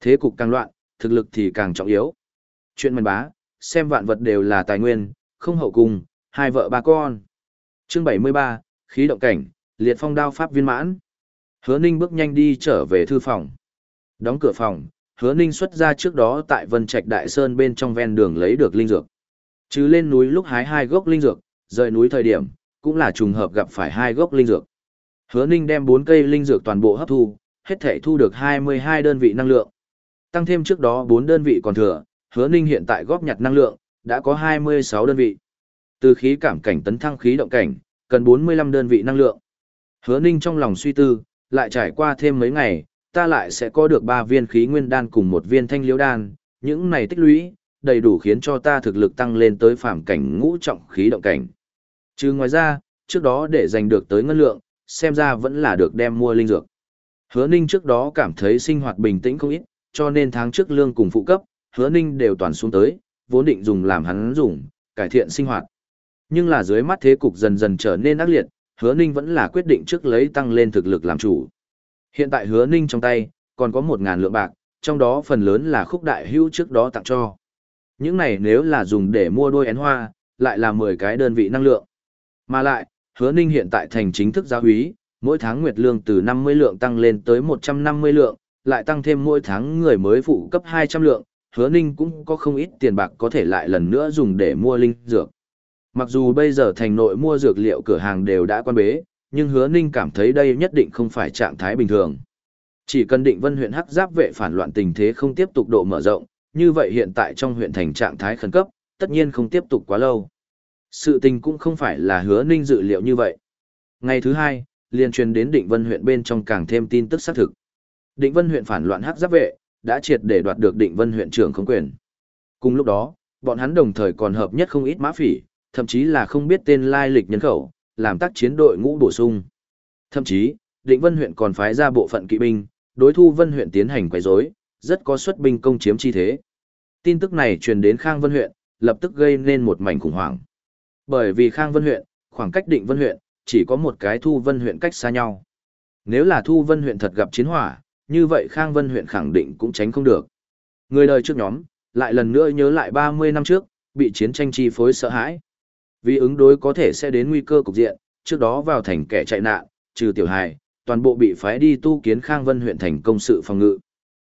Thế cục càng loạn, thực lực thì càng trọng yếu. Chuyện mần bá, xem vạn vật đều là tài nguyên, không hậu cùng, hai vợ ba con. Chương 73, khí động cảnh, liệt phong đao pháp viên mãn. Hứa Ninh bước nhanh đi trở về thư phòng. Đóng cửa phòng, Hứa Ninh xuất ra trước đó tại Vân Trạch Đại Sơn bên trong ven đường lấy được linh dược. Chứ lên núi lúc hái hai gốc linh dược, rời núi thời điểm, cũng là trùng hợp gặp phải hai gốc linh dược. Hứa Ninh đem bốn cây linh dược toàn bộ hấp thu, hết thể thu được 22 đơn vị năng lượng. Tăng thêm trước đó bốn đơn vị còn thừa, Hứa Ninh hiện tại góp nhặt năng lượng, đã có 26 đơn vị. Từ khí cảm cảnh tấn thăng khí động cảnh, cần 45 đơn vị năng lượng. Hứa Ninh trong lòng suy tư, lại trải qua thêm mấy ngày, ta lại sẽ có được 3 viên khí nguyên đan cùng một viên thanh liễu đan, những này tích lũy, đầy đủ khiến cho ta thực lực tăng lên tới phàm cảnh ngũ trọng khí động cảnh. Chứ ngoài ra, trước đó để giành được tới ngân lượng, xem ra vẫn là được đem mua linh dược. Hứa Ninh trước đó cảm thấy sinh hoạt bình tĩnh không ít, cho nên tháng trước lương cùng phụ cấp, Hứa Ninh đều toàn xuống tới, vốn định dùng làm hắn dùng, cải thiện sinh hoạt. Nhưng là dưới mắt thế cục dần dần trở nên ác liệt, Hứa Ninh vẫn là quyết định trước lấy tăng lên thực lực làm chủ. Hiện tại Hứa Ninh trong tay còn có 1000 lượng bạc, trong đó phần lớn là khúc đại hưu trước đó tặng cho. Những này nếu là dùng để mua đôi én hoa, lại là 10 cái đơn vị năng lượng. Mà lại, hứa ninh hiện tại thành chính thức giáo úy, mỗi tháng nguyệt lương từ 50 lượng tăng lên tới 150 lượng, lại tăng thêm mỗi tháng người mới phụ cấp 200 lượng, hứa ninh cũng có không ít tiền bạc có thể lại lần nữa dùng để mua linh dược. Mặc dù bây giờ thành nội mua dược liệu cửa hàng đều đã quan bế, nhưng hứa ninh cảm thấy đây nhất định không phải trạng thái bình thường. Chỉ cần định vân huyện hắc giáp vệ phản loạn tình thế không tiếp tục độ mở rộng, như vậy hiện tại trong huyện thành trạng thái khẩn cấp, tất nhiên không tiếp tục quá lâu. Sự tình cũng không phải là hứa ninh dự liệu như vậy. Ngày thứ hai, liên truyền đến định vân huyện bên trong càng thêm tin tức xác thực. Định vân huyện phản loạn hắc giáp vệ, đã triệt để đoạt được định vân huyện trưởng không quyền. Cùng lúc đó, bọn hắn đồng thời còn hợp nhất không ít mã phỉ, thậm chí là không biết tên lai lịch nhân khẩu, làm tác chiến đội ngũ bổ sung. Thậm chí, định vân huyện còn phái ra bộ phận kỵ binh, đối thu vân huyện tiến hành quấy rối, rất có xuất binh công chiếm chi thế. Tin tức này truyền đến Khang Vân huyện, lập tức gây nên một mảnh khủng hoảng. Bởi vì Khang Vân huyện, khoảng cách Định Vân huyện, chỉ có một cái Thu Vân huyện cách xa nhau. Nếu là Thu Vân huyện thật gặp chiến hỏa, như vậy Khang Vân huyện khẳng định cũng tránh không được. Người đời trước nhóm, lại lần nữa nhớ lại 30 năm trước, bị chiến tranh chi phối sợ hãi. Vì ứng đối có thể sẽ đến nguy cơ cục diện, trước đó vào thành kẻ chạy nạn, trừ tiểu hài, toàn bộ bị phái đi tu kiến Khang Vân huyện thành công sự phòng ngự.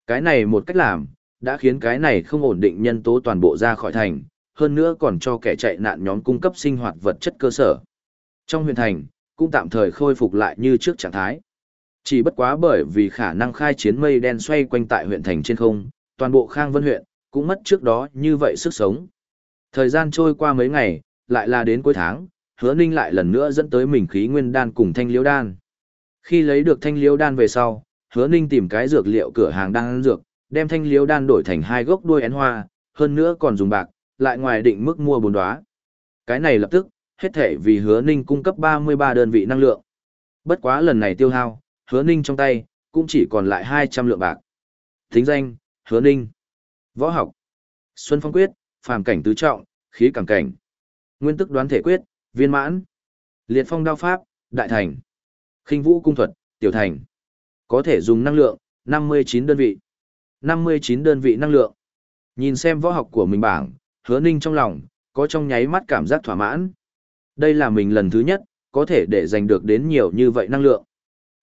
Cái này một cách làm, đã khiến cái này không ổn định nhân tố toàn bộ ra khỏi thành, hơn nữa còn cho kẻ chạy nạn nhóm cung cấp sinh hoạt vật chất cơ sở. Trong huyện thành, cũng tạm thời khôi phục lại như trước trạng thái. Chỉ bất quá bởi vì khả năng khai chiến mây đen xoay quanh tại huyện thành trên không, toàn bộ Khang Vân huyện cũng mất trước đó như vậy sức sống. Thời gian trôi qua mấy ngày, lại là đến cuối tháng, Hứa Ninh lại lần nữa dẫn tới mình khí nguyên đan cùng thanh liễu đan. Khi lấy được thanh liễu đan về sau, Hứa Ninh tìm cái dược liệu cửa hàng đang dược, đem thanh liễu đan đổi thành hai gốc đuôi én hoa, hơn nữa còn dùng bạc, lại ngoài định mức mua bốn đóa. Cái này lập tức, hết thể vì hứa ninh cung cấp 33 đơn vị năng lượng. Bất quá lần này tiêu hao, hứa ninh trong tay, cũng chỉ còn lại 200 lượng bạc. Thính danh, hứa ninh. Võ học. Xuân phong quyết, phàm cảnh tứ trọng, khí cảm cảnh. Nguyên tức đoán thể quyết, viên mãn. Liệt phong đao pháp, đại thành. khinh vũ cung thuật, tiểu thành. Có thể dùng năng lượng, 59 đơn vị. 59 đơn vị năng lượng. Nhìn xem võ học của mình bảng, hứa ninh trong lòng, có trong nháy mắt cảm giác thỏa mãn. Đây là mình lần thứ nhất, có thể để giành được đến nhiều như vậy năng lượng.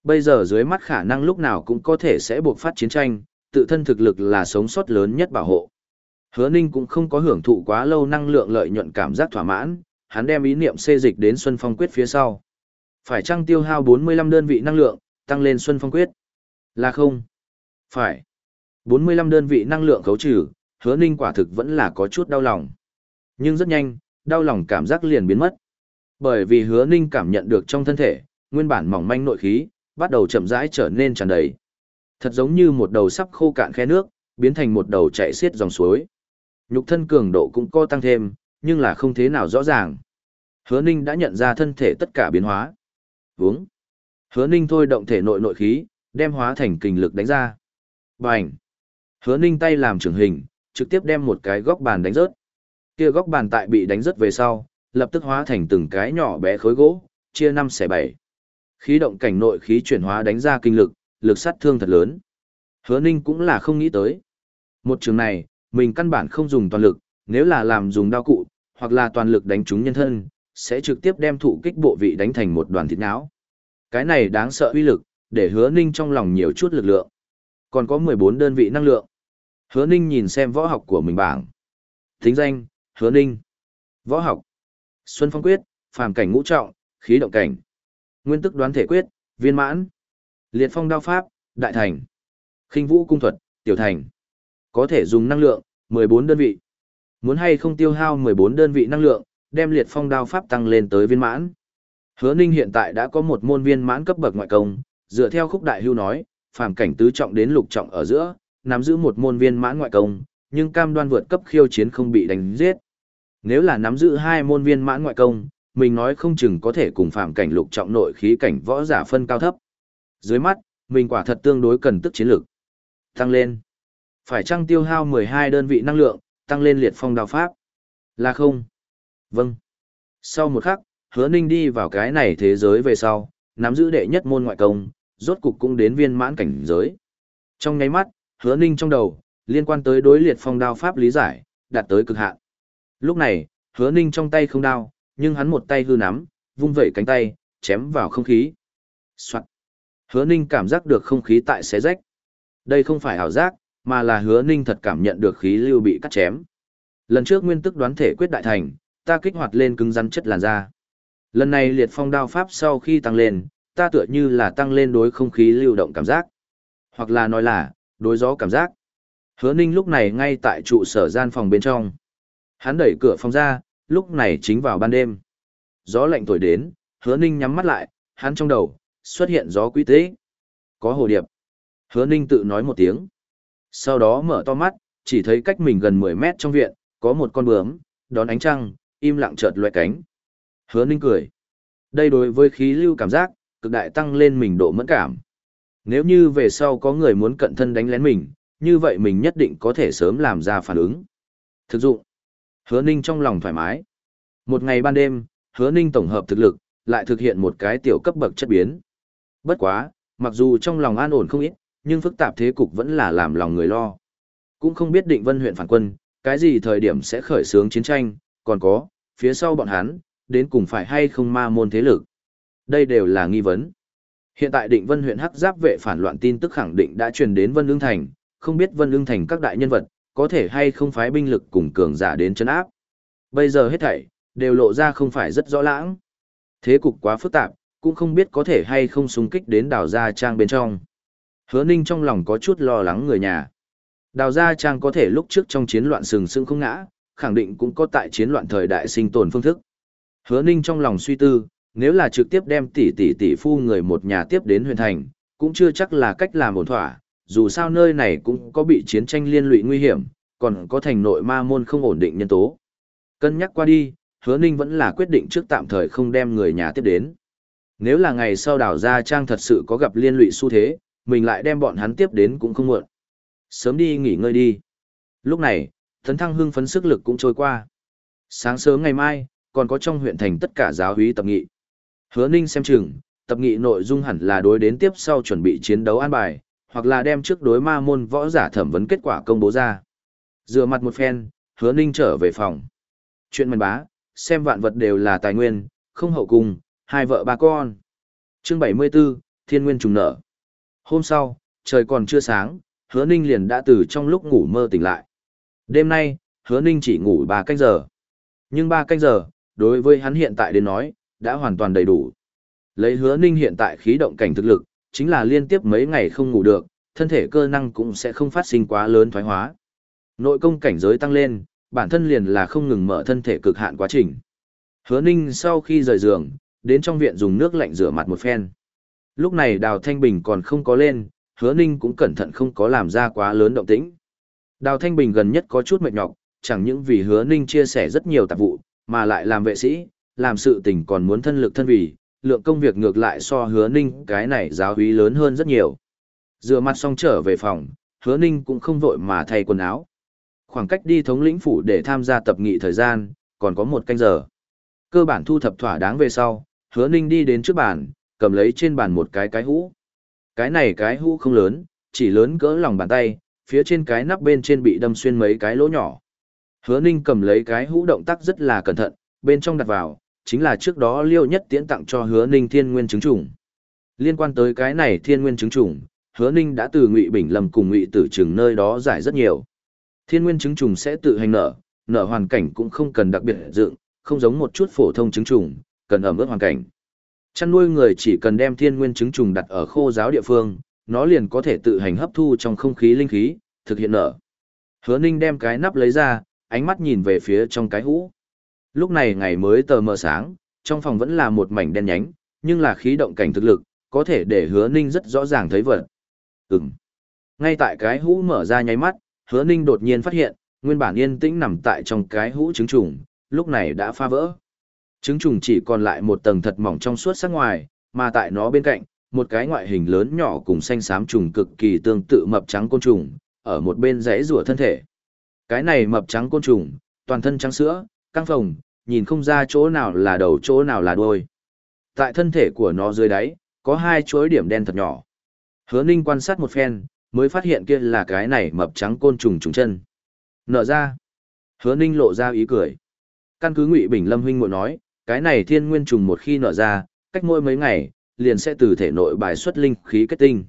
Bây giờ dưới mắt khả năng lúc nào cũng có thể sẽ buộc phát chiến tranh, tự thân thực lực là sống sót lớn nhất bảo hộ. Hứa Ninh cũng không có hưởng thụ quá lâu năng lượng lợi nhuận cảm giác thỏa mãn, hắn đem ý niệm xê dịch đến Xuân Phong Quyết phía sau. Phải chăng tiêu hao 45 đơn vị năng lượng, tăng lên Xuân Phong Quyết? Là không? Phải. 45 đơn vị năng lượng khấu trừ, hứa ninh quả thực vẫn là có chút đau lòng. Nhưng rất nhanh, đau lòng cảm giác liền biến mất. Bởi vì hứa ninh cảm nhận được trong thân thể, nguyên bản mỏng manh nội khí, bắt đầu chậm rãi trở nên tràn đầy. Thật giống như một đầu sắp khô cạn khe nước, biến thành một đầu chạy xiết dòng suối. Nhục thân cường độ cũng co tăng thêm, nhưng là không thế nào rõ ràng. Hứa ninh đã nhận ra thân thể tất cả biến hóa. Vúng. Hứa ninh thôi động thể nội nội khí, đem hóa thành kình lực đánh ra. Bành. Hứa ninh tay làm trưởng hình, trực tiếp đem một cái góc bàn đánh rớt. Kia góc bàn tại bị đánh rớt về sau, lập tức hóa thành từng cái nhỏ bé khối gỗ, chia năm xẻ bảy. Khí động cảnh nội khí chuyển hóa đánh ra kinh lực, lực sát thương thật lớn. Hứa Ninh cũng là không nghĩ tới. Một trường này, mình căn bản không dùng toàn lực, nếu là làm dùng đao cụ, hoặc là toàn lực đánh trúng nhân thân, sẽ trực tiếp đem thụ kích bộ vị đánh thành một đoàn thịt não. Cái này đáng sợ uy lực, để hứa ninh trong lòng nhiều chút lực lượng. Còn có 14 đơn vị năng lượng. Hứa Ninh nhìn xem võ học của mình bảng. Thính danh, Hứa Ninh. Võ học. Xuân Phong Quyết, phàm cảnh ngũ trọng, khí động cảnh. Nguyên tức đoán thể quyết, viên mãn. Liệt phong đao pháp, đại thành. khinh vũ cung thuật, tiểu thành. Có thể dùng năng lượng, 14 đơn vị. Muốn hay không tiêu hao 14 đơn vị năng lượng, đem liệt phong đao pháp tăng lên tới viên mãn. Hứa Ninh hiện tại đã có một môn viên mãn cấp bậc ngoại công, dựa theo khúc đại hưu nói, phàm cảnh tứ trọng đến lục trọng ở giữa, nắm giữ một môn viên mãn ngoại công, nhưng cam đoan vượt cấp khiêu chiến không bị đánh giết. Nếu là nắm giữ hai môn viên mãn ngoại công, mình nói không chừng có thể cùng phàm cảnh lục trọng nội khí cảnh võ giả phân cao thấp. Dưới mắt, mình quả thật tương đối cần tức chiến lược. Tăng lên. Phải chăng tiêu hao 12 đơn vị năng lượng, tăng lên liệt phong đao pháp? Là không? Vâng. Sau một khắc, hứa ninh đi vào cái này thế giới về sau, nắm giữ đệ nhất môn ngoại công, rốt cục cũng đến viên mãn cảnh giới. Trong nháy mắt, hứa ninh trong đầu, liên quan tới đối liệt phong đao pháp lý giải, đạt tới cực hạn. Lúc này, hứa ninh trong tay không đao, nhưng hắn một tay hư nắm, vung vẩy cánh tay, chém vào không khí. Soạn. Hứa ninh cảm giác được không khí tại xé rách. Đây không phải ảo giác, mà là hứa ninh thật cảm nhận được khí lưu bị cắt chém. Lần trước nguyên tức đoán thể quyết đại thành, ta kích hoạt lên cứng rắn chất làn da. Lần này liệt phong đao pháp sau khi tăng lên, ta tựa như là tăng lên đối không khí lưu động cảm giác. Hoặc là nói là, đối gió cảm giác. Hứa ninh lúc này ngay tại trụ sở gian phòng bên trong. Hắn đẩy cửa phòng ra, lúc này chính vào ban đêm. Gió lạnh thổi đến, hứa ninh nhắm mắt lại, hắn trong đầu, xuất hiện gió quý tế. Có hồ điệp. Hứa ninh tự nói một tiếng. Sau đó mở to mắt, chỉ thấy cách mình gần 10 mét trong viện, có một con bướm, đón ánh trăng, im lặng chợt loe cánh. Hứa ninh cười. Đây đối với khí lưu cảm giác, cực đại tăng lên mình độ mẫn cảm. Nếu như về sau có người muốn cận thân đánh lén mình, như vậy mình nhất định có thể sớm làm ra phản ứng. Thực dụng. Hứa ninh trong lòng thoải mái. Một ngày ban đêm, hứa ninh tổng hợp thực lực, lại thực hiện một cái tiểu cấp bậc chất biến. Bất quá, mặc dù trong lòng an ổn không ít, nhưng phức tạp thế cục vẫn là làm lòng người lo. Cũng không biết định vân huyện phản quân, cái gì thời điểm sẽ khởi xướng chiến tranh, còn có, phía sau bọn hắn, đến cùng phải hay không ma môn thế lực. Đây đều là nghi vấn. Hiện tại định vân huyện hắc giáp vệ phản loạn tin tức khẳng định đã truyền đến Vân Lương Thành, không biết Vân Lương Thành các đại nhân vật, có thể hay không phái binh lực cùng cường giả đến chấn áp. Bây giờ hết thảy, đều lộ ra không phải rất rõ lãng. Thế cục quá phức tạp, cũng không biết có thể hay không xung kích đến đào gia trang bên trong. Hứa ninh trong lòng có chút lo lắng người nhà. Đào gia trang có thể lúc trước trong chiến loạn sừng sững không ngã, khẳng định cũng có tại chiến loạn thời đại sinh tồn phương thức. Hứa ninh trong lòng suy tư, nếu là trực tiếp đem tỷ tỷ tỷ phu người một nhà tiếp đến huyền thành, cũng chưa chắc là cách làm ổn thỏa, dù sao nơi này cũng có bị chiến tranh liên lụy nguy hiểm, còn có thành nội ma môn không ổn định nhân tố. Cân nhắc qua đi, hứa ninh vẫn là quyết định trước tạm thời không đem người nhà tiếp đến. Nếu là ngày sau đảo Gia Trang thật sự có gặp liên lụy xu thế, mình lại đem bọn hắn tiếp đến cũng không muộn. Sớm đi nghỉ ngơi đi. Lúc này, thấn thăng hưng phấn sức lực cũng trôi qua. Sáng sớm ngày mai, còn có trong huyện thành tất cả giáo úy tập nghị. Hứa Ninh xem chừng, tập nghị nội dung hẳn là đối đến tiếp sau chuẩn bị chiến đấu an bài, hoặc là đem trước đối ma môn võ giả thẩm vấn kết quả công bố ra. Dựa mặt một phen, Hứa Ninh trở về phòng. Chuyện mần bá, xem vạn vật đều là tài nguyên, không hậu cùng, hai vợ ba con. Chương 74, Thiên Nguyên trùng nở. Hôm sau, trời còn chưa sáng, Hứa Ninh liền đã từ trong lúc ngủ mơ tỉnh lại. Đêm nay, Hứa Ninh chỉ ngủ 3 canh giờ. Nhưng 3 canh giờ, đối với hắn hiện tại đến nói, đã hoàn toàn đầy đủ. Lấy Hứa Ninh hiện tại khí động cảnh thực lực, chính là liên tiếp mấy ngày không ngủ được, thân thể cơ năng cũng sẽ không phát sinh quá lớn thoái hóa. Nội công cảnh giới tăng lên, bản thân liền là không ngừng mở thân thể cực hạn quá trình. Hứa Ninh sau khi rời giường, đến trong viện dùng nước lạnh rửa mặt một phen. Lúc này Đào Thanh Bình còn không có lên, Hứa Ninh cũng cẩn thận không có làm ra quá lớn động tĩnh. Đào Thanh Bình gần nhất có chút mệt nhọc, chẳng những vì Hứa Ninh chia sẻ rất nhiều tạp vụ, mà lại làm vệ sĩ, làm sự tình còn muốn thân lực thân vì, lượng công việc ngược lại so Hứa Ninh cái này giáo hí lớn hơn rất nhiều. Rửa mặt xong trở về phòng, Hứa Ninh cũng không vội mà thay quần áo. Khoảng cách đi thống lĩnh phủ để tham gia tập nghị thời gian, còn có một canh giờ. Cơ bản thu thập thỏa đáng về sau, hứa ninh đi đến trước bàn, cầm lấy trên bàn một cái cái hũ. Cái này cái hũ không lớn, chỉ lớn cỡ lòng bàn tay, phía trên cái nắp bên trên bị đâm xuyên mấy cái lỗ nhỏ. Hứa ninh cầm lấy cái hũ động tác rất là cẩn thận, bên trong đặt vào, chính là trước đó liêu nhất tiễn tặng cho hứa ninh thiên nguyên chứng trùng. Liên quan tới cái này thiên nguyên chứng trùng, hứa ninh đã từ ngụy bình Lâm cùng ngụy tử trừng nơi đó giải rất nhiều. Thiên nguyên chứng trùng sẽ tự hành nở, nở hoàn cảnh cũng không cần đặc biệt dựng, không giống một chút phổ thông trứng trùng, cần ẩm ướt hoàn cảnh. Chăn nuôi người chỉ cần đem thiên nguyên trứng trùng đặt ở khô giáo địa phương, nó liền có thể tự hành hấp thu trong không khí linh khí, thực hiện nở. Hứa Ninh đem cái nắp lấy ra, ánh mắt nhìn về phía trong cái hũ. Lúc này ngày mới tờ mờ sáng, trong phòng vẫn là một mảnh đen nhánh, nhưng là khí động cảnh thực lực, có thể để Hứa Ninh rất rõ ràng thấy vật. Ừm. Ngay tại cái hũ mở ra nháy mắt, hứa ninh đột nhiên phát hiện, nguyên bản yên tĩnh nằm tại trong cái hũ trứng trùng, lúc này đã phá vỡ. Trứng trùng chỉ còn lại một tầng thật mỏng trong suốt sắc ngoài, mà tại nó bên cạnh, một cái ngoại hình lớn nhỏ cùng xanh xám trùng cực kỳ tương tự mập trắng côn trùng, ở một bên rẽ rùa thân thể. Cái này mập trắng côn trùng, toàn thân trắng sữa, căng phồng, nhìn không ra chỗ nào là đầu chỗ nào là đuôi. Tại thân thể của nó dưới đáy, có hai chuỗi điểm đen thật nhỏ. Hứa Ninh quan sát một phen, mới phát hiện kia là cái này mập trắng côn trùng trùng chân. Nở ra. Hứa Ninh lộ ra ý cười. Căn cứ Ngụy Bình Lâm huynh muội nói, cái này thiên nguyên trùng một khi nở ra, cách mỗi mấy ngày, liền sẽ từ thể nội bài xuất linh khí kết tinh.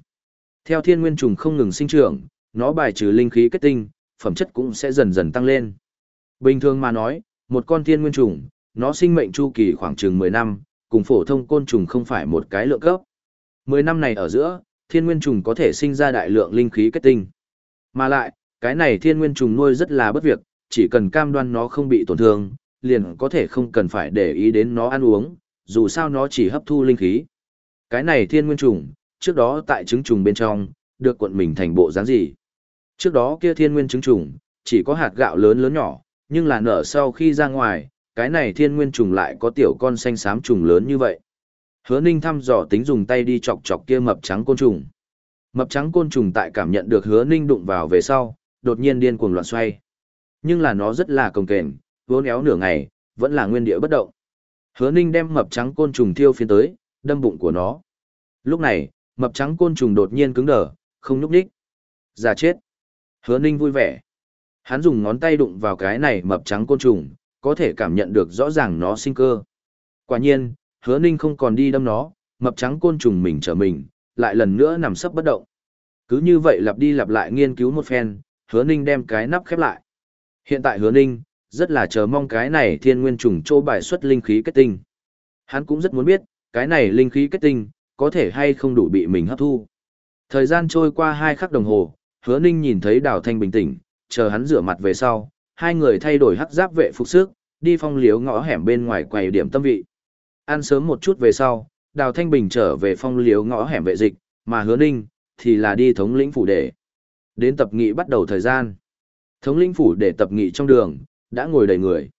Theo thiên nguyên trùng không ngừng sinh trưởng, nó bài trừ linh khí kết tinh, phẩm chất cũng sẽ dần dần tăng lên. Bình thường mà nói, một con thiên nguyên trùng, nó sinh mệnh chu kỳ khoảng chừng 10 năm, cùng phổ thông côn trùng không phải một cái lượng cấp. 10 năm này ở giữa, thiên nguyên trùng có thể sinh ra đại lượng linh khí kết tinh. Mà lại, cái này thiên nguyên trùng nuôi rất là bất việc, chỉ cần cam đoan nó không bị tổn thương, liền có thể không cần phải để ý đến nó ăn uống, dù sao nó chỉ hấp thu linh khí. Cái này thiên nguyên trùng, trước đó tại trứng trùng bên trong, được cuộn mình thành bộ dáng gì. Trước đó kia thiên nguyên trứng trùng, chỉ có hạt gạo lớn lớn nhỏ, nhưng là nở sau khi ra ngoài, cái này thiên nguyên trùng lại có tiểu con xanh xám trùng lớn như vậy. Hứa Ninh thăm dò tính dùng tay đi chọc chọc kia mập trắng côn trùng. Mập trắng côn trùng tại cảm nhận được Hứa Ninh đụng vào về sau, đột nhiên điên cuồng loạn xoay. Nhưng là nó rất là cồng kềnh, vốn éo nửa ngày, vẫn là nguyên địa bất động. Hứa Ninh đem mập trắng côn trùng thiêu phiến tới, đâm bụng của nó. Lúc này, mập trắng côn trùng đột nhiên cứng đờ, không nhúc nhích. Già chết. Hứa Ninh vui vẻ. Hắn dùng ngón tay đụng vào cái này mập trắng côn trùng, có thể cảm nhận được rõ ràng nó sinh cơ. Quả nhiên, hứa ninh không còn đi đâm nó, mập trắng côn trùng mình trở mình, lại lần nữa nằm sấp bất động. Cứ như vậy lặp đi lặp lại nghiên cứu một phen, hứa ninh đem cái nắp khép lại. Hiện tại hứa ninh, rất là chờ mong cái này thiên nguyên trùng trô bài xuất linh khí kết tinh. Hắn cũng rất muốn biết, cái này linh khí kết tinh, có thể hay không đủ bị mình hấp thu. Thời gian trôi qua hai khắc đồng hồ, hứa ninh nhìn thấy đào thanh bình tĩnh, chờ hắn rửa mặt về sau, hai người thay đổi hắc giáp vệ phục sức, đi phong liếu ngõ hẻm bên ngoài quầy điểm tâm vị. Ăn sớm một chút về sau, Đào Thanh Bình trở về phong liếu ngõ hẻm vệ dịch, mà hứa ninh, thì là đi thống lĩnh phủ để. Đến tập nghị bắt đầu thời gian. Thống lĩnh phủ để tập nghị trong đường, đã ngồi đầy người.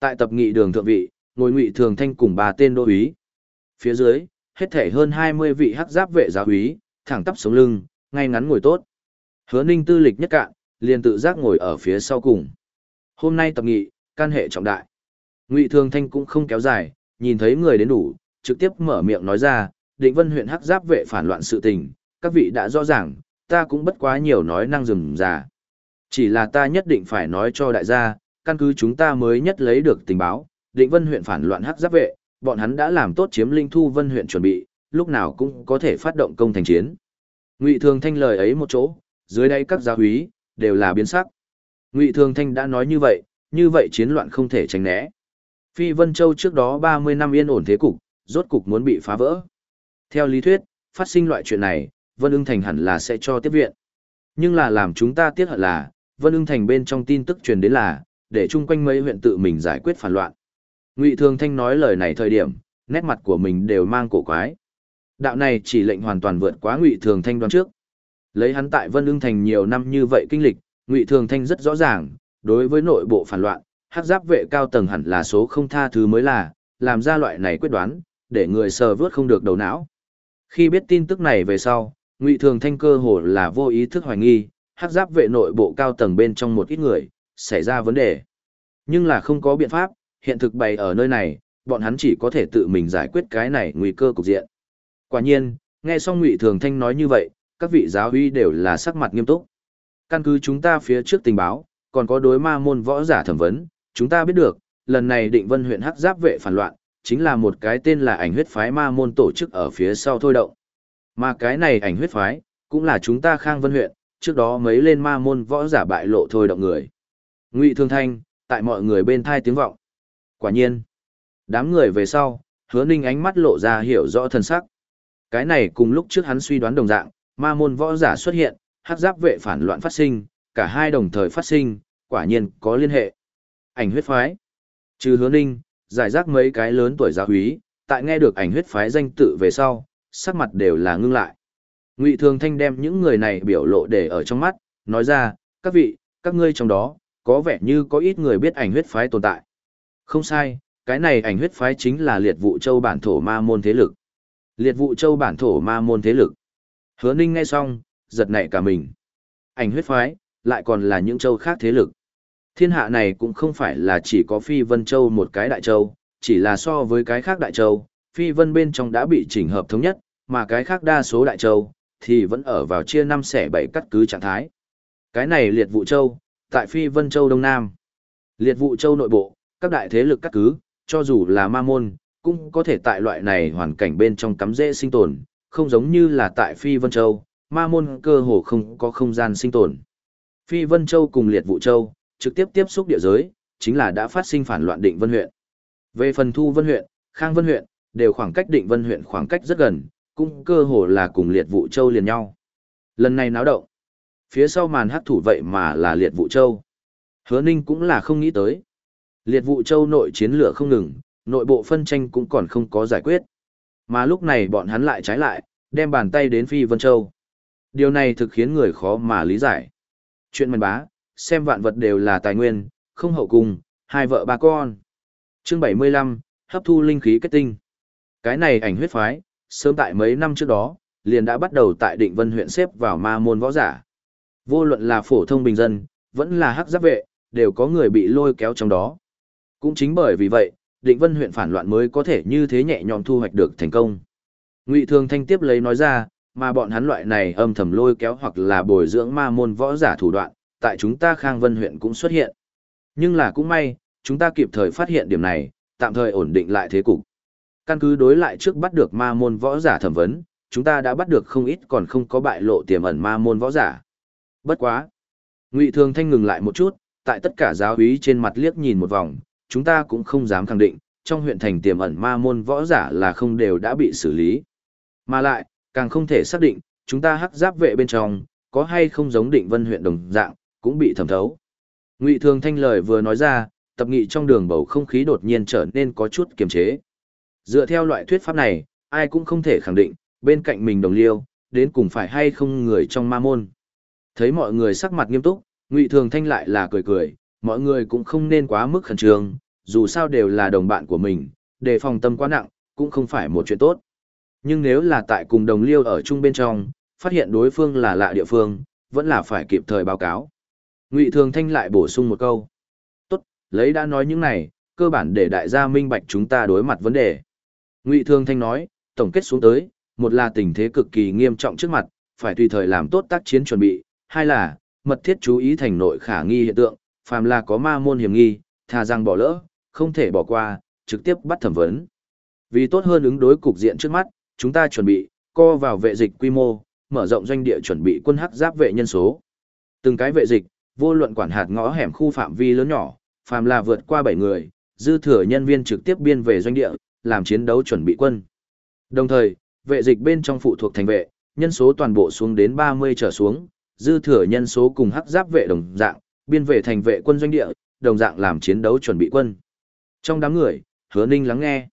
Tại tập nghị đường thượng vị, ngồi ngụy thường thanh cùng ba tên đô úy. Phía dưới, hết thể hơn 20 vị hắc giáp vệ giáo úy, thẳng tắp sống lưng, ngay ngắn ngồi tốt. Hứa ninh tư lịch nhất cạn, liền tự giác ngồi ở phía sau cùng. Hôm nay tập nghị, can hệ trọng đại. Ngụy Thường Thanh cũng không kéo dài, nhìn thấy người đến đủ, trực tiếp mở miệng nói ra, định vân huyện hắc giáp vệ phản loạn sự tình, các vị đã rõ ràng, ta cũng bất quá nhiều nói năng rừng già. Chỉ là ta nhất định phải nói cho đại gia, căn cứ chúng ta mới nhất lấy được tình báo, định vân huyện phản loạn hắc giáp vệ, bọn hắn đã làm tốt chiếm linh thu vân huyện chuẩn bị, lúc nào cũng có thể phát động công thành chiến. Ngụy Thường Thanh lời ấy một chỗ, dưới đây các gia úy đều là biến sắc. Ngụy Thường Thanh đã nói như vậy, như vậy chiến loạn không thể tránh né. Phi Vân Châu trước đó 30 năm yên ổn thế cục, rốt cục muốn bị phá vỡ. Theo lý thuyết, phát sinh loại chuyện này, Vân ưng thành hẳn là sẽ cho tiếp viện. Nhưng là làm chúng ta tiếc hận là, Vân ưng thành bên trong tin tức truyền đến là, để chung quanh mấy huyện tự mình giải quyết phản loạn. Ngụy Thường Thanh nói lời này thời điểm, nét mặt của mình đều mang cổ quái. Đạo này chỉ lệnh hoàn toàn vượt quá Ngụy Thường Thanh đoán trước. Lấy hắn tại Vân ưng thành nhiều năm như vậy kinh lịch, Ngụy Thường Thanh rất rõ ràng, đối với nội bộ phản loạn, hắc giáp vệ cao tầng hẳn là số không tha thứ mới là, làm ra loại này quyết đoán, để người sờ vớt không được đầu não. Khi biết tin tức này về sau, Ngụy Thường Thanh cơ hồ là vô ý thức hoài nghi, hắc giáp vệ nội bộ cao tầng bên trong một ít người, xảy ra vấn đề. Nhưng là không có biện pháp, hiện thực bày ở nơi này, bọn hắn chỉ có thể tự mình giải quyết cái này nguy cơ cục diện. Quả nhiên, nghe xong Ngụy Thường Thanh nói như vậy, các vị giáo uy đều là sắc mặt nghiêm túc. Căn cứ chúng ta phía trước tình báo, còn có đối ma môn võ giả thẩm vấn, chúng ta biết được, lần này định vân huyện hắc giáp vệ phản loạn, chính là một cái tên là ảnh huyết phái ma môn tổ chức ở phía sau thôi động. Mà cái này ảnh huyết phái, cũng là chúng ta khang vân huyện, trước đó mấy lên ma môn võ giả bại lộ thôi động người. Ngụy Thương Thanh, tại mọi người bên thai tiếng vọng. Quả nhiên, đám người về sau, hứa ninh ánh mắt lộ ra hiểu rõ thân sắc. Cái này cùng lúc trước hắn suy đoán đồng dạng, ma môn võ giả xuất hiện, hắc giáp vệ phản loạn phát sinh, cả hai đồng thời phát sinh, quả nhiên có liên hệ. Ảnh huyết phái. Trừ hứa ninh, giải rác mấy cái lớn tuổi giáo húy, tại nghe được ảnh huyết phái danh tự về sau, sắc mặt đều là ngưng lại. Ngụy Thường Thanh đem những người này biểu lộ để ở trong mắt, nói ra, các vị, các ngươi trong đó, có vẻ như có ít người biết ảnh huyết phái tồn tại. Không sai, cái này ảnh huyết phái chính là liệt vụ châu bản thổ ma môn thế lực. Liệt vụ châu bản thổ ma môn thế lực. Hứa Ninh nghe xong, giật nảy cả mình. Ảnh huyết phái, lại còn là những châu khác thế lực. Thiên hạ này cũng không phải là chỉ có Phi Vân Châu một cái đại châu, chỉ là so với cái khác đại châu, Phi Vân bên trong đã bị chỉnh hợp thống nhất, mà cái khác đa số đại châu, thì vẫn ở vào chia năm xẻ bảy cắt cứ trạng thái. Cái này liệt vụ châu, tại Phi Vân Châu Đông Nam. Liệt vụ châu nội bộ, các đại thế lực cắt cứ, cho dù là ma môn, cũng có thể tại loại này hoàn cảnh bên trong cắm dễ sinh tồn, không giống như là tại Phi Vân Châu, ma môn cơ hồ không có không gian sinh tồn. Phi Vân Châu cùng Liệt Vụ Châu, trực tiếp tiếp xúc địa giới, chính là đã phát sinh phản loạn định Vân huyện. Về phần Thu Vân huyện, Khang Vân huyện, đều khoảng cách định Vân huyện khoảng cách rất gần, cũng cơ hồ là cùng Liệt Vụ Châu liền nhau. Lần này náo động, phía sau màn hắc thủ vậy mà là Liệt Vụ Châu. Hứa Ninh cũng là không nghĩ tới. Liệt Vụ Châu nội chiến lửa không ngừng, nội bộ phân tranh cũng còn không có giải quyết. Mà lúc này bọn hắn lại trái lại, đem bàn tay đến Phi Vân Châu. Điều này thực khiến người khó mà lý giải. Chuyện mần bá, xem vạn vật đều là tài nguyên, không hậu cùng, hai vợ ba con. Chương 75, hấp thu linh khí kết tinh. Cái này ảnh huyết phái, sớm tại mấy năm trước đó, liền đã bắt đầu tại Định Vân huyện xếp vào ma môn võ giả. Vô luận là phổ thông bình dân, vẫn là hắc giáp vệ, đều có người bị lôi kéo trong đó. Cũng chính bởi vì vậy, Định Vân huyện phản loạn mới có thể như thế nhẹ nhõm thu hoạch được thành công. Ngụy Thường Thanh tiếp lấy nói ra, mà bọn hắn loại này âm thầm lôi kéo hoặc là bồi dưỡng ma môn võ giả thủ đoạn, tại chúng ta Khang Vân huyện cũng xuất hiện. Nhưng là cũng may, chúng ta kịp thời phát hiện điểm này, tạm thời ổn định lại thế cục. Căn cứ đối lại trước bắt được ma môn võ giả thẩm vấn, chúng ta đã bắt được không ít còn không có bại lộ tiềm ẩn ma môn võ giả. Bất quá. Ngụy Thường Thanh ngừng lại một chút, tại tất cả giáo úy trên mặt liếc nhìn một vòng, chúng ta cũng không dám khẳng định, trong huyện thành tiềm ẩn ma môn võ giả là không đều đã bị xử lý. Mà lại, càng không thể xác định, chúng ta hắc giáp vệ bên trong, có hay không giống định vân huyện đồng dạng, cũng bị thẩm thấu. Ngụy Thường Thanh lời vừa nói ra, tập nghị trong đường bầu không khí đột nhiên trở nên có chút kiềm chế. Dựa theo loại thuyết pháp này, ai cũng không thể khẳng định, bên cạnh mình đồng liêu, đến cùng phải hay không người trong ma môn. Thấy mọi người sắc mặt nghiêm túc, Ngụy Thường Thanh lại là cười cười, mọi người cũng không nên quá mức khẩn trương, dù sao đều là đồng bạn của mình, đề phòng tâm quá nặng, cũng không phải một chuyện tốt. Nhưng nếu là tại cùng đồng liêu ở chung bên trong, phát hiện đối phương là lạ địa phương, vẫn là phải kịp thời báo cáo. Ngụy Thường Thanh lại bổ sung một câu. Tốt, lấy đã nói những này, cơ bản để đại gia minh bạch chúng ta đối mặt vấn đề. Ngụy Thường Thanh nói, tổng kết xuống tới, một là tình thế cực kỳ nghiêm trọng trước mặt, phải tùy thời làm tốt tác chiến chuẩn bị, hai là, mật thiết chú ý thành nội khả nghi hiện tượng, phàm là có ma môn hiểm nghi, thà rằng bỏ lỡ, không thể bỏ qua, trực tiếp bắt thẩm vấn. Vì tốt hơn ứng đối cục diện trước mắt, chúng ta chuẩn bị, co vào vệ dịch quy mô, mở rộng doanh địa chuẩn bị quân hắc giáp vệ nhân số. Từng cái vệ dịch, vô luận quản hạt ngõ hẻm khu phạm vi lớn nhỏ, phàm là vượt qua 7 người, dư thừa nhân viên trực tiếp biên về doanh địa, làm chiến đấu chuẩn bị quân. Đồng thời, vệ dịch bên trong phụ thuộc thành vệ, nhân số toàn bộ xuống đến 30 trở xuống, dư thừa nhân số cùng hắc giáp vệ đồng dạng, biên vệ thành vệ quân doanh địa, đồng dạng làm chiến đấu chuẩn bị quân. Trong đám người, hứa ninh lắng nghe.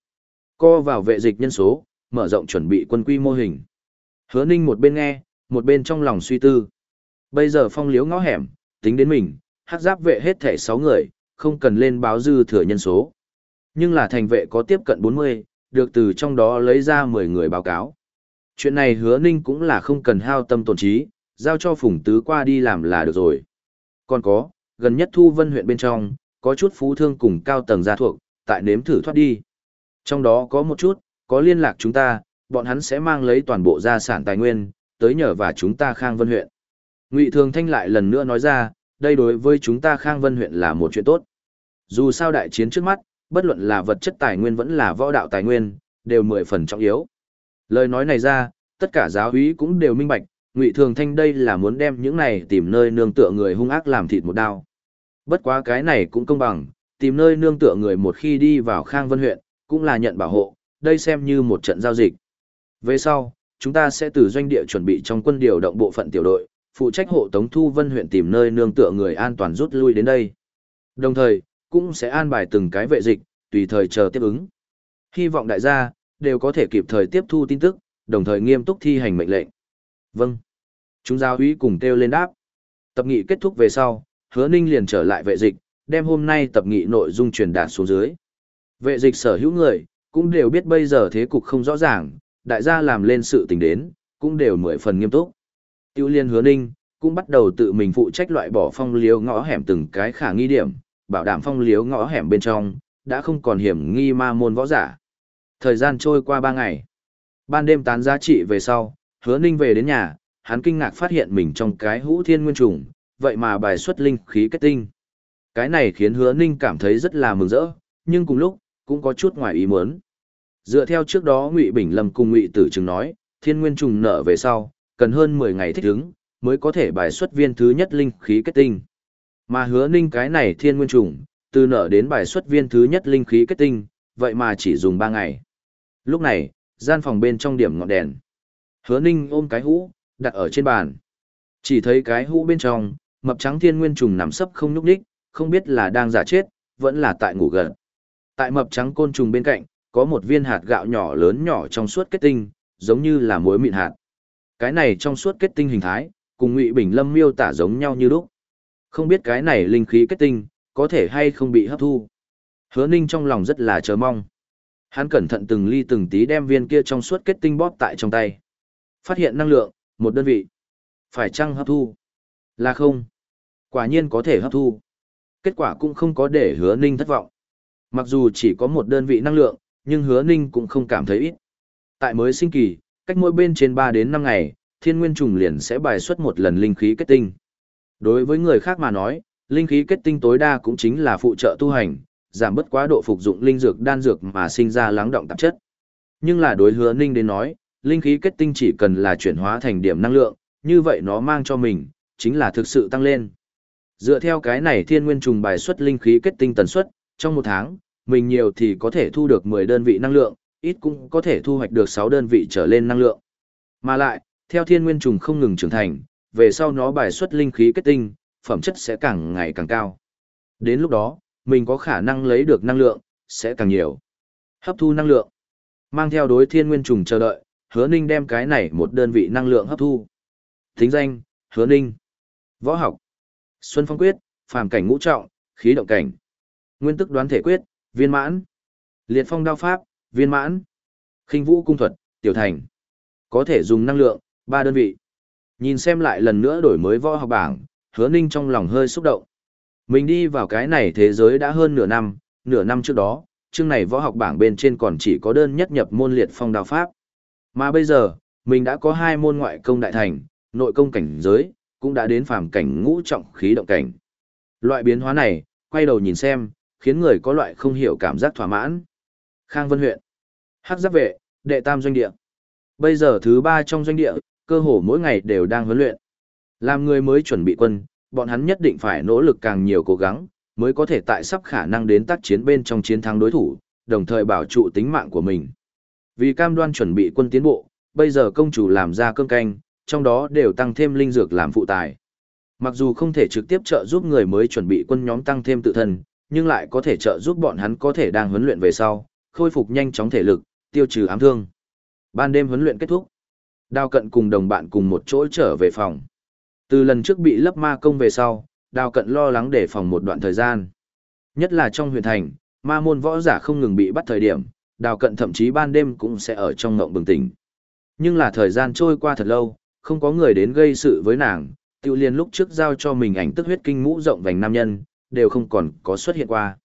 Co vào vệ dịch nhân số, mở rộng chuẩn bị quân quy mô hình. Hứa ninh một bên nghe, một bên trong lòng suy tư. Bây giờ phong liếu ngõ hẻm, tính đến mình, hắc giáp vệ hết thể 6 người, không cần lên báo dư thừa nhân số. Nhưng là thành vệ có tiếp cận 40, được từ trong đó lấy ra 10 người báo cáo. Chuyện này hứa ninh cũng là không cần hao tâm tổn trí, giao cho phùng tứ qua đi làm là được rồi. Còn có, gần nhất thu vân huyện bên trong, có chút phú thương cùng cao tầng gia thuộc, tại nếm thử thoát đi. Trong đó có một chút, có liên lạc chúng ta, bọn hắn sẽ mang lấy toàn bộ gia sản tài nguyên, tới nhờ và chúng ta khang vân huyện. Ngụy Thường Thanh lại lần nữa nói ra, đây đối với chúng ta khang vân huyện là một chuyện tốt. Dù sao đại chiến trước mắt, bất luận là vật chất tài nguyên vẫn là võ đạo tài nguyên, đều mười phần trọng yếu. Lời nói này ra, tất cả giáo úy cũng đều minh bạch, Ngụy Thường Thanh đây là muốn đem những này tìm nơi nương tựa người hung ác làm thịt một đao. Bất quá cái này cũng công bằng, tìm nơi nương tựa người một khi đi vào Khang Vân huyện, cũng là nhận bảo hộ, đây xem như một trận giao dịch. Về sau, chúng ta sẽ từ doanh địa chuẩn bị trong quân điều động bộ phận tiểu đội, phụ trách hộ tống Thu Vân huyện tìm nơi nương tựa người an toàn rút lui đến đây. Đồng thời, cũng sẽ an bài từng cái vệ dịch, tùy thời chờ tiếp ứng. Hy vọng đại gia đều có thể kịp thời tiếp thu tin tức, đồng thời nghiêm túc thi hành mệnh lệnh. Vâng. Chúng giáo úy cùng kêu lên đáp. Tập nghị kết thúc về sau, hứa ninh liền trở lại vệ dịch, đem hôm nay tập nghị nội dung truyền đạt xuống dưới. Vệ dịch sở hữu người, cũng đều biết bây giờ thế cục không rõ ràng, đại gia làm lên sự tình đến, cũng đều mười phần nghiêm túc. Tiêu liên hứa ninh, cũng bắt đầu tự mình phụ trách loại bỏ phong liếu ngõ hẻm từng cái khả nghi điểm, bảo đảm phong liếu ngõ hẻm bên trong, đã không còn hiểm nghi ma môn võ giả. Thời gian trôi qua ba ngày. Ban đêm tán giá trị về sau, hứa ninh về đến nhà, hắn kinh ngạc phát hiện mình trong cái hũ thiên nguyên trùng, vậy mà bài xuất linh khí kết tinh. Cái này khiến hứa ninh cảm thấy rất là mừng rỡ, nhưng cùng lúc, cũng có chút ngoài ý muốn. Dựa theo trước đó Ngụy Bình Lâm cùng Ngụy Tử Trừng nói, thiên nguyên trùng nở về sau, cần hơn 10 ngày thích ứng, mới có thể bài xuất viên thứ nhất linh khí kết tinh. Mà hứa ninh cái này thiên nguyên trùng, từ nở đến bài xuất viên thứ nhất linh khí kết tinh, vậy mà chỉ dùng 3 ngày. Lúc này, gian phòng bên trong điểm ngọn đèn. Hứa ninh ôm cái hũ, đặt ở trên bàn. Chỉ thấy cái hũ bên trong, mập trắng thiên nguyên trùng nằm sấp không nhúc đích, không biết là đang giả chết, vẫn là tại ngủ gần. Tại mập trắng côn trùng bên cạnh, có một viên hạt gạo nhỏ lớn nhỏ trong suốt kết tinh, giống như là muối mịn hạt. Cái này trong suốt kết tinh hình thái, cùng Ngụy Bình Lâm miêu tả giống nhau như lúc. Không biết cái này linh khí kết tinh, có thể hay không bị hấp thu. Hứa Ninh trong lòng rất là chờ mong. Hắn cẩn thận từng ly từng tí đem viên kia trong suốt kết tinh bóp tại trong tay. Phát hiện năng lượng, một đơn vị. Phải chăng hấp thu? Là không. Quả nhiên có thể hấp thu. Kết quả cũng không có để hứa ninh thất vọng. Mặc dù chỉ có một đơn vị năng lượng, nhưng hứa ninh cũng không cảm thấy ít. Tại mới sinh kỳ, cách mỗi bên trên 3 đến 5 ngày, thiên nguyên trùng liền sẽ bài xuất một lần linh khí kết tinh. Đối với người khác mà nói, linh khí kết tinh tối đa cũng chính là phụ trợ tu hành, giảm bớt quá độ phục dụng linh dược đan dược mà sinh ra lắng động tạp chất. Nhưng là đối hứa ninh đến nói, linh khí kết tinh chỉ cần là chuyển hóa thành điểm năng lượng, như vậy nó mang cho mình, chính là thực sự tăng lên. Dựa theo cái này thiên nguyên trùng bài xuất linh khí kết tinh tần suất, trong một tháng, mình nhiều thì có thể thu được 10 đơn vị năng lượng, ít cũng có thể thu hoạch được 6 đơn vị trở lên năng lượng. Mà lại, theo thiên nguyên trùng không ngừng trưởng thành, về sau nó bài xuất linh khí kết tinh, phẩm chất sẽ càng ngày càng cao. Đến lúc đó, mình có khả năng lấy được năng lượng, sẽ càng nhiều. Hấp thu năng lượng. Mang theo đối thiên nguyên trùng chờ đợi, hứa ninh đem cái này một đơn vị năng lượng hấp thu. Thính danh, hứa ninh. Võ học. Xuân phong quyết, phàm cảnh ngũ trọng, khí động cảnh. Nguyên tức đoán thể quyết, viên mãn. Liệt phong đao pháp, viên mãn. khinh vũ cung thuật, tiểu thành. Có thể dùng năng lượng, ba đơn vị. Nhìn xem lại lần nữa đổi mới võ học bảng, hứa ninh trong lòng hơi xúc động. Mình đi vào cái này thế giới đã hơn nửa năm, nửa năm trước đó, chương này võ học bảng bên trên còn chỉ có đơn nhất nhập môn liệt phong đao pháp. Mà bây giờ, mình đã có hai môn ngoại công đại thành, nội công cảnh giới, cũng đã đến phàm cảnh ngũ trọng khí động cảnh. Loại biến hóa này, quay đầu nhìn xem, khiến người có loại không hiểu cảm giác thỏa mãn. Khang Vân huyện, Hắc Giáp vệ, đệ tam doanh địa. Bây giờ thứ ba trong doanh địa, cơ hồ mỗi ngày đều đang huấn luyện. Làm người mới chuẩn bị quân, bọn hắn nhất định phải nỗ lực càng nhiều cố gắng, mới có thể tại sắp khả năng đến tác chiến bên trong chiến thắng đối thủ, đồng thời bảo trụ tính mạng của mình. Vì cam đoan chuẩn bị quân tiến bộ, bây giờ công chủ làm ra cơm canh, trong đó đều tăng thêm linh dược làm phụ tài. Mặc dù không thể trực tiếp trợ giúp người mới chuẩn bị quân nhóm tăng thêm tự thân, nhưng lại có thể trợ giúp bọn hắn có thể đang huấn luyện về sau, khôi phục nhanh chóng thể lực, tiêu trừ ám thương. Ban đêm huấn luyện kết thúc. Đào cận cùng đồng bạn cùng một chỗ trở về phòng. Từ lần trước bị lấp ma công về sau, đào cận lo lắng để phòng một đoạn thời gian. Nhất là trong huyện thành, ma môn võ giả không ngừng bị bắt thời điểm, đào cận thậm chí ban đêm cũng sẽ ở trong ngộng bừng tỉnh. Nhưng là thời gian trôi qua thật lâu, không có người đến gây sự với nàng, tiêu liên lúc trước giao cho mình ảnh tức huyết kinh mũ rộng vành nam nhân, đều không còn có xuất hiện qua.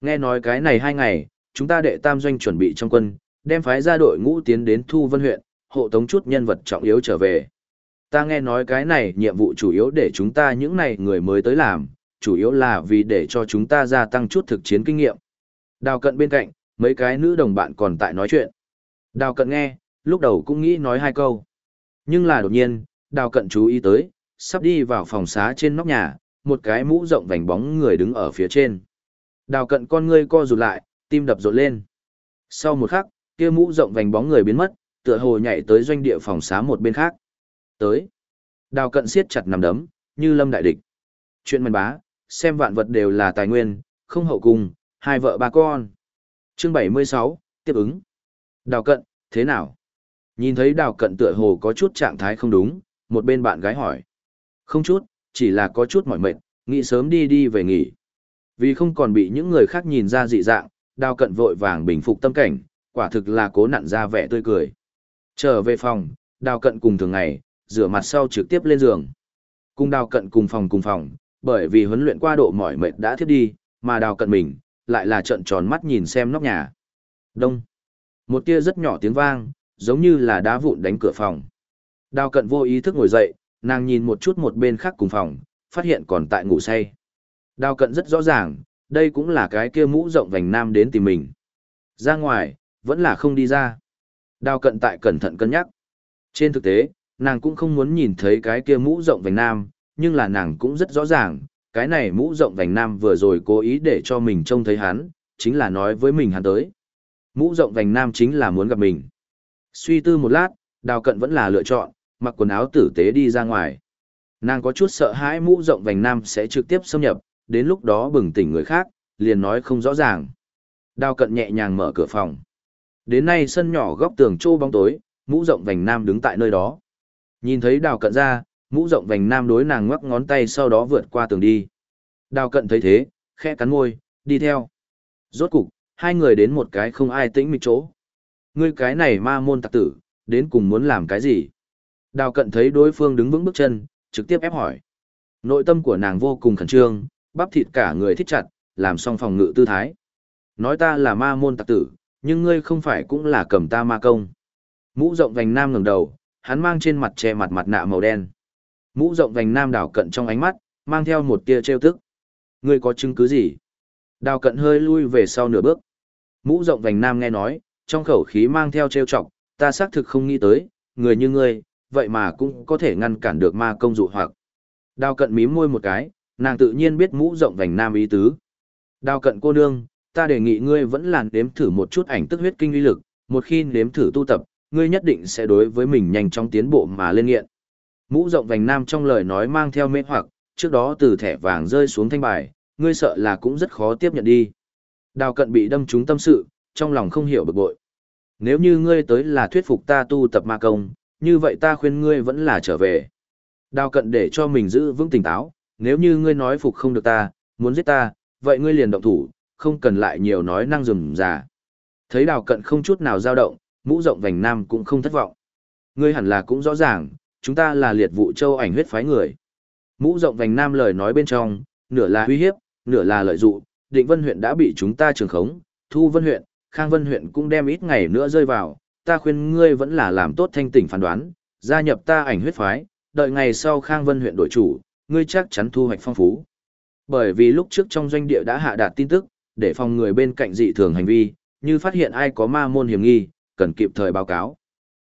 Nghe nói cái này hai ngày, chúng ta đệ tam doanh chuẩn bị trong quân, đem phái ra đội ngũ tiến đến Thu Vân huyện, hộ tống chút nhân vật trọng yếu trở về. Ta nghe nói cái này nhiệm vụ chủ yếu để chúng ta những này người mới tới làm, chủ yếu là vì để cho chúng ta gia tăng chút thực chiến kinh nghiệm. Đào cận bên cạnh, mấy cái nữ đồng bạn còn tại nói chuyện. Đào cận nghe, lúc đầu cũng nghĩ nói hai câu. Nhưng là đột nhiên, đào cận chú ý tới, sắp đi vào phòng xá trên nóc nhà, một cái mũ rộng vành bóng người đứng ở phía trên. Đào cận con ngươi co rụt lại, tim đập rộn lên. Sau một khắc, kia mũ rộng vành bóng người biến mất, tựa hồ nhảy tới doanh địa phòng xá một bên khác. Tới. Đào cận siết chặt nằm đấm, như lâm đại địch. Chuyện mần bá, xem vạn vật đều là tài nguyên, không hậu cùng, hai vợ ba con. Chương 76, tiếp ứng. Đào cận, thế nào? Nhìn thấy đào cận tựa hồ có chút trạng thái không đúng, một bên bạn gái hỏi. Không chút, chỉ là có chút mỏi mệt, nghĩ sớm đi đi về nghỉ. Vì không còn bị những người khác nhìn ra dị dạng, đào cận vội vàng bình phục tâm cảnh, quả thực là cố nặn ra vẻ tươi cười. Trở về phòng, đào cận cùng thường ngày, rửa mặt sau trực tiếp lên giường. Cùng đào cận cùng phòng cùng phòng, bởi vì huấn luyện qua độ mỏi mệt đã thiết đi, mà đào cận mình, lại là trận tròn mắt nhìn xem nóc nhà. Đông. Một tia rất nhỏ tiếng vang, giống như là đá vụn đánh cửa phòng. Đào cận vô ý thức ngồi dậy, nàng nhìn một chút một bên khác cùng phòng, phát hiện còn tại ngủ say. Đào cận rất rõ ràng, đây cũng là cái kia mũ rộng vành nam đến tìm mình. Ra ngoài, vẫn là không đi ra. Đào cận tại cẩn thận cân nhắc. Trên thực tế, nàng cũng không muốn nhìn thấy cái kia mũ rộng vành nam, nhưng là nàng cũng rất rõ ràng, cái này mũ rộng vành nam vừa rồi cố ý để cho mình trông thấy hắn, chính là nói với mình hắn tới. Mũ rộng vành nam chính là muốn gặp mình. Suy tư một lát, đào cận vẫn là lựa chọn, mặc quần áo tử tế đi ra ngoài. Nàng có chút sợ hãi mũ rộng vành nam sẽ trực tiếp xâm nhập, đến lúc đó bừng tỉnh người khác, liền nói không rõ ràng. Đào cận nhẹ nhàng mở cửa phòng. Đến nay sân nhỏ góc tường trô bóng tối, mũ rộng vành nam đứng tại nơi đó. Nhìn thấy đào cận ra, mũ rộng vành nam đối nàng ngoắc ngón tay sau đó vượt qua tường đi. Đào cận thấy thế, khẽ cắn môi, đi theo. Rốt cục, hai người đến một cái không ai tĩnh mịch chỗ. Ngươi cái này ma môn tặc tử, đến cùng muốn làm cái gì? Đào cận thấy đối phương đứng vững bước chân, trực tiếp ép hỏi. Nội tâm của nàng vô cùng khẩn trương, bắp thịt cả người thích chặt, làm xong phòng ngự tư thái. Nói ta là ma môn tặc tử, nhưng ngươi không phải cũng là cầm ta ma công. Mũ rộng vành nam ngẩng đầu, hắn mang trên mặt che mặt mặt nạ màu đen. Mũ rộng vành nam đào cận trong ánh mắt, mang theo một tia trêu tức. Ngươi có chứng cứ gì? Đào cận hơi lui về sau nửa bước. Mũ rộng vành nam nghe nói, trong khẩu khí mang theo trêu chọc, ta xác thực không nghĩ tới, người như ngươi, vậy mà cũng có thể ngăn cản được ma công dụ hoặc. Đào cận mím môi một cái, nàng tự nhiên biết mũ rộng vành nam ý tứ. Đào cận cô nương, ta đề nghị ngươi vẫn làn đếm thử một chút ảnh tức huyết kinh uy lực, một khi nếm thử tu tập, ngươi nhất định sẽ đối với mình nhanh chóng tiến bộ mà lên nghiện. Mũ rộng vành nam trong lời nói mang theo mê hoặc, trước đó từ thẻ vàng rơi xuống thanh bài, ngươi sợ là cũng rất khó tiếp nhận đi. Đào cận bị đâm trúng tâm sự, trong lòng không hiểu bực bội. Nếu như ngươi tới là thuyết phục ta tu tập ma công, như vậy ta khuyên ngươi vẫn là trở về. Đào cận để cho mình giữ vững tỉnh táo, nếu như ngươi nói phục không được ta, muốn giết ta, vậy ngươi liền động thủ, không cần lại nhiều nói năng rừng già. Thấy đào cận không chút nào dao động, mũ rộng vành nam cũng không thất vọng. Ngươi hẳn là cũng rõ ràng, chúng ta là liệt vụ châu ảnh huyết phái người. Mũ rộng vành nam lời nói bên trong, nửa là uy hiếp, nửa là lợi dụng, định vân huyện đã bị chúng ta trường khống, thu vân huyện, khang vân huyện cũng đem ít ngày nữa rơi vào, ta khuyên ngươi vẫn là làm tốt thanh tỉnh phán đoán, gia nhập ta ảnh huyết phái, đợi ngày sau khang vân huyện đổi chủ, ngươi chắc chắn thu hoạch phong phú. Bởi vì lúc trước trong doanh địa đã hạ đạt tin tức, để phòng người bên cạnh dị thường hành vi, như phát hiện ai có ma môn hiểm nghi, cần kịp thời báo cáo.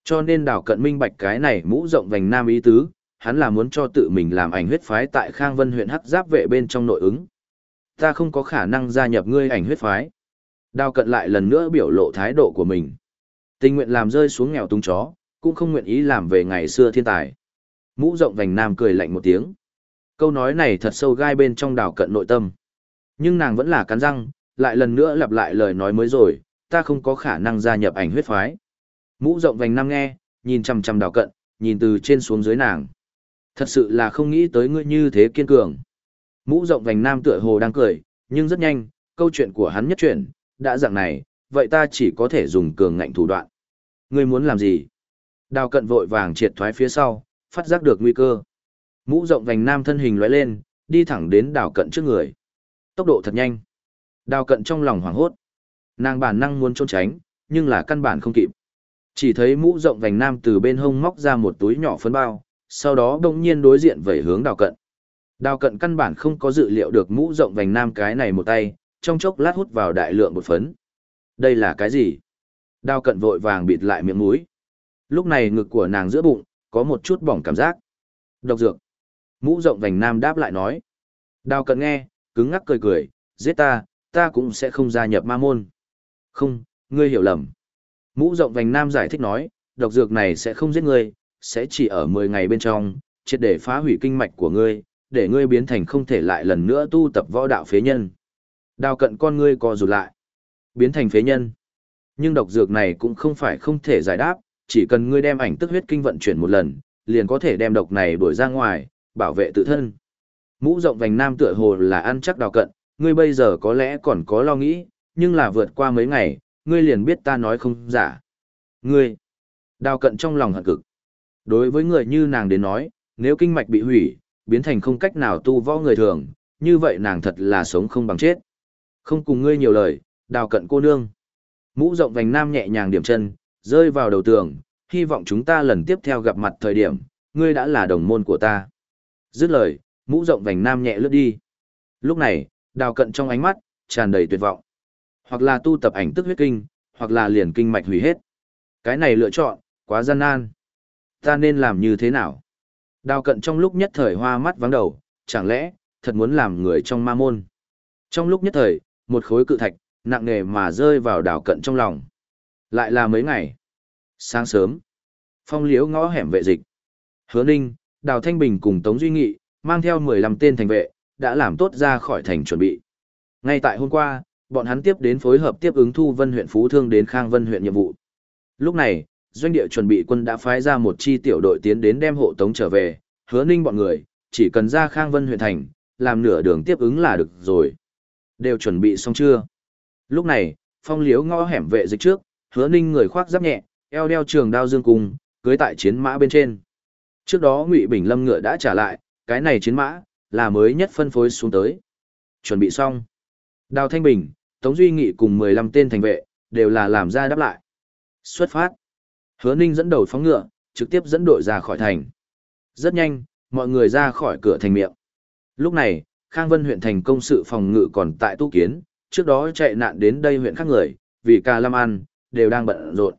Cho nên đảo cận minh bạch cái này mũ rộng vành nam ý tứ, hắn là muốn cho tự mình làm ảnh huyết phái tại Khang Vân huyện hắc giáp vệ bên trong nội ứng. Ta không có khả năng gia nhập ngươi ảnh huyết phái. Đào cận lại lần nữa biểu lộ thái độ của mình. Tình nguyện làm rơi xuống nghèo tung chó, cũng không nguyện ý làm về ngày xưa thiên tài. Mũ rộng vành nam cười lạnh một tiếng. Câu nói này thật sâu gai bên trong đào cận nội tâm. Nhưng nàng vẫn là cắn răng, lại lần nữa lặp lại lời nói mới rồi, ta không có khả năng gia nhập ảnh huyết phái. Mũ rộng vành nam nghe, nhìn chằm chằm đào cận, nhìn từ trên xuống dưới nàng. Thật sự là không nghĩ tới ngươi như thế kiên cường. Mũ rộng vành nam tựa hồ đang cười, nhưng rất nhanh, câu chuyện của hắn nhất chuyển, đã dạng này, vậy ta chỉ có thể dùng cường ngạnh thủ đoạn. Ngươi muốn làm gì? Đào cận vội vàng triệt thoái phía sau, phát giác được nguy cơ. Mũ rộng vành nam thân hình lóe lên, đi thẳng đến đào cận trước người. Tốc độ thật nhanh. Đào cận trong lòng hoảng hốt. Nàng bản năng muốn trốn tránh, nhưng là căn bản không kịp. Chỉ thấy mũ rộng vành nam từ bên hông móc ra một túi nhỏ phấn bao, sau đó đông nhiên đối diện về hướng đào cận. Đào cận căn bản không có dự liệu được mũ rộng vành nam cái này một tay, trong chốc lát hút vào đại lượng bột phấn. Đây là cái gì? Đào cận vội vàng bịt lại miệng mũi. Lúc này ngực của nàng giữa bụng, có một chút bỏng cảm giác. Độc dược. Mũ rộng vành nam đáp lại nói. Đào cận nghe, cứng ngắc cười cười, giết ta, ta cũng sẽ không gia nhập ma môn. Không, ngươi hiểu lầm. Mũ rộng vành nam giải thích nói, độc dược này sẽ không giết ngươi, sẽ chỉ ở 10 ngày bên trong, triệt để phá hủy kinh mạch của ngươi, để ngươi biến thành không thể lại lần nữa tu tập võ đạo phế nhân. Đào cận con ngươi co rụt lại, biến thành phế nhân. Nhưng độc dược này cũng không phải không thể giải đáp, chỉ cần ngươi đem ảnh tức huyết kinh vận chuyển một lần, liền có thể đem độc này đuổi ra ngoài, bảo vệ tự thân. Mũ rộng vành nam tựa hồ là ăn chắc đào cận, ngươi bây giờ có lẽ còn có lo nghĩ, nhưng là vượt qua mấy ngày, ngươi liền biết ta nói không giả. Ngươi, đào cận trong lòng hận cực. Đối với người như nàng đến nói, nếu kinh mạch bị hủy, biến thành không cách nào tu võ người thường, như vậy nàng thật là sống không bằng chết. Không cùng ngươi nhiều lời, đào cận cô nương. Mũ rộng vành nam nhẹ nhàng điểm chân, rơi vào đầu tường, hy vọng chúng ta lần tiếp theo gặp mặt thời điểm, ngươi đã là đồng môn của ta. Dứt lời, mũ rộng vành nam nhẹ lướt đi. Lúc này, đào cận trong ánh mắt, tràn đầy tuyệt vọng. Hoặc là tu tập ảnh tức huyết kinh, hoặc là liền kinh mạch hủy hết. Cái này lựa chọn, quá gian nan. Ta nên làm như thế nào? Đào cận trong lúc nhất thời hoa mắt vắng đầu, chẳng lẽ, thật muốn làm người trong ma môn. Trong lúc nhất thời, một khối cự thạch, nặng nề mà rơi vào đào cận trong lòng. Lại là mấy ngày. Sáng sớm, phong liếu ngõ hẻm vệ dịch. Hứa Ninh, Đào Thanh Bình cùng Tống Duy Nghị, mang theo 15 tên thành vệ, đã làm tốt ra khỏi thành chuẩn bị. Ngay tại hôm qua, bọn hắn tiếp đến phối hợp tiếp ứng Thu Vân huyện Phú Thương đến Khang Vân huyện nhiệm vụ. Lúc này, doanh địa chuẩn bị quân đã phái ra một chi tiểu đội tiến đến đem hộ tống trở về, hứa ninh bọn người, chỉ cần ra Khang Vân huyện thành, làm nửa đường tiếp ứng là được rồi. Đều chuẩn bị xong chưa? Lúc này, phong liếu ngõ hẻm vệ dịch trước, hứa ninh người khoác giáp nhẹ, eo đeo trường đao dương cung, cưới tại chiến mã bên trên. Trước đó Ngụy Bình Lâm ngựa đã trả lại, cái này chiến mã là mới nhất phân phối xuống tới. Chuẩn bị xong. Đào Thanh Bình, Tống Duy Nghị cùng 15 tên thành vệ, đều là làm ra đáp lại. Xuất phát. Hứa Ninh dẫn đầu phóng ngựa, trực tiếp dẫn đội ra khỏi thành. Rất nhanh, mọi người ra khỏi cửa thành miệng. Lúc này, Khang Vân huyện thành công sự phòng ngự còn tại tu kiến, trước đó chạy nạn đến đây huyện khác người, vì ca lam ăn, đều đang bận rộn.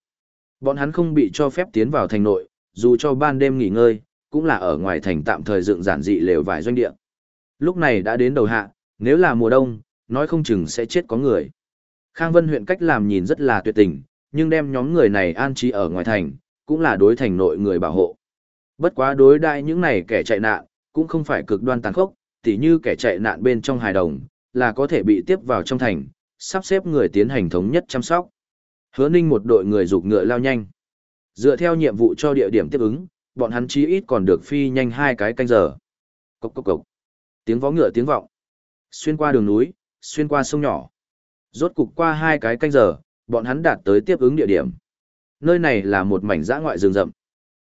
Bọn hắn không bị cho phép tiến vào thành nội, dù cho ban đêm nghỉ ngơi, cũng là ở ngoài thành tạm thời dựng giản dị lều vài doanh địa. Lúc này đã đến đầu hạ, nếu là mùa đông, nói không chừng sẽ chết có người. Khang Vân huyện cách làm nhìn rất là tuyệt tình, nhưng đem nhóm người này an trí ở ngoài thành, cũng là đối thành nội người bảo hộ. Bất quá đối đại những này kẻ chạy nạn, cũng không phải cực đoan tàn khốc, tỉ như kẻ chạy nạn bên trong hài đồng, là có thể bị tiếp vào trong thành, sắp xếp người tiến hành thống nhất chăm sóc. Hứa Ninh một đội người rục ngựa lao nhanh. Dựa theo nhiệm vụ cho địa điểm tiếp ứng, bọn hắn chí ít còn được phi nhanh hai cái canh giờ. Cốc cốc cốc. Tiếng vó ngựa tiếng vọng. Xuyên qua đường núi, xuyên qua sông nhỏ. Rốt cục qua hai cái canh giờ, bọn hắn đạt tới tiếp ứng địa điểm. Nơi này là một mảnh dã ngoại rừng rậm.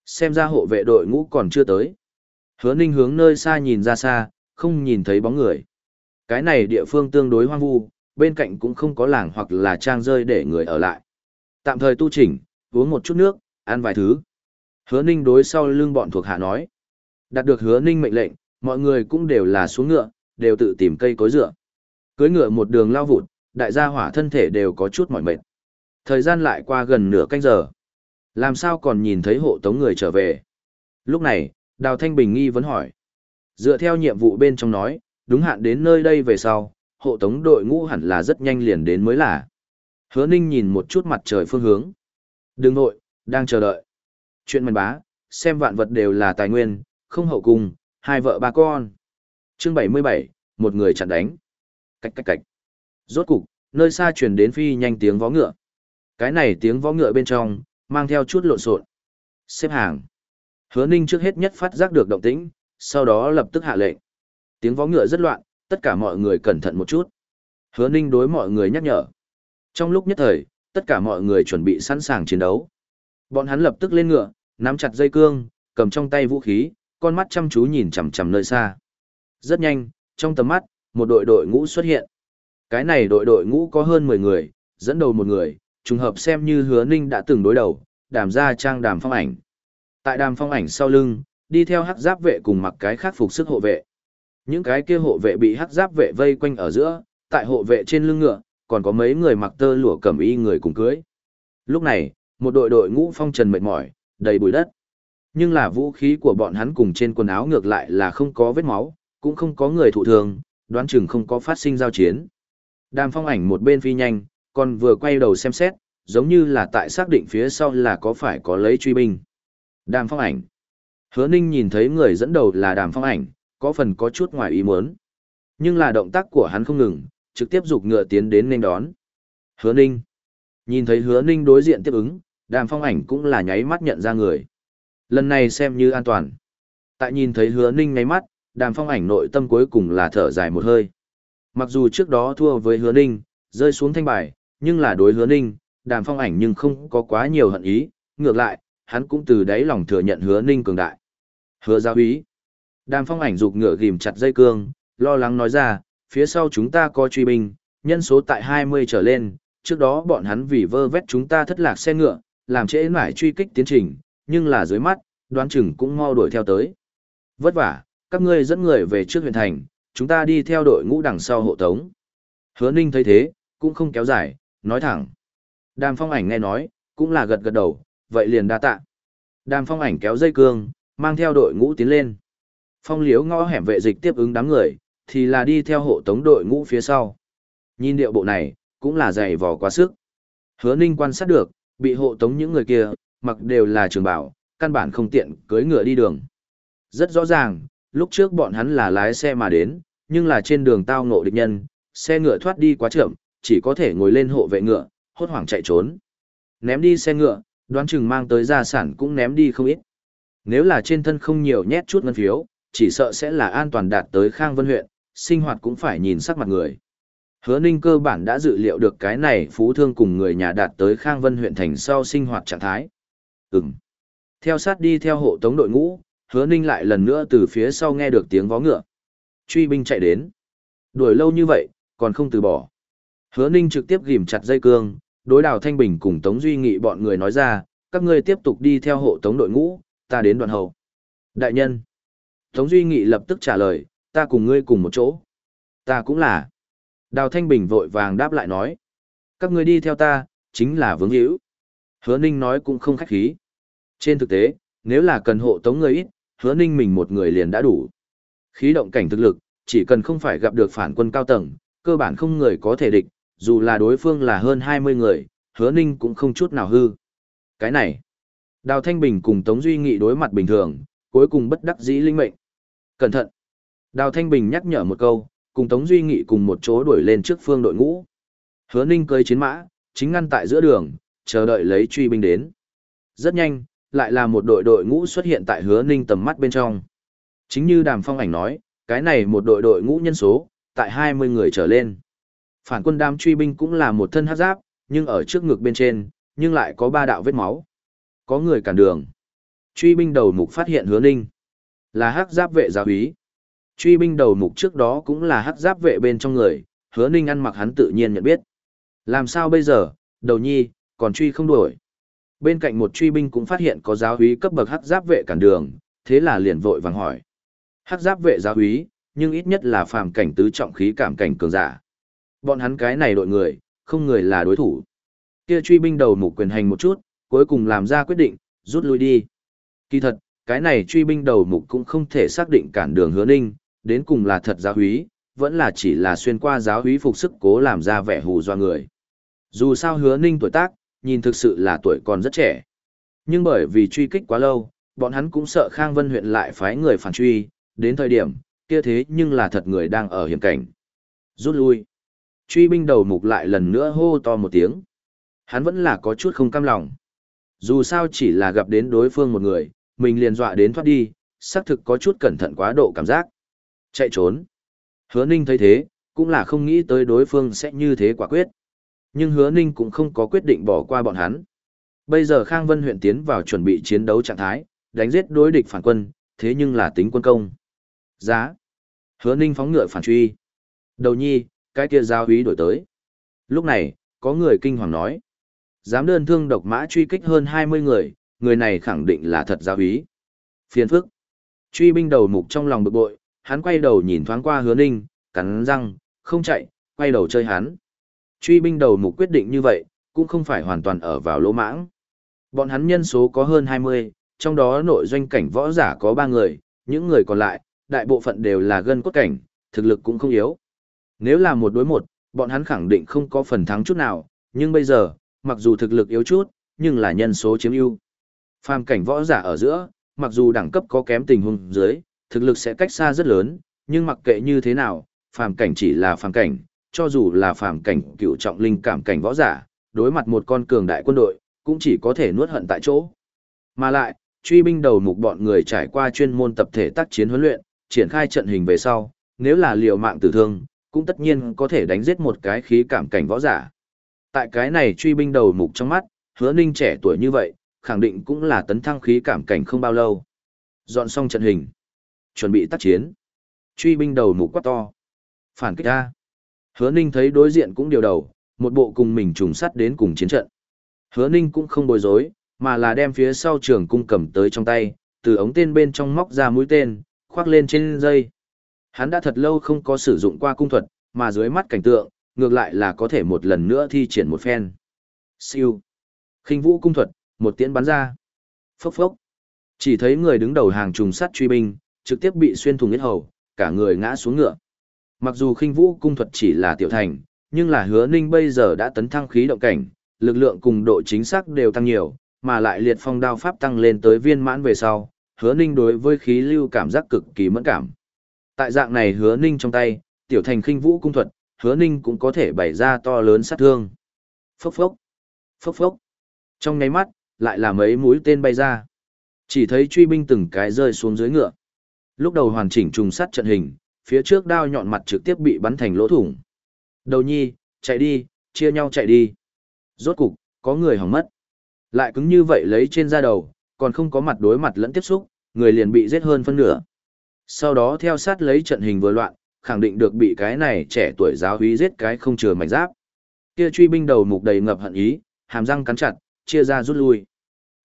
Xem ra hộ vệ đội ngũ còn chưa tới. Hứa Ninh hướng nơi xa nhìn ra xa, không nhìn thấy bóng người. Cái này địa phương tương đối hoang vu, bên cạnh cũng không có làng hoặc là trang rơi để người ở lại. Tạm thời tu chỉnh, uống một chút nước, ăn vài thứ. Hứa Ninh đối sau lưng bọn thuộc hạ nói. Đạt được Hứa Ninh mệnh lệnh, mọi người cũng đều là xuống ngựa, đều tự tìm cây cối dựa. Cưới ngựa một đường lao vụt, đại gia hỏa thân thể đều có chút mỏi mệt. Thời gian lại qua gần nửa canh giờ. Làm sao còn nhìn thấy hộ tống người trở về? Lúc này, Đào Thanh Bình nghi vấn hỏi. Dựa theo nhiệm vụ bên trong nói, đúng hạn đến nơi đây về sau, hộ tống đội ngũ hẳn là rất nhanh liền đến mới là. Hứa Ninh nhìn một chút mặt trời phương hướng. Đừng nội, đang chờ đợi. Chuyện mần bá, xem vạn vật đều là tài nguyên, không hậu cung, hai vợ ba con. Chương 77, một người chặn đánh. Cách cách cách. Rốt cục, nơi xa truyền đến phi nhanh tiếng vó ngựa. Cái này tiếng vó ngựa bên trong, mang theo chút lộn xộn. Xếp hàng. Hứa Ninh trước hết nhất phát giác được động tĩnh, sau đó lập tức hạ lệnh. Tiếng vó ngựa rất loạn, tất cả mọi người cẩn thận một chút. Hứa Ninh đối mọi người nhắc nhở. Trong lúc nhất thời, tất cả mọi người chuẩn bị sẵn sàng chiến đấu. Bọn hắn lập tức lên ngựa, nắm chặt dây cương, cầm trong tay vũ khí, con mắt chăm chú nhìn chằm chằm nơi xa. Rất nhanh, trong tầm mắt, một đội đội ngũ xuất hiện. Cái này đội đội ngũ có hơn 10 người, dẫn đầu một người, trùng hợp xem như hứa ninh đã từng đối đầu, đàm ra trang đàm phong ảnh. Tại đàm phong ảnh sau lưng, đi theo hắc giáp vệ cùng mặc cái khác phục sức hộ vệ. Những cái kia hộ vệ bị hắc giáp vệ vây quanh ở giữa, tại hộ vệ trên lưng ngựa, còn có mấy người mặc tơ lụa cẩm y người cùng cưới. Lúc này, một đội đội ngũ phong trần mệt mỏi, đầy bụi đất. Nhưng là vũ khí của bọn hắn cùng trên quần áo ngược lại là không có vết máu, cũng không có người thụ thương, đoán chừng không có phát sinh giao chiến. Đàm phong ảnh một bên phi nhanh, còn vừa quay đầu xem xét, giống như là tại xác định phía sau là có phải có lấy truy binh. Đàm phong ảnh. Hứa ninh nhìn thấy người dẫn đầu là đàm phong ảnh, có phần có chút ngoài ý muốn. Nhưng là động tác của hắn không ngừng, trực tiếp dục ngựa tiến đến nên đón. Hứa ninh. Nhìn thấy hứa ninh đối diện tiếp ứng, đàm phong ảnh cũng là nháy mắt nhận ra người. Lần này xem như an toàn. Tại nhìn thấy hứa ninh ngáy mắt, đàm phong ảnh nội tâm cuối cùng là thở dài một hơi. Mặc dù trước đó thua với hứa ninh, rơi xuống thanh bài, nhưng là đối hứa ninh, đàm phong ảnh nhưng không có quá nhiều hận ý, ngược lại, hắn cũng từ đáy lòng thừa nhận hứa ninh cường đại. Hứa giáo ý. Đàm phong ảnh rụt ngựa ghim chặt dây cương, lo lắng nói ra, phía sau chúng ta có truy binh, nhân số tại 20 trở lên, trước đó bọn hắn vì vơ vét chúng ta thất lạc xe ngựa, làm trễ mãi truy kích tiến trình, nhưng là dưới mắt, đoán chừng cũng mau đuổi theo tới. Vất vả, các ngươi dẫn người về trước huyện thành, chúng ta đi theo đội ngũ đằng sau hộ tống. Hứa Ninh thấy thế, cũng không kéo dài, nói thẳng. Đàm phong ảnh nghe nói, cũng là gật gật đầu, vậy liền đa tạ. Đàm phong ảnh kéo dây cương, mang theo đội ngũ tiến lên. Phong liếu ngõ hẻm vệ dịch tiếp ứng đám người, thì là đi theo hộ tống đội ngũ phía sau. Nhìn điệu bộ này, cũng là dày vò quá sức. Hứa Ninh quan sát được, bị hộ tống những người kia, mặc đều là trường bảo, căn bản không tiện cưới ngựa đi đường. Rất rõ ràng, lúc trước bọn hắn là lái xe mà đến, nhưng là trên đường tao ngộ địch nhân, xe ngựa thoát đi quá chậm, chỉ có thể ngồi lên hộ vệ ngựa, hốt hoảng chạy trốn. Ném đi xe ngựa, đoán chừng mang tới gia sản cũng ném đi không ít. Nếu là trên thân không nhiều nhét chút ngân phiếu, chỉ sợ sẽ là an toàn đạt tới Khang Vân huyện, sinh hoạt cũng phải nhìn sắc mặt người. Hứa Ninh cơ bản đã dự liệu được cái này phú thương cùng người nhà đạt tới Khang Vân huyện thành sau sinh hoạt trạng thái. Ừm. Theo sát đi theo hộ tống đội ngũ, Hứa Ninh lại lần nữa từ phía sau nghe được tiếng vó ngựa. Truy binh chạy đến. Đuổi lâu như vậy, còn không từ bỏ. Hứa Ninh trực tiếp ghim chặt dây cương, đối đào Thanh Bình cùng Tống Duy Nghị bọn người nói ra, các ngươi tiếp tục đi theo hộ tống đội ngũ, ta đến đoạn hậu. Đại nhân. Tống Duy Nghị lập tức trả lời, ta cùng ngươi cùng một chỗ. Ta cũng là. Đào Thanh Bình vội vàng đáp lại nói. Các ngươi đi theo ta, chính là vướng hữu. Hứa Ninh nói cũng không khách khí. Trên thực tế, nếu là cần hộ tống người ít, hứa Ninh mình một người liền đã đủ. Khí động cảnh thực lực, chỉ cần không phải gặp được phản quân cao tầng, cơ bản không người có thể địch, dù là đối phương là hơn 20 người, hứa Ninh cũng không chút nào hư. Cái này, Đào Thanh Bình cùng Tống Duy Nghị đối mặt bình thường, cuối cùng bất đắc dĩ linh mệnh. Cẩn thận! Đào Thanh Bình nhắc nhở một câu, cùng Tống Duy Nghị cùng một chỗ đuổi lên trước phương đội ngũ. Hứa Ninh cơi chiến mã, chính ngăn tại giữa đường, chờ đợi lấy truy binh đến. Rất nhanh, lại là một đội đội ngũ xuất hiện tại Hứa Ninh tầm mắt bên trong. Chính như Đàm Phong ảnh nói, cái này một đội đội ngũ nhân số, tại 20 người trở lên. Phản quân đám truy binh cũng là một thân hát giáp, nhưng ở trước ngực bên trên, nhưng lại có ba đạo vết máu. Có người cản đường. Truy binh đầu mục phát hiện Hứa Ninh. Là hắc giáp vệ giáo úy. Truy binh đầu mục trước đó cũng là hắc giáp vệ bên trong người, hứa ninh ăn mặc hắn tự nhiên nhận biết. Làm sao bây giờ, đầu nhi, còn truy không đuổi. Bên cạnh một truy binh cũng phát hiện có giáo húy cấp bậc hắc giáp vệ cản đường, thế là liền vội vàng hỏi. Hắc giáp vệ giáo húy, nhưng ít nhất là phàm cảnh tứ trọng khí cảm cảnh cường giả. Bọn hắn cái này đội người, không người là đối thủ. Kia truy binh đầu mục quyền hành một chút, cuối cùng làm ra quyết định, rút lui đi. Kỳ thật, cái này truy binh đầu mục cũng không thể xác định cản đường hứa ninh, đến cùng là thật giáo húy, vẫn là chỉ là xuyên qua giáo húy phục sức cố làm ra vẻ hù do người. Dù sao hứa ninh tuổi tác, nhìn thực sự là tuổi còn rất trẻ. Nhưng bởi vì truy kích quá lâu, bọn hắn cũng sợ Khang Vân huyện lại phái người phản truy, đến thời điểm, kia thế nhưng là thật người đang ở hiểm cảnh. Rút lui. Truy binh đầu mục lại lần nữa hô to một tiếng. Hắn vẫn là có chút không cam lòng. Dù sao chỉ là gặp đến đối phương một người, mình liền dọa đến thoát đi, xác thực có chút cẩn thận quá độ cảm giác. Chạy trốn. Hứa Ninh thấy thế, cũng là không nghĩ tới đối phương sẽ như thế quả quyết. Nhưng Hứa Ninh cũng không có quyết định bỏ qua bọn hắn. Bây giờ Khang Vân huyện tiến vào chuẩn bị chiến đấu trạng thái, đánh giết đối địch phản quân, thế nhưng là tính quân công. Giá. Hứa Ninh phóng ngựa phản truy. Đầu nhi, cái kia giao húy đổi tới. Lúc này, có người kinh hoàng nói. Dám đơn thương độc mã truy kích hơn 20 người, người này khẳng định là thật giao húy. Phiền phức. Truy binh đầu mục trong lòng bực bội, hắn quay đầu nhìn thoáng qua hứa ninh, cắn răng, không chạy, quay đầu chơi hắn. Truy binh đầu mục quyết định như vậy, cũng không phải hoàn toàn ở vào lỗ mãng. Bọn hắn nhân số có hơn 20, trong đó nội doanh cảnh võ giả có 3 người, những người còn lại, đại bộ phận đều là gân cốt cảnh, thực lực cũng không yếu. Nếu là một đối một, bọn hắn khẳng định không có phần thắng chút nào, nhưng bây giờ, mặc dù thực lực yếu chút, nhưng là nhân số chiếm ưu. Phàm cảnh võ giả ở giữa, mặc dù đẳng cấp có kém tình huống dưới, thực lực sẽ cách xa rất lớn, nhưng mặc kệ như thế nào, phàm cảnh chỉ là phàm cảnh, cho dù là phàm cảnh cựu trọng linh cảm cảnh võ giả, đối mặt một con cường đại quân đội, cũng chỉ có thể nuốt hận tại chỗ. Mà lại, truy binh đầu mục bọn người trải qua chuyên môn tập thể tác chiến huấn luyện, triển khai trận hình về sau, nếu là liều mạng tử thương, cũng tất nhiên có thể đánh giết một cái khí cảm cảnh võ giả. Tại cái này truy binh đầu mục trong mắt, hứa ninh trẻ tuổi như vậy, khẳng định cũng là tấn thăng khí cảm cảnh không bao lâu. Dọn xong trận hình. Chuẩn bị tác chiến. Truy binh đầu mục quát to. Phản kích ra. Hứa ninh thấy đối diện cũng điều đầu, một bộ cùng mình trùng sắt đến cùng chiến trận. Hứa ninh cũng không bối rối, mà là đem phía sau trường cung cầm tới trong tay, từ ống tên bên trong móc ra mũi tên, khoác lên trên dây. Hắn đã thật lâu không có sử dụng qua cung thuật, mà dưới mắt cảnh tượng, ngược lại là có thể một lần nữa thi triển một phen. Siêu. khinh vũ cung thuật, một tiễn bắn ra. Phốc phốc. Chỉ thấy người đứng đầu hàng trùng sắt truy binh, trực tiếp bị xuyên thủng huyết hầu, cả người ngã xuống ngựa. Mặc dù khinh vũ cung thuật chỉ là tiểu thành, nhưng là hứa ninh bây giờ đã tấn thăng khí động cảnh, lực lượng cùng độ chính xác đều tăng nhiều, mà lại liệt phong đao pháp tăng lên tới viên mãn về sau, hứa ninh đối với khí lưu cảm giác cực kỳ mẫn cảm. Tại dạng này hứa ninh trong tay, tiểu thành khinh vũ cung thuật, hứa ninh cũng có thể bày ra to lớn sát thương. Phốc phốc, phốc phốc. Trong nháy mắt, lại là mấy mũi tên bay ra. Chỉ thấy truy binh từng cái rơi xuống dưới ngựa. Lúc đầu hoàn chỉnh trùng sát trận hình, phía trước đao nhọn mặt trực tiếp bị bắn thành lỗ thủng. Đầu nhi, chạy đi, chia nhau chạy đi. Rốt cục, có người hỏng mất. Lại cứng như vậy lấy trên da đầu, còn không có mặt đối mặt lẫn tiếp xúc, người liền bị giết hơn phân nửa. Sau đó theo sát lấy trận hình vừa loạn, khẳng định được bị cái này trẻ tuổi giáo húy giết cái không chừa mảnh giáp. Kia truy binh đầu mục đầy ngập hận ý, hàm răng cắn chặt, chia ra rút lui.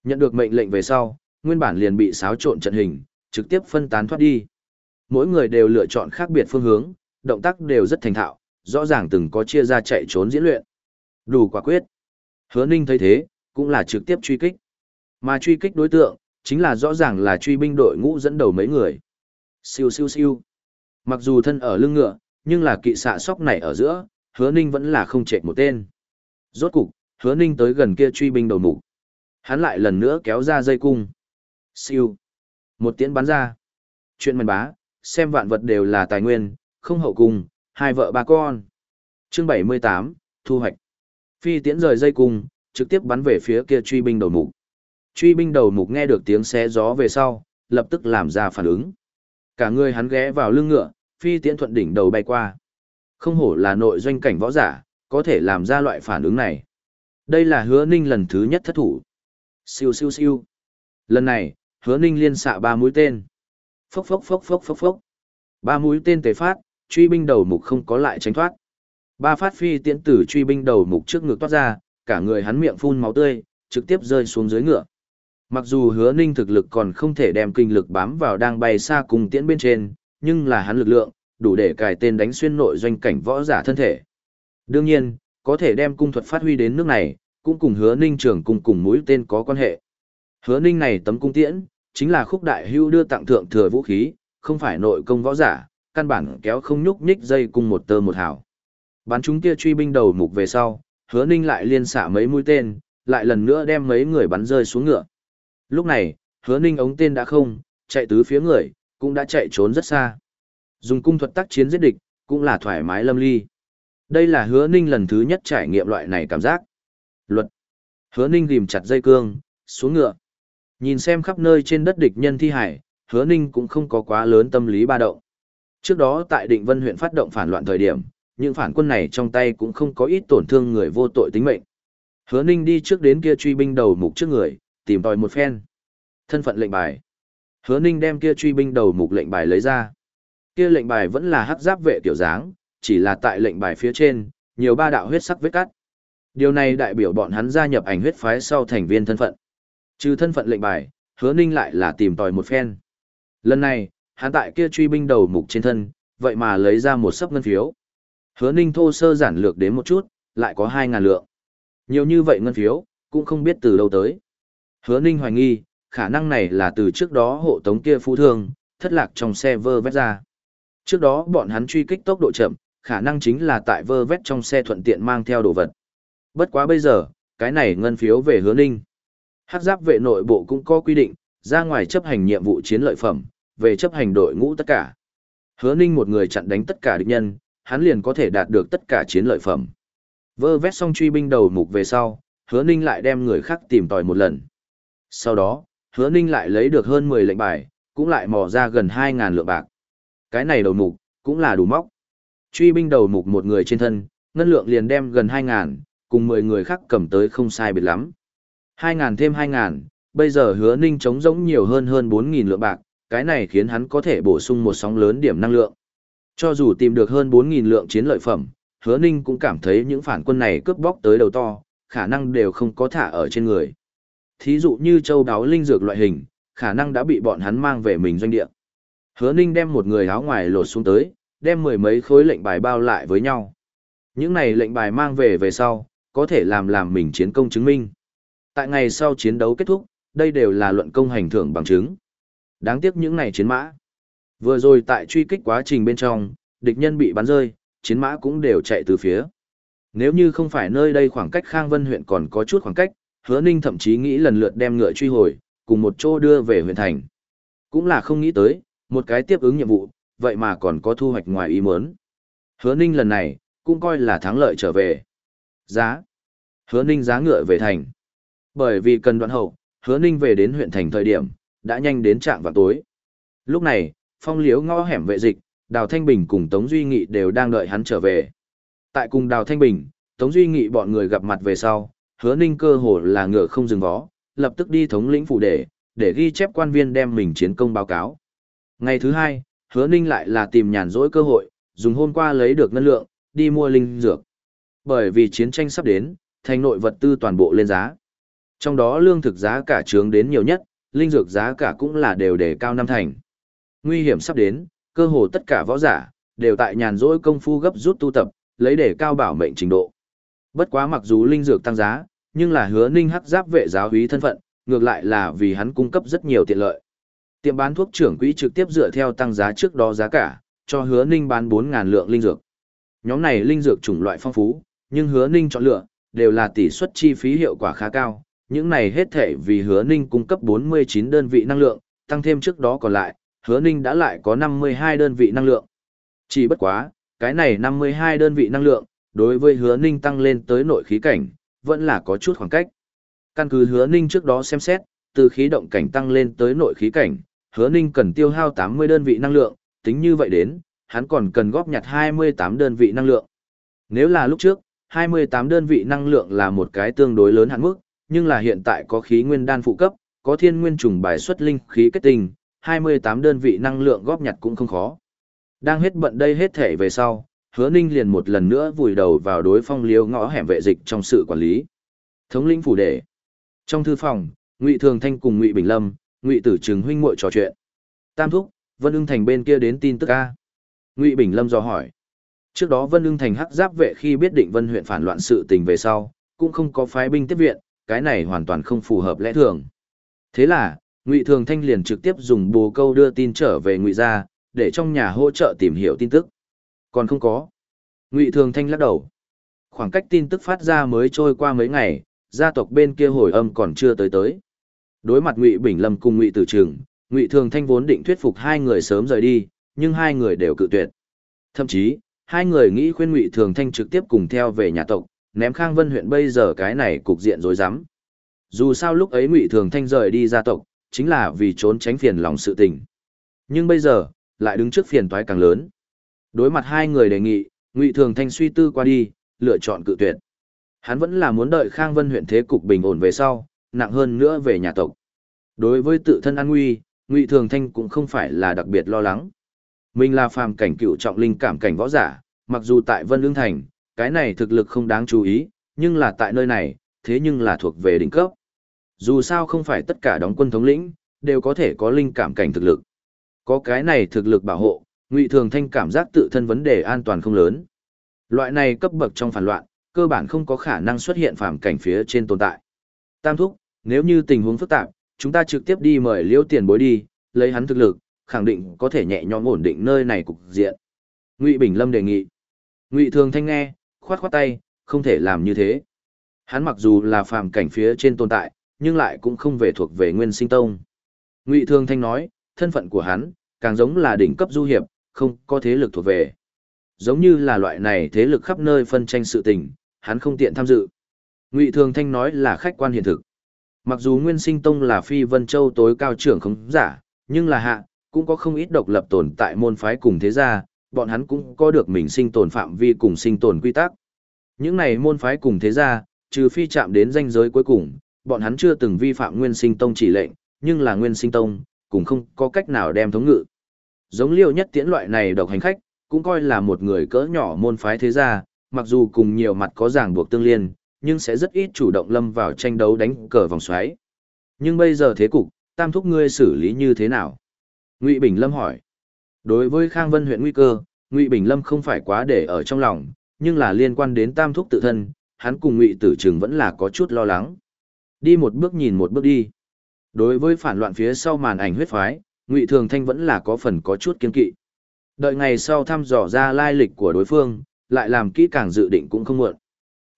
Nhận được mệnh lệnh về sau, nguyên bản liền bị xáo trộn trận hình, trực tiếp phân tán thoát đi. Mỗi người đều lựa chọn khác biệt phương hướng, động tác đều rất thành thạo, rõ ràng từng có chia ra chạy trốn diễn luyện. Đủ quả quyết. Hứa Ninh thấy thế, cũng là trực tiếp truy kích. Mà truy kích đối tượng, chính là rõ ràng là truy binh đội ngũ dẫn đầu mấy người. Siêu siêu siêu. Mặc dù thân ở lưng ngựa, nhưng là kỵ xạ sóc này ở giữa, hứa ninh vẫn là không chạy một tên. Rốt cục, hứa ninh tới gần kia truy binh đầu mục. Hắn lại lần nữa kéo ra dây cung. Siêu. Một tiễn bắn ra. Chuyện mần bá, xem vạn vật đều là tài nguyên, không hậu cung, hai vợ ba con. Chương 78, thu hoạch. Phi tiễn rời dây cung, trực tiếp bắn về phía kia truy binh đầu mục. Truy binh đầu mục nghe được tiếng xé gió về sau, lập tức làm ra phản ứng. Cả người hắn ghé vào lưng ngựa, phi tiễn thuận đỉnh đầu bay qua. Không hổ là nội doanh cảnh võ giả, có thể làm ra loại phản ứng này. Đây là hứa ninh lần thứ nhất thất thủ. Siêu siêu siêu. Lần này, hứa ninh liên xạ ba mũi tên. Phốc phốc phốc phốc phốc phốc. Ba mũi tên tề phát, truy binh đầu mục không có lại tránh thoát. Ba phát phi tiễn tử truy binh đầu mục trước ngực toát ra, cả người hắn miệng phun máu tươi, trực tiếp rơi xuống dưới ngựa. Mặc dù hứa ninh thực lực còn không thể đem kinh lực bám vào đang bay xa cùng tiễn bên trên, nhưng là hắn lực lượng, đủ để cài tên đánh xuyên nội doanh cảnh võ giả thân thể. Đương nhiên, có thể đem cung thuật phát huy đến nước này, cũng cùng hứa ninh trưởng cùng cùng mũi tên có quan hệ. Hứa ninh này tấm cung tiễn, chính là khúc đại hưu đưa tặng thượng thừa vũ khí, không phải nội công võ giả, căn bản kéo không nhúc nhích dây cùng một tơ một hào. Bắn chúng kia truy binh đầu mục về sau, hứa ninh lại liên xả mấy mũi tên, lại lần nữa đem mấy người bắn rơi xuống ngựa. Lúc này, hứa ninh ống tên đã không, chạy tứ phía người, cũng đã chạy trốn rất xa. Dùng cung thuật tác chiến giết địch, cũng là thoải mái lâm ly. Đây là hứa ninh lần thứ nhất trải nghiệm loại này cảm giác. Luật. Hứa ninh ghim chặt dây cương, xuống ngựa. Nhìn xem khắp nơi trên đất địch nhân thi hải, hứa ninh cũng không có quá lớn tâm lý ba động. Trước đó tại định vân huyện phát động phản loạn thời điểm, những phản quân này trong tay cũng không có ít tổn thương người vô tội tính mệnh. Hứa ninh đi trước đến kia truy binh đầu mục trước người, tìm tòi một phen. Thân phận lệnh bài. Hứa Ninh đem kia truy binh đầu mục lệnh bài lấy ra. Kia lệnh bài vẫn là hắc giáp vệ tiểu dáng, chỉ là tại lệnh bài phía trên, nhiều ba đạo huyết sắc vết cắt. Điều này đại biểu bọn hắn gia nhập ảnh huyết phái sau thành viên thân phận. Trừ thân phận lệnh bài, Hứa Ninh lại là tìm tòi một phen. Lần này, hắn tại kia truy binh đầu mục trên thân, vậy mà lấy ra một sấp ngân phiếu. Hứa Ninh thô sơ giản lược đến một chút, lại có hai ngàn lượng. Nhiều như vậy ngân phiếu, cũng không biết từ đâu tới. Hứa Ninh hoài nghi, khả năng này là từ trước đó hộ tống kia phú thương, thất lạc trong xe vơ vét ra. Trước đó bọn hắn truy kích tốc độ chậm, khả năng chính là tại vơ vét trong xe thuận tiện mang theo đồ vật. Bất quá bây giờ, cái này ngân phiếu về hứa ninh. Hắc giáp vệ nội bộ cũng có quy định, ra ngoài chấp hành nhiệm vụ chiến lợi phẩm, về chấp hành đội ngũ tất cả. Hứa ninh một người chặn đánh tất cả địch nhân, hắn liền có thể đạt được tất cả chiến lợi phẩm. Vơ vét xong truy binh đầu mục về sau, hứa ninh lại đem người khác tìm tòi một lần. Sau đó, hứa ninh lại lấy được hơn 10 lệnh bài, cũng lại mò ra gần 2.000 lượng bạc. Cái này đầu mục, cũng là đủ móc. Truy binh đầu mục một người trên thân, ngân lượng liền đem gần 2.000, cùng 10 người khác cầm tới không sai biệt lắm. 2.000 thêm 2.000, bây giờ hứa ninh trống rỗng nhiều hơn hơn 4.000 lượng bạc, cái này khiến hắn có thể bổ sung một sóng lớn điểm năng lượng. Cho dù tìm được hơn 4.000 lượng chiến lợi phẩm, hứa ninh cũng cảm thấy những phản quân này cướp bóc tới đầu to, khả năng đều không có thả ở trên người. Thí dụ như châu đáo linh dược loại hình, khả năng đã bị bọn hắn mang về mình doanh địa. Hứa ninh đem một người áo ngoài lột xuống tới, đem mười mấy khối lệnh bài bao lại với nhau. Những này lệnh bài mang về về sau, có thể làm làm mình chiến công chứng minh. Tại ngày sau chiến đấu kết thúc, đây đều là luận công hành thưởng bằng chứng. Đáng tiếc những này chiến mã. Vừa rồi tại truy kích quá trình bên trong, địch nhân bị bắn rơi, chiến mã cũng đều chạy từ phía. Nếu như không phải nơi đây khoảng cách Khang Vân huyện còn có chút khoảng cách, hứa ninh thậm chí nghĩ lần lượt đem ngựa truy hồi, cùng một chỗ đưa về huyện thành. Cũng là không nghĩ tới, một cái tiếp ứng nhiệm vụ, vậy mà còn có thu hoạch ngoài ý muốn. Hứa ninh lần này, cũng coi là thắng lợi trở về. Giá. Hứa ninh giá ngựa về thành. Bởi vì cần đoạn hậu, hứa ninh về đến huyện thành thời điểm, đã nhanh đến trạng vào tối. Lúc này, phong liếu ngõ hẻm vệ dịch, Đào Thanh Bình cùng Tống Duy Nghị đều đang đợi hắn trở về. Tại cùng Đào Thanh Bình, Tống Duy Nghị bọn người gặp mặt về sau, hứa ninh cơ hồ là ngựa không dừng vó, lập tức đi thống lĩnh phủ để, để ghi chép quan viên đem mình chiến công báo cáo. Ngày thứ hai, hứa ninh lại là tìm nhàn rỗi cơ hội, dùng hôm qua lấy được ngân lượng, đi mua linh dược. Bởi vì chiến tranh sắp đến, thành nội vật tư toàn bộ lên giá. Trong đó lương thực giá cả trướng đến nhiều nhất, linh dược giá cả cũng là đều đề cao năm thành. Nguy hiểm sắp đến, cơ hồ tất cả võ giả, đều tại nhàn rỗi công phu gấp rút tu tập, lấy để cao bảo mệnh trình độ. Bất quá mặc dù linh dược tăng giá, nhưng là hứa ninh hắc giáp vệ giáo húy thân phận, ngược lại là vì hắn cung cấp rất nhiều tiện lợi. Tiệm bán thuốc trưởng quỹ trực tiếp dựa theo tăng giá trước đó giá cả, cho hứa ninh bán bốn ngàn lượng linh dược. Nhóm này linh dược chủng loại phong phú, nhưng hứa ninh chọn lựa, đều là tỷ suất chi phí hiệu quả khá cao. Những này hết thể vì hứa ninh cung cấp 49 đơn vị năng lượng, tăng thêm trước đó còn lại, hứa ninh đã lại có 52 đơn vị năng lượng. Chỉ bất quá, cái này 52 đơn vị năng lượng, đối với hứa ninh tăng lên tới nội khí cảnh, vẫn là có chút khoảng cách. Căn cứ hứa ninh trước đó xem xét, từ khí động cảnh tăng lên tới nội khí cảnh, hứa ninh cần tiêu hao 80 đơn vị năng lượng, tính như vậy đến, hắn còn cần góp nhặt 28 đơn vị năng lượng. Nếu là lúc trước, 28 đơn vị năng lượng là một cái tương đối lớn hạn mức, nhưng là hiện tại có khí nguyên đan phụ cấp, có thiên nguyên trùng bài xuất linh khí kết tinh, 28 đơn vị năng lượng góp nhặt cũng không khó. Đang hết bận đây hết thể về sau, hứa ninh liền một lần nữa vùi đầu vào đối phong liêu ngõ hẻm vệ dịch trong sự quản lý. Thống lĩnh phủ đệ. Trong thư phòng, Ngụy Thường Thanh cùng Ngụy Bình Lâm, Ngụy Tử Trừng huynh muội trò chuyện. Tam thúc, Vân Ưng Thành bên kia đến tin tức a. Ngụy Bình Lâm dò hỏi. Trước đó Vân Ưng Thành hắc giáp vệ khi biết định Vân huyện phản loạn sự tình về sau, cũng không có phái binh tiếp viện, cái này hoàn toàn không phù hợp lẽ thường. Thế là, Ngụy Thường Thanh liền trực tiếp dùng bồ câu đưa tin trở về Ngụy gia, để trong nhà hỗ trợ tìm hiểu tin tức. Còn không có. Ngụy Thường Thanh lắc đầu. Khoảng cách tin tức phát ra mới trôi qua mấy ngày, gia tộc bên kia hồi âm còn chưa tới tới. Đối mặt Ngụy Bình Lâm cùng Ngụy Tử Trừng, Ngụy Thường Thanh vốn định thuyết phục hai người sớm rời đi, nhưng hai người đều cự tuyệt. Thậm chí, hai người nghĩ khuyên Ngụy Thường Thanh trực tiếp cùng theo về nhà tộc, ném Khang Vân huyện bây giờ cái này cục diện rối rắm. Dù sao lúc ấy Ngụy Thường Thanh rời đi gia tộc, chính là vì trốn tránh phiền lòng sự tình. Nhưng bây giờ, lại đứng trước phiền toái càng lớn. Đối mặt hai người đề nghị, Ngụy Thường Thanh suy tư qua đi, lựa chọn cự tuyệt. Hắn vẫn là muốn đợi Khang Vân huyện thế cục bình ổn về sau, nặng hơn nữa về nhà tộc. Đối với tự thân an nguy, Ngụy Thường Thanh cũng không phải là đặc biệt lo lắng. Mình là phàm cảnh cựu trọng linh cảm cảnh võ giả, mặc dù tại Vân Lương Thành, cái này thực lực không đáng chú ý, nhưng là tại nơi này, thế nhưng là thuộc về đỉnh cấp. Dù sao không phải tất cả đóng quân thống lĩnh, đều có thể có linh cảm cảnh thực lực. Có cái này thực lực bảo hộ, Ngụy Thường Thanh cảm giác tự thân vấn đề an toàn không lớn. Loại này cấp bậc trong phản loạn, cơ bản không có khả năng xuất hiện phàm cảnh phía trên tồn tại. Tam thúc, nếu như tình huống phức tạp, chúng ta trực tiếp đi mời Liêu Tiền Bối đi, lấy hắn thực lực, khẳng định có thể nhẹ nhõm ổn định nơi này cục diện. Ngụy Bình Lâm đề nghị. Ngụy Thường Thanh nghe, khoát khoát tay, không thể làm như thế. Hắn mặc dù là phàm cảnh phía trên tồn tại, nhưng lại cũng không về thuộc về Nguyên Sinh Tông. Ngụy Thường Thanh nói, thân phận của hắn, càng giống là đỉnh cấp du hiệp, không có thế lực thuộc về. Giống như là loại này thế lực khắp nơi phân tranh sự tình, hắn không tiện tham dự. Ngụy Thường Thanh nói là khách quan hiện thực. Mặc dù Nguyên Sinh Tông là Phi Vân Châu tối cao trưởng không giả, nhưng là hạ, cũng có không ít độc lập tồn tại môn phái cùng thế gia, bọn hắn cũng có được mình sinh tồn phạm vi cùng sinh tồn quy tắc. Những này môn phái cùng thế gia, trừ phi chạm đến danh giới cuối cùng, bọn hắn chưa từng vi phạm Nguyên Sinh Tông chỉ lệnh, nhưng là Nguyên Sinh Tông, cũng không có cách nào đem thống ngự. Giống liêu nhất tiễn loại này độc hành khách, cũng coi là một người cỡ nhỏ môn phái thế gia, mặc dù cùng nhiều mặt có ràng buộc tương liên, nhưng sẽ rất ít chủ động lâm vào tranh đấu đánh cờ vòng xoáy. Nhưng bây giờ thế cục, tam thúc ngươi xử lý như thế nào? Ngụy Bình Lâm hỏi. Đối với Khang Vân huyện nguy cơ, Ngụy Bình Lâm không phải quá để ở trong lòng, nhưng là liên quan đến tam thúc tự thân, hắn cùng Ngụy Tử Trừng vẫn là có chút lo lắng. Đi một bước nhìn một bước đi. Đối với phản loạn phía sau màn ảnh huyết phái, Ngụy Thường Thanh vẫn là có phần có chút kiên kỵ. Đợi ngày sau thăm dò ra lai lịch của đối phương, lại làm kỹ càng dự định cũng không muộn.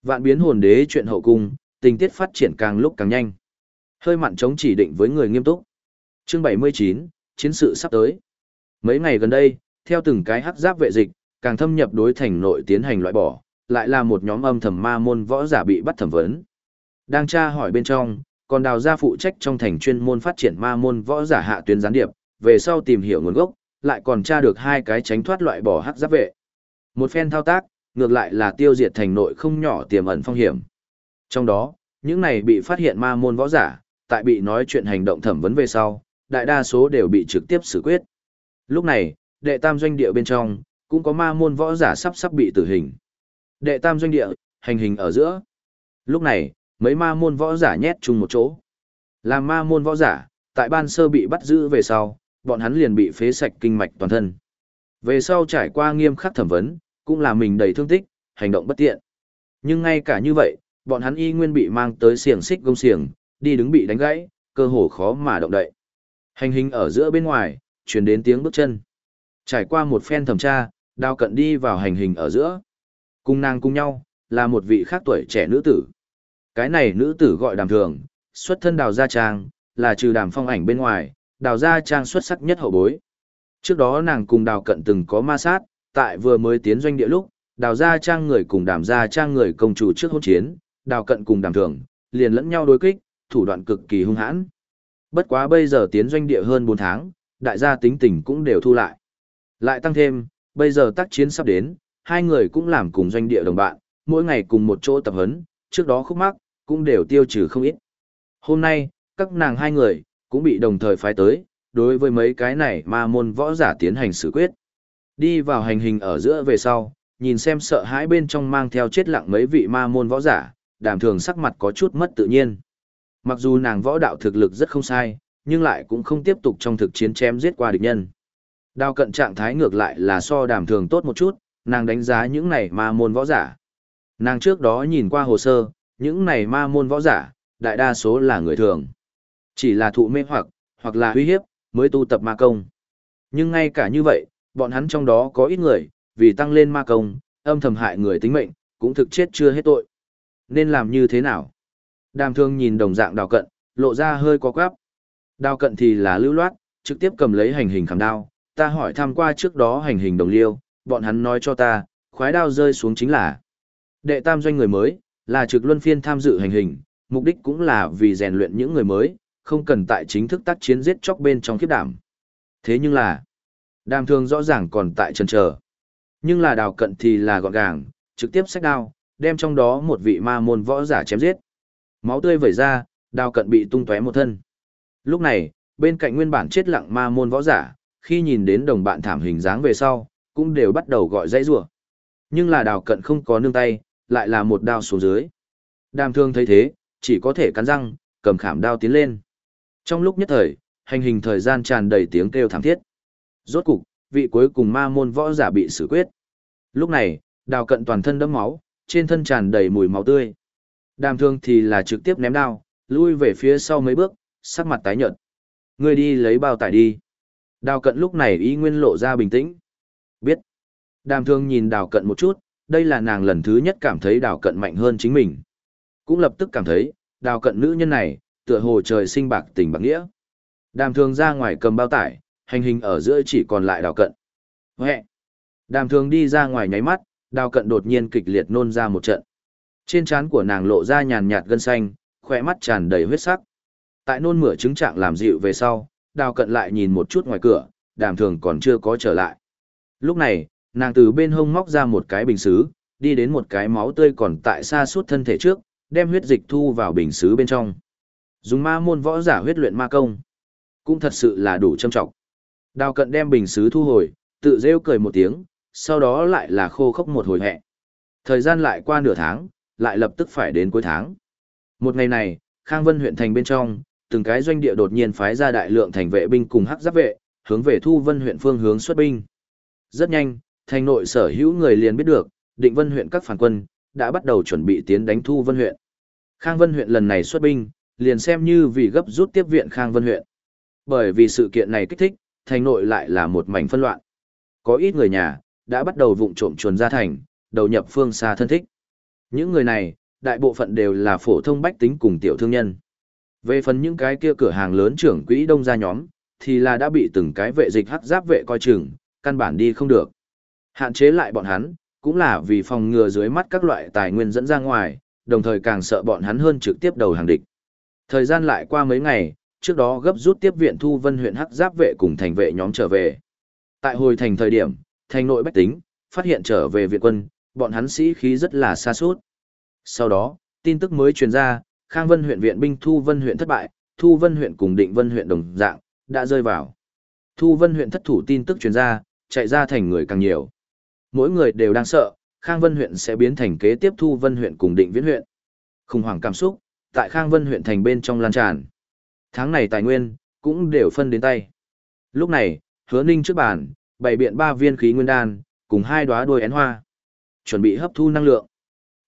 Vạn biến hồn đế chuyện hậu cung, tình tiết phát triển càng lúc càng nhanh. Hơi mặn chống chỉ định với người nghiêm túc. Chương 79, chiến sự sắp tới. Mấy ngày gần đây, theo từng cái hắc giáp vệ dịch, càng thâm nhập đối thành nội tiến hành loại bỏ, lại là một nhóm âm thầm ma môn võ giả bị bắt thẩm vấn. Đang tra hỏi bên trong, còn đào ra phụ trách trong thành chuyên môn phát triển ma môn võ giả hạ tuyến gián điệp, về sau tìm hiểu nguồn gốc, lại còn tra được hai cái tránh thoát loại bỏ hắc giáp vệ. Một phen thao tác, ngược lại là tiêu diệt thành nội không nhỏ tiềm ẩn phong hiểm. Trong đó, những này bị phát hiện ma môn võ giả, tại bị nói chuyện hành động thẩm vấn về sau, đại đa số đều bị trực tiếp xử quyết. Lúc này, đệ tam doanh địa bên trong, cũng có ma môn võ giả sắp sắp bị tử hình. Đệ tam doanh địa, hành hình ở giữa. Lúc này, mấy ma môn võ giả nhét chung một chỗ. Làm ma môn võ giả, tại ban sơ bị bắt giữ về sau, bọn hắn liền bị phế sạch kinh mạch toàn thân. Về sau trải qua nghiêm khắc thẩm vấn, cũng là mình đầy thương tích, hành động bất tiện. Nhưng ngay cả như vậy, bọn hắn y nguyên bị mang tới xiềng xích gông xiềng, đi đứng bị đánh gãy, cơ hồ khó mà động đậy. Hành hình ở giữa bên ngoài, truyền đến tiếng bước chân. Trải qua một phen thẩm tra, đào cận đi vào hành hình ở giữa. Cùng nàng cùng nhau, là một vị khác tuổi trẻ nữ tử. Cái này nữ tử gọi đàm thường, xuất thân đào gia trang, là trừ đàm phong ảnh bên ngoài, đào gia trang xuất sắc nhất hậu bối. Trước đó nàng cùng đào cận từng có ma sát, tại vừa mới tiến doanh địa lúc, đào gia trang người cùng đàm gia trang người công chủ trước hôn chiến, đào cận cùng đàm thường, liền lẫn nhau đối kích, thủ đoạn cực kỳ hung hãn. Bất quá bây giờ tiến doanh địa hơn 4 tháng, đại gia tính tình cũng đều thu lại. Lại tăng thêm, bây giờ tác chiến sắp đến, hai người cũng làm cùng doanh địa đồng bạn, mỗi ngày cùng một chỗ tập huấn, trước đó khúc mắc, cũng đều tiêu trừ không ít. Hôm nay, các nàng hai người, cũng bị đồng thời phái tới, đối với mấy cái này ma môn võ giả tiến hành xử quyết. Đi vào hành hình ở giữa về sau, nhìn xem sợ hãi bên trong mang theo chết lặng mấy vị ma môn võ giả, đàm thường sắc mặt có chút mất tự nhiên. Mặc dù nàng võ đạo thực lực rất không sai, nhưng lại cũng không tiếp tục trong thực chiến chém giết qua địch nhân. Đao cận trạng thái ngược lại là so đàm thường tốt một chút, nàng đánh giá những này ma môn võ giả. Nàng trước đó nhìn qua hồ sơ, những này ma môn võ giả, đại đa số là người thường. Chỉ là thụ mê hoặc, hoặc là uy hiếp, mới tu tập ma công. Nhưng ngay cả như vậy, bọn hắn trong đó có ít người, vì tăng lên ma công, âm thầm hại người tính mệnh, cũng thực chết chưa hết tội. Nên làm như thế nào? Đàm thương nhìn đồng dạng đào cận, lộ ra hơi có quáp. Đào cận thì là lưu loát, trực tiếp cầm lấy hành hình khảm đao. Ta hỏi tham qua trước đó hành hình đồng liêu, bọn hắn nói cho ta, khoái đao rơi xuống chính là đệ tam doanh người mới, là trực luân phiên tham dự hành hình, mục đích cũng là vì rèn luyện những người mới, không cần tại chính thức tác chiến giết chóc bên trong kiếp đảm. Thế nhưng là, đàm thường rõ ràng còn tại trần chờ. Nhưng là đào cận thì là gọn gàng, trực tiếp sách đao, đem trong đó một vị ma môn võ giả chém giết. Máu tươi vẩy ra, đào cận bị tung tóe một thân. Lúc này, bên cạnh nguyên bản chết lặng ma môn võ giả, khi nhìn đến đồng bạn thảm hình dáng về sau, cũng đều bắt đầu gọi dãy rủa. Nhưng là đào cận không có nương tay, lại là một đao xuống dưới. Đàm thương thấy thế, chỉ có thể cắn răng, cầm khảm đao tiến lên. Trong lúc nhất thời, hành hình thời gian tràn đầy tiếng kêu thảm thiết. Rốt cục, vị cuối cùng ma môn võ giả bị xử quyết. Lúc này, đào cận toàn thân đẫm máu, trên thân tràn đầy mùi máu tươi. Đàm thương thì là trực tiếp ném đao, lui về phía sau mấy bước, sắc mặt tái nhợt. Ngươi đi lấy bao tải đi. Đào cận lúc này ý nguyên lộ ra bình tĩnh. Biết. Đàm thương nhìn đào cận một chút, đây là nàng lần thứ nhất cảm thấy đào cận mạnh hơn chính mình. Cũng lập tức cảm thấy, đào cận nữ nhân này, tựa hồ trời sinh bạc tình bạc nghĩa. Đàm thương ra ngoài cầm bao tải, hành hình ở giữa chỉ còn lại đào cận. Huệ! Đàm thương đi ra ngoài nháy mắt, đào cận đột nhiên kịch liệt nôn ra một trận. Trên trán của nàng lộ ra nhàn nhạt gân xanh, khỏe mắt tràn đầy huyết sắc. Tại nôn mửa chứng trạng làm dịu về sau, đào cận lại nhìn một chút ngoài cửa, đàm thường còn chưa có trở lại. Lúc này, nàng từ bên hông móc ra một cái bình xứ, đi đến một cái máu tươi còn tại xa suốt thân thể trước, đem huyết dịch thu vào bình xứ bên trong. Dùng ma môn võ giả huyết luyện ma công, cũng thật sự là đủ châm trọng. Đào cận đem bình xứ thu hồi, tự rêu cười một tiếng, sau đó lại là khô khốc một hồi hẹ. Thời gian lại qua nửa tháng, lại lập tức phải đến cuối tháng. Một ngày này, Khang Vân huyện thành bên trong, từng cái doanh địa đột nhiên phái ra đại lượng thành vệ binh cùng hắc giáp vệ, hướng về Thu Vân huyện phương hướng xuất binh. Rất nhanh, thành nội sở hữu người liền biết được, Định Vân huyện các phản quân đã bắt đầu chuẩn bị tiến đánh Thu Vân huyện. Khang Vân huyện lần này xuất binh, liền xem như vì gấp rút tiếp viện Khang Vân huyện. Bởi vì sự kiện này kích thích, thành nội lại là một mảnh phân loạn. Có ít người nhà đã bắt đầu vụng trộm chuồn ra thành, đầu nhập phương xa thân thích. Những người này, đại bộ phận đều là phổ thông bách tính cùng tiểu thương nhân. Về phần những cái kia cửa hàng lớn trưởng quỹ đông ra nhóm, thì là đã bị từng cái vệ dịch hắc giáp vệ coi chừng, căn bản đi không được. Hạn chế lại bọn hắn, cũng là vì phòng ngừa dưới mắt các loại tài nguyên dẫn ra ngoài, đồng thời càng sợ bọn hắn hơn trực tiếp đầu hàng địch. Thời gian lại qua mấy ngày, trước đó gấp rút tiếp viện thu vân huyện hắc giáp vệ cùng thành vệ nhóm trở về. Tại hồi thành thời điểm, thành nội bách tính, phát hiện trở về viện quân, bọn hắn sĩ khí rất là xa suốt. Sau đó, tin tức mới truyền ra, Khang Vân huyện viện binh Thu Vân huyện thất bại, Thu Vân huyện cùng Định Vân huyện đồng dạng, đã rơi vào. Thu Vân huyện thất thủ tin tức truyền ra, chạy ra thành người càng nhiều. Mỗi người đều đang sợ, Khang Vân huyện sẽ biến thành kế tiếp Thu Vân huyện cùng Định Viễn huyện. Khủng hoảng cảm xúc, tại Khang Vân huyện thành bên trong lan tràn. Tháng này tài nguyên, cũng đều phân đến tay. Lúc này, hứa ninh trước bàn, bày biện ba viên khí nguyên đan, cùng hai đóa đuôi én hoa. Chuẩn bị hấp thu năng lượng.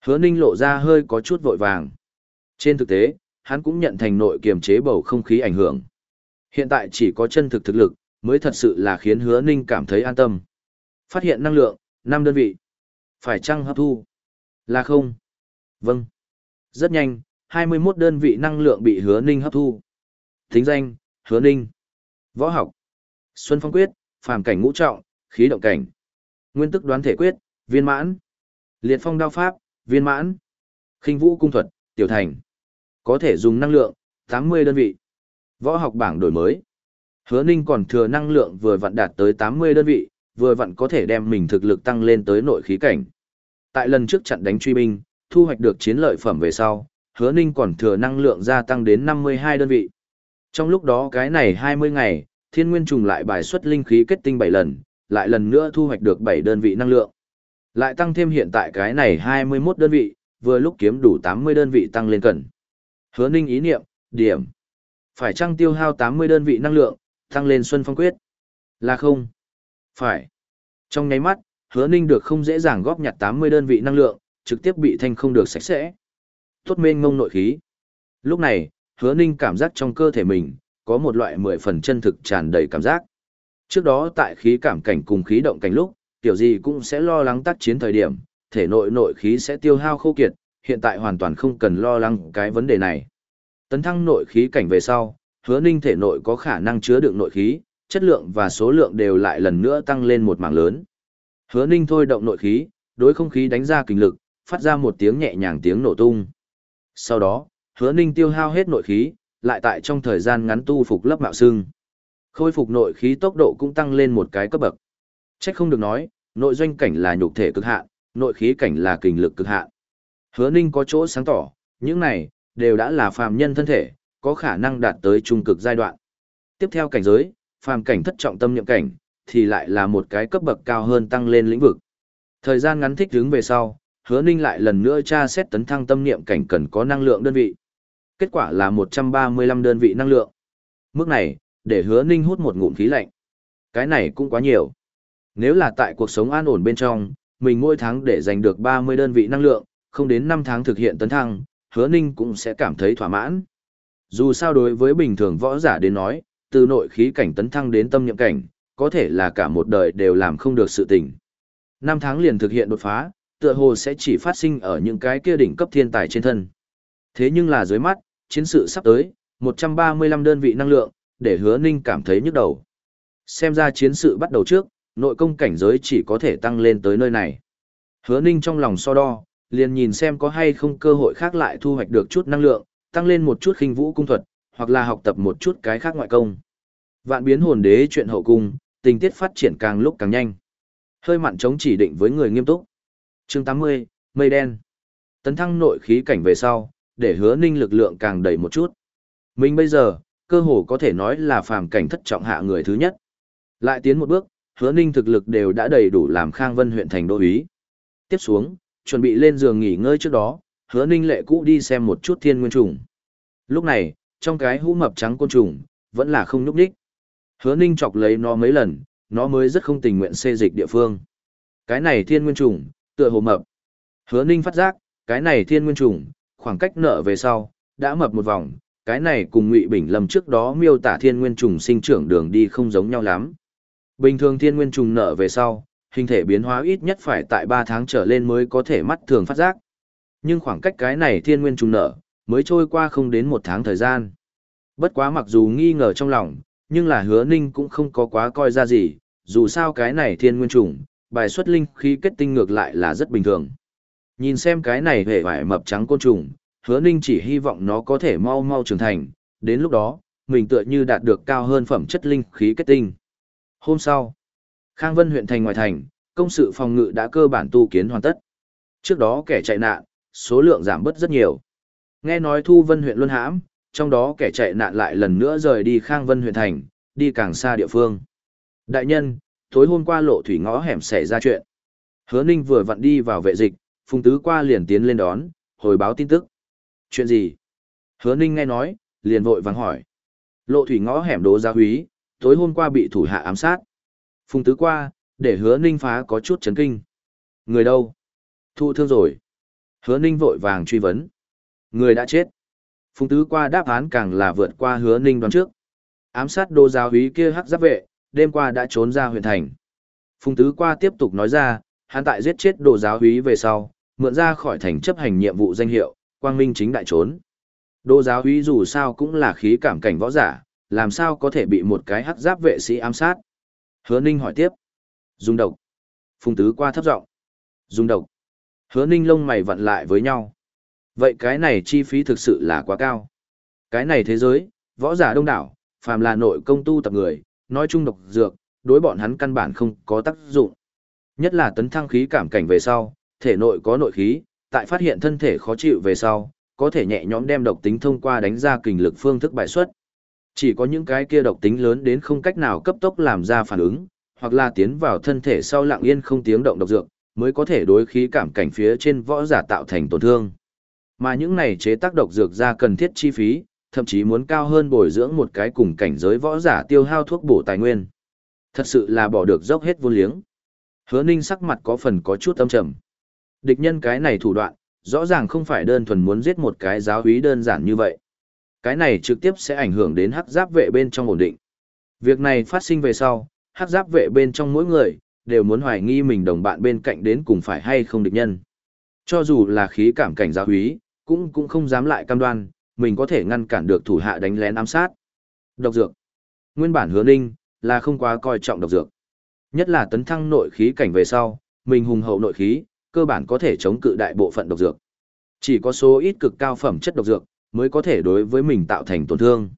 Hứa ninh lộ ra hơi có chút vội vàng. Trên thực tế, hắn cũng nhận thành nội kiềm chế bầu không khí ảnh hưởng. Hiện tại chỉ có chân thực thực lực, mới thật sự là khiến hứa ninh cảm thấy an tâm. Phát hiện năng lượng, năm đơn vị. Phải chăng hấp thu? Là không? Vâng. Rất nhanh, 21 đơn vị năng lượng bị hứa ninh hấp thu. Thính danh, hứa ninh. Võ học. Xuân phong quyết, phàm cảnh ngũ trọng, khí động cảnh. Nguyên tức đoán thể quyết, viên mãn. Liệt phong đao pháp, viên mãn. khinh vũ cung thuật, tiểu thành. Có thể dùng năng lượng, 80 đơn vị. Võ học bảng đổi mới. Hứa Ninh còn thừa năng lượng vừa vặn đạt tới 80 đơn vị, vừa vặn có thể đem mình thực lực tăng lên tới nội khí cảnh. Tại lần trước trận đánh truy binh, thu hoạch được chiến lợi phẩm về sau, Hứa Ninh còn thừa năng lượng gia tăng đến 52 đơn vị. Trong lúc đó cái này 20 ngày, Thiên Nguyên trùng lại bài xuất linh khí kết tinh 7 lần, lại lần nữa thu hoạch được 7 đơn vị năng lượng. Lại tăng thêm hiện tại cái này 21 đơn vị, vừa lúc kiếm đủ 80 đơn vị tăng lên cần. Hứa Ninh ý niệm, điểm. Phải chăng tiêu hao 80 đơn vị năng lượng, tăng lên Xuân Phong Quyết? Là không? Phải. Trong nháy mắt, Hứa Ninh được không dễ dàng góp nhặt 80 đơn vị năng lượng, trực tiếp bị thanh không được sạch sẽ. Tốt mênh ngông nội khí. Lúc này, Hứa Ninh cảm giác trong cơ thể mình, có một loại mười phần chân thực tràn đầy cảm giác. Trước đó tại khí cảm cảnh cùng khí động cảnh lúc, tiểu gì cũng sẽ lo lắng tác chiến thời điểm, thể nội nội khí sẽ tiêu hao khô kiệt, hiện tại hoàn toàn không cần lo lắng cái vấn đề này. Tấn thăng nội khí cảnh về sau, hứa ninh thể nội có khả năng chứa đựng nội khí, chất lượng và số lượng đều lại lần nữa tăng lên một mảng lớn. Hứa ninh thôi động nội khí, đối không khí đánh ra kinh lực, phát ra một tiếng nhẹ nhàng tiếng nổ tung. Sau đó, hứa ninh tiêu hao hết nội khí, lại tại trong thời gian ngắn tu phục lớp mạo xương. Khôi phục nội khí tốc độ cũng tăng lên một cái cấp bậc. Trách không được nói, nội doanh cảnh là nhục thể cực hạn, nội khí cảnh là kình lực cực hạn. Hứa Ninh có chỗ sáng tỏ, những này đều đã là phàm nhân thân thể, có khả năng đạt tới trung cực giai đoạn. Tiếp theo cảnh giới, phàm cảnh thất trọng tâm niệm cảnh, thì lại là một cái cấp bậc cao hơn tăng lên lĩnh vực. Thời gian ngắn thích hướng về sau, Hứa Ninh lại lần nữa tra xét tấn thăng tâm niệm cảnh cần có năng lượng đơn vị. Kết quả là 135 đơn vị năng lượng. Mức này, để Hứa Ninh hút một ngụm khí lạnh. Cái này cũng quá nhiều. Nếu là tại cuộc sống an ổn bên trong, mình mỗi tháng để giành được 30 đơn vị năng lượng, không đến 5 tháng thực hiện tấn thăng, hứa ninh cũng sẽ cảm thấy thỏa mãn. Dù sao đối với bình thường võ giả đến nói, từ nội khí cảnh tấn thăng đến tâm nhậm cảnh, có thể là cả một đời đều làm không được sự tình. 5 tháng liền thực hiện đột phá, tựa hồ sẽ chỉ phát sinh ở những cái kia đỉnh cấp thiên tài trên thân. Thế nhưng là dưới mắt, chiến sự sắp tới, 135 đơn vị năng lượng, để hứa ninh cảm thấy nhức đầu. Xem ra chiến sự bắt đầu trước, nội công cảnh giới chỉ có thể tăng lên tới nơi này. Hứa ninh trong lòng so đo, liền nhìn xem có hay không cơ hội khác lại thu hoạch được chút năng lượng, tăng lên một chút khinh vũ cung thuật, hoặc là học tập một chút cái khác ngoại công. Vạn biến hồn đế chuyện hậu cung, tình tiết phát triển càng lúc càng nhanh. Hơi mặn chống chỉ định với người nghiêm túc. Chương 80, mây đen. Tấn thăng nội khí cảnh về sau, để hứa ninh lực lượng càng đầy một chút. Mình bây giờ, cơ hồ có thể nói là phàm cảnh thất trọng hạ người thứ nhất. Lại tiến một bước, hứa ninh thực lực đều đã đầy đủ làm Khang Vân huyện thành đô Ý Tiếp xuống, chuẩn bị lên giường nghỉ ngơi trước đó, hứa ninh lệ cũ đi xem một chút thiên nguyên trùng. Lúc này, trong cái hũ mập trắng côn trùng, vẫn là không nhúc đích. Hứa ninh chọc lấy nó mấy lần, nó mới rất không tình nguyện xê dịch địa phương. Cái này thiên nguyên trùng, tựa hồ mập. Hứa ninh phát giác, cái này thiên nguyên trùng, khoảng cách nợ về sau, đã mập một vòng, cái này cùng Ngụy Bình Lâm trước đó miêu tả thiên nguyên trùng sinh trưởng đường đi không giống nhau lắm. Bình thường thiên nguyên trùng nở về sau, hình thể biến hóa ít nhất phải tại 3 tháng trở lên mới có thể mắt thường phát giác. Nhưng khoảng cách cái này thiên nguyên trùng nở mới trôi qua không đến một tháng thời gian. Bất quá mặc dù nghi ngờ trong lòng, nhưng là hứa ninh cũng không có quá coi ra gì, dù sao cái này thiên nguyên trùng, bài xuất linh khí kết tinh ngược lại là rất bình thường. Nhìn xem cái này hề vải mập trắng côn trùng, hứa ninh chỉ hy vọng nó có thể mau mau trưởng thành, đến lúc đó, mình tựa như đạt được cao hơn phẩm chất linh khí kết tinh. Hôm sau, Khang Vân huyện thành ngoài thành, công sự phòng ngự đã cơ bản tu kiến hoàn tất. Trước đó kẻ chạy nạn, số lượng giảm bớt rất nhiều. Nghe nói Thu Vân huyện luân hãm, trong đó kẻ chạy nạn lại lần nữa rời đi Khang Vân huyện thành, đi càng xa địa phương. Đại nhân, tối hôm qua lộ thủy ngõ hẻm xảy ra chuyện. Hứa Ninh vừa vặn đi vào vệ dịch, Phùng Tứ qua liền tiến lên đón, hồi báo tin tức. Chuyện gì? Hứa Ninh nghe nói, liền vội vàng hỏi. Lộ thủy ngõ hẻm đố gia húy, tối hôm qua bị thủ hạ ám sát. Phùng Tứ qua, để hứa Ninh phá có chút chấn kinh. Người đâu? Thụ thương rồi. Hứa Ninh vội vàng truy vấn. Người đã chết. Phùng Tứ qua đáp án càng là vượt qua hứa Ninh đoán trước. Ám sát đô giáo úy kia hắc giáp vệ, đêm qua đã trốn ra huyện thành. Phùng Tứ qua tiếp tục nói ra, hắn tại giết chết đồ giáo úy về sau, mượn ra khỏi thành chấp hành nhiệm vụ danh hiệu, quang minh chính đại trốn. Đô giáo úy dù sao cũng là khí cảm cảnh võ giả, làm sao có thể bị một cái hắc giáp vệ sĩ ám sát. Hứa Ninh hỏi tiếp. Dùng độc. Phùng Tứ qua thấp giọng. Dùng độc. Hứa Ninh lông mày vặn lại với nhau. Vậy cái này chi phí thực sự là quá cao. Cái này thế giới, võ giả đông đảo, phàm là nội công tu tập người, nói chung độc dược, đối bọn hắn căn bản không có tác dụng. Nhất là tấn thăng khí cảm cảnh về sau, thể nội có nội khí, tại phát hiện thân thể khó chịu về sau, có thể nhẹ nhõm đem độc tính thông qua đánh ra kình lực phương thức bài xuất. Chỉ có những cái kia độc tính lớn đến không cách nào cấp tốc làm ra phản ứng, hoặc là tiến vào thân thể sau lặng yên không tiếng động độc dược, mới có thể đối khí cảm cảnh phía trên võ giả tạo thành tổn thương. Mà những này chế tác độc dược ra cần thiết chi phí, thậm chí muốn cao hơn bồi dưỡng một cái cùng cảnh giới võ giả tiêu hao thuốc bổ tài nguyên. Thật sự là bỏ được dốc hết vô liếng. Hứa Ninh sắc mặt có phần có chút âm trầm. Địch nhân cái này thủ đoạn, rõ ràng không phải đơn thuần muốn giết một cái giáo úy đơn giản như vậy. Cái này trực tiếp sẽ ảnh hưởng đến hắc giáp vệ bên trong ổn định. Việc này phát sinh về sau, hắc giáp vệ bên trong mỗi người, đều muốn hoài nghi mình đồng bạn bên cạnh đến cùng phải hay không địch nhân. Cho dù là khí cảm cảnh giáo úy, cũng cũng không dám lại cam đoan, mình có thể ngăn cản được thủ hạ đánh lén ám sát. Độc dược. Nguyên bản hứa ninh, là không quá coi trọng độc dược. Nhất là tấn thăng nội khí cảnh về sau, mình hùng hậu nội khí, cơ bản có thể chống cự đại bộ phận độc dược. Chỉ có số ít cực cao phẩm chất độc dược, mới có thể đối với mình tạo thành tổn thương.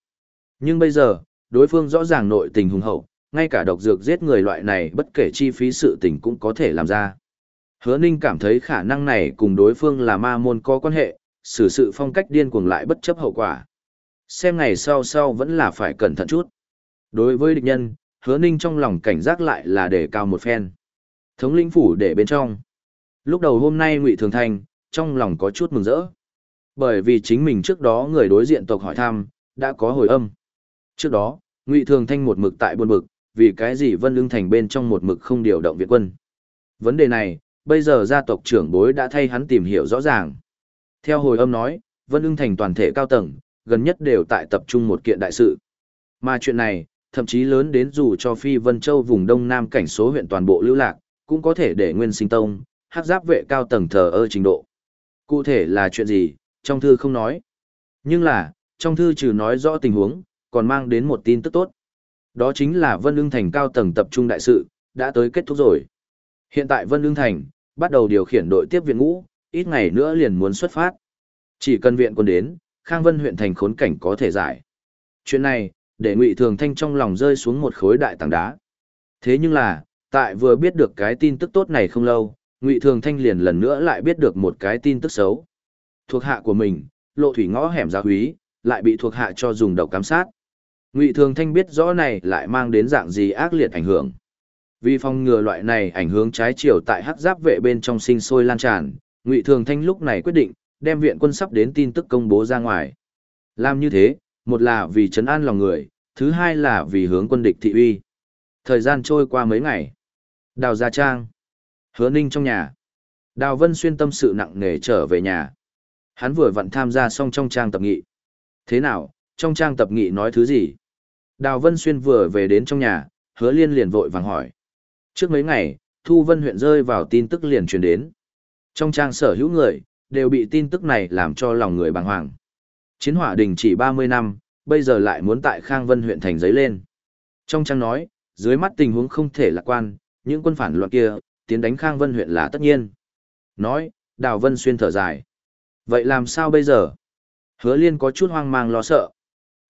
Nhưng bây giờ, đối phương rõ ràng nội tình hùng hậu, ngay cả độc dược giết người loại này bất kể chi phí sự tình cũng có thể làm ra. Hứa Ninh cảm thấy khả năng này cùng đối phương là ma môn có quan hệ, xử sự phong cách điên cuồng lại bất chấp hậu quả. Xem ngày sau sau vẫn là phải cẩn thận chút. Đối với địch nhân, hứa ninh trong lòng cảnh giác lại là để cao một phen. Thống lĩnh phủ để bên trong. Lúc đầu hôm nay ngụy Thường Thành trong lòng có chút mừng rỡ. Bởi vì chính mình trước đó người đối diện tộc hỏi thăm, đã có hồi âm. Trước đó, ngụy Thường Thanh một mực tại buồn mực, vì cái gì Vân Lương Thành bên trong một mực không điều động viện quân. Vấn đề này, bây giờ gia tộc trưởng bối đã thay hắn tìm hiểu rõ ràng. Theo hồi âm nói, Vân lương Thành toàn thể cao tầng, gần nhất đều tại tập trung một kiện đại sự. Mà chuyện này, thậm chí lớn đến dù cho Phi Vân Châu vùng Đông Nam cảnh số huyện toàn bộ lưu lạc, cũng có thể để Nguyên Sinh Tông, hắc giáp vệ cao tầng thờ ơ trình độ. Cụ thể là chuyện gì, trong thư không nói. Nhưng là, trong thư trừ nói rõ tình huống, còn mang đến một tin tức tốt. Đó chính là Vân lương Thành cao tầng tập trung đại sự, đã tới kết thúc rồi. Hiện tại Vân lương Thành, bắt đầu điều khiển đội tiếp viện ngũ, ít ngày nữa liền muốn xuất phát. Chỉ cần viện quân đến, Khang Vân huyện thành khốn cảnh có thể giải. Chuyện này, để Ngụy Thường Thanh trong lòng rơi xuống một khối đại tảng đá. Thế nhưng là, tại vừa biết được cái tin tức tốt này không lâu, Ngụy Thường Thanh liền lần nữa lại biết được một cái tin tức xấu. Thuộc hạ của mình, lộ thủy ngõ hẻm gia húy, lại bị thuộc hạ cho dùng độc cám sát. Ngụy Thường Thanh biết rõ này lại mang đến dạng gì ác liệt ảnh hưởng. Vì phòng ngừa loại này ảnh hưởng trái chiều tại hắc giáp vệ bên trong sinh sôi lan tràn, Ngụy Thường Thanh lúc này quyết định đem viện quân sắp đến tin tức công bố ra ngoài. Làm như thế, một là vì trấn an lòng người, thứ hai là vì hướng quân địch thị uy. Thời gian trôi qua mấy ngày. Đào Gia Trang. Hứa Ninh trong nhà. Đào Vân Xuyên tâm sự nặng nề trở về nhà. Hắn vừa vặn tham gia xong trong trang tập nghị. Thế nào, trong trang tập nghị nói thứ gì? Đào Vân Xuyên vừa về đến trong nhà, hứa liên liền vội vàng hỏi. Trước mấy ngày, Thu Vân huyện rơi vào tin tức liền truyền đến. Trong trang sở hữu người, đều bị tin tức này làm cho lòng người bàng hoàng. Chiến hỏa đình chỉ 30 năm, bây giờ lại muốn tại Khang Vân huyện thành giấy lên. Trong trang nói, dưới mắt tình huống không thể lạc quan, những quân phản loạn kia, tiến đánh Khang Vân huyện là tất nhiên. Nói, Đào Vân Xuyên thở dài. Vậy làm sao bây giờ? Hứa Liên có chút hoang mang lo sợ.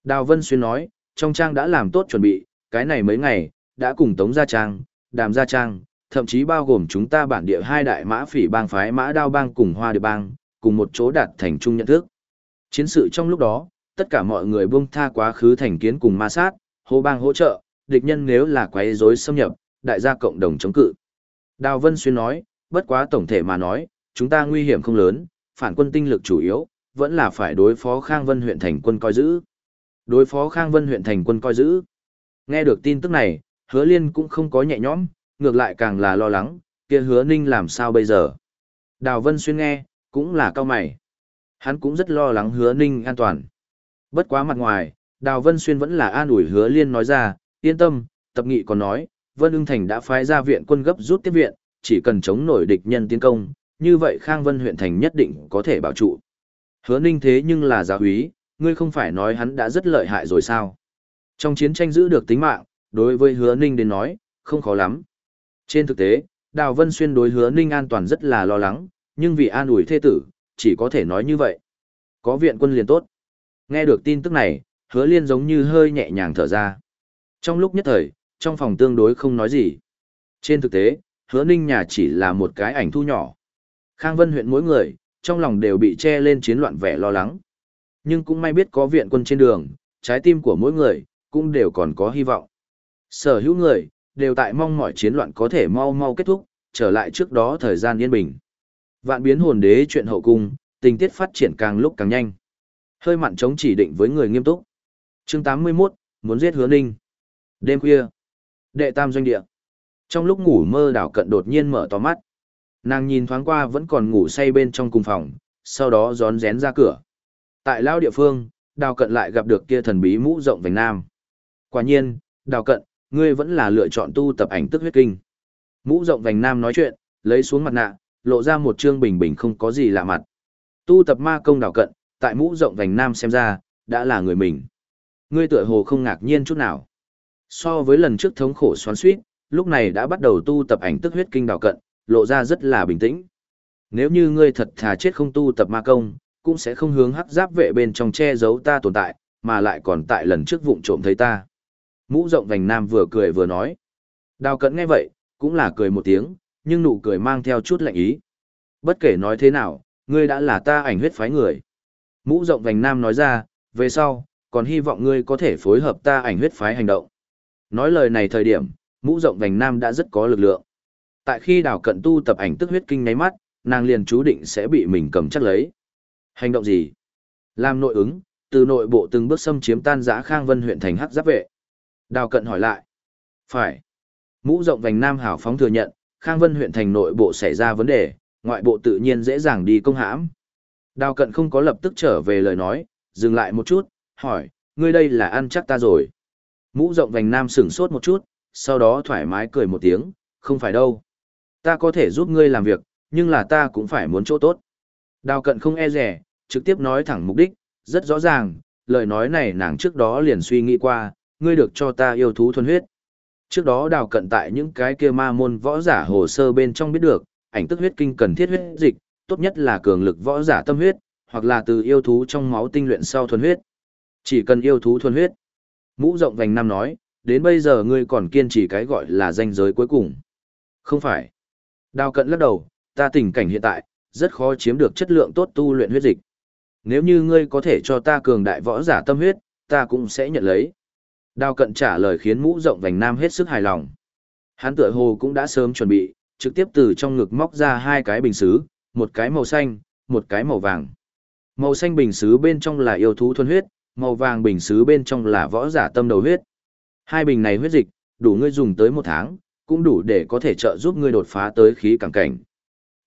Đào Vân Xuyên nói, trong trang đã làm tốt chuẩn bị, cái này mấy ngày, đã cùng Tống Gia Trang, Đàm Gia Trang, thậm chí bao gồm chúng ta bản địa hai đại mã phỉ bang phái mã đao bang cùng hoa địa bang, cùng một chỗ đạt thành chung nhận thức. Chiến sự trong lúc đó, tất cả mọi người buông tha quá khứ thành kiến cùng ma sát, hô bang hỗ trợ, địch nhân nếu là quấy rối xâm nhập, đại gia cộng đồng chống cự. Đào Vân Xuyên nói, bất quá tổng thể mà nói, chúng ta nguy hiểm không lớn, phản quân tinh lực chủ yếu, vẫn là phải đối phó Khang Vân huyện thành quân coi giữ. Đối phó Khang Vân huyện thành quân coi giữ. Nghe được tin tức này, hứa liên cũng không có nhẹ nhõm, ngược lại càng là lo lắng, kia hứa ninh làm sao bây giờ. Đào Vân Xuyên nghe, cũng là cao mày. Hắn cũng rất lo lắng hứa ninh an toàn. Bất quá mặt ngoài, Đào Vân Xuyên vẫn là an ủi hứa liên nói ra, yên tâm, tập nghị còn nói, Vân ưng thành đã phái ra viện quân gấp rút tiếp viện, chỉ cần chống nổi địch nhân tiến công, như vậy Khang Vân huyện thành nhất định có thể bảo trụ. Hứa ninh thế nhưng là giáo úy, ngươi không phải nói hắn đã rất lợi hại rồi sao? Trong chiến tranh giữ được tính mạng, đối với hứa ninh đến nói, không khó lắm. Trên thực tế, Đào Vân Xuyên đối hứa ninh an toàn rất là lo lắng, nhưng vì an ủi thê tử, chỉ có thể nói như vậy. Có viện quân liền tốt. Nghe được tin tức này, hứa liên giống như hơi nhẹ nhàng thở ra. Trong lúc nhất thời, trong phòng tương đối không nói gì. Trên thực tế, hứa ninh nhà chỉ là một cái ảnh thu nhỏ. Khang Vân huyện mỗi người, trong lòng đều bị che lên chiến loạn vẻ lo lắng. Nhưng cũng may biết có viện quân trên đường, trái tim của mỗi người, cũng đều còn có hy vọng. Sở hữu người, đều tại mong mọi chiến loạn có thể mau mau kết thúc, trở lại trước đó thời gian yên bình. Vạn biến hồn đế chuyện hậu cung, tình tiết phát triển càng lúc càng nhanh. Hơi mặn chống chỉ định với người nghiêm túc. Chương 81, muốn giết hứa ninh. Đêm khuya. Đệ tam doanh địa. Trong lúc ngủ mơ đảo cận đột nhiên mở to mắt. Nàng nhìn thoáng qua vẫn còn ngủ say bên trong cùng phòng, sau đó rón rén ra cửa. Tại lao địa phương, đào cận lại gặp được kia thần bí mũ rộng vành nam. Quả nhiên, đào cận, ngươi vẫn là lựa chọn tu tập ảnh tức huyết kinh. Mũ rộng vành nam nói chuyện, lấy xuống mặt nạ, lộ ra một trương bình bình không có gì lạ mặt. Tu tập ma công đào cận, tại mũ rộng vành nam xem ra, đã là người mình. Ngươi tựa hồ không ngạc nhiên chút nào. So với lần trước thống khổ xoắn suýt, lúc này đã bắt đầu tu tập ảnh tức huyết kinh đào cận, lộ ra rất là bình tĩnh. Nếu như ngươi thật thà chết không tu tập ma công, cũng sẽ không hướng hắc giáp vệ bên trong che giấu ta tồn tại, mà lại còn tại lần trước vụng trộm thấy ta. Mũ rộng vành nam vừa cười vừa nói. Đào cận nghe vậy, cũng là cười một tiếng, nhưng nụ cười mang theo chút lạnh ý. Bất kể nói thế nào, ngươi đã là ta ảnh huyết phái người. Mũ rộng vành nam nói ra, về sau, còn hy vọng ngươi có thể phối hợp ta ảnh huyết phái hành động. Nói lời này thời điểm, mũ rộng vành nam đã rất có lực lượng. Tại khi đào cận tu tập ảnh tức huyết kinh nháy mắt, nàng liền chú định sẽ bị mình cầm chắc lấy. Hành động gì? Làm nội ứng, từ nội bộ từng bước xâm chiếm tan giã Khang Vân huyện thành hắc giáp vệ. Đào cận hỏi lại. Phải. Mũ rộng vành Nam hảo phóng thừa nhận, Khang Vân huyện thành nội bộ xảy ra vấn đề, ngoại bộ tự nhiên dễ dàng đi công hãm. Đào cận không có lập tức trở về lời nói, dừng lại một chút, hỏi, ngươi đây là ăn chắc ta rồi. Mũ rộng vành Nam sửng sốt một chút, sau đó thoải mái cười một tiếng, không phải đâu. Ta có thể giúp ngươi làm việc, nhưng là ta cũng phải muốn chỗ tốt. Đào cận không e rẻ, trực tiếp nói thẳng mục đích, rất rõ ràng, lời nói này nàng trước đó liền suy nghĩ qua, ngươi được cho ta yêu thú thuần huyết. Trước đó đào cận tại những cái kia ma môn võ giả hồ sơ bên trong biết được, ảnh tức huyết kinh cần thiết huyết dịch, tốt nhất là cường lực võ giả tâm huyết, hoặc là từ yêu thú trong máu tinh luyện sau thuần huyết. Chỉ cần yêu thú thuần huyết, Mũ rộng vành nam nói, đến bây giờ ngươi còn kiên trì cái gọi là danh giới cuối cùng. Không phải. Đào cận lắc đầu, ta tình cảnh hiện tại, rất khó chiếm được chất lượng tốt tu luyện huyết dịch. Nếu như ngươi có thể cho ta cường đại võ giả tâm huyết, ta cũng sẽ nhận lấy. Đào cận trả lời khiến mũ rộng vành nam hết sức hài lòng. Hắn tựa hồ cũng đã sớm chuẩn bị, trực tiếp từ trong ngực móc ra hai cái bình xứ, một cái màu xanh, một cái màu vàng. Màu xanh bình xứ bên trong là yêu thú thuần huyết, màu vàng bình xứ bên trong là võ giả tâm đầu huyết. Hai bình này huyết dịch, đủ ngươi dùng tới một tháng, cũng đủ để có thể trợ giúp ngươi đột phá tới khí càng cảnh.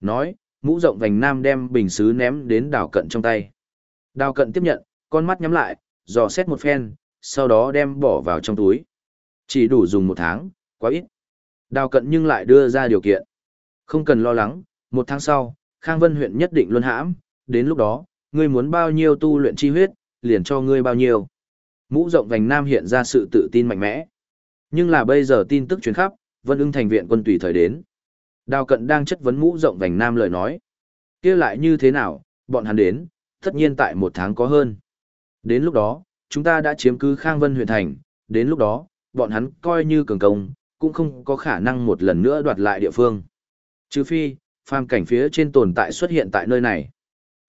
Nói, mũ rộng vành nam đem bình sứ ném đến đào cận trong tay. Đào cận tiếp nhận, con mắt nhắm lại, dò xét một phen, sau đó đem bỏ vào trong túi. Chỉ đủ dùng một tháng, quá ít. Đào cận nhưng lại đưa ra điều kiện. Không cần lo lắng, một tháng sau, Khang Vân huyện nhất định luân hãm, đến lúc đó, ngươi muốn bao nhiêu tu luyện chi huyết, liền cho ngươi bao nhiêu. Mũ rộng vành nam hiện ra sự tự tin mạnh mẽ. Nhưng là bây giờ tin tức truyền khắp, Vân ưng thành viện quân tùy thời đến. Đào cận đang chất vấn mũ rộng vành nam lời nói. kia lại như thế nào, bọn hắn đến, tất nhiên tại một tháng có hơn. Đến lúc đó, chúng ta đã chiếm cứ Khang Vân huyện thành, đến lúc đó, bọn hắn coi như cường công, cũng không có khả năng một lần nữa đoạt lại địa phương. Trừ phi, phàm cảnh phía trên tồn tại xuất hiện tại nơi này.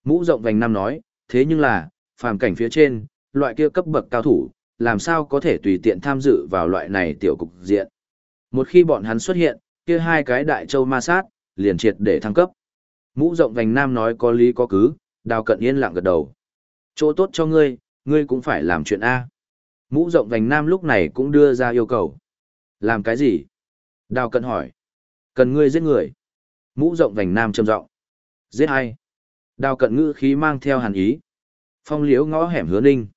Mũ rộng vành nam nói, thế nhưng là, phàm cảnh phía trên, loại kia cấp bậc cao thủ, làm sao có thể tùy tiện tham dự vào loại này tiểu cục diện. Một khi bọn hắn xuất hiện, kia hai cái đại châu ma sát, liền triệt để thăng cấp. Mũ rộng vành nam nói có lý có cứ, đào cận yên lặng gật đầu. Chỗ tốt cho ngươi, ngươi cũng phải làm chuyện A. Mũ rộng vành nam lúc này cũng đưa ra yêu cầu. Làm cái gì? Đào cận hỏi. Cần ngươi giết người. Mũ rộng vành nam trầm giọng Giết ai? Đào cận ngữ khí mang theo hàn ý. Phong liếu ngõ hẻm hứa ninh.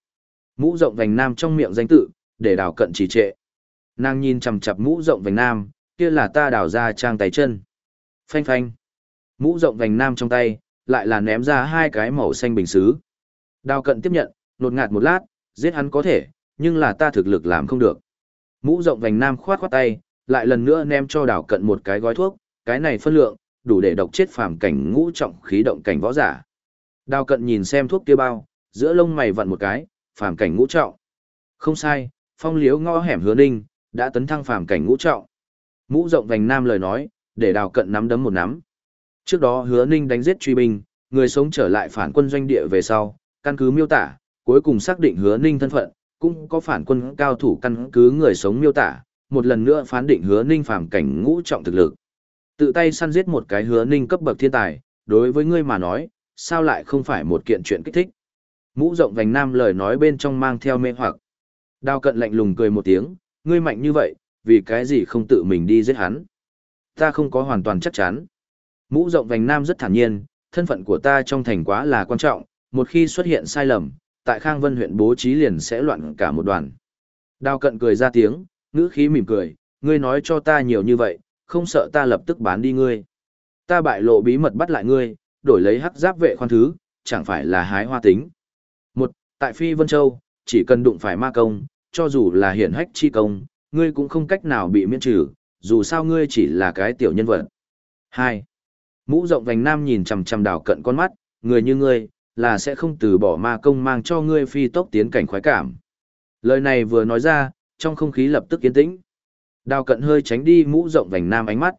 Mũ rộng vành nam trong miệng danh tự, để đào cận trì trệ. Nàng nhìn chằm chặp mũ rộng vành nam, kia là ta đào ra trang tay chân. Phanh phanh. Mũ rộng vành nam trong tay, lại là ném ra hai cái màu xanh bình xứ. Đào cận tiếp nhận, nột ngạt một lát, giết hắn có thể, nhưng là ta thực lực làm không được. Mũ rộng vành nam khoát khoát tay, lại lần nữa ném cho đào cận một cái gói thuốc, cái này phân lượng, đủ để độc chết phàm cảnh ngũ trọng khí động cảnh võ giả. Đào cận nhìn xem thuốc kia bao, giữa lông mày vặn một cái, phàm cảnh ngũ trọng. Không sai, phong liếu ngõ hẻm hứa ninh, đã tấn thăng phàm cảnh ngũ trọng. Mũ rộng vành nam lời nói, để đào cận nắm đấm một nắm. Trước đó hứa ninh đánh giết truy binh, người sống trở lại phản quân doanh địa về sau, căn cứ miêu tả, cuối cùng xác định hứa ninh thân phận, cũng có phản quân cao thủ căn cứ người sống miêu tả, một lần nữa phán định hứa ninh phàm cảnh ngũ trọng thực lực. Tự tay săn giết một cái hứa ninh cấp bậc thiên tài, đối với ngươi mà nói, sao lại không phải một kiện chuyện kích thích. Mũ rộng vành nam lời nói bên trong mang theo mê hoặc. Đao cận lạnh lùng cười một tiếng, ngươi mạnh như vậy, vì cái gì không tự mình đi giết hắn. Ta không có hoàn toàn chắc chắn. Mũ rộng vành nam rất thản nhiên, thân phận của ta trong thành quá là quan trọng, một khi xuất hiện sai lầm, tại Khang Vân huyện bố trí liền sẽ loạn cả một đoàn. Đao cận cười ra tiếng, ngữ khí mỉm cười, ngươi nói cho ta nhiều như vậy, không sợ ta lập tức bán đi ngươi. Ta bại lộ bí mật bắt lại ngươi, đổi lấy hắc giáp vệ khoan thứ, chẳng phải là hái hoa tính. Một, tại Phi Vân Châu, chỉ cần đụng phải ma công, cho dù là hiển hách chi công, ngươi cũng không cách nào bị miễn trừ, dù sao ngươi chỉ là cái tiểu nhân vật. Hai, mũ rộng vành nam nhìn chằm chằm đảo cận con mắt, người như ngươi, là sẽ không từ bỏ ma công mang cho ngươi phi tốc tiến cảnh khoái cảm. Lời này vừa nói ra, trong không khí lập tức yên tĩnh. Đào cận hơi tránh đi mũ rộng vành nam ánh mắt.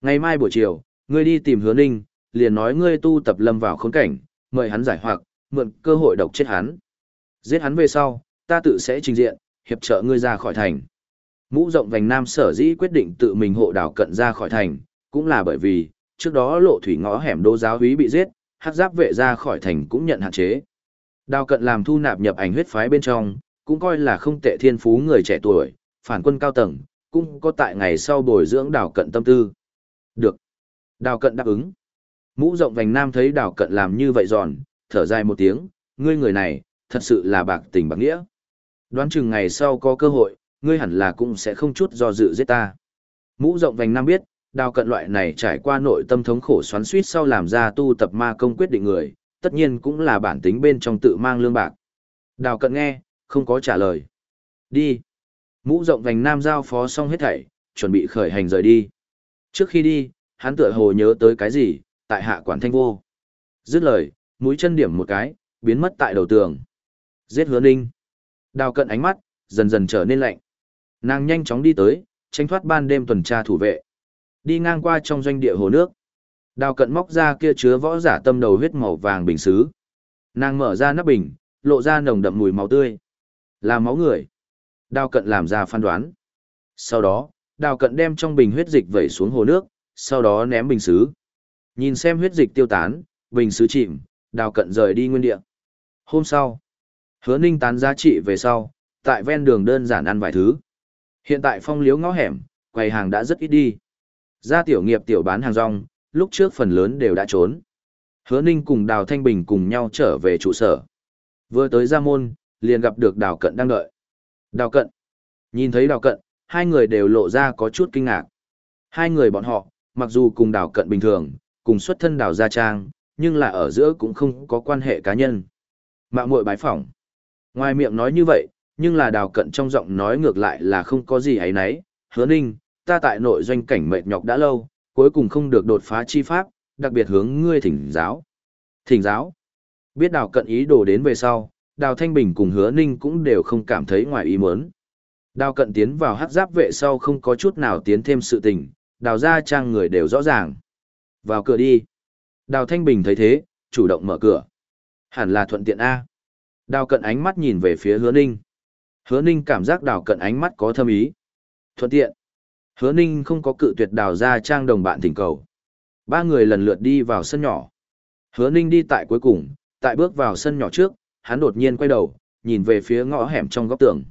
Ngày mai buổi chiều, ngươi đi tìm hứa ninh, liền nói ngươi tu tập lâm vào khốn cảnh, mời hắn giải hoặc, mượn cơ hội độc chết hắn. Giết hắn về sau, ta tự sẽ trình diện, hiệp trợ ngươi ra khỏi thành. Mũ rộng vành nam sở dĩ quyết định tự mình hộ đào cận ra khỏi thành, cũng là bởi vì, trước đó lộ thủy ngõ hẻm đô giáo húy bị giết, hát giáp vệ ra khỏi thành cũng nhận hạn chế. Đào cận làm thu nạp nhập ảnh huyết phái bên trong, cũng coi là không tệ thiên phú người trẻ tuổi, phản quân cao tầng, cũng có tại ngày sau bồi dưỡng đào cận tâm tư. Được. Đào cận đáp ứng. Mũ rộng vành nam thấy đào cận làm như vậy giòn, thở dài một tiếng, ngươi người này, thật sự là bạc tình bạc nghĩa. Đoán chừng ngày sau có cơ hội, ngươi hẳn là cũng sẽ không chút do dự giết ta. Mũ rộng vành nam biết, đào cận loại này trải qua nội tâm thống khổ xoắn suýt sau làm ra tu tập ma công quyết định người, tất nhiên cũng là bản tính bên trong tự mang lương bạc. Đào cận nghe, không có trả lời. Đi. Mũ rộng vành nam giao phó xong hết thảy, chuẩn bị khởi hành rời đi. Trước khi đi, hắn tựa hồ nhớ tới cái gì, tại hạ quản thanh vô. Dứt lời, mũi chân điểm một cái, biến mất tại đầu tường. Giết hứa ninh. Đào cận ánh mắt, dần dần trở nên lạnh. Nàng nhanh chóng đi tới, tránh thoát ban đêm tuần tra thủ vệ. Đi ngang qua trong doanh địa hồ nước. Đào cận móc ra kia chứa võ giả tâm đầu huyết màu vàng bình xứ. Nàng mở ra nắp bình, lộ ra nồng đậm mùi máu tươi. Là máu người. Đào cận làm ra phán đoán. Sau đó, đào cận đem trong bình huyết dịch vẩy xuống hồ nước, sau đó ném bình xứ. Nhìn xem huyết dịch tiêu tán, bình xứ chìm, đào cận rời đi nguyên địa. Hôm sau, hứa ninh tán giá trị về sau, tại ven đường đơn giản ăn vài thứ. Hiện tại phong liếu ngõ hẻm, quầy hàng đã rất ít đi. Ra tiểu nghiệp tiểu bán hàng rong, lúc trước phần lớn đều đã trốn. Hứa ninh cùng đào thanh bình cùng nhau trở về trụ sở. Vừa tới ra môn, liền gặp được đào cận đang đợi. Đào cận. Nhìn thấy đào cận, hai người đều lộ ra có chút kinh ngạc. Hai người bọn họ, mặc dù cùng đào cận bình thường, cùng xuất thân đào gia trang, nhưng là ở giữa cũng không có quan hệ cá nhân. Mạng muội bái phỏng. Ngoài miệng nói như vậy, nhưng là đào cận trong giọng nói ngược lại là không có gì ấy nấy. Hứa ninh, ta tại nội doanh cảnh mệt nhọc đã lâu, cuối cùng không được đột phá chi pháp, đặc biệt hướng ngươi thỉnh giáo. Thỉnh giáo. Biết đào cận ý đồ đến về sau, đào thanh bình cùng hứa ninh cũng đều không cảm thấy ngoài ý muốn. Đào cận tiến vào hát giáp vệ sau không có chút nào tiến thêm sự tình, đào ra trang người đều rõ ràng. Vào cửa đi. Đào thanh bình thấy thế, chủ động mở cửa. Hẳn là thuận tiện A. Đào cận ánh mắt nhìn về phía hứa ninh. Hứa ninh cảm giác đào cận ánh mắt có thâm ý. Thuận tiện. Hứa ninh không có cự tuyệt đào ra trang đồng bạn thỉnh cầu. Ba người lần lượt đi vào sân nhỏ. Hứa ninh đi tại cuối cùng, tại bước vào sân nhỏ trước, hắn đột nhiên quay đầu, nhìn về phía ngõ hẻm trong góc tường.